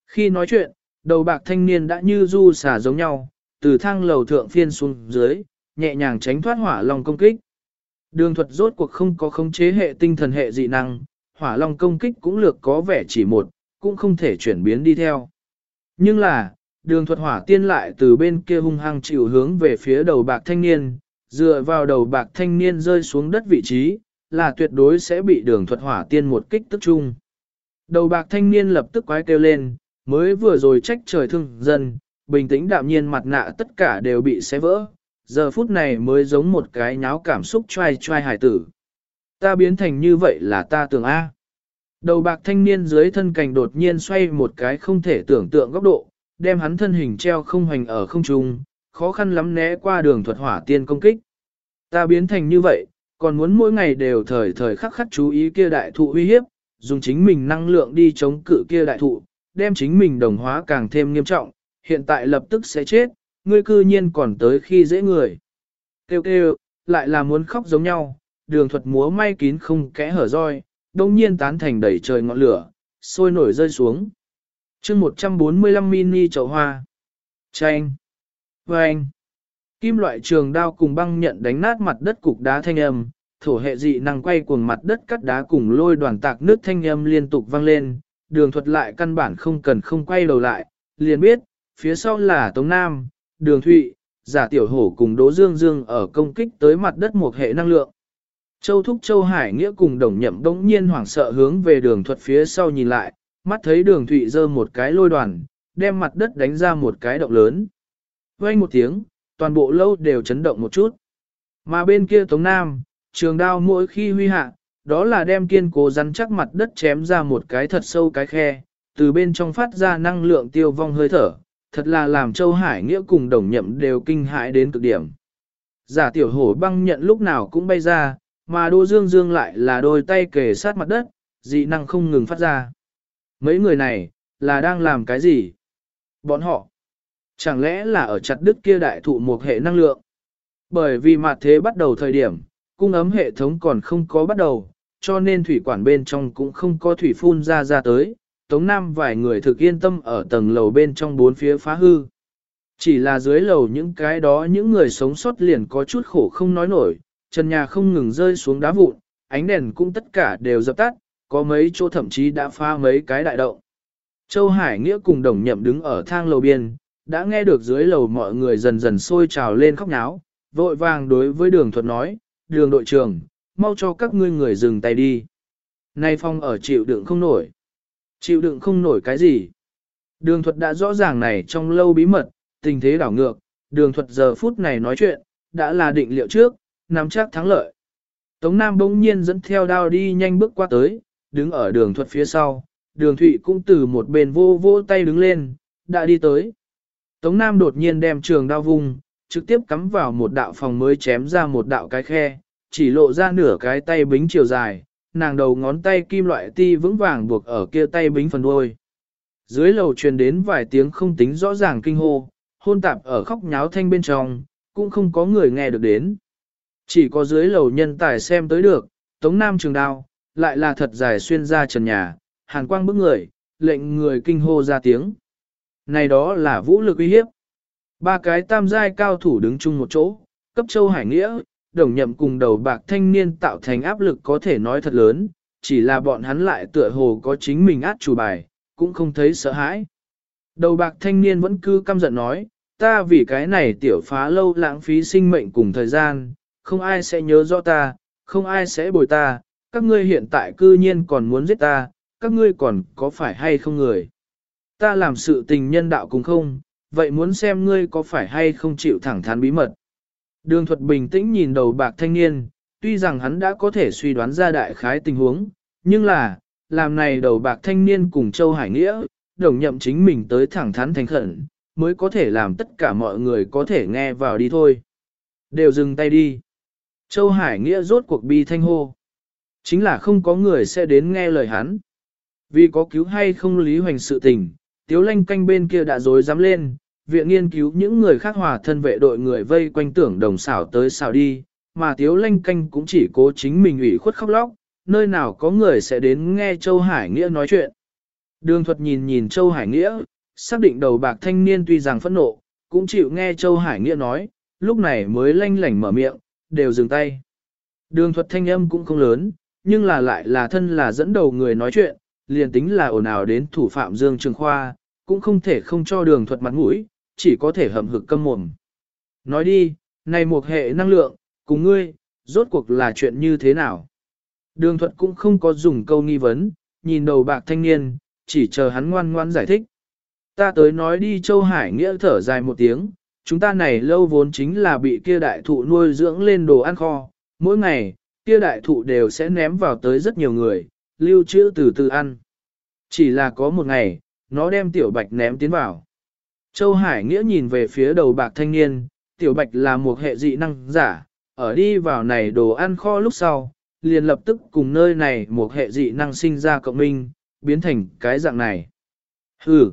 Khi nói chuyện, đầu bạc thanh niên đã như du xả giống nhau, từ thang lầu thượng phiên xuống dưới, nhẹ nhàng tránh thoát hỏa long công kích. Đường thuật rốt cuộc không có khống chế hệ tinh thần hệ dị năng, hỏa long công kích cũng lược có vẻ chỉ một, cũng không thể chuyển biến đi theo. Nhưng là, đường thuật hỏa tiên lại từ bên kia hung hăng chịu hướng về phía đầu bạc thanh niên, dựa vào đầu bạc thanh niên rơi xuống đất vị trí, là tuyệt đối sẽ bị đường thuật hỏa tiên một kích tức chung. Đầu bạc thanh niên lập tức quái kêu lên, mới vừa rồi trách trời thương dân, bình tĩnh đạm nhiên mặt nạ tất cả đều bị xé vỡ, giờ phút này mới giống một cái nháo cảm xúc trai trai hải tử. Ta biến thành như vậy là ta tưởng A. Đầu bạc thanh niên dưới thân cành đột nhiên xoay một cái không thể tưởng tượng góc độ, đem hắn thân hình treo không hoành ở không trung, khó khăn lắm né qua đường thuật hỏa tiên công kích. Ta biến thành như vậy, còn muốn mỗi ngày đều thời thời khắc khắc chú ý kia đại thụ uy hiếp, dùng chính mình năng lượng đi chống cự kia đại thụ, đem chính mình đồng hóa càng thêm nghiêm trọng, hiện tại lập tức sẽ chết, ngươi cư nhiên còn tới khi dễ người. Kêu kêu, lại là muốn khóc giống nhau, đường thuật múa may kín không kẽ hở roi, đông nhiên tán thành đẩy trời ngọn lửa, sôi nổi rơi xuống chương 145 mini chậu hoa. Chanh. Vâng. Kim loại trường đao cùng băng nhận đánh nát mặt đất cục đá thanh âm, thổ hệ dị năng quay cuồng mặt đất cắt đá cùng lôi đoàn tạc nước thanh âm liên tục vang lên, đường thuật lại căn bản không cần không quay đầu lại, liền biết, phía sau là Tống Nam, đường Thụy, giả tiểu hổ cùng Đỗ Dương Dương ở công kích tới mặt đất một hệ năng lượng. Châu Thúc Châu Hải Nghĩa cùng đồng nhậm đống nhiên hoảng sợ hướng về đường thuật phía sau nhìn lại, mắt thấy đường Thụy dơ một cái lôi đoàn, đem mặt đất đánh ra một cái động lớn. Quay một tiếng, toàn bộ lâu đều chấn động một chút. Mà bên kia Tống Nam, trường đao mỗi khi huy hạ, đó là đem kiên cố rắn chắc mặt đất chém ra một cái thật sâu cái khe, từ bên trong phát ra năng lượng tiêu vong hơi thở, thật là làm Châu Hải Nghĩa cùng đồng nhậm đều kinh hãi đến cực điểm. Giả tiểu hổ băng nhận lúc nào cũng bay ra, mà Đỗ Dương Dương lại là đôi tay kề sát mặt đất, dị năng không ngừng phát ra. Mấy người này, là đang làm cái gì? Bọn họ, chẳng lẽ là ở chặt đứt kia đại thụ một hệ năng lượng? Bởi vì mặt thế bắt đầu thời điểm, cung ấm hệ thống còn không có bắt đầu, cho nên thủy quản bên trong cũng không có thủy phun ra ra tới, Tống Nam vài người thực yên tâm ở tầng lầu bên trong bốn phía phá hư. Chỉ là dưới lầu những cái đó những người sống sót liền có chút khổ không nói nổi, trần nhà không ngừng rơi xuống đá vụn, ánh đèn cũng tất cả đều dập tắt, có mấy chỗ thậm chí đã phá mấy cái đại động. Châu Hải Nghĩa cùng đồng nhậm đứng ở thang lầu biên, đã nghe được dưới lầu mọi người dần dần sôi trào lên khóc náo, vội vàng đối với đường thuật nói, đường đội trưởng, mau cho các ngươi người dừng tay đi. Nay phong ở chịu đựng không nổi. Chịu đựng không nổi cái gì. Đường thuật đã rõ ràng này trong lâu bí mật, tình thế đảo ngược, đường thuật giờ phút này nói chuyện, đã là định liệu trước, nắm chắc thắng lợi. Tống Nam bỗng nhiên dẫn theo đao đi nhanh bước qua tới, đứng ở đường thuật phía sau, đường thụy cũng từ một bên vô vô tay đứng lên, đã đi tới. Tống Nam đột nhiên đem trường đao vung, trực tiếp cắm vào một đạo phòng mới chém ra một đạo cái khe, chỉ lộ ra nửa cái tay bính chiều dài, nàng đầu ngón tay kim loại ti vững vàng buộc ở kia tay bính phần đuôi. Dưới lầu truyền đến vài tiếng không tính rõ ràng kinh hô, hôn tạp ở khóc nháo thanh bên trong, cũng không có người nghe được đến. Chỉ có dưới lầu nhân tài xem tới được, Tống Nam trường đao, lại là thật dài xuyên ra trần nhà, hàn quang bức người, lệnh người kinh hô ra tiếng. Này đó là vũ lực uy hiếp. Ba cái tam giai cao thủ đứng chung một chỗ, cấp châu hải nghĩa, đồng nhậm cùng đầu bạc thanh niên tạo thành áp lực có thể nói thật lớn, chỉ là bọn hắn lại tựa hồ có chính mình át chủ bài, cũng không thấy sợ hãi. Đầu bạc thanh niên vẫn cứ căm giận nói, ta vì cái này tiểu phá lâu lãng phí sinh mệnh cùng thời gian, không ai sẽ nhớ rõ ta, không ai sẽ bồi ta, các ngươi hiện tại cư nhiên còn muốn giết ta, các ngươi còn có phải hay không người. Ta làm sự tình nhân đạo cùng không, vậy muốn xem ngươi có phải hay không chịu thẳng thắn bí mật. Đường thuật bình tĩnh nhìn đầu bạc thanh niên, tuy rằng hắn đã có thể suy đoán ra đại khái tình huống, nhưng là, làm này đầu bạc thanh niên cùng Châu Hải Nghĩa, đồng nhậm chính mình tới thẳng thắn thành khẩn, mới có thể làm tất cả mọi người có thể nghe vào đi thôi. Đều dừng tay đi. Châu Hải Nghĩa rốt cuộc bi thanh hô. Chính là không có người sẽ đến nghe lời hắn. Vì có cứu hay không lý hoành sự tình, tiếu lanh canh bên kia đã dối dám lên, viện nghiên cứu những người khác hòa thân vệ đội người vây quanh tưởng đồng xảo tới xảo đi, mà tiếu lanh canh cũng chỉ cố chính mình ủy khuất khóc lóc, nơi nào có người sẽ đến nghe Châu Hải Nghĩa nói chuyện. Đường thuật nhìn nhìn Châu Hải Nghĩa, xác định đầu bạc thanh niên tuy rằng phẫn nộ, cũng chịu nghe Châu Hải Nghĩa nói, lúc này mới lanh lảnh mở miệng, đều dừng tay. Đường thuật thanh âm cũng không lớn, nhưng là lại là thân là dẫn đầu người nói chuyện, liền tính là ồn ào đến thủ phạm Dương Trường Khoa, cũng không thể không cho đường thuật mặt mũi, chỉ có thể hầm hực câm mồm. Nói đi, này một hệ năng lượng, cùng ngươi, rốt cuộc là chuyện như thế nào? Đường thuật cũng không có dùng câu nghi vấn, nhìn đầu bạc thanh niên, chỉ chờ hắn ngoan ngoan giải thích. Ta tới nói đi Châu Hải Nghĩa thở dài một tiếng, chúng ta này lâu vốn chính là bị kia đại thụ nuôi dưỡng lên đồ ăn kho, mỗi ngày, kia đại thụ đều sẽ ném vào tới rất nhiều người, lưu trữ từ từ ăn. Chỉ là có một ngày, nó đem tiểu bạch ném tiến vào. Châu Hải Nghĩa nhìn về phía đầu bạc thanh niên, tiểu bạch là một hệ dị năng giả, ở đi vào này đồ ăn kho lúc sau, liền lập tức cùng nơi này một hệ dị năng sinh ra cộng minh, biến thành cái dạng này. Hừ.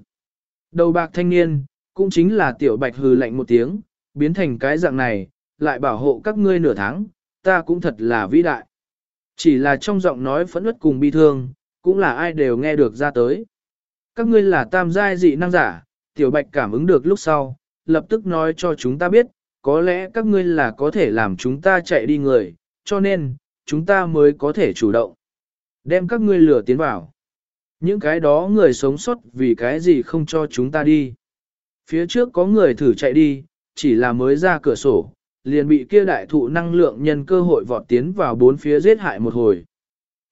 Đầu bạc thanh niên, cũng chính là tiểu bạch hừ lạnh một tiếng, biến thành cái dạng này, lại bảo hộ các ngươi nửa tháng, ta cũng thật là vĩ đại. Chỉ là trong giọng nói phẫn nứt cùng bi thương, cũng là ai đều nghe được ra tới. Các ngươi là tam giai dị năng giả, tiểu bạch cảm ứng được lúc sau, lập tức nói cho chúng ta biết, có lẽ các ngươi là có thể làm chúng ta chạy đi người, cho nên, chúng ta mới có thể chủ động. Đem các ngươi lửa tiến vào. Những cái đó người sống sót vì cái gì không cho chúng ta đi. Phía trước có người thử chạy đi, chỉ là mới ra cửa sổ, liền bị kia đại thụ năng lượng nhân cơ hội vọt tiến vào bốn phía giết hại một hồi.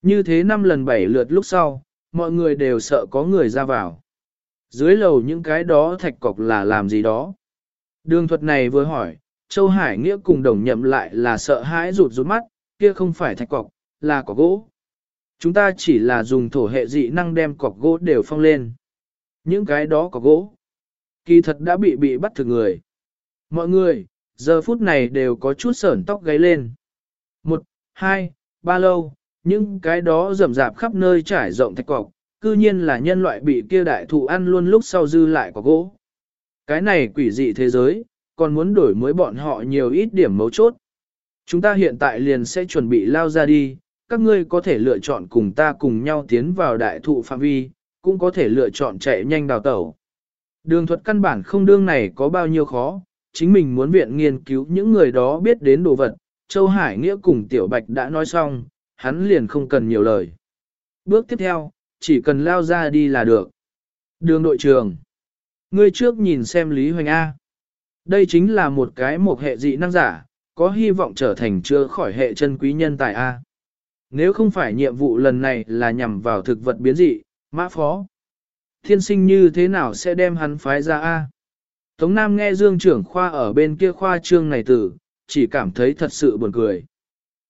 Như thế năm lần bảy lượt lúc sau, mọi người đều sợ có người ra vào. Dưới lầu những cái đó thạch cọc là làm gì đó. Đường thuật này vừa hỏi, Châu Hải Nghĩa cùng đồng nhậm lại là sợ hãi rụt rụt mắt, kia không phải thạch cọc, là cọc gỗ. Chúng ta chỉ là dùng thổ hệ dị năng đem cọc gỗ đều phong lên. Những cái đó cọc gỗ, kỳ thật đã bị bị bắt thực người. Mọi người, giờ phút này đều có chút sởn tóc gáy lên. Một, hai, ba lâu, những cái đó rậm rạp khắp nơi trải rộng thạch cọc, cư nhiên là nhân loại bị kia đại thụ ăn luôn lúc sau dư lại có gỗ. Cái này quỷ dị thế giới, còn muốn đổi mới bọn họ nhiều ít điểm mấu chốt. Chúng ta hiện tại liền sẽ chuẩn bị lao ra đi, các ngươi có thể lựa chọn cùng ta cùng nhau tiến vào đại thụ phạm vi, cũng có thể lựa chọn chạy nhanh đào tẩu. Đường thuật căn bản không đương này có bao nhiêu khó, chính mình muốn viện nghiên cứu những người đó biết đến đồ vật, Châu Hải Nghĩa cùng Tiểu Bạch đã nói xong, hắn liền không cần nhiều lời. Bước tiếp theo, chỉ cần lao ra đi là được. Đường đội trường Ngươi trước nhìn xem Lý Hoành A. Đây chính là một cái một hệ dị năng giả, có hy vọng trở thành chưa khỏi hệ chân quý nhân tài A. Nếu không phải nhiệm vụ lần này là nhằm vào thực vật biến dị, mã phó. Thiên sinh như thế nào sẽ đem hắn phái ra A? Tống Nam nghe Dương trưởng khoa ở bên kia khoa trương này tử, chỉ cảm thấy thật sự buồn cười.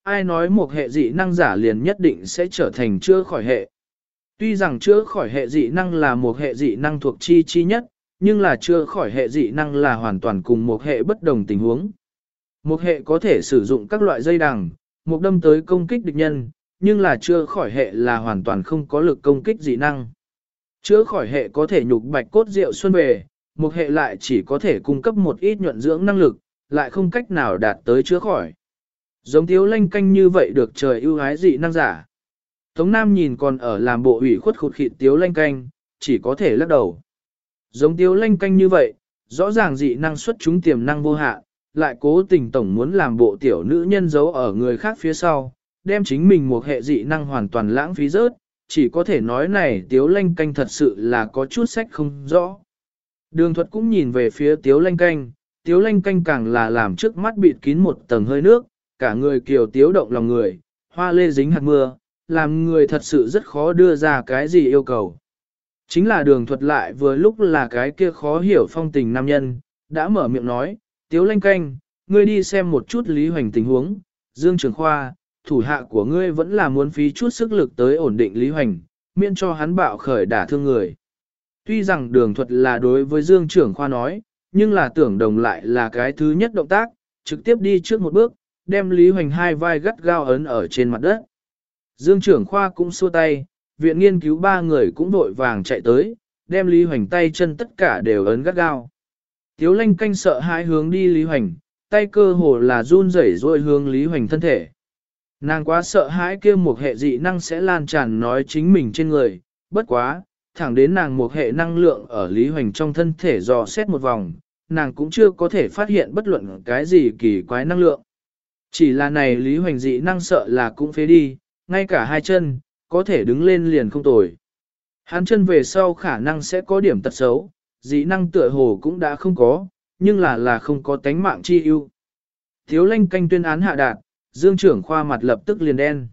Ai nói một hệ dị năng giả liền nhất định sẽ trở thành chữa khỏi hệ. Tuy rằng chữa khỏi hệ dị năng là một hệ dị năng thuộc chi chi nhất, nhưng là chữa khỏi hệ dị năng là hoàn toàn cùng một hệ bất đồng tình huống. Một hệ có thể sử dụng các loại dây đằng, một đâm tới công kích địch nhân, nhưng là chữa khỏi hệ là hoàn toàn không có lực công kích dị năng. Chữa khỏi hệ có thể nhục bạch cốt rượu xuân về, một hệ lại chỉ có thể cung cấp một ít nhuận dưỡng năng lực, lại không cách nào đạt tới chữa khỏi. Giống thiếu lanh canh như vậy được trời ưu ái dị năng giả. Tống Nam nhìn còn ở làm bộ ủy khuất khụt khịt tiếu lanh canh, chỉ có thể lắc đầu. Giống tiếu lanh canh như vậy, rõ ràng dị năng xuất chúng tiềm năng vô hạn, lại cố tình tổng muốn làm bộ tiểu nữ nhân giấu ở người khác phía sau, đem chính mình một hệ dị năng hoàn toàn lãng phí rớt, chỉ có thể nói này tiếu lanh canh thật sự là có chút sách không rõ. Đường thuật cũng nhìn về phía tiếu lanh canh, tiếu lanh canh càng là làm trước mắt bịt kín một tầng hơi nước, cả người kiều tiếu động lòng người, hoa lê dính hạt mưa, làm người thật sự rất khó đưa ra cái gì yêu cầu. Chính là đường thuật lại vừa lúc là cái kia khó hiểu phong tình nam nhân, đã mở miệng nói, tiếu lanh canh, ngươi đi xem một chút lý hoành tình huống, dương trường khoa, thủ hạ của ngươi vẫn là muốn phí chút sức lực tới ổn định lý hoành, miễn cho hắn bạo khởi đả thương người. Tuy rằng đường thuật là đối với dương trưởng khoa nói, nhưng là tưởng đồng lại là cái thứ nhất động tác, trực tiếp đi trước một bước, đem Lý Hoành hai vai gắt gao ấn ở trên mặt đất. Dương trưởng khoa cũng xua tay, viện nghiên cứu ba người cũng vội vàng chạy tới, đem Lý Hoành tay chân tất cả đều ấn gắt gao. Tiếu lanh canh sợ hãi hướng đi Lý Hoành, tay cơ hồ là run rẩy rồi hướng Lý Hoành thân thể. Nàng quá sợ hãi kia một hệ dị năng sẽ lan tràn nói chính mình trên người, bất quá, thẳng đến nàng một hệ năng lượng ở Lý Hoành trong thân thể dò xét một vòng, nàng cũng chưa có thể phát hiện bất luận cái gì kỳ quái năng lượng. Chỉ là này Lý Hoành dị năng sợ là cũng phế đi, ngay cả hai chân, có thể đứng lên liền không tồi. Hắn chân về sau khả năng sẽ có điểm tật xấu, dị năng tựa hồ cũng đã không có, nhưng là là không có tánh mạng chi ưu. Thiếu lanh canh tuyên án hạ đạt, dương trưởng khoa mặt lập tức liền đen.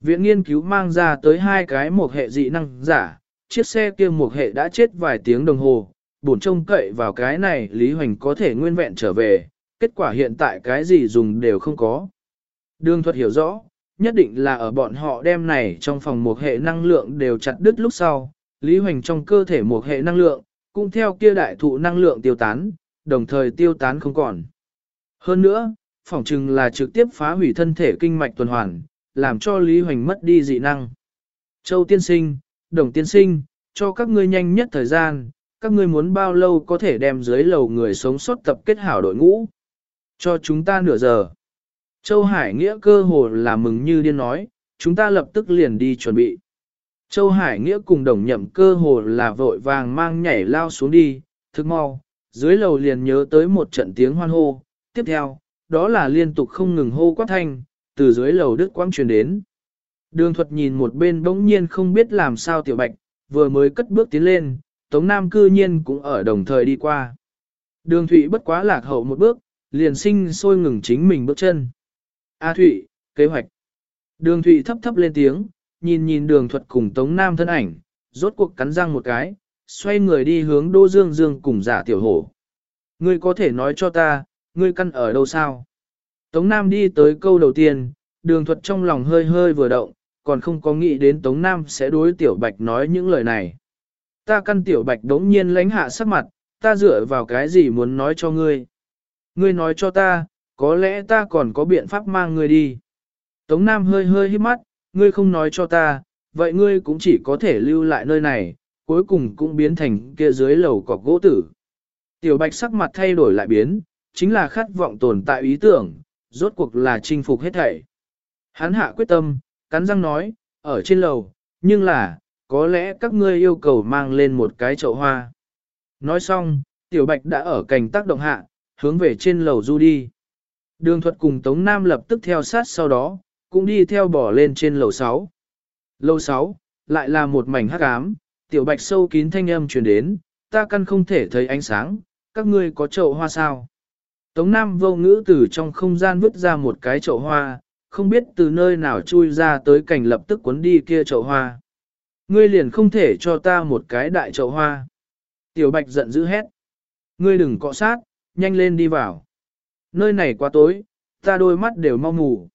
Viện nghiên cứu mang ra tới hai cái một hệ dị năng giả, chiếc xe kia một hệ đã chết vài tiếng đồng hồ, bổn trông cậy vào cái này Lý Hoành có thể nguyên vẹn trở về, kết quả hiện tại cái gì dùng đều không có. Đường thuật hiểu rõ, nhất định là ở bọn họ đem này trong phòng một hệ năng lượng đều chặt đứt lúc sau, Lý Hoành trong cơ thể một hệ năng lượng, cũng theo kia đại thụ năng lượng tiêu tán, đồng thời tiêu tán không còn. Hơn nữa, phỏng chừng là trực tiếp phá hủy thân thể kinh mạch tuần hoàn, làm cho Lý Hoành mất đi dị năng. Châu tiên sinh, đồng tiên sinh, cho các ngươi nhanh nhất thời gian, các ngươi muốn bao lâu có thể đem dưới lầu người sống sót tập kết hảo đội ngũ. Cho chúng ta nửa giờ. Châu Hải Nghĩa cơ hồ là mừng như điên nói, chúng ta lập tức liền đi chuẩn bị. Châu Hải Nghĩa cùng đồng nhậm cơ hồ là vội vàng mang nhảy lao xuống đi, thức mau, dưới lầu liền nhớ tới một trận tiếng hoan hô, tiếp theo, đó là liên tục không ngừng hô quát thanh, từ dưới lầu đức quang truyền đến. Đường thuật nhìn một bên bỗng nhiên không biết làm sao tiểu bạch, vừa mới cất bước tiến lên, Tống Nam cư nhiên cũng ở đồng thời đi qua. Đường Thụy bất quá lạc hậu một bước, liền sinh sôi ngừng chính mình bước chân. A Thụy, kế hoạch. Đường Thụy thấp thấp lên tiếng, nhìn nhìn đường thuật cùng Tống Nam thân ảnh, rốt cuộc cắn răng một cái, xoay người đi hướng Đô Dương Dương cùng giả tiểu hổ. Ngươi có thể nói cho ta, ngươi căn ở đâu sao? Tống Nam đi tới câu đầu tiên, đường thuật trong lòng hơi hơi vừa động, còn không có nghĩ đến Tống Nam sẽ đối tiểu bạch nói những lời này. Ta căn tiểu bạch đống nhiên lánh hạ sắc mặt, ta dựa vào cái gì muốn nói cho ngươi. Ngươi nói cho ta, có lẽ ta còn có biện pháp mang ngươi đi. Tống Nam hơi hơi hít mắt, ngươi không nói cho ta, vậy ngươi cũng chỉ có thể lưu lại nơi này, cuối cùng cũng biến thành kia dưới lầu cọc gỗ tử. Tiểu bạch sắc mặt thay đổi lại biến, chính là khát vọng tồn tại ý tưởng, rốt cuộc là chinh phục hết thảy. Hắn hạ quyết tâm, cắn răng nói, ở trên lầu, nhưng là, có lẽ các ngươi yêu cầu mang lên một cái chậu hoa. Nói xong, tiểu bạch đã ở cành tác động hạ, hướng về trên lầu du đi. Đường thuật cùng Tống Nam lập tức theo sát sau đó, cũng đi theo bỏ lên trên lầu 6. Lầu 6, lại là một mảnh hắc ám, tiểu bạch sâu kín thanh âm truyền đến, ta căn không thể thấy ánh sáng, các ngươi có chậu hoa sao? Tống Nam vô ngữ từ trong không gian vứt ra một cái chậu hoa, không biết từ nơi nào chui ra tới cảnh lập tức cuốn đi kia chậu hoa. Ngươi liền không thể cho ta một cái đại chậu hoa. Tiểu Bạch giận dữ hét. Ngươi đừng cọ sát, nhanh lên đi vào. Nơi này quá tối, ta đôi mắt đều mau mù.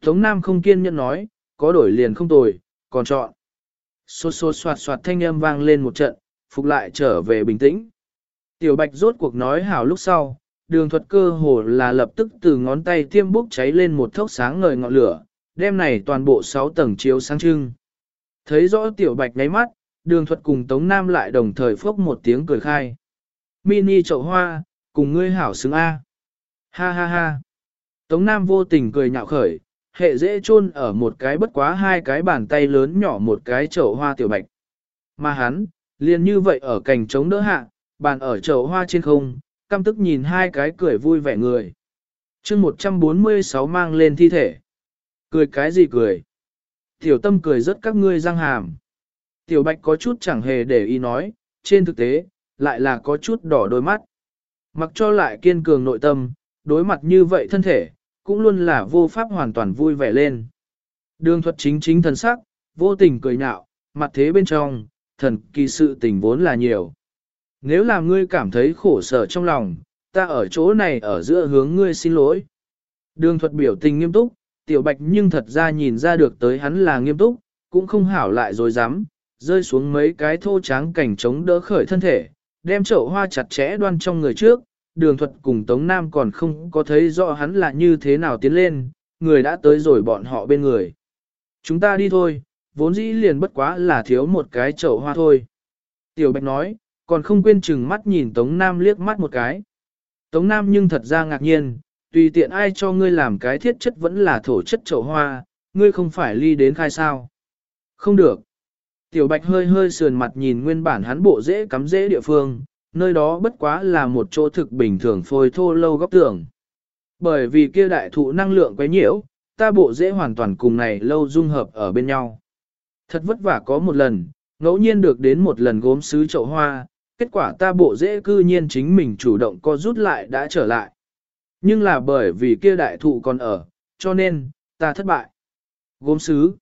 Tống Nam không kiên nhẫn nói, có đổi liền không tồi, còn chọn. Xô xô soạt soạt thanh âm vang lên một trận, phục lại trở về bình tĩnh. Tiểu Bạch rốt cuộc nói hảo lúc sau, đường thuật cơ hồ là lập tức từ ngón tay tiêm bốc cháy lên một thốc sáng ngời ngọn lửa, đem này toàn bộ 6 tầng chiếu sáng trưng. Thấy rõ tiểu bạch ngáy mắt, đường thuật cùng Tống Nam lại đồng thời phốc một tiếng cười khai. Mini chậu hoa, cùng ngươi hảo xứng A. Ha ha ha. Tống Nam vô tình cười nhạo khởi, hệ dễ chôn ở một cái bất quá hai cái bàn tay lớn nhỏ một cái chậu hoa tiểu bạch. Mà hắn, liền như vậy ở cành trống đỡ hạ, bàn ở chậu hoa trên không, căm tức nhìn hai cái cười vui vẻ người. chương 146 mang lên thi thể. Cười cái gì cười? Tiểu tâm cười rất các ngươi răng hàm. Tiểu bạch có chút chẳng hề để ý nói, trên thực tế, lại là có chút đỏ đôi mắt. Mặc cho lại kiên cường nội tâm, đối mặt như vậy thân thể, cũng luôn là vô pháp hoàn toàn vui vẻ lên. Đường thuật chính chính thần sắc, vô tình cười nhạo, mặt thế bên trong, thần kỳ sự tình vốn là nhiều. Nếu làm ngươi cảm thấy khổ sở trong lòng, ta ở chỗ này ở giữa hướng ngươi xin lỗi. Đường thuật biểu tình nghiêm túc, tiểu bạch nhưng thật ra nhìn ra được tới hắn là nghiêm túc, cũng không hảo lại rồi dám, rơi xuống mấy cái thô tráng cảnh chống đỡ khởi thân thể, đem chậu hoa chặt chẽ đoan trong người trước, đường thuật cùng Tống Nam còn không có thấy rõ hắn là như thế nào tiến lên, người đã tới rồi bọn họ bên người. Chúng ta đi thôi, vốn dĩ liền bất quá là thiếu một cái chậu hoa thôi. Tiểu Bạch nói, còn không quên chừng mắt nhìn Tống Nam liếc mắt một cái. Tống Nam nhưng thật ra ngạc nhiên, tùy tiện ai cho ngươi làm cái thiết chất vẫn là thổ chất chậu hoa, ngươi không phải ly đến khai sao. Không được. Tiểu Bạch hơi hơi sườn mặt nhìn nguyên bản hắn bộ dễ cắm dễ địa phương, nơi đó bất quá là một chỗ thực bình thường phôi thô lâu góc tường. Bởi vì kia đại thụ năng lượng quấy nhiễu, ta bộ dễ hoàn toàn cùng này lâu dung hợp ở bên nhau. Thật vất vả có một lần, ngẫu nhiên được đến một lần gốm sứ chậu hoa, kết quả ta bộ dễ cư nhiên chính mình chủ động co rút lại đã trở lại. Nhưng là bởi vì kia đại thụ còn ở, cho nên, ta thất bại. Gốm sứ,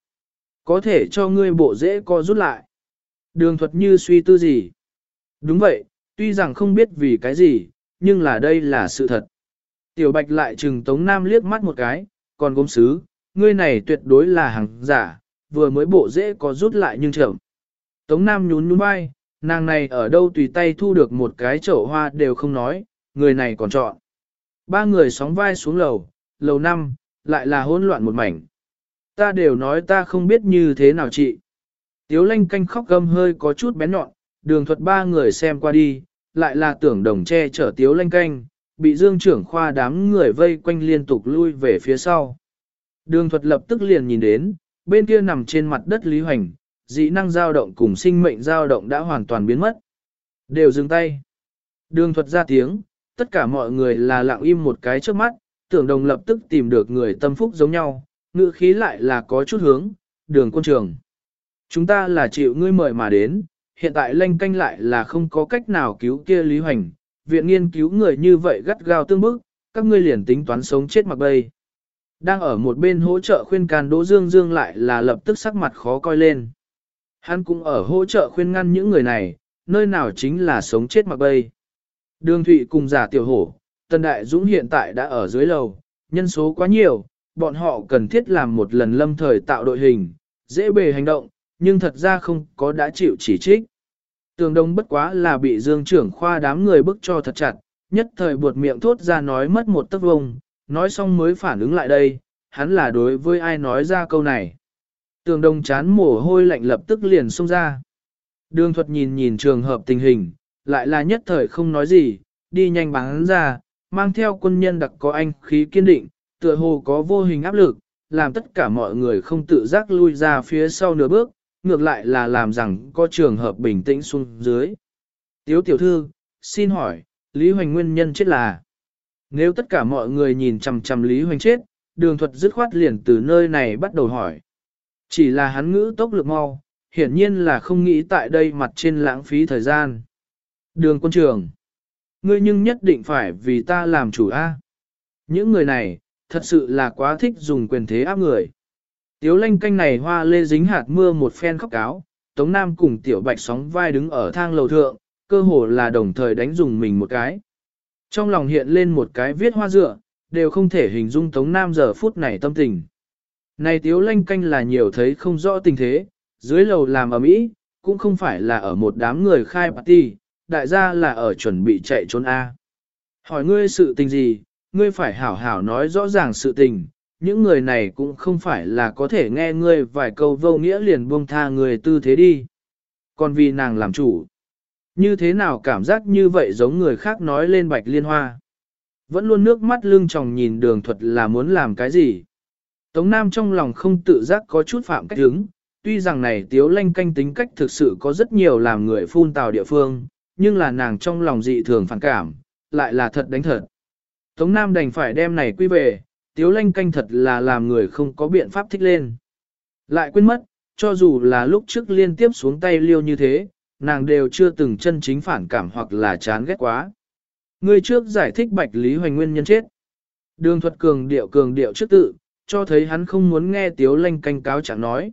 có thể cho ngươi bộ dễ co rút lại. Đường thuật như suy tư gì? Đúng vậy, tuy rằng không biết vì cái gì, nhưng là đây là sự thật. Tiểu Bạch lại trừng Tống Nam liếc mắt một cái, còn gốm sứ, ngươi này tuyệt đối là hàng giả, vừa mới bộ dễ có rút lại nhưng chậm. Tống Nam nhún nhún vai, nàng này ở đâu tùy tay thu được một cái chậu hoa đều không nói, người này còn chọn. Ba người sóng vai xuống lầu, lầu năm, lại là hỗn loạn một mảnh. Ta đều nói ta không biết như thế nào chị. Tiếu lanh canh khóc gâm hơi có chút bén nhọn, đường thuật ba người xem qua đi, lại là tưởng đồng che chở tiếu lanh canh, bị dương trưởng khoa đám người vây quanh liên tục lui về phía sau. Đường thuật lập tức liền nhìn đến, bên kia nằm trên mặt đất Lý Hoành, dị năng dao động cùng sinh mệnh dao động đã hoàn toàn biến mất. Đều dừng tay. Đường thuật ra tiếng, tất cả mọi người là lặng im một cái trước mắt, tưởng đồng lập tức tìm được người tâm phúc giống nhau, ngữ khí lại là có chút hướng, đường quân trường. Chúng ta là chịu ngươi mời mà đến, hiện tại lanh canh lại là không có cách nào cứu kia Lý Hoành, viện nghiên cứu người như vậy gắt gao tương bức, các ngươi liền tính toán sống chết mặc bay. Đang ở một bên hỗ trợ khuyên can Đỗ Dương Dương lại là lập tức sắc mặt khó coi lên. Hắn cũng ở hỗ trợ khuyên ngăn những người này, nơi nào chính là sống chết mặc bay. Đường Thụy cùng giả tiểu hổ, Tân Đại Dũng hiện tại đã ở dưới lầu, nhân số quá nhiều, bọn họ cần thiết làm một lần lâm thời tạo đội hình, dễ bề hành động, nhưng thật ra không có đã chịu chỉ trích. Tường đông bất quá là bị dương trưởng khoa đám người bức cho thật chặt, nhất thời buột miệng thốt ra nói mất một tấc vông, nói xong mới phản ứng lại đây, hắn là đối với ai nói ra câu này. Tường đông chán mồ hôi lạnh lập tức liền xông ra. Đường thuật nhìn nhìn trường hợp tình hình, lại là nhất thời không nói gì, đi nhanh bắn ra, mang theo quân nhân đặc có anh khí kiên định, tựa hồ có vô hình áp lực, làm tất cả mọi người không tự giác lui ra phía sau nửa bước, ngược lại là làm rằng có trường hợp bình tĩnh xuống dưới. Tiếu tiểu thư, xin hỏi, Lý Hoành nguyên nhân chết là Nếu tất cả mọi người nhìn chằm chằm Lý Hoành chết, đường thuật dứt khoát liền từ nơi này bắt đầu hỏi. Chỉ là hắn ngữ tốc lực mau, hiển nhiên là không nghĩ tại đây mặt trên lãng phí thời gian. Đường quân trường, ngươi nhưng nhất định phải vì ta làm chủ A. Những người này, thật sự là quá thích dùng quyền thế áp người. Tiếu lanh canh này hoa lê dính hạt mưa một phen khóc cáo, Tống Nam cùng Tiểu Bạch sóng vai đứng ở thang lầu thượng, cơ hồ là đồng thời đánh dùng mình một cái. Trong lòng hiện lên một cái viết hoa dựa, đều không thể hình dung Tống Nam giờ phút này tâm tình. Này Tiếu lanh canh là nhiều thấy không rõ tình thế, dưới lầu làm ở mỹ, cũng không phải là ở một đám người khai party, đại gia là ở chuẩn bị chạy trốn A. Hỏi ngươi sự tình gì, ngươi phải hảo hảo nói rõ ràng sự tình, những người này cũng không phải là có thể nghe ngươi vài câu vô nghĩa liền buông tha người tư thế đi. Còn vì nàng làm chủ, như thế nào cảm giác như vậy giống người khác nói lên bạch liên hoa. Vẫn luôn nước mắt lưng tròng nhìn đường thuật là muốn làm cái gì. Tống Nam trong lòng không tự giác có chút phạm cách hứng, tuy rằng này tiếu lanh canh tính cách thực sự có rất nhiều làm người phun tào địa phương, nhưng là nàng trong lòng dị thường phản cảm, lại là thật đánh thật. Tống Nam đành phải đem này quy về, tiếu lanh canh thật là làm người không có biện pháp thích lên. Lại quên mất, cho dù là lúc trước liên tiếp xuống tay liêu như thế, nàng đều chưa từng chân chính phản cảm hoặc là chán ghét quá. Người trước giải thích Bạch Lý Hoành nguyên nhân chết. Đường thuật cường điệu cường điệu trước tự, cho thấy hắn không muốn nghe Tiếu Lanh canh cáo chẳng nói.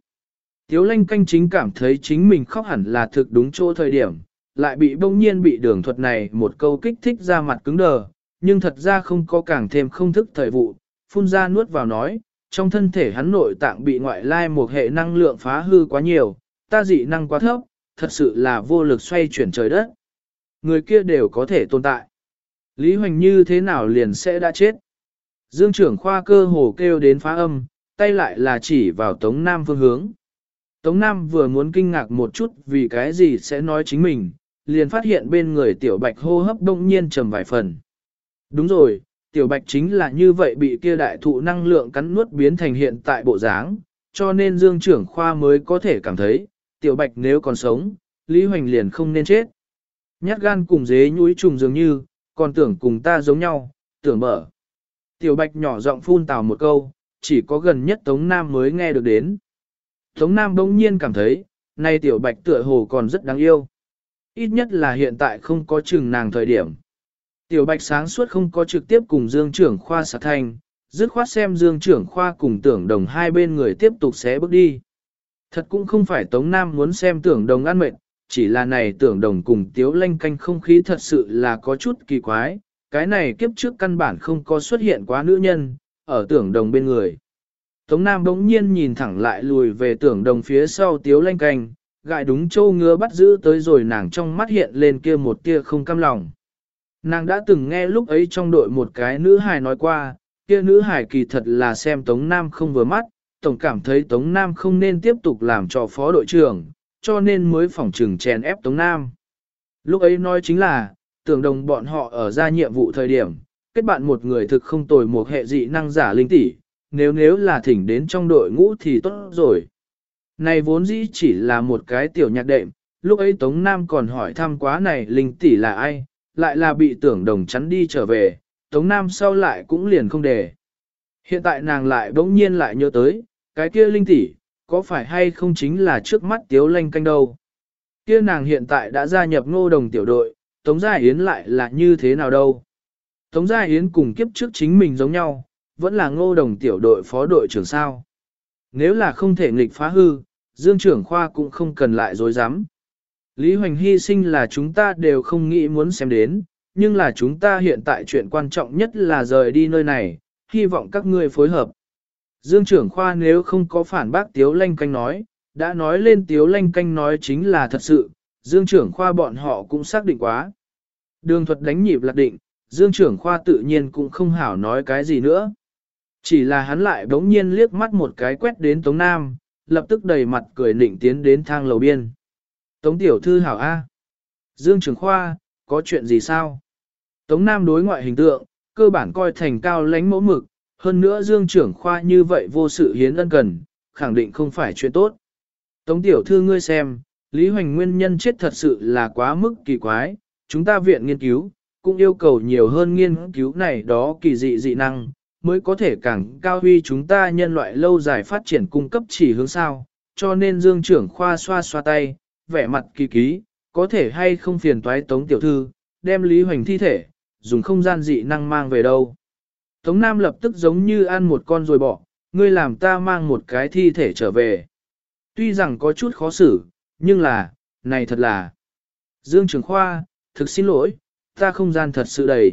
Tiếu Lanh canh chính cảm thấy chính mình khóc hẳn là thực đúng chỗ thời điểm, lại bị bỗng nhiên bị đường thuật này một câu kích thích ra mặt cứng đờ, nhưng thật ra không có càng thêm không thức thời vụ, phun ra nuốt vào nói, trong thân thể hắn nội tạng bị ngoại lai một hệ năng lượng phá hư quá nhiều, ta dị năng quá thấp, thật sự là vô lực xoay chuyển trời đất. Người kia đều có thể tồn tại. Lý Hoành như thế nào liền sẽ đã chết. Dương trưởng khoa cơ hồ kêu đến phá âm, tay lại là chỉ vào Tống Nam phương hướng. Tống Nam vừa muốn kinh ngạc một chút vì cái gì sẽ nói chính mình, liền phát hiện bên người tiểu bạch hô hấp đông nhiên trầm vài phần. Đúng rồi, tiểu bạch chính là như vậy bị kia đại thụ năng lượng cắn nuốt biến thành hiện tại bộ dáng, cho nên dương trưởng khoa mới có thể cảm thấy, tiểu bạch nếu còn sống, Lý Hoành liền không nên chết. Nhát gan cùng dế nhúi trùng dường như, còn tưởng cùng ta giống nhau, tưởng mở. Tiểu bạch nhỏ giọng phun tào một câu, chỉ có gần nhất Tống Nam mới nghe được đến. Tống Nam bỗng nhiên cảm thấy, nay tiểu bạch tựa hồ còn rất đáng yêu. Ít nhất là hiện tại không có chừng nàng thời điểm. Tiểu bạch sáng suốt không có trực tiếp cùng Dương trưởng khoa xả thành, dứt khoát xem Dương trưởng khoa cùng tưởng đồng hai bên người tiếp tục xé bước đi. Thật cũng không phải Tống Nam muốn xem tưởng đồng ăn mệt, chỉ là này tưởng đồng cùng tiếu lanh canh không khí thật sự là có chút kỳ quái, cái này kiếp trước căn bản không có xuất hiện quá nữ nhân, ở tưởng đồng bên người. Tống Nam bỗng nhiên nhìn thẳng lại lùi về tưởng đồng phía sau tiếu lanh canh, gại đúng châu ngứa bắt giữ tới rồi nàng trong mắt hiện lên kia một tia không cam lòng. Nàng đã từng nghe lúc ấy trong đội một cái nữ hài nói qua, kia nữ hài kỳ thật là xem Tống Nam không vừa mắt, tổng cảm thấy Tống Nam không nên tiếp tục làm cho phó đội trưởng, cho nên mới phỏng trừng chèn ép Tống Nam. Lúc ấy nói chính là, tưởng đồng bọn họ ở ra nhiệm vụ thời điểm, kết bạn một người thực không tồi một hệ dị năng giả linh tỷ, nếu nếu là thỉnh đến trong đội ngũ thì tốt rồi. Này vốn dĩ chỉ là một cái tiểu nhạc đệm, lúc ấy Tống Nam còn hỏi thăm quá này linh tỷ là ai, lại là bị tưởng đồng chắn đi trở về, Tống Nam sau lại cũng liền không để. Hiện tại nàng lại bỗng nhiên lại nhớ tới, cái kia linh tỷ, có phải hay không chính là trước mắt tiếu lanh canh đâu. Kia nàng hiện tại đã gia nhập ngô đồng tiểu đội, Tống Gia Yến lại là như thế nào đâu. Tống Gia Yến cùng kiếp trước chính mình giống nhau, vẫn là ngô đồng tiểu đội phó đội trưởng sao. Nếu là không thể nghịch phá hư, Dương trưởng khoa cũng không cần lại dối dám. Lý Hoành hy sinh là chúng ta đều không nghĩ muốn xem đến, nhưng là chúng ta hiện tại chuyện quan trọng nhất là rời đi nơi này, hy vọng các ngươi phối hợp. Dương trưởng khoa nếu không có phản bác Tiếu Lanh Canh nói, đã nói lên Tiếu Lanh Canh nói chính là thật sự, Dương trưởng khoa bọn họ cũng xác định quá. Đường thuật đánh nhịp lạc định, Dương trưởng khoa tự nhiên cũng không hảo nói cái gì nữa. Chỉ là hắn lại bỗng nhiên liếc mắt một cái quét đến Tống Nam, lập tức đầy mặt cười nịnh tiến đến thang lầu biên. Tống tiểu thư hảo A. Dương trưởng khoa, có chuyện gì sao? Tống Nam đối ngoại hình tượng, cơ bản coi thành cao lánh mẫu mực, hơn nữa Dương trưởng khoa như vậy vô sự hiến ân cần, khẳng định không phải chuyện tốt. Tống tiểu thư ngươi xem, Lý Hoành nguyên nhân chết thật sự là quá mức kỳ quái, chúng ta viện nghiên cứu, cũng yêu cầu nhiều hơn nghiên cứu này đó kỳ dị dị năng, mới có thể càng cao huy chúng ta nhân loại lâu dài phát triển cung cấp chỉ hướng sao, cho nên Dương trưởng khoa xoa xoa tay, vẻ mặt kỳ ký, có thể hay không phiền toái Tống tiểu thư, đem Lý Hoành thi thể, dùng không gian dị năng mang về đâu. Tống Nam lập tức giống như ăn một con rồi bỏ, ngươi làm ta mang một cái thi thể trở về. Tuy rằng có chút khó xử, nhưng là, này thật là. Dương Trường Khoa, thực xin lỗi, ta không gian thật sự đầy.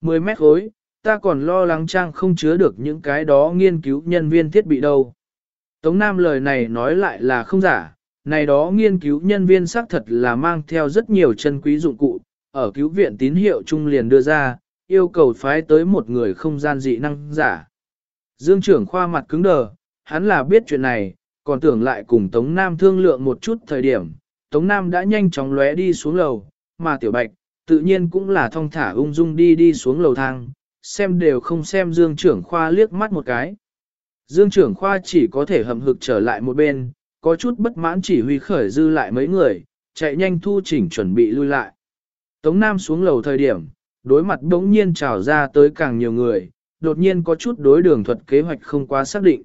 10 mét khối, ta còn lo lắng trang không chứa được những cái đó nghiên cứu nhân viên thiết bị đâu. Tống Nam lời này nói lại là không giả, này đó nghiên cứu nhân viên xác thật là mang theo rất nhiều chân quý dụng cụ, ở cứu viện tín hiệu trung liền đưa ra, yêu cầu phái tới một người không gian dị năng giả. Dương trưởng khoa mặt cứng đờ, hắn là biết chuyện này, còn tưởng lại cùng Tống Nam thương lượng một chút thời điểm, Tống Nam đã nhanh chóng lóe đi xuống lầu, mà Tiểu Bạch, tự nhiên cũng là thong thả ung dung đi đi xuống lầu thang, xem đều không xem Dương trưởng khoa liếc mắt một cái. Dương trưởng khoa chỉ có thể hầm hực trở lại một bên, có chút bất mãn chỉ huy khởi dư lại mấy người, chạy nhanh thu chỉnh chuẩn bị lui lại. Tống Nam xuống lầu thời điểm, đối mặt bỗng nhiên trào ra tới càng nhiều người, đột nhiên có chút đối đường thuật kế hoạch không quá xác định.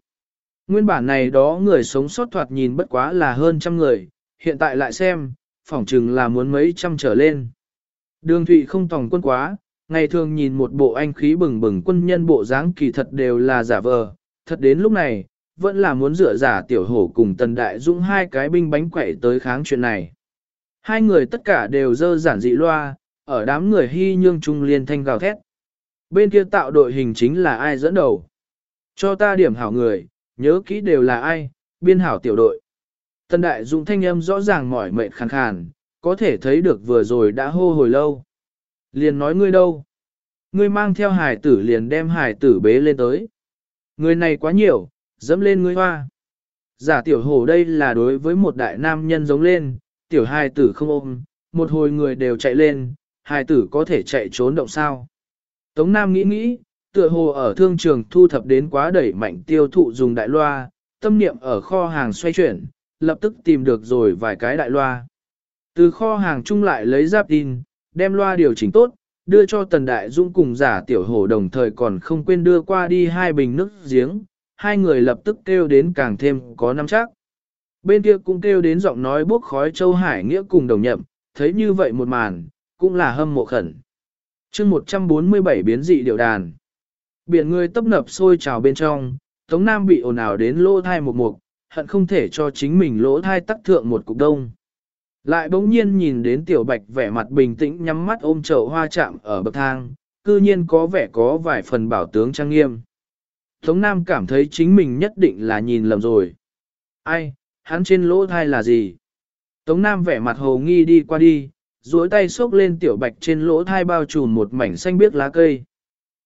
Nguyên bản này đó người sống sót thoạt nhìn bất quá là hơn trăm người, hiện tại lại xem, phỏng chừng là muốn mấy trăm trở lên. Đường Thụy không tòng quân quá, ngày thường nhìn một bộ anh khí bừng bừng quân nhân bộ dáng kỳ thật đều là giả vờ, thật đến lúc này, vẫn là muốn dựa giả tiểu hổ cùng tần đại dũng hai cái binh bánh quậy tới kháng chuyện này. Hai người tất cả đều dơ giản dị loa, ở đám người hy nhương trung liên thanh gào thét. Bên kia tạo đội hình chính là ai dẫn đầu? Cho ta điểm hảo người, nhớ kỹ đều là ai, biên hảo tiểu đội. tân đại dũng thanh âm rõ ràng mỏi mệt khàn khàn, có thể thấy được vừa rồi đã hô hồi lâu. Liền nói ngươi đâu? Ngươi mang theo hải tử liền đem hải tử bế lên tới. Người này quá nhiều, dẫm lên ngươi hoa. Giả tiểu hổ đây là đối với một đại nam nhân giống lên, tiểu hài tử không ôm, một hồi người đều chạy lên, hài tử có thể chạy trốn động sao. Tống Nam nghĩ nghĩ, tựa hồ ở thương trường thu thập đến quá đẩy mạnh tiêu thụ dùng đại loa, tâm niệm ở kho hàng xoay chuyển, lập tức tìm được rồi vài cái đại loa. Từ kho hàng chung lại lấy giáp tin, đem loa điều chỉnh tốt, đưa cho Tần Đại Dung cùng giả tiểu hổ đồng thời còn không quên đưa qua đi hai bình nước giếng, hai người lập tức kêu đến càng thêm có năm chắc. Bên kia cũng kêu đến giọng nói bốc khói Châu Hải Nghĩa cùng đồng nhậm, thấy như vậy một màn, cũng là hâm mộ khẩn. chương 147 biến dị điệu đàn. Biển người tấp nập sôi trào bên trong, Tống Nam bị ồn ào đến lỗ thai một mục, hận không thể cho chính mình lỗ thai tắc thượng một cục đông. Lại bỗng nhiên nhìn đến tiểu bạch vẻ mặt bình tĩnh nhắm mắt ôm chậu hoa chạm ở bậc thang, cư nhiên có vẻ có vài phần bảo tướng trang nghiêm. Tống Nam cảm thấy chính mình nhất định là nhìn lầm rồi. Ai, hắn trên lỗ thai là gì? Tống Nam vẻ mặt hồ nghi đi qua đi, duỗi tay xốc lên tiểu bạch trên lỗ thai bao trùm một mảnh xanh biếc lá cây.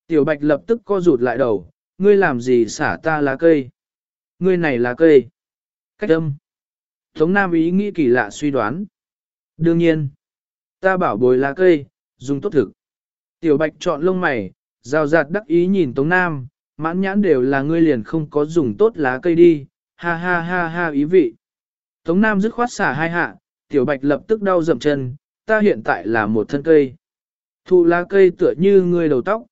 Tiểu bạch lập tức co rụt lại đầu, ngươi làm gì xả ta lá cây? Ngươi này là cây. Cách âm. Tống Nam ý nghĩ kỳ lạ suy đoán. Đương nhiên, ta bảo bồi lá cây, dùng tốt thực. Tiểu Bạch chọn lông mày, rào rạt đắc ý nhìn Tống Nam, mãn nhãn đều là ngươi liền không có dùng tốt lá cây đi, ha ha ha ha ý vị. Tống Nam dứt khoát xả hai hạ, Tiểu Bạch lập tức đau dậm chân, ta hiện tại là một thân cây. Thụ lá cây tựa như ngươi đầu tóc.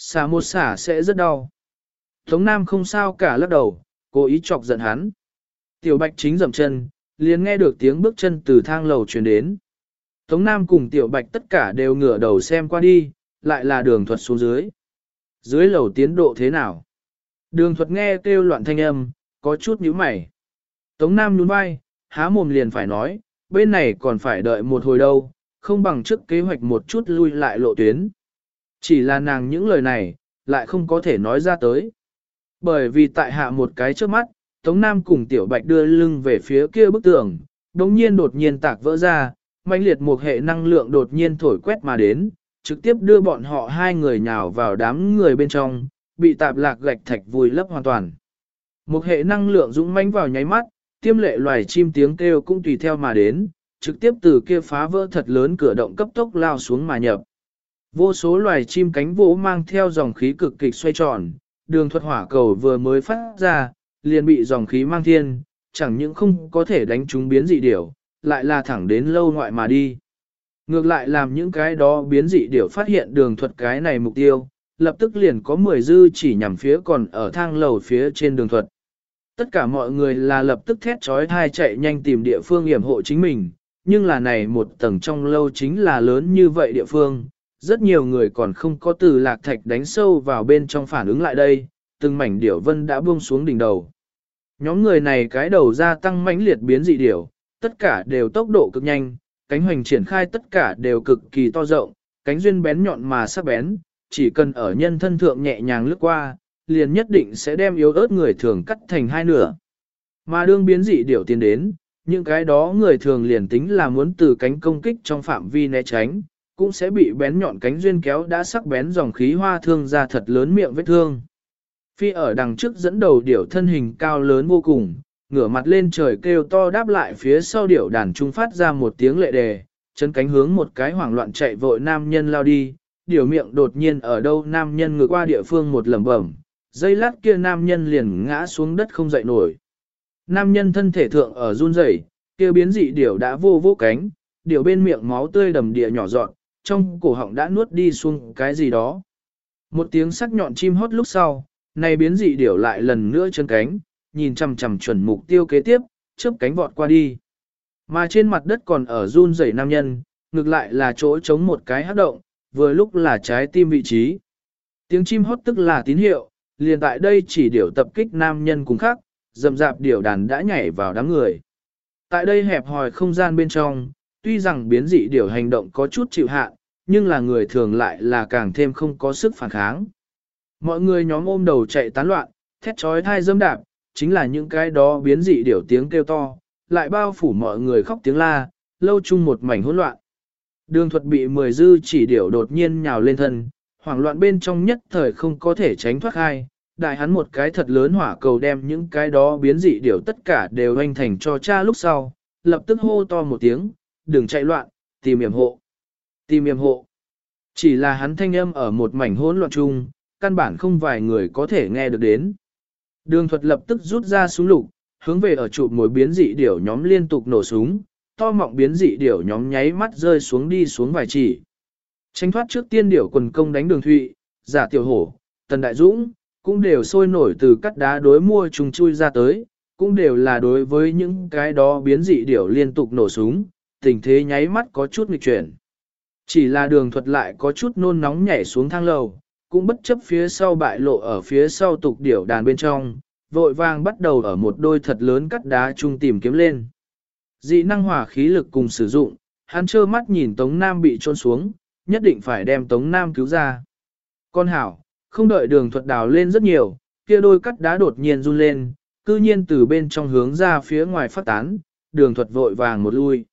Xả một xả sẽ rất đau. Tống Nam không sao cả lắc đầu, cố ý chọc giận hắn. Tiểu Bạch chính dậm chân, liền nghe được tiếng bước chân từ thang lầu truyền đến. Tống Nam cùng Tiểu Bạch tất cả đều ngửa đầu xem qua đi, lại là đường thuật xuống dưới. Dưới lầu tiến độ thế nào? Đường thuật nghe kêu loạn thanh âm, có chút nhíu mày. Tống Nam nhún vai, há mồm liền phải nói, bên này còn phải đợi một hồi đâu, không bằng trước kế hoạch một chút lui lại lộ tuyến. Chỉ là nàng những lời này, lại không có thể nói ra tới. Bởi vì tại hạ một cái trước mắt, Tống Nam cùng Tiểu Bạch đưa lưng về phía kia bức tường, đống nhiên đột nhiên tạc vỡ ra, mãnh liệt một hệ năng lượng đột nhiên thổi quét mà đến, trực tiếp đưa bọn họ hai người nhào vào đám người bên trong, bị tạp lạc gạch thạch vùi lấp hoàn toàn. Một hệ năng lượng dũng mãnh vào nháy mắt, tiêm lệ loài chim tiếng kêu cũng tùy theo mà đến, trực tiếp từ kia phá vỡ thật lớn cửa động cấp tốc lao xuống mà nhập. Vô số loài chim cánh vỗ mang theo dòng khí cực kịch xoay tròn, đường thuật hỏa cầu vừa mới phát ra, liền bị dòng khí mang thiên, chẳng những không có thể đánh chúng biến dị điểu, lại là thẳng đến lâu ngoại mà đi. Ngược lại làm những cái đó biến dị điểu phát hiện đường thuật cái này mục tiêu, lập tức liền có 10 dư chỉ nhằm phía còn ở thang lầu phía trên đường thuật. Tất cả mọi người là lập tức thét trói thai chạy nhanh tìm địa phương hiểm hộ chính mình, nhưng là này một tầng trong lâu chính là lớn như vậy địa phương, rất nhiều người còn không có từ lạc thạch đánh sâu vào bên trong phản ứng lại đây, từng mảnh điểu vân đã buông xuống đỉnh đầu. Nhóm người này cái đầu gia tăng mãnh liệt biến dị điểu, tất cả đều tốc độ cực nhanh, cánh hoành triển khai tất cả đều cực kỳ to rộng, cánh duyên bén nhọn mà sắc bén, chỉ cần ở nhân thân thượng nhẹ nhàng lướt qua, liền nhất định sẽ đem yếu ớt người thường cắt thành hai nửa. Mà đương biến dị điểu tiến đến, những cái đó người thường liền tính là muốn từ cánh công kích trong phạm vi né tránh, cũng sẽ bị bén nhọn cánh duyên kéo đã sắc bén dòng khí hoa thương ra thật lớn miệng vết thương. Phi ở đằng trước dẫn đầu điểu thân hình cao lớn vô cùng, ngửa mặt lên trời kêu to đáp lại phía sau điểu đàn trung phát ra một tiếng lệ đề, chân cánh hướng một cái hoảng loạn chạy vội nam nhân lao đi, điểu miệng đột nhiên ở đâu nam nhân ngược qua địa phương một lầm bẩm, dây lát kia nam nhân liền ngã xuống đất không dậy nổi. Nam nhân thân thể thượng ở run rẩy, kia biến dị điểu đã vô vô cánh, điểu bên miệng máu tươi đầm địa nhỏ giọt trong cổ họng đã nuốt đi xuống cái gì đó. Một tiếng sắc nhọn chim hót lúc sau, này biến dị điểu lại lần nữa chân cánh, nhìn chằm chằm chuẩn mục tiêu kế tiếp, chớp cánh vọt qua đi. Mà trên mặt đất còn ở run rẩy nam nhân, ngược lại là chỗ chống một cái hát động, vừa lúc là trái tim vị trí. Tiếng chim hót tức là tín hiệu, liền tại đây chỉ điều tập kích nam nhân cùng khác, dầm dạp điều đàn đã nhảy vào đám người. Tại đây hẹp hòi không gian bên trong, tuy rằng biến dị điều hành động có chút chịu hạn, nhưng là người thường lại là càng thêm không có sức phản kháng. Mọi người nhóm ôm đầu chạy tán loạn, thét trói thai dâm đạp, chính là những cái đó biến dị điều tiếng kêu to, lại bao phủ mọi người khóc tiếng la, lâu chung một mảnh hỗn loạn. Đường thuật bị mười dư chỉ điểu đột nhiên nhào lên thân, hoảng loạn bên trong nhất thời không có thể tránh thoát hai, đại hắn một cái thật lớn hỏa cầu đem những cái đó biến dị điểu tất cả đều anh thành cho cha lúc sau, lập tức hô to một tiếng, đừng chạy loạn, tìm yểm hộ, tìm yểm hộ. Chỉ là hắn thanh âm ở một mảnh hỗn loạn chung, căn bản không vài người có thể nghe được đến. Đường thuật lập tức rút ra súng lục, hướng về ở chụp mối biến dị điểu nhóm liên tục nổ súng, to mọng biến dị điểu nhóm nháy mắt rơi xuống đi xuống vài chỉ. Tranh thoát trước tiên điểu quần công đánh đường thụy, giả tiểu hổ, tần đại dũng, cũng đều sôi nổi từ cắt đá đối mua trùng chui ra tới, cũng đều là đối với những cái đó biến dị điểu liên tục nổ súng, tình thế nháy mắt có chút nghịch chuyển. Chỉ là đường thuật lại có chút nôn nóng nhảy xuống thang lầu, cũng bất chấp phía sau bại lộ ở phía sau tục điểu đàn bên trong, vội vàng bắt đầu ở một đôi thật lớn cắt đá chung tìm kiếm lên. Dị năng hỏa khí lực cùng sử dụng, hắn trơ mắt nhìn Tống Nam bị trôn xuống, nhất định phải đem Tống Nam cứu ra. Con hảo, không đợi đường thuật đào lên rất nhiều, kia đôi cắt đá đột nhiên run lên, cư nhiên từ bên trong hướng ra phía ngoài phát tán, đường thuật vội vàng một lui.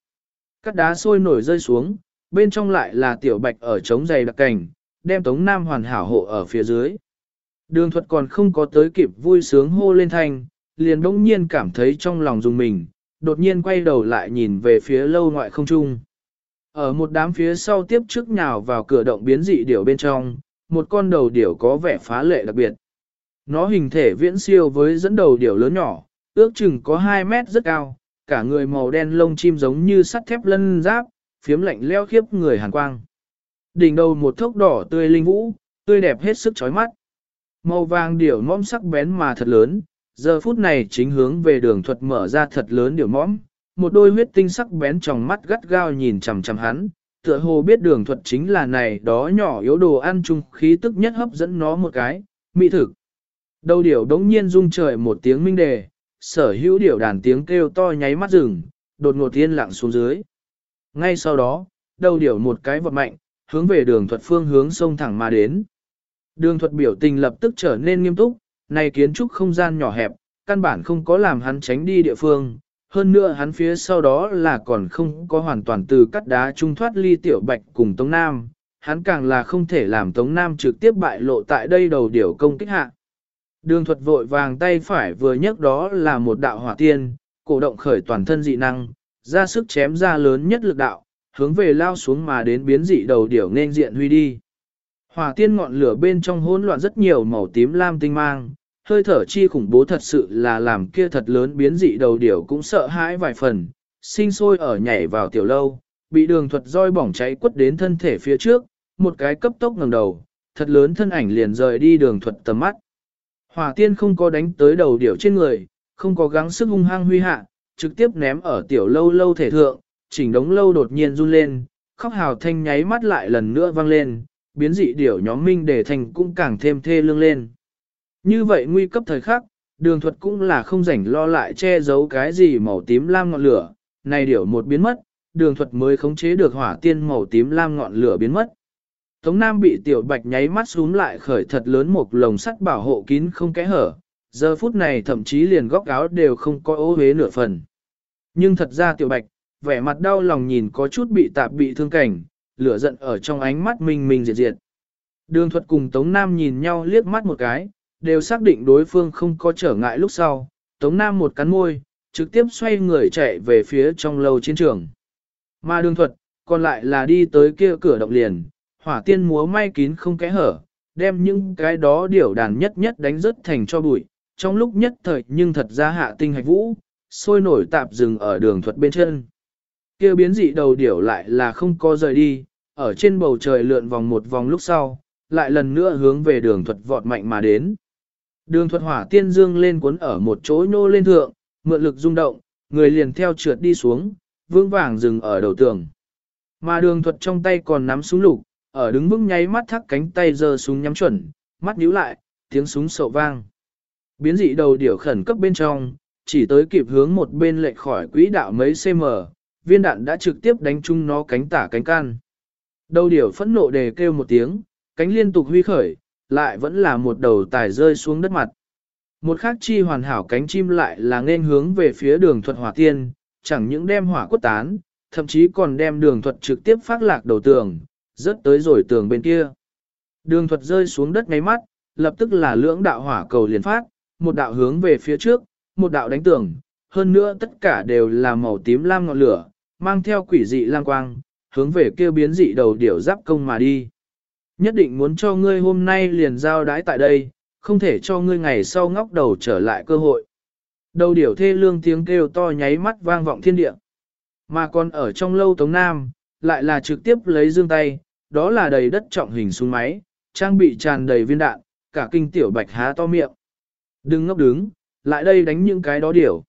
Cắt đá sôi nổi rơi xuống, bên trong lại là tiểu bạch ở trống dày đặc cảnh, đem Tống Nam hoàn hảo hộ ở phía dưới. Đường thuật còn không có tới kịp vui sướng hô lên thanh, liền đông nhiên cảm thấy trong lòng dùng mình, đột nhiên quay đầu lại nhìn về phía lâu ngoại không trung. Ở một đám phía sau tiếp trước nhào vào cửa động biến dị điểu bên trong, một con đầu điểu có vẻ phá lệ đặc biệt. Nó hình thể viễn siêu với dẫn đầu điểu lớn nhỏ, ước chừng có 2 mét rất cao, cả người màu đen lông chim giống như sắt thép lân giáp, phiếm lạnh leo khiếp người hàn quang. Đỉnh đầu một thốc đỏ tươi linh vũ, tươi đẹp hết sức chói mắt. Màu vàng điểu mõm sắc bén mà thật lớn, giờ phút này chính hướng về đường thuật mở ra thật lớn điểu mõm, một đôi huyết tinh sắc bén trong mắt gắt gao nhìn chằm chằm hắn, tựa hồ biết đường thuật chính là này đó nhỏ yếu đồ ăn chung khí tức nhất hấp dẫn nó một cái, mỹ thực. Đầu điểu đống nhiên rung trời một tiếng minh đề, sở hữu điểu đàn tiếng kêu to nháy mắt rừng, đột ngột tiên lặng xuống dưới. Ngay sau đó, đầu điểu một cái vật mạnh, hướng về đường thuật phương hướng sông thẳng mà đến. Đường thuật biểu tình lập tức trở nên nghiêm túc, này kiến trúc không gian nhỏ hẹp, căn bản không có làm hắn tránh đi địa phương. Hơn nữa hắn phía sau đó là còn không có hoàn toàn từ cắt đá trung thoát ly tiểu bạch cùng Tống Nam, hắn càng là không thể làm Tống Nam trực tiếp bại lộ tại đây đầu điểu công kích hạ. Đường thuật vội vàng tay phải vừa nhấc đó là một đạo hỏa tiên, cổ động khởi toàn thân dị năng, ra sức chém ra lớn nhất lực đạo, hướng về lao xuống mà đến biến dị đầu điểu nên diện huy đi. Hỏa tiên ngọn lửa bên trong hỗn loạn rất nhiều màu tím lam tinh mang, hơi thở chi khủng bố thật sự là làm kia thật lớn biến dị đầu điểu cũng sợ hãi vài phần, sinh sôi ở nhảy vào tiểu lâu, bị đường thuật roi bỏng cháy quất đến thân thể phía trước, một cái cấp tốc ngẩng đầu, thật lớn thân ảnh liền rời đi đường thuật tầm mắt. Hỏa tiên không có đánh tới đầu điểu trên người, không có gắng sức hung hăng huy hạ, trực tiếp ném ở tiểu lâu lâu thể thượng, chỉnh đống lâu đột nhiên run lên, khóc hào thanh nháy mắt lại lần nữa vang lên, biến dị điểu nhóm minh để thành cũng càng thêm thê lương lên. Như vậy nguy cấp thời khắc, đường thuật cũng là không rảnh lo lại che giấu cái gì màu tím lam ngọn lửa, này điểu một biến mất, đường thuật mới khống chế được hỏa tiên màu tím lam ngọn lửa biến mất. Tống Nam bị tiểu bạch nháy mắt xuống lại khởi thật lớn một lồng sắt bảo hộ kín không kẽ hở, giờ phút này thậm chí liền góc áo đều không có ố hế nửa phần. Nhưng thật ra tiểu bạch, vẻ mặt đau lòng nhìn có chút bị tạp bị thương cảnh, lửa giận ở trong ánh mắt mình mình diệt diệt. Đường thuật cùng Tống Nam nhìn nhau liếc mắt một cái, đều xác định đối phương không có trở ngại lúc sau. Tống Nam một cắn môi, trực tiếp xoay người chạy về phía trong lâu chiến trường. Mà đường thuật, còn lại là đi tới kia cửa động liền, hỏa tiên múa may kín không kẽ hở, đem những cái đó điểu đàn nhất nhất đánh rớt thành cho bụi, trong lúc nhất thời nhưng thật ra hạ tinh hạch vũ, sôi nổi tạp rừng ở đường thuật bên chân. kia biến dị đầu điểu lại là không có rời đi, ở trên bầu trời lượn vòng một vòng lúc sau, lại lần nữa hướng về đường thuật vọt mạnh mà đến. Đường thuật hỏa tiên dương lên cuốn ở một chỗ nhô lên thượng, mượn lực rung động, người liền theo trượt đi xuống, vững vàng dừng ở đầu tường. Mà đường thuật trong tay còn nắm súng lục, ở đứng vững nháy mắt thắt cánh tay giơ súng nhắm chuẩn, mắt nhíu lại, tiếng súng sậu vang. Biến dị đầu điểu khẩn cấp bên trong, chỉ tới kịp hướng một bên lệch khỏi quỹ đạo mấy cm, viên đạn đã trực tiếp đánh trúng nó cánh tả cánh can. Đầu điểu phẫn nộ đề kêu một tiếng, cánh liên tục huy khởi, lại vẫn là một đầu tài rơi xuống đất mặt. Một khác chi hoàn hảo cánh chim lại là nên hướng về phía đường thuật hỏa tiên, chẳng những đem hỏa quất tán, thậm chí còn đem đường thuật trực tiếp phát lạc đầu tường, rớt tới rồi tường bên kia. Đường thuật rơi xuống đất ngay mắt, lập tức là lưỡng đạo hỏa cầu liền phát, một đạo hướng về phía trước, một đạo đánh tường, hơn nữa tất cả đều là màu tím lam ngọn lửa, mang theo quỷ dị lang quang, hướng về kêu biến dị đầu điểu giáp công mà đi. Nhất định muốn cho ngươi hôm nay liền giao đái tại đây, không thể cho ngươi ngày sau ngóc đầu trở lại cơ hội. Đầu điểu thê lương tiếng kêu to nháy mắt vang vọng thiên địa. Mà còn ở trong lâu Tống Nam, lại là trực tiếp lấy dương tay, đó là đầy đất trọng hình súng máy, trang bị tràn đầy viên đạn, cả kinh tiểu bạch há to miệng. Đừng ngốc đứng, lại đây đánh những cái đó điểu.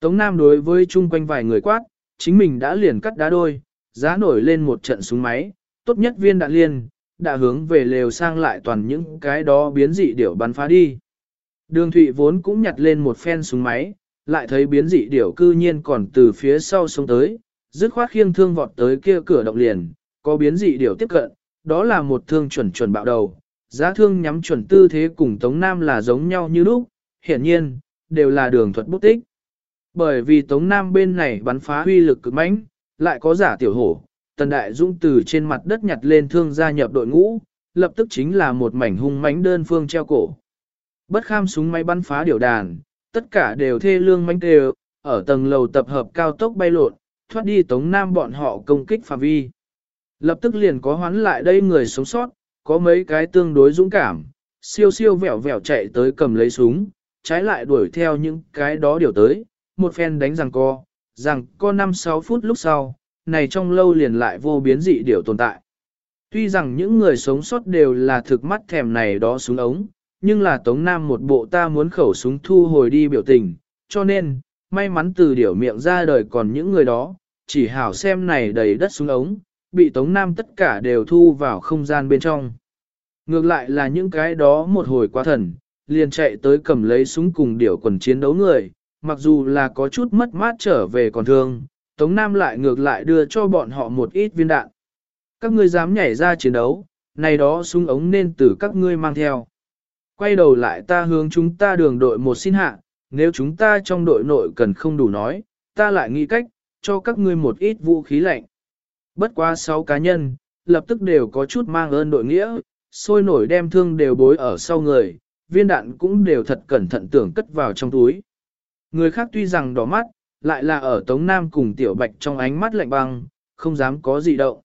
Tống Nam đối với chung quanh vài người quát, chính mình đã liền cắt đá đôi, giá nổi lên một trận súng máy, tốt nhất viên đạn liên, đã hướng về lều sang lại toàn những cái đó biến dị điểu bắn phá đi. Đường Thụy vốn cũng nhặt lên một phen súng máy, lại thấy biến dị điểu cư nhiên còn từ phía sau xuống tới, dứt khoát khiêng thương vọt tới kia cửa động liền, có biến dị điều tiếp cận, đó là một thương chuẩn chuẩn bạo đầu, giá thương nhắm chuẩn tư thế cùng Tống Nam là giống nhau như lúc, hiển nhiên, đều là đường thuật bút tích. Bởi vì Tống Nam bên này bắn phá huy lực cực mãnh, lại có giả tiểu hổ, Tần Đại Dũng từ trên mặt đất nhặt lên thương gia nhập đội ngũ, lập tức chính là một mảnh hung mãnh đơn phương treo cổ. Bất kham súng máy bắn phá điều đàn, tất cả đều thê lương mãnh đều, ở tầng lầu tập hợp cao tốc bay lộn, thoát đi Tống Nam bọn họ công kích phạm vi. Lập tức liền có hoán lại đây người sống sót, có mấy cái tương đối dũng cảm, siêu siêu vẹo vẹo chạy tới cầm lấy súng, trái lại đuổi theo những cái đó điều tới, một phen đánh rằng co, rằng co 5-6 phút lúc sau, này trong lâu liền lại vô biến dị điều tồn tại. Tuy rằng những người sống sót đều là thực mắt thèm này đó súng ống, nhưng là Tống Nam một bộ ta muốn khẩu súng thu hồi đi biểu tình, cho nên, may mắn từ điểu miệng ra đời còn những người đó, chỉ hảo xem này đầy đất súng ống, bị Tống Nam tất cả đều thu vào không gian bên trong. Ngược lại là những cái đó một hồi quá thần, liền chạy tới cầm lấy súng cùng điểu quần chiến đấu người, mặc dù là có chút mất mát trở về còn thương, Tống Nam lại ngược lại đưa cho bọn họ một ít viên đạn. Các ngươi dám nhảy ra chiến đấu, này đó súng ống nên từ các ngươi mang theo. Quay đầu lại ta hướng chúng ta đường đội một xin hạ, nếu chúng ta trong đội nội cần không đủ nói, ta lại nghĩ cách, cho các ngươi một ít vũ khí lạnh. Bất quá sáu cá nhân, lập tức đều có chút mang ơn đội nghĩa, sôi nổi đem thương đều bối ở sau người, viên đạn cũng đều thật cẩn thận tưởng cất vào trong túi. Người khác tuy rằng đỏ mắt, lại là ở Tống Nam cùng Tiểu Bạch trong ánh mắt lạnh băng, không dám có gì động.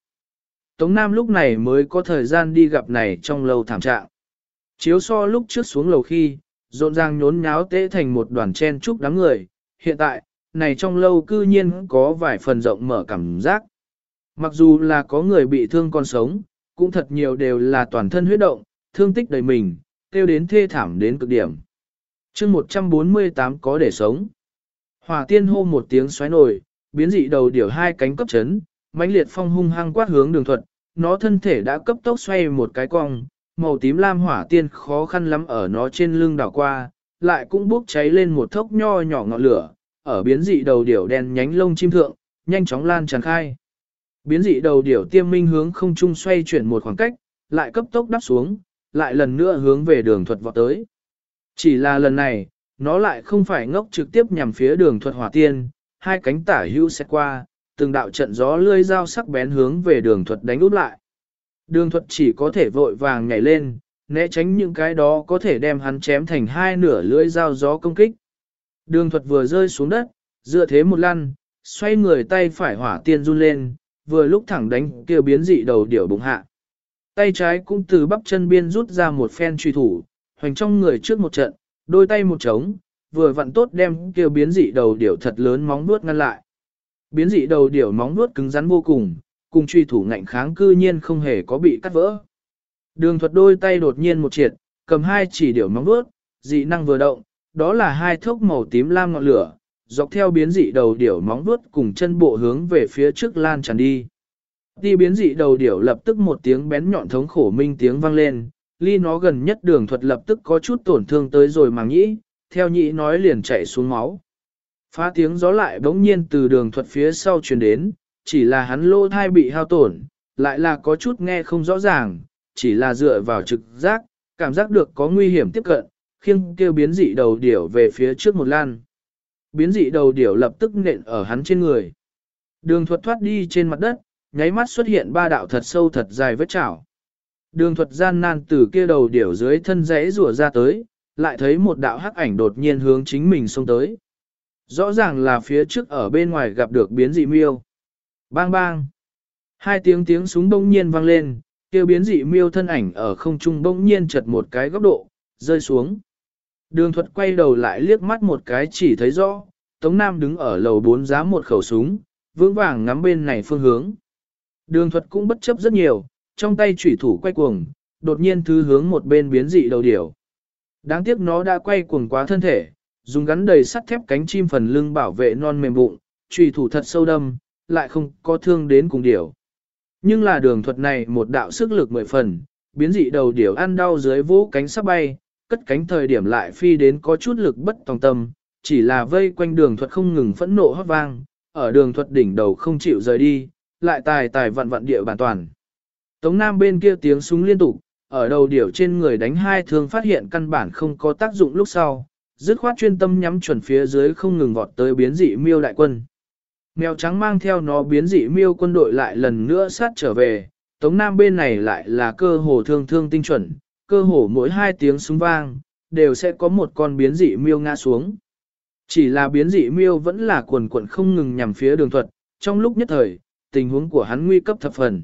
Tống Nam lúc này mới có thời gian đi gặp này trong lâu thảm trạng. Chiếu so lúc trước xuống lầu khi, rộn ràng nhốn nháo tễ thành một đoàn chen chúc đám người, hiện tại, này trong lâu cư nhiên có vài phần rộng mở cảm giác. Mặc dù là có người bị thương còn sống, cũng thật nhiều đều là toàn thân huyết động, thương tích đầy mình, tiêu đến thê thảm đến cực điểm. chương 148 có để sống. Hỏa tiên hô một tiếng xoáy nổi, biến dị đầu điểu hai cánh cấp chấn, mãnh liệt phong hung hăng quát hướng đường thuật, nó thân thể đã cấp tốc xoay một cái cong, màu tím lam hỏa tiên khó khăn lắm ở nó trên lưng đảo qua, lại cũng bốc cháy lên một thốc nho nhỏ ngọn lửa, ở biến dị đầu điểu đen nhánh lông chim thượng, nhanh chóng lan tràn khai. Biến dị đầu điểu tiêm minh hướng không trung xoay chuyển một khoảng cách, lại cấp tốc đắp xuống, lại lần nữa hướng về đường thuật vọt tới. Chỉ là lần này, nó lại không phải ngốc trực tiếp nhằm phía đường thuật hỏa tiên, hai cánh tả hữu xét qua, từng đạo trận gió lươi dao sắc bén hướng về đường thuật đánh út lại. Đường thuật chỉ có thể vội vàng nhảy lên, né tránh những cái đó có thể đem hắn chém thành hai nửa lưỡi dao gió công kích. Đường thuật vừa rơi xuống đất, dựa thế một lăn, xoay người tay phải hỏa tiên run lên, vừa lúc thẳng đánh kia biến dị đầu điểu bụng hạ. Tay trái cũng từ bắp chân biên rút ra một phen truy thủ, hoành trong người trước một trận, đôi tay một trống, vừa vặn tốt đem kia biến dị đầu điểu thật lớn móng vuốt ngăn lại. Biến dị đầu điểu móng vuốt cứng rắn vô cùng, cùng truy thủ ngạnh kháng cư nhiên không hề có bị cắt vỡ. Đường thuật đôi tay đột nhiên một triệt, cầm hai chỉ điểu móng vuốt, dị năng vừa động, đó là hai thốc màu tím lam ngọn lửa, dọc theo biến dị đầu điểu móng vuốt cùng chân bộ hướng về phía trước lan tràn đi. Đi biến dị đầu điểu lập tức một tiếng bén nhọn thống khổ minh tiếng vang lên, ly nó gần nhất đường thuật lập tức có chút tổn thương tới rồi màng nhĩ, theo nhĩ nói liền chạy xuống máu. Phá tiếng gió lại bỗng nhiên từ đường thuật phía sau truyền đến, chỉ là hắn lô thai bị hao tổn, lại là có chút nghe không rõ ràng, chỉ là dựa vào trực giác, cảm giác được có nguy hiểm tiếp cận, khiêng kêu biến dị đầu điểu về phía trước một lan. Biến dị đầu điểu lập tức nện ở hắn trên người. Đường thuật thoát đi trên mặt đất, nháy mắt xuất hiện ba đạo thật sâu thật dài vết chảo. Đường thuật gian nan từ kia đầu điểu dưới thân rẽ rùa ra tới, lại thấy một đạo hắc ảnh đột nhiên hướng chính mình xông tới. Rõ ràng là phía trước ở bên ngoài gặp được biến dị miêu. Bang bang. Hai tiếng tiếng súng bỗng nhiên vang lên, kêu biến dị miêu thân ảnh ở không trung bỗng nhiên chật một cái góc độ, rơi xuống. Đường thuật quay đầu lại liếc mắt một cái chỉ thấy rõ, Tống Nam đứng ở lầu bốn giá một khẩu súng, vững vàng ngắm bên này phương hướng. Đường thuật cũng bất chấp rất nhiều, trong tay chủy thủ quay cuồng, đột nhiên thứ hướng một bên biến dị đầu điểu. Đáng tiếc nó đã quay cuồng quá thân thể, dùng gắn đầy sắt thép cánh chim phần lưng bảo vệ non mềm bụng, chủy thủ thật sâu đâm, lại không có thương đến cùng điểu. Nhưng là đường thuật này một đạo sức lực mười phần, biến dị đầu điểu ăn đau dưới vũ cánh sắp bay, cất cánh thời điểm lại phi đến có chút lực bất tòng tâm, chỉ là vây quanh đường thuật không ngừng phẫn nộ hót vang, ở đường thuật đỉnh đầu không chịu rời đi, lại tài tài vặn vặn địa bản toàn. Tống Nam bên kia tiếng súng liên tục, ở đầu điểu trên người đánh hai thương phát hiện căn bản không có tác dụng lúc sau, dứt khoát chuyên tâm nhắm chuẩn phía dưới không ngừng vọt tới biến dị miêu đại quân. Mèo trắng mang theo nó biến dị miêu quân đội lại lần nữa sát trở về, Tống Nam bên này lại là cơ hồ thương thương tinh chuẩn, cơ hồ mỗi hai tiếng súng vang, đều sẽ có một con biến dị miêu ngã xuống. Chỉ là biến dị miêu vẫn là quần quần không ngừng nhằm phía đường thuật, trong lúc nhất thời, tình huống của hắn nguy cấp thập phần.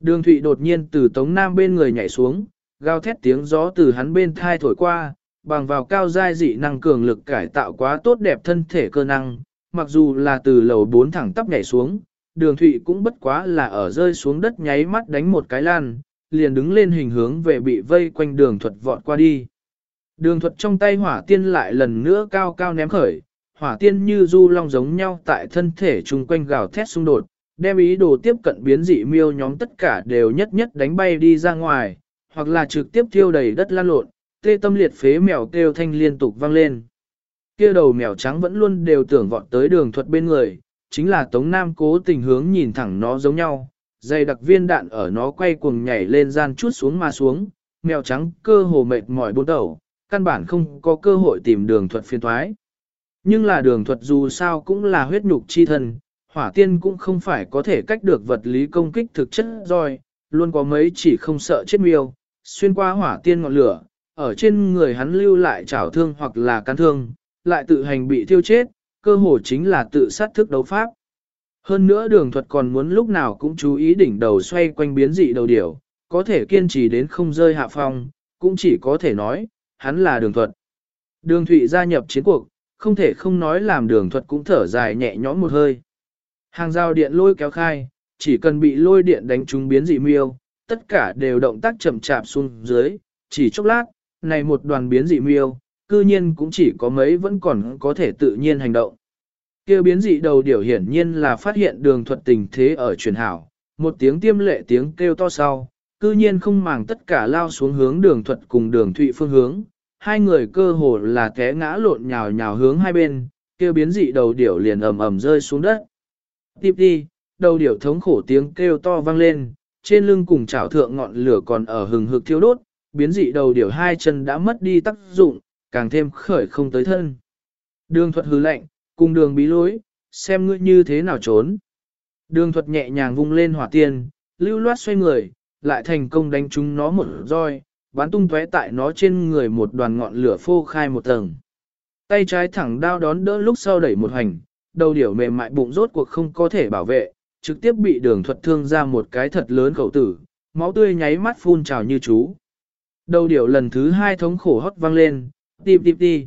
Đường Thụy đột nhiên từ Tống Nam bên người nhảy xuống, gào thét tiếng gió từ hắn bên thai thổi qua, bằng vào cao giai dị năng cường lực cải tạo quá tốt đẹp thân thể cơ năng, mặc dù là từ lầu 4 thẳng tắp nhảy xuống, đường Thụy cũng bất quá là ở rơi xuống đất nháy mắt đánh một cái lan, liền đứng lên hình hướng về bị vây quanh đường thuật vọt qua đi. Đường thuật trong tay hỏa tiên lại lần nữa cao cao ném khởi, hỏa tiên như du long giống nhau tại thân thể chung quanh gào thét xung đột, đem ý đồ tiếp cận biến dị miêu nhóm tất cả đều nhất nhất đánh bay đi ra ngoài, hoặc là trực tiếp thiêu đầy đất lan lộn, tê tâm liệt phế mèo kêu thanh liên tục vang lên. Kia đầu mèo trắng vẫn luôn đều tưởng vọt tới đường thuật bên người, chính là Tống Nam cố tình hướng nhìn thẳng nó giống nhau, dây đặc viên đạn ở nó quay cuồng nhảy lên gian chút xuống mà xuống, mèo trắng cơ hồ mệt mỏi bốn đầu, căn bản không có cơ hội tìm đường thuật phiên thoái. Nhưng là đường thuật dù sao cũng là huyết nhục chi thân, hỏa tiên cũng không phải có thể cách được vật lý công kích thực chất rồi, luôn có mấy chỉ không sợ chết miêu, xuyên qua hỏa tiên ngọn lửa, ở trên người hắn lưu lại trảo thương hoặc là cắn thương, lại tự hành bị thiêu chết, cơ hồ chính là tự sát thức đấu pháp. Hơn nữa đường thuật còn muốn lúc nào cũng chú ý đỉnh đầu xoay quanh biến dị đầu điểu, có thể kiên trì đến không rơi hạ phong, cũng chỉ có thể nói, hắn là đường thuật. Đường thụy gia nhập chiến cuộc, không thể không nói làm đường thuật cũng thở dài nhẹ nhõm một hơi. Hàng rào điện lôi kéo khai, chỉ cần bị lôi điện đánh trúng biến dị miêu, tất cả đều động tác chậm chạp xuống dưới, chỉ chốc lát, này một đoàn biến dị miêu, cư nhiên cũng chỉ có mấy vẫn còn có thể tự nhiên hành động. Kêu biến dị đầu điểu hiển nhiên là phát hiện đường thuật tình thế ở truyền hảo, một tiếng tiêm lệ tiếng kêu to sau, cư nhiên không màng tất cả lao xuống hướng đường thuật cùng đường thụy phương hướng, hai người cơ hồ là té ngã lộn nhào nhào hướng hai bên, kêu biến dị đầu điểu liền ầm ầm rơi xuống đất. Tiếp đi, đầu điểu thống khổ tiếng kêu to vang lên, trên lưng cùng chảo thượng ngọn lửa còn ở hừng hực thiêu đốt, biến dị đầu điểu hai chân đã mất đi tác dụng, càng thêm khởi không tới thân. Đường thuật hứ lệnh, cùng đường bí lối, xem ngươi như thế nào trốn. Đường thuật nhẹ nhàng vung lên hỏa tiên, lưu loát xoay người, lại thành công đánh trúng nó một roi, bắn tung tóe tại nó trên người một đoàn ngọn lửa phô khai một tầng. Tay trái thẳng đao đón đỡ lúc sau đẩy một hành, đầu điểu mềm mại bụng rốt cuộc không có thể bảo vệ, trực tiếp bị đường thuật thương ra một cái thật lớn khẩu tử, máu tươi nháy mắt phun trào như chú. Đầu điểu lần thứ hai thống khổ hót vang lên, tìm tìm tìm.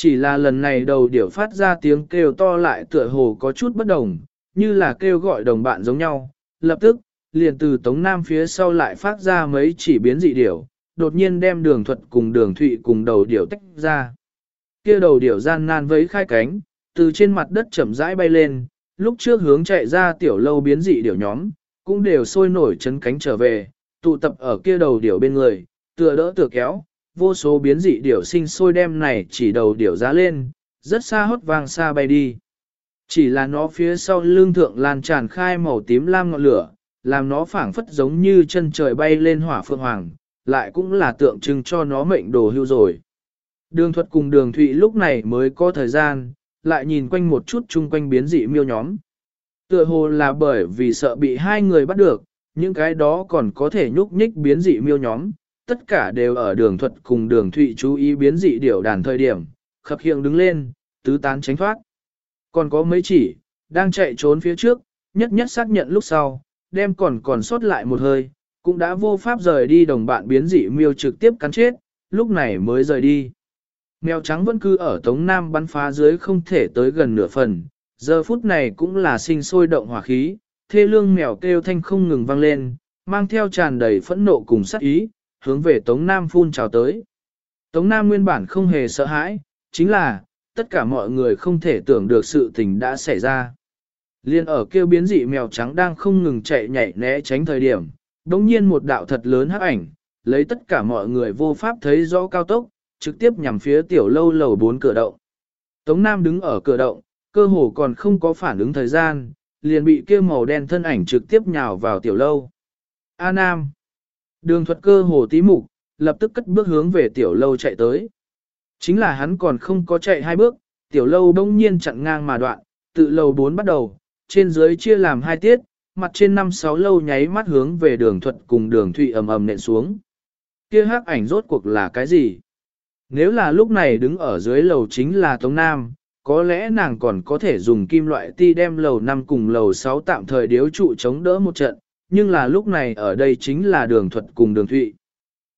Chỉ là lần này đầu điểu phát ra tiếng kêu to lại tựa hồ có chút bất đồng, như là kêu gọi đồng bạn giống nhau. Lập tức, liền từ Tống Nam phía sau lại phát ra mấy chỉ biến dị điểu, đột nhiên đem đường thuật cùng đường thụy cùng đầu điểu tách ra. kia đầu điểu gian nan với khai cánh, từ trên mặt đất chậm rãi bay lên, lúc trước hướng chạy ra tiểu lâu biến dị điểu nhóm, cũng đều sôi nổi chấn cánh trở về, tụ tập ở kia đầu điểu bên người, tựa đỡ tựa kéo, vô số biến dị điểu sinh sôi đem này chỉ đầu điểu giá lên, rất xa hốt vang xa bay đi. Chỉ là nó phía sau lưng thượng lan tràn khai màu tím lam ngọn lửa, làm nó phảng phất giống như chân trời bay lên hỏa phượng hoàng, lại cũng là tượng trưng cho nó mệnh đồ hưu rồi. Đường thuật cùng đường thụy lúc này mới có thời gian, lại nhìn quanh một chút chung quanh biến dị miêu nhóm. Tựa hồ là bởi vì sợ bị hai người bắt được, những cái đó còn có thể nhúc nhích biến dị miêu nhóm, tất cả đều ở đường thuật cùng đường thụy chú ý biến dị điểu đàn thời điểm, khập hiện đứng lên, tứ tán tránh thoát. Còn có mấy chỉ, đang chạy trốn phía trước, nhất nhất xác nhận lúc sau, đem còn còn sót lại một hơi, cũng đã vô pháp rời đi đồng bạn biến dị miêu trực tiếp cắn chết, lúc này mới rời đi. Mèo trắng vẫn cứ ở Tống Nam bắn phá dưới không thể tới gần nửa phần, giờ phút này cũng là sinh sôi động hỏa khí, thê lương mèo kêu thanh không ngừng vang lên, mang theo tràn đầy phẫn nộ cùng sát ý, hướng về Tống Nam phun trào tới. Tống Nam nguyên bản không hề sợ hãi, chính là, tất cả mọi người không thể tưởng được sự tình đã xảy ra. Liên ở kêu biến dị mèo trắng đang không ngừng chạy nhảy né tránh thời điểm, đồng nhiên một đạo thật lớn hắc ảnh, lấy tất cả mọi người vô pháp thấy rõ cao tốc, trực tiếp nhằm phía tiểu lâu lầu bốn cửa động. Tống Nam đứng ở cửa động, cơ hồ còn không có phản ứng thời gian, liền bị kia màu đen thân ảnh trực tiếp nhào vào tiểu lâu. A Nam. Đường thuật cơ hồ tí mục, lập tức cất bước hướng về tiểu lâu chạy tới. Chính là hắn còn không có chạy hai bước, tiểu lâu đông nhiên chặn ngang mà đoạn, tự lầu bốn bắt đầu, trên dưới chia làm hai tiết, mặt trên năm sáu lâu nháy mắt hướng về đường thuật cùng đường thụy ầm ầm nện xuống. Kia hắc ảnh rốt cuộc là cái gì? Nếu là lúc này đứng ở dưới lầu chính là Tống Nam, có lẽ nàng còn có thể dùng kim loại ti đem lầu 5 cùng lầu 6 tạm thời điếu trụ chống đỡ một trận, nhưng là lúc này ở đây chính là đường thuật cùng đường thụy.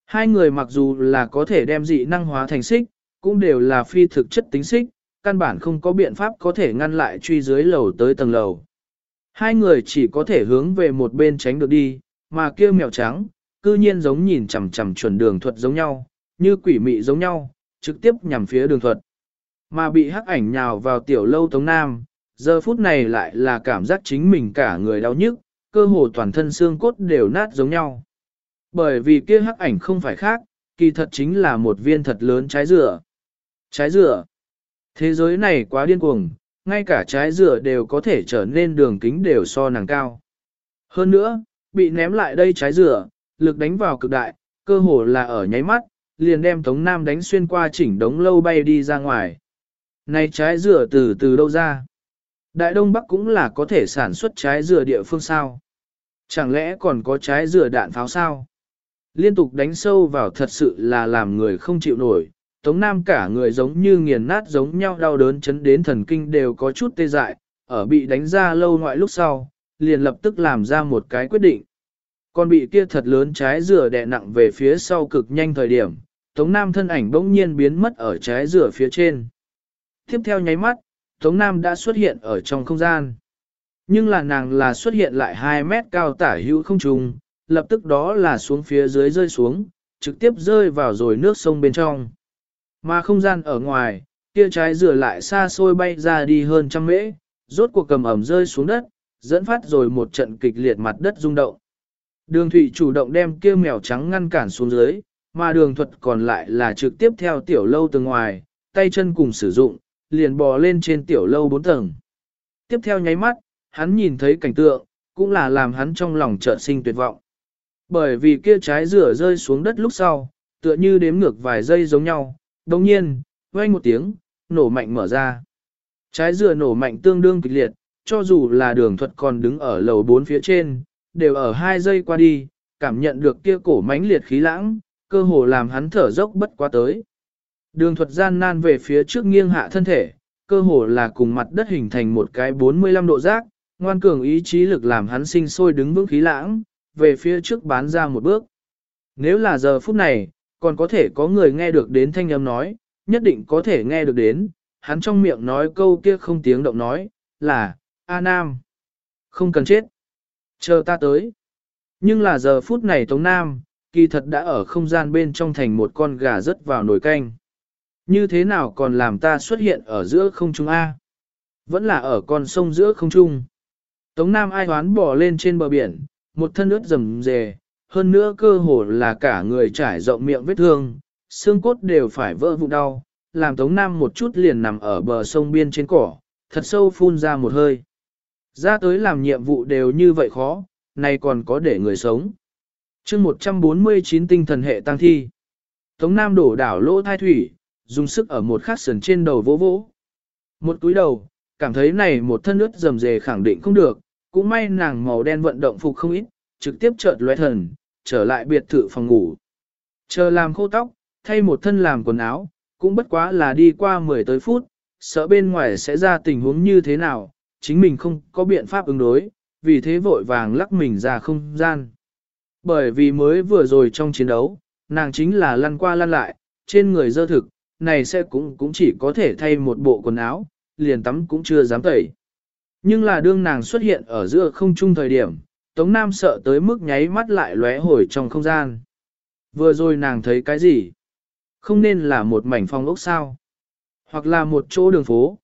Hai người mặc dù là có thể đem dị năng hóa thành xích, cũng đều là phi thực chất tính xích, căn bản không có biện pháp có thể ngăn lại truy dưới lầu tới tầng lầu. Hai người chỉ có thể hướng về một bên tránh được đi, mà kia mèo trắng, cư nhiên giống nhìn chằm chằm chuẩn đường thuật giống nhau, như quỷ mị giống nhau, trực tiếp nhằm phía đường thuật. Mà bị hắc ảnh nhào vào tiểu lâu Tống Nam, giờ phút này lại là cảm giác chính mình cả người đau nhức, cơ hồ toàn thân xương cốt đều nát giống nhau. Bởi vì kia hắc ảnh không phải khác, kỳ thật chính là một viên thật lớn trái dừa. Trái dừa. Thế giới này quá điên cuồng, ngay cả trái dừa đều có thể trở nên đường kính đều so nàng cao. Hơn nữa, bị ném lại đây trái dừa, lực đánh vào cực đại, cơ hồ là ở nháy mắt, liền đem Tống Nam đánh xuyên qua chỉnh đống lâu bay đi ra ngoài. Này trái dừa từ từ đâu ra? Đại Đông Bắc cũng là có thể sản xuất trái dừa địa phương sao? Chẳng lẽ còn có trái dừa đạn pháo sao? Liên tục đánh sâu vào thật sự là làm người không chịu nổi. Tống Nam cả người giống như nghiền nát giống nhau đau đớn chấn đến thần kinh đều có chút tê dại, ở bị đánh ra lâu ngoại lúc sau, liền lập tức làm ra một cái quyết định. Còn bị kia thật lớn trái dừa đè nặng về phía sau cực nhanh thời điểm, Tống Nam thân ảnh bỗng nhiên biến mất ở trái dừa phía trên. Tiếp theo nháy mắt, Tống Nam đã xuất hiện ở trong không gian. Nhưng là nàng là xuất hiện lại 2 mét cao tả hữu không trùng, lập tức đó là xuống phía dưới rơi xuống, trực tiếp rơi vào rồi nước sông bên trong. Mà không gian ở ngoài, kia trái rửa lại xa xôi bay ra đi hơn trăm mễ, rốt cuộc cầm ẩm rơi xuống đất, dẫn phát rồi một trận kịch liệt mặt đất rung động. Đường thủy chủ động đem kia mèo trắng ngăn cản xuống dưới, mà đường thuật còn lại là trực tiếp theo tiểu lâu từ ngoài, tay chân cùng sử dụng, liền bò lên trên tiểu lâu bốn tầng. Tiếp theo nháy mắt, hắn nhìn thấy cảnh tượng, cũng là làm hắn trong lòng chợt sinh tuyệt vọng. Bởi vì kia trái rửa rơi xuống đất lúc sau, tựa như đếm ngược vài giây giống nhau, đồng nhiên, vang một tiếng, nổ mạnh mở ra. Trái dừa nổ mạnh tương đương kịch liệt, cho dù là đường thuật còn đứng ở lầu bốn phía trên, đều ở hai giây qua đi, cảm nhận được kia cổ mãnh liệt khí lãng, cơ hồ làm hắn thở dốc bất quá tới. Đường thuật gian nan về phía trước nghiêng hạ thân thể, cơ hồ là cùng mặt đất hình thành một cái 45 độ giác, ngoan cường ý chí lực làm hắn sinh sôi đứng vững khí lãng, về phía trước bán ra một bước. Nếu là giờ phút này, còn có thể có người nghe được đến thanh âm nói, nhất định có thể nghe được đến, hắn trong miệng nói câu kia không tiếng động nói, là, A Nam, không cần chết, chờ ta tới. Nhưng là giờ phút này Tống Nam, kỳ thật đã ở không gian bên trong thành một con gà rớt vào nồi canh. Như thế nào còn làm ta xuất hiện ở giữa không trung A? Vẫn là ở con sông giữa không trung. Tống Nam ai hoán bỏ lên trên bờ biển, một thân ướt rầm rề, hơn nữa cơ hồ là cả người trải rộng miệng vết thương, xương cốt đều phải vỡ vụn đau, làm Tống Nam một chút liền nằm ở bờ sông biên trên cỏ, thật sâu phun ra một hơi. Ra tới làm nhiệm vụ đều như vậy khó, nay còn có để người sống. chương 149 tinh thần hệ tăng thi. Tống Nam đổ đảo lỗ thai thủy, dùng sức ở một khát sườn trên đầu vỗ vỗ. Một túi đầu, cảm thấy này một thân ướt rầm rề khẳng định không được, cũng may nàng màu đen vận động phục không ít, trực tiếp chợt lóe thần, trở lại biệt thự phòng ngủ. Chờ làm khô tóc, thay một thân làm quần áo, cũng bất quá là đi qua 10 tới phút, sợ bên ngoài sẽ ra tình huống như thế nào, chính mình không có biện pháp ứng đối, vì thế vội vàng lắc mình ra không gian. Bởi vì mới vừa rồi trong chiến đấu, nàng chính là lăn qua lăn lại, trên người dơ thực, này sẽ cũng cũng chỉ có thể thay một bộ quần áo, liền tắm cũng chưa dám tẩy. Nhưng là đương nàng xuất hiện ở giữa không trung thời điểm, Tống Nam sợ tới mức nháy mắt lại lóe hồi trong không gian. Vừa rồi nàng thấy cái gì? Không nên là một mảnh phong ốc sao? Hoặc là một chỗ đường phố?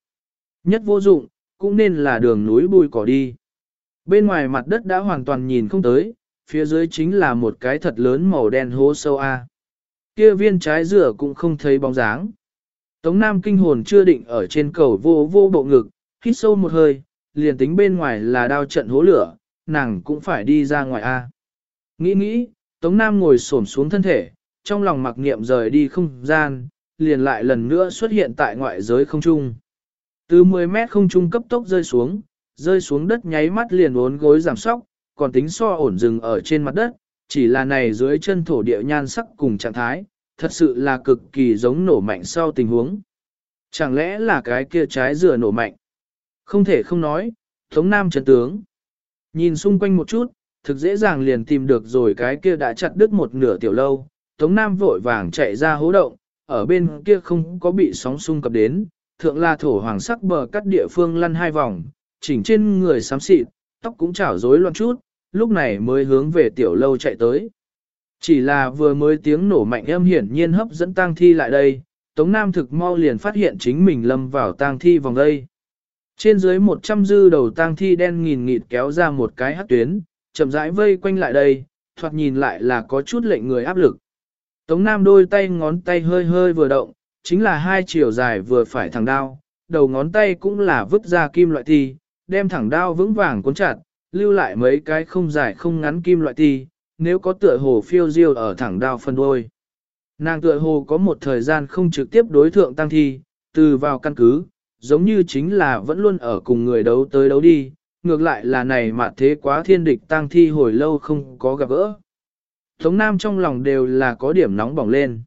Nhất vô dụng, cũng nên là đường núi bùi cỏ đi. Bên ngoài mặt đất đã hoàn toàn nhìn không tới, phía dưới chính là một cái thật lớn màu đen hố sâu A. Kia viên trái dừa cũng không thấy bóng dáng. Tống Nam kinh hồn chưa định ở trên cầu vô vô bộ ngực, hít sâu một hơi, liền tính bên ngoài là đao trận hố lửa, nàng cũng phải đi ra ngoài A. Nghĩ nghĩ, Tống Nam ngồi xổm xuống thân thể, trong lòng mặc niệm rời đi không gian, liền lại lần nữa xuất hiện tại ngoại giới không trung. Từ 10 mét không trung cấp tốc rơi xuống, rơi xuống đất nháy mắt liền uốn gối giảm sóc, còn tính so ổn dừng ở trên mặt đất, chỉ là này dưới chân thổ địa nhan sắc cùng trạng thái, thật sự là cực kỳ giống nổ mạnh sau tình huống. Chẳng lẽ là cái kia trái dừa nổ mạnh? Không thể không nói, Tống Nam chân tướng. Nhìn xung quanh một chút, thực dễ dàng liền tìm được rồi cái kia đã chặt đứt một nửa tiểu lâu. Tống Nam vội vàng chạy ra hố động, ở bên kia không có bị sóng xung cập đến, thượng la thổ hoàng sắc bờ cắt địa phương lăn hai vòng, chỉnh trên người xám xịt, tóc cũng chảo rối loạn chút, lúc này mới hướng về tiểu lâu chạy tới. Chỉ là vừa mới tiếng nổ mạnh âm hiển nhiên hấp dẫn tang thi lại đây, Tống Nam thực mau liền phát hiện chính mình lâm vào tang thi vòng đây. Trên dưới 100 dư đầu tang thi đen nghìn nghịt kéo ra một cái hát tuyến, chậm rãi vây quanh lại đây, thoạt nhìn lại là có chút lệnh người áp lực. Tống Nam đôi tay ngón tay hơi hơi vừa động, chính là hai chiều dài vừa phải thẳng đao, đầu ngón tay cũng là vứt ra kim loại thi, đem thẳng đao vững vàng cuốn chặt, lưu lại mấy cái không dài không ngắn kim loại ti, nếu có tựa hồ phiêu diêu ở thẳng đao phân đôi. Nàng tựa hồ có một thời gian không trực tiếp đối thượng tăng thi, từ vào căn cứ, giống như chính là vẫn luôn ở cùng người đấu tới đấu đi, ngược lại là này mà thế quá thiên địch tăng thi hồi lâu không có gặp gỡ. Tống Nam trong lòng đều là có điểm nóng bỏng lên.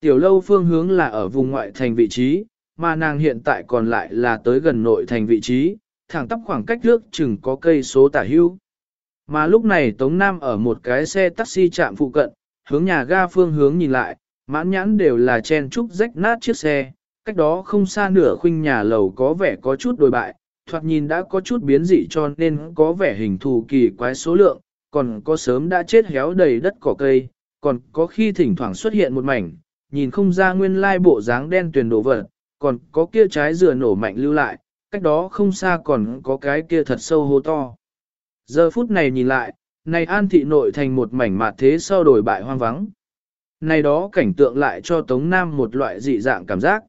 Tiểu lâu phương hướng là ở vùng ngoại thành vị trí, mà nàng hiện tại còn lại là tới gần nội thành vị trí, thẳng tắp khoảng cách nước chừng có cây số tả hưu. Mà lúc này Tống Nam ở một cái xe taxi chạm phụ cận, hướng nhà ga phương hướng nhìn lại, mãn nhãn đều là chen trúc rách nát chiếc xe, cách đó không xa nửa khuynh nhà lầu có vẻ có chút đồi bại, thoạt nhìn đã có chút biến dị cho nên có vẻ hình thù kỳ quái số lượng, còn có sớm đã chết héo đầy đất cỏ cây, còn có khi thỉnh thoảng xuất hiện một mảnh, nhìn không ra nguyên lai bộ dáng đen tuyền đổ vật, còn có kia trái dừa nổ mạnh lưu lại, cách đó không xa còn có cái kia thật sâu hô to. Giờ phút này nhìn lại, này an thị nội thành một mảnh mạt thế sau đổi bại hoang vắng. Này đó cảnh tượng lại cho Tống Nam một loại dị dạng cảm giác.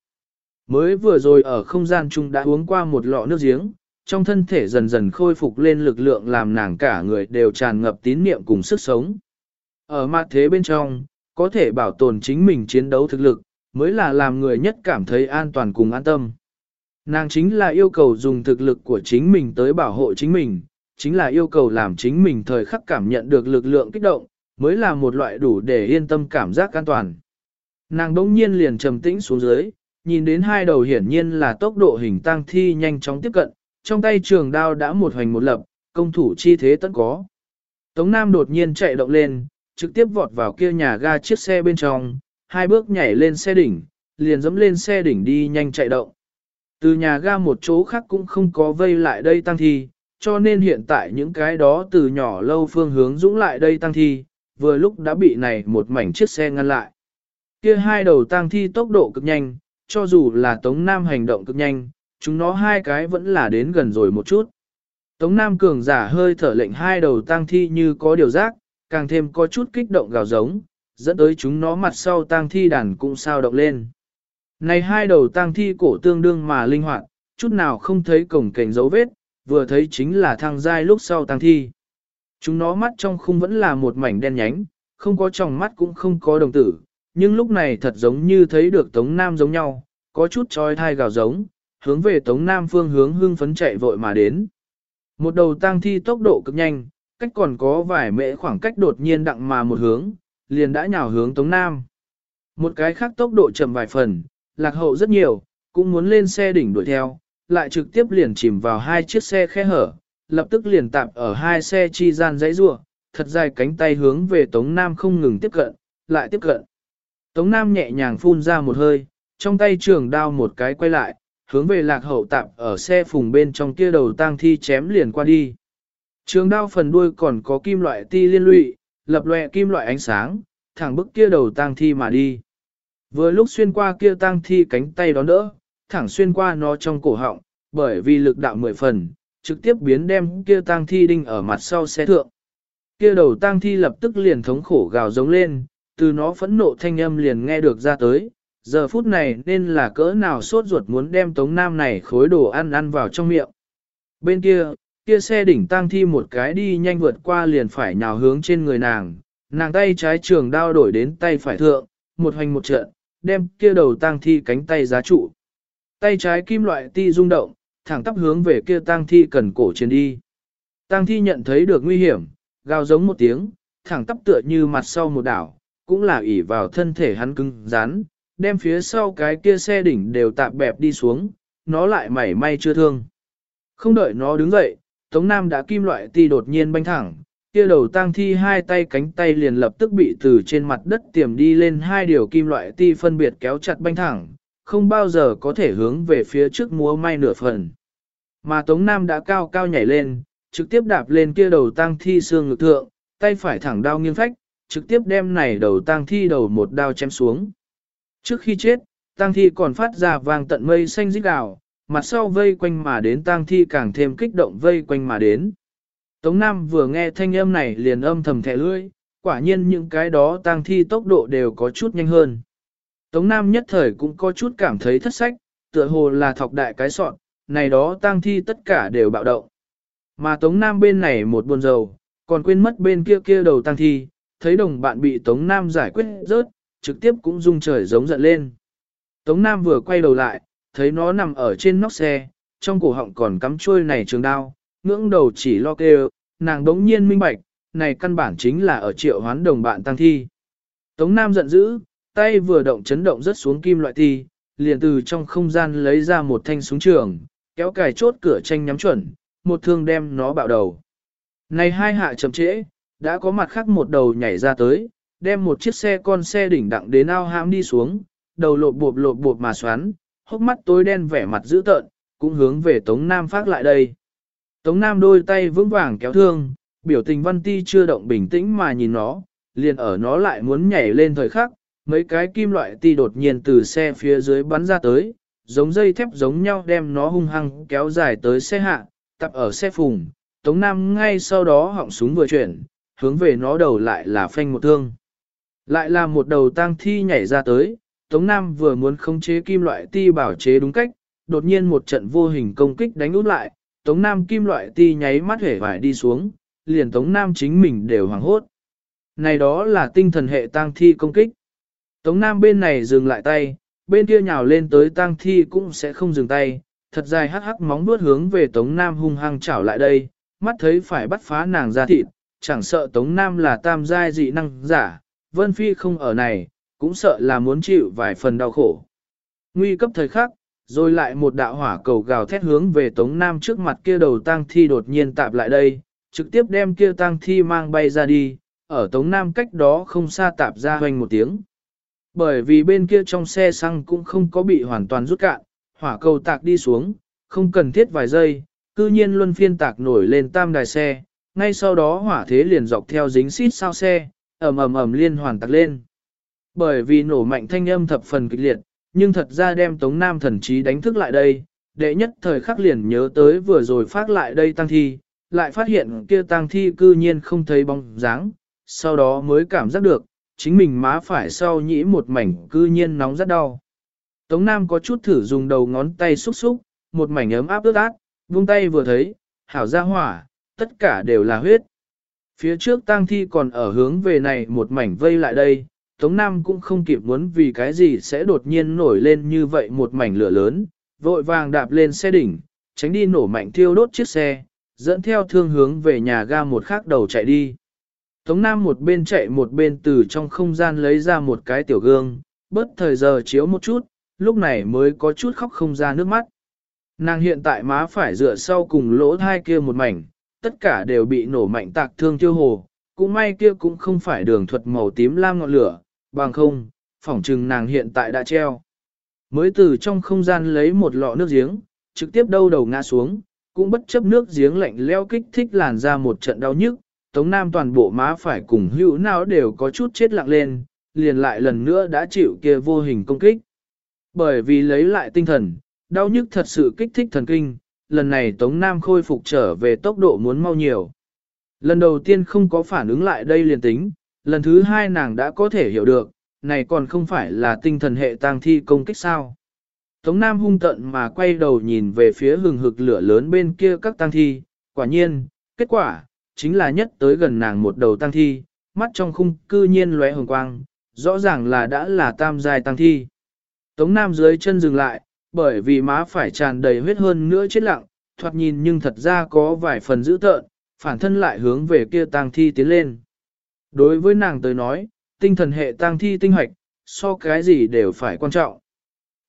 Mới vừa rồi ở không gian chung đã uống qua một lọ nước giếng, trong thân thể dần dần khôi phục lên lực lượng làm nàng cả người đều tràn ngập tín niệm cùng sức sống. Ở mặt thế bên trong, có thể bảo tồn chính mình chiến đấu thực lực, mới là làm người nhất cảm thấy an toàn cùng an tâm. Nàng chính là yêu cầu dùng thực lực của chính mình tới bảo hộ chính mình, chính là yêu cầu làm chính mình thời khắc cảm nhận được lực lượng kích động, mới là một loại đủ để yên tâm cảm giác an toàn. Nàng đống nhiên liền trầm tĩnh xuống dưới, nhìn đến hai đầu hiển nhiên là tốc độ hình tăng thi nhanh chóng tiếp cận, trong tay trường đao đã một hoành một lập, công thủ chi thế tất có. Tống Nam đột nhiên chạy động lên, trực tiếp vọt vào kia nhà ga chiếc xe bên trong, hai bước nhảy lên xe đỉnh, liền dẫm lên xe đỉnh đi nhanh chạy động. Từ nhà ga một chỗ khác cũng không có vây lại đây tăng thi, cho nên hiện tại những cái đó từ nhỏ lâu phương hướng dũng lại đây tăng thi, vừa lúc đã bị này một mảnh chiếc xe ngăn lại. Kia hai đầu tăng thi tốc độ cực nhanh, cho dù là Tống Nam hành động cực nhanh, chúng nó hai cái vẫn là đến gần rồi một chút. Tống Nam cường giả hơi thở lệnh hai đầu tang thi như có điều giác, càng thêm có chút kích động gào giống, dẫn tới chúng nó mặt sau tang thi đàn cũng sao động lên. Này hai đầu tang thi cổ tương đương mà linh hoạt, chút nào không thấy cổng cảnh dấu vết, vừa thấy chính là thang giai lúc sau tang thi. Chúng nó mắt trong khung vẫn là một mảnh đen nhánh, không có tròng mắt cũng không có đồng tử, nhưng lúc này thật giống như thấy được Tống Nam giống nhau, có chút trói thai gào giống, hướng về Tống Nam phương hướng hưng phấn chạy vội mà đến. Một đầu tang thi tốc độ cực nhanh, cách còn có vài mễ khoảng cách đột nhiên đặng mà một hướng, liền đã nhào hướng Tống Nam. Một cái khác tốc độ chậm vài phần, lạc hậu rất nhiều, cũng muốn lên xe đỉnh đuổi theo, lại trực tiếp liền chìm vào hai chiếc xe khe hở, lập tức liền tạm ở hai xe chi gian dãy rua, thật dài cánh tay hướng về Tống Nam không ngừng tiếp cận, lại tiếp cận. Tống Nam nhẹ nhàng phun ra một hơi, trong tay trường đao một cái quay lại, hướng về lạc hậu tạm ở xe phùng bên trong kia đầu tang thi chém liền qua đi. Trường đao phần đuôi còn có kim loại ti liên lụy, lập lòe kim loại ánh sáng, thẳng bức kia đầu tang thi mà đi. Vừa lúc xuyên qua kia tang thi cánh tay đó đỡ, thẳng xuyên qua nó trong cổ họng, bởi vì lực đạo mười phần, trực tiếp biến đem kia tang thi đinh ở mặt sau xe thượng. Kia đầu tang thi lập tức liền thống khổ gào giống lên, từ nó phẫn nộ thanh âm liền nghe được ra tới, giờ phút này nên là cỡ nào sốt ruột muốn đem Tống Nam này khối đồ ăn ăn vào trong miệng. Bên kia, kia xe đỉnh tang thi một cái đi nhanh vượt qua liền phải nhào hướng trên người nàng, nàng tay trái trường đao đổi đến tay phải thượng, một hành một trận, đem kia đầu tang thi cánh tay giá trụ. Tay trái kim loại ti rung động, thẳng tắp hướng về kia tang thi cần cổ trên đi. Tang thi nhận thấy được nguy hiểm, gào giống một tiếng, thẳng tắp tựa như mặt sau một đảo, cũng là ỉ vào thân thể hắn cứng rắn, đem phía sau cái kia xe đỉnh đều tạp bẹp đi xuống, nó lại mảy may chưa thương. Không đợi nó đứng dậy, Tống Nam đã kim loại ti đột nhiên banh thẳng, kia đầu tang thi hai tay cánh tay liền lập tức bị từ trên mặt đất tiềm đi lên hai điều kim loại ti phân biệt kéo chặt banh thẳng, không bao giờ có thể hướng về phía trước múa may nửa phần. Mà Tống Nam đã cao cao nhảy lên, trực tiếp đạp lên kia đầu tang thi xương ngực thượng, tay phải thẳng đao nghiêng phách, trực tiếp đem này đầu tang thi đầu một đao chém xuống. Trước khi chết, tang thi còn phát ra vang tận mây xanh rít gào, mặt sau vây quanh mà đến tang thi càng thêm kích động vây quanh mà đến. Tống Nam vừa nghe thanh âm này liền âm thầm thẻ lưỡi, quả nhiên những cái đó tang thi tốc độ đều có chút nhanh hơn. Tống Nam nhất thời cũng có chút cảm thấy thất sách, tựa hồ là thọc đại cái sọn, này đó tang thi tất cả đều bạo động. Mà Tống Nam bên này một buồn dầu, còn quên mất bên kia kia đầu tang thi, thấy đồng bạn bị Tống Nam giải quyết rớt, trực tiếp cũng rung trời giống giận lên. Tống Nam vừa quay đầu lại, thấy nó nằm ở trên nóc xe, trong cổ họng còn cắm chuôi này trường đao, ngưỡng đầu chỉ lo kêu, nàng đống nhiên minh bạch, này căn bản chính là ở triệu hoán đồng bạn tăng thi. Tống Nam giận dữ, tay vừa động chấn động rất xuống kim loại thi, liền từ trong không gian lấy ra một thanh súng trường, kéo cài chốt cửa tranh nhắm chuẩn, một thương đem nó bạo đầu. Này hai hạ chậm trễ, đã có mặt khác một đầu nhảy ra tới, đem một chiếc xe con xe đỉnh đặng đến ao hãm đi xuống, đầu lộp bộp lộp bộp mà xoắn, hốc mắt tối đen vẻ mặt dữ tợn, cũng hướng về Tống Nam phát lại đây. Tống Nam đôi tay vững vàng kéo thương, biểu tình văn ti chưa động bình tĩnh mà nhìn nó, liền ở nó lại muốn nhảy lên thời khắc, mấy cái kim loại ti đột nhiên từ xe phía dưới bắn ra tới, giống dây thép giống nhau đem nó hung hăng kéo dài tới xe hạ, tập ở xe phùng. Tống Nam ngay sau đó họng súng vừa chuyển, hướng về nó đầu lại là phanh một thương. Lại là một đầu tang thi nhảy ra tới, Tống Nam vừa muốn khống chế kim loại ti bảo chế đúng cách, đột nhiên một trận vô hình công kích đánh út lại, Tống Nam kim loại ti nháy mắt hể vải đi xuống, liền Tống Nam chính mình đều hoảng hốt. Này đó là tinh thần hệ tang thi công kích. Tống Nam bên này dừng lại tay, bên kia nhào lên tới tang thi cũng sẽ không dừng tay, thật dài hắc hắc móng vuốt hướng về Tống Nam hung hăng chảo lại đây, mắt thấy phải bắt phá nàng ra thịt, chẳng sợ Tống Nam là tam giai dị năng giả, Vân Phi không ở này, cũng sợ là muốn chịu vài phần đau khổ. Nguy cấp thời khắc, rồi lại một đạo hỏa cầu gào thét hướng về Tống Nam trước mặt kia đầu tang thi đột nhiên tạp lại đây, trực tiếp đem kia tang thi mang bay ra đi, ở Tống Nam cách đó không xa tạp ra hoành một tiếng. Bởi vì bên kia trong xe xăng cũng không có bị hoàn toàn rút cạn, hỏa cầu tạc đi xuống, không cần thiết vài giây, cư nhiên luân phiên tạc nổi lên tam đài xe, ngay sau đó hỏa thế liền dọc theo dính xít sao xe, ầm ầm ầm liên hoàn tạc lên. Bởi vì nổ mạnh thanh âm thập phần kịch liệt, nhưng thật ra đem Tống Nam thần trí đánh thức lại đây, đệ nhất thời khắc liền nhớ tới vừa rồi phát lại đây tăng thi, lại phát hiện kia tăng thi cư nhiên không thấy bóng dáng, sau đó mới cảm giác được, chính mình má phải sau nhĩ một mảnh cư nhiên nóng rất đau. Tống Nam có chút thử dùng đầu ngón tay xúc xúc, một mảnh ấm áp ướt át, vung tay vừa thấy, hảo ra hỏa, tất cả đều là huyết. Phía trước tang thi còn ở hướng về này một mảnh vây lại đây, Tống Nam cũng không kịp muốn vì cái gì sẽ đột nhiên nổi lên như vậy một mảnh lửa lớn, vội vàng đạp lên xe đỉnh, tránh đi nổ mạnh thiêu đốt chiếc xe, dẫn theo thương hướng về nhà ga một khác đầu chạy đi. Tống Nam một bên chạy một bên từ trong không gian lấy ra một cái tiểu gương, bớt thời giờ chiếu một chút, lúc này mới có chút khóc không ra nước mắt. Nàng hiện tại má phải dựa sau cùng lỗ thai kia một mảnh, tất cả đều bị nổ mạnh tạc thương tiêu hồ, cũng may kia cũng không phải đường thuật màu tím lam ngọn lửa, bằng không, phỏng trừng nàng hiện tại đã treo. Mới từ trong không gian lấy một lọ nước giếng, trực tiếp đâu đầu ngã xuống, cũng bất chấp nước giếng lạnh leo kích thích làn ra một trận đau nhức, Tống Nam toàn bộ má phải cùng hữu nào đều có chút chết lặng lên, liền lại lần nữa đã chịu kia vô hình công kích. Bởi vì lấy lại tinh thần, đau nhức thật sự kích thích thần kinh, lần này Tống Nam khôi phục trở về tốc độ muốn mau nhiều. Lần đầu tiên không có phản ứng lại đây liền tính, lần thứ hai nàng đã có thể hiểu được, này còn không phải là tinh thần hệ tang thi công kích sao. Tống Nam hung tận mà quay đầu nhìn về phía hừng hực lửa lớn bên kia các tang thi, quả nhiên, kết quả, chính là nhất tới gần nàng một đầu tang thi, mắt trong khung cư nhiên lóe hồng quang, rõ ràng là đã là tam giai tang thi. Tống Nam dưới chân dừng lại, bởi vì má phải tràn đầy huyết hơn nữa chết lặng, thoạt nhìn nhưng thật ra có vài phần dữ tợn, phản thân lại hướng về kia tang thi tiến lên. Đối với nàng tới nói, tinh thần hệ tang thi tinh hoạch, so cái gì đều phải quan trọng.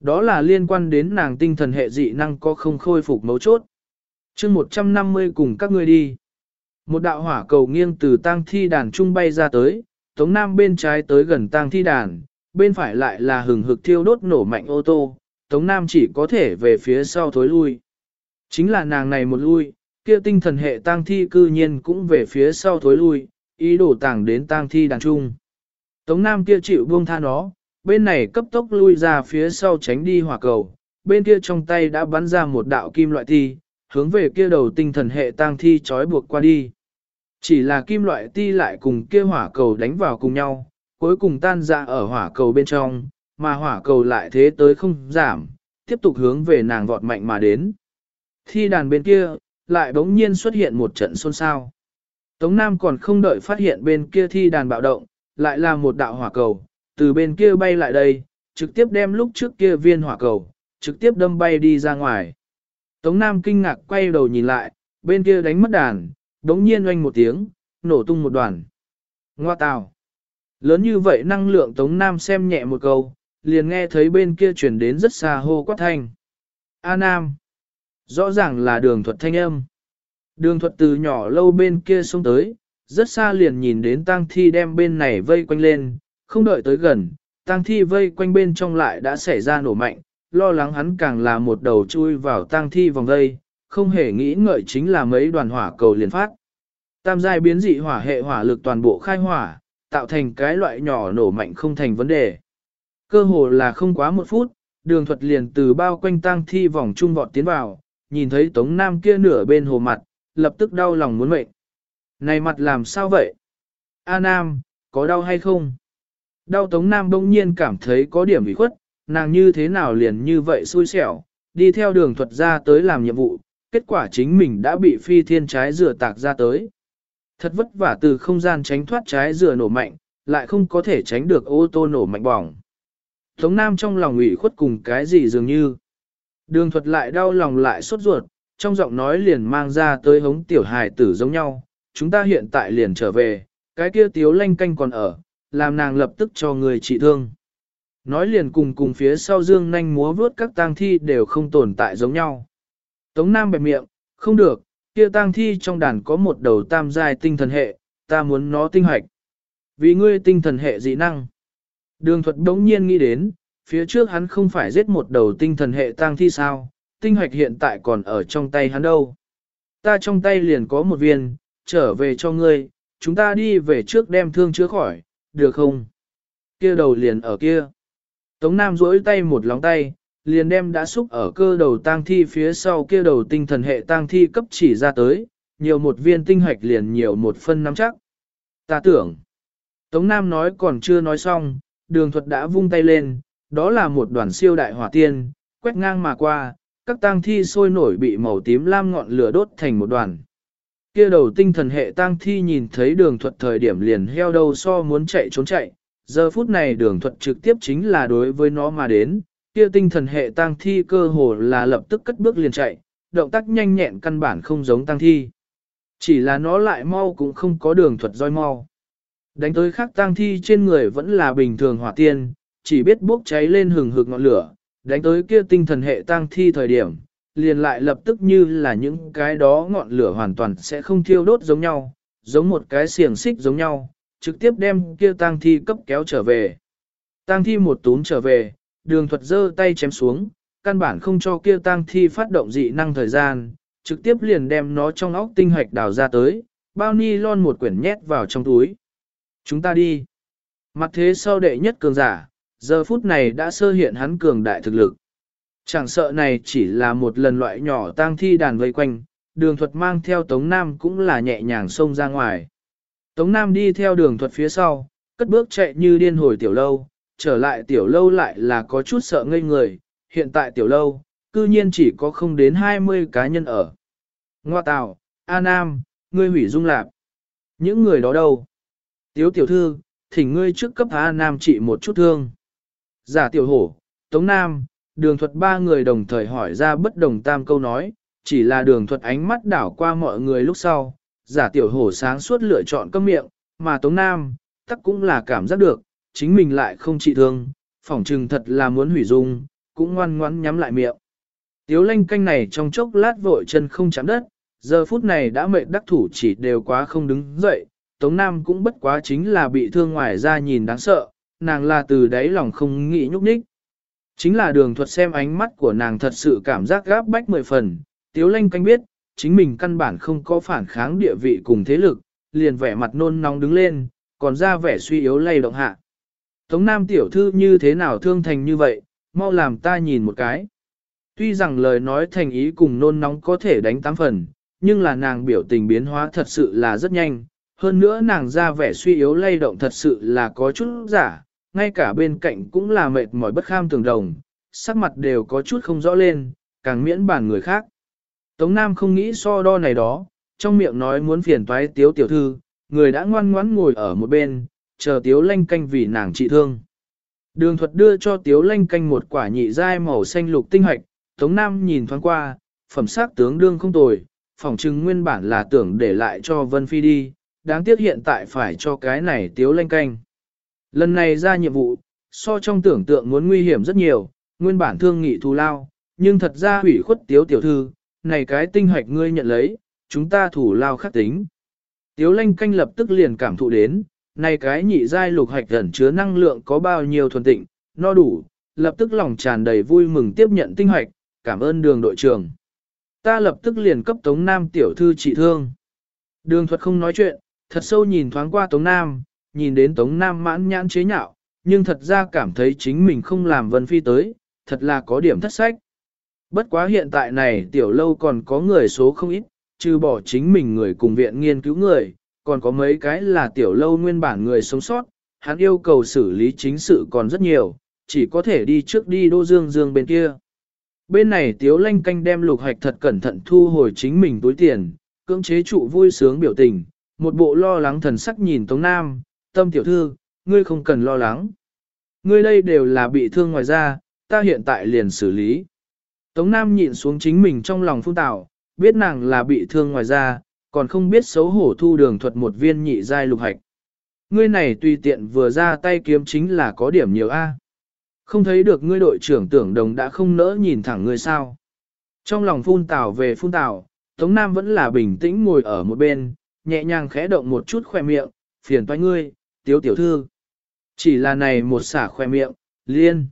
Đó là liên quan đến nàng tinh thần hệ dị năng có không khôi phục mấu chốt. chương 150 cùng các ngươi đi. Một đạo hỏa cầu nghiêng từ tang thi đàn trung bay ra tới, tống nam bên trái tới gần tang thi đàn, bên phải lại là hừng hực thiêu đốt nổ mạnh ô tô, tống nam chỉ có thể về phía sau thối lui. Chính là nàng này một lui, kia tinh thần hệ tang thi cư nhiên cũng về phía sau thối lui, ý đồ tàng đến tang thi đàn trung. Tống Nam kia chịu buông tha nó, bên này cấp tốc lui ra phía sau tránh đi hỏa cầu, bên kia trong tay đã bắn ra một đạo kim loại thi, hướng về kia đầu tinh thần hệ tang thi trói buộc qua đi. Chỉ là kim loại ti lại cùng kia hỏa cầu đánh vào cùng nhau, cuối cùng tan ra ở hỏa cầu bên trong, mà hỏa cầu lại thế tới không giảm, tiếp tục hướng về nàng vọt mạnh mà đến. Thi đàn bên kia, lại bỗng nhiên xuất hiện một trận xôn xao. Tống Nam còn không đợi phát hiện bên kia thi đàn bạo động, lại là một đạo hỏa cầu, từ bên kia bay lại đây, trực tiếp đem lúc trước kia viên hỏa cầu, trực tiếp đâm bay đi ra ngoài. Tống Nam kinh ngạc quay đầu nhìn lại, bên kia đánh mất đàn, đống nhiên oanh một tiếng, nổ tung một đoàn. Ngoa tào. Lớn như vậy năng lượng Tống Nam xem nhẹ một câu, liền nghe thấy bên kia chuyển đến rất xa hô quát thanh. A Nam. Rõ ràng là đường thuật thanh âm. Đường thuật từ nhỏ lâu bên kia xuống tới, rất xa liền nhìn đến tang thi đem bên này vây quanh lên, không đợi tới gần, tang thi vây quanh bên trong lại đã xảy ra nổ mạnh, lo lắng hắn càng là một đầu chui vào tang thi vòng vây, không hề nghĩ ngợi chính là mấy đoàn hỏa cầu liền phát. Tam giai biến dị hỏa hệ hỏa lực toàn bộ khai hỏa, tạo thành cái loại nhỏ nổ mạnh không thành vấn đề. Cơ hồ là không quá một phút, đường thuật liền từ bao quanh tang thi vòng trung vọt tiến vào, nhìn thấy Tống Nam kia nửa bên hồ mặt, lập tức đau lòng muốn mệnh. Này mặt làm sao vậy? A Nam, có đau hay không? Đau Tống Nam bỗng nhiên cảm thấy có điểm bị khuất, nàng như thế nào liền như vậy xui xẻo, đi theo đường thuật ra tới làm nhiệm vụ, kết quả chính mình đã bị phi thiên trái rửa tạc ra tới. Thật vất vả từ không gian tránh thoát trái rửa nổ mạnh, lại không có thể tránh được ô tô nổ mạnh bỏng. Tống Nam trong lòng ủy khuất cùng cái gì dường như. Đường thuật lại đau lòng lại sốt ruột, trong giọng nói liền mang ra tới hống tiểu hài tử giống nhau, chúng ta hiện tại liền trở về, cái kia tiếu lanh canh còn ở, làm nàng lập tức cho người trị thương. Nói liền cùng cùng phía sau dương nanh múa vướt các tang thi đều không tồn tại giống nhau. Tống Nam bẹp miệng, không được, kia tang thi trong đàn có một đầu tam giai tinh thần hệ, ta muốn nó tinh hoạch. Vì ngươi tinh thần hệ dị năng. Đường thuật đống nhiên nghĩ đến, phía trước hắn không phải giết một đầu tinh thần hệ tang thi sao, tinh hoạch hiện tại còn ở trong tay hắn đâu. Ta trong tay liền có một viên, trở về cho ngươi, chúng ta đi về trước đem thương chữa khỏi, được không? Kia đầu liền ở kia. Tống Nam duỗi tay một lóng tay, liền đem đã xúc ở cơ đầu tang thi phía sau kia đầu tinh thần hệ tang thi cấp chỉ ra tới, nhiều một viên tinh hạch liền nhiều một phân nắm chắc. Ta tưởng, Tống Nam nói còn chưa nói xong, đường thuật đã vung tay lên, đó là một đoàn siêu đại hỏa tiên, quét ngang mà qua, các tang thi sôi nổi bị màu tím lam ngọn lửa đốt thành một đoàn. Kia đầu tinh thần hệ tang thi nhìn thấy đường thuật thời điểm liền heo đầu so muốn chạy trốn chạy, giờ phút này đường thuật trực tiếp chính là đối với nó mà đến, kia tinh thần hệ tang thi cơ hồ là lập tức cất bước liền chạy, động tác nhanh nhẹn căn bản không giống tang thi. Chỉ là nó lại mau cũng không có đường thuật roi mau. Đánh tới khắc tang thi trên người vẫn là bình thường hỏa tiên, chỉ biết bốc cháy lên hừng hực ngọn lửa, đánh tới kia tinh thần hệ tang thi thời điểm, liền lại lập tức như là những cái đó ngọn lửa hoàn toàn sẽ không thiêu đốt giống nhau, giống một cái xiềng xích giống nhau, trực tiếp đem kia tang thi cấp kéo trở về. Tang thi một túm trở về, đường thuật giơ tay chém xuống, căn bản không cho kia tang thi phát động dị năng thời gian, trực tiếp liền đem nó trong óc tinh hoạch đào ra tới, bao ni lon một quyển nhét vào trong túi. Chúng ta đi. Mặt thế sau đệ nhất cường giả, giờ phút này đã sơ hiện hắn cường đại thực lực. Chẳng sợ này chỉ là một lần loại nhỏ tang thi đàn vây quanh, đường thuật mang theo Tống Nam cũng là nhẹ nhàng xông ra ngoài. Tống Nam đi theo đường thuật phía sau, cất bước chạy như điên hồi tiểu lâu, trở lại tiểu lâu lại là có chút sợ ngây người, hiện tại tiểu lâu, cư nhiên chỉ có không đến 20 cá nhân ở. Ngoa tào, A Nam, ngươi hủy dung lạp. Những người đó đâu? Tiếu tiểu thư, thỉnh ngươi trước cấp A Nam trị một chút thương. Giả tiểu hổ, Tống Nam, đường thuật ba người đồng thời hỏi ra bất đồng tam câu nói, chỉ là đường thuật ánh mắt đảo qua mọi người lúc sau. Giả tiểu hổ sáng suốt lựa chọn câm miệng, mà Tống Nam, tắc cũng là cảm giác được, chính mình lại không trị thương, phỏng trừng thật là muốn hủy dung, cũng ngoan ngoãn nhắm lại miệng. Tiếu lanh canh này trong chốc lát vội chân không chạm đất, giờ phút này đã mệt đắc thủ chỉ đều quá không đứng dậy, Tống Nam cũng bất quá chính là bị thương ngoài ra nhìn đáng sợ, nàng là từ đáy lòng không nghĩ nhúc nhích. Chính là đường thuật xem ánh mắt của nàng thật sự cảm giác gáp bách mười phần, Tiếu lanh canh biết, chính mình căn bản không có phản kháng địa vị cùng thế lực, liền vẻ mặt nôn nóng đứng lên, còn ra vẻ suy yếu lay động hạ. Tống Nam tiểu thư như thế nào thương thành như vậy, mau làm ta nhìn một cái. Tuy rằng lời nói thành ý cùng nôn nóng có thể đánh tám phần, nhưng là nàng biểu tình biến hóa thật sự là rất nhanh. Hơn nữa nàng ra vẻ suy yếu lay động thật sự là có chút giả, ngay cả bên cạnh cũng là mệt mỏi bất kham tường đồng, sắc mặt đều có chút không rõ lên, càng miễn bản người khác. Tống Nam không nghĩ so đo này đó, trong miệng nói muốn phiền toái tiếu tiểu thư, người đã ngoan ngoãn ngồi ở một bên, chờ tiếu lanh canh vì nàng trị thương. Đường thuật đưa cho tiếu lanh canh một quả nhị dai màu xanh lục tinh hoạch, Tống Nam nhìn thoáng qua, phẩm sắc tướng đương không tồi, phỏng chừng nguyên bản là tưởng để lại cho Vân Phi đi, đáng tiếc hiện tại phải cho cái này tiếu lanh canh. Lần này ra nhiệm vụ, so trong tưởng tượng muốn nguy hiểm rất nhiều, nguyên bản thương nghị thù lao, nhưng thật ra hủy khuất tiếu tiểu thư, này cái tinh hoạch ngươi nhận lấy, chúng ta thủ lao khắc tính. Tiếu lanh canh lập tức liền cảm thụ đến, này cái nhị giai lục hạch gần chứa năng lượng có bao nhiêu thuần tịnh, no đủ, lập tức lòng tràn đầy vui mừng tiếp nhận tinh hoạch, cảm ơn đường đội trưởng. Ta lập tức liền cấp Tống Nam tiểu thư trị thương. Đường thuật không nói chuyện, thật sâu nhìn thoáng qua Tống Nam, nhìn đến Tống Nam mãn nhãn chế nhạo, nhưng thật ra cảm thấy chính mình không làm vân phi tới, thật là có điểm thất sách. Bất quá hiện tại này tiểu lâu còn có người số không ít, trừ bỏ chính mình người cùng viện nghiên cứu người, còn có mấy cái là tiểu lâu nguyên bản người sống sót, hắn yêu cầu xử lý chính sự còn rất nhiều, chỉ có thể đi trước đi đô dương dương bên kia. Bên này tiếu lanh canh đem lục hoạch thật cẩn thận thu hồi chính mình túi tiền, cưỡng chế trụ vui sướng biểu tình, một bộ lo lắng thần sắc nhìn Tống Nam, tâm tiểu thư, ngươi không cần lo lắng. Ngươi đây đều là bị thương ngoài ra, ta hiện tại liền xử lý. Tống Nam nhịn xuống chính mình trong lòng phung tạo, biết nàng là bị thương ngoài ra, còn không biết xấu hổ thu đường thuật một viên nhị giai lục hạch. Ngươi này tùy tiện vừa ra tay kiếm chính là có điểm nhiều A. Không thấy được ngươi đội trưởng tưởng đồng đã không nỡ nhìn thẳng ngươi sao. Trong lòng phun tào về phun tào, Tống Nam vẫn là bình tĩnh ngồi ở một bên, nhẹ nhàng khẽ động một chút khoe miệng, phiền toái ngươi, tiếu tiểu thư. Chỉ là này một xả khoe miệng, liên.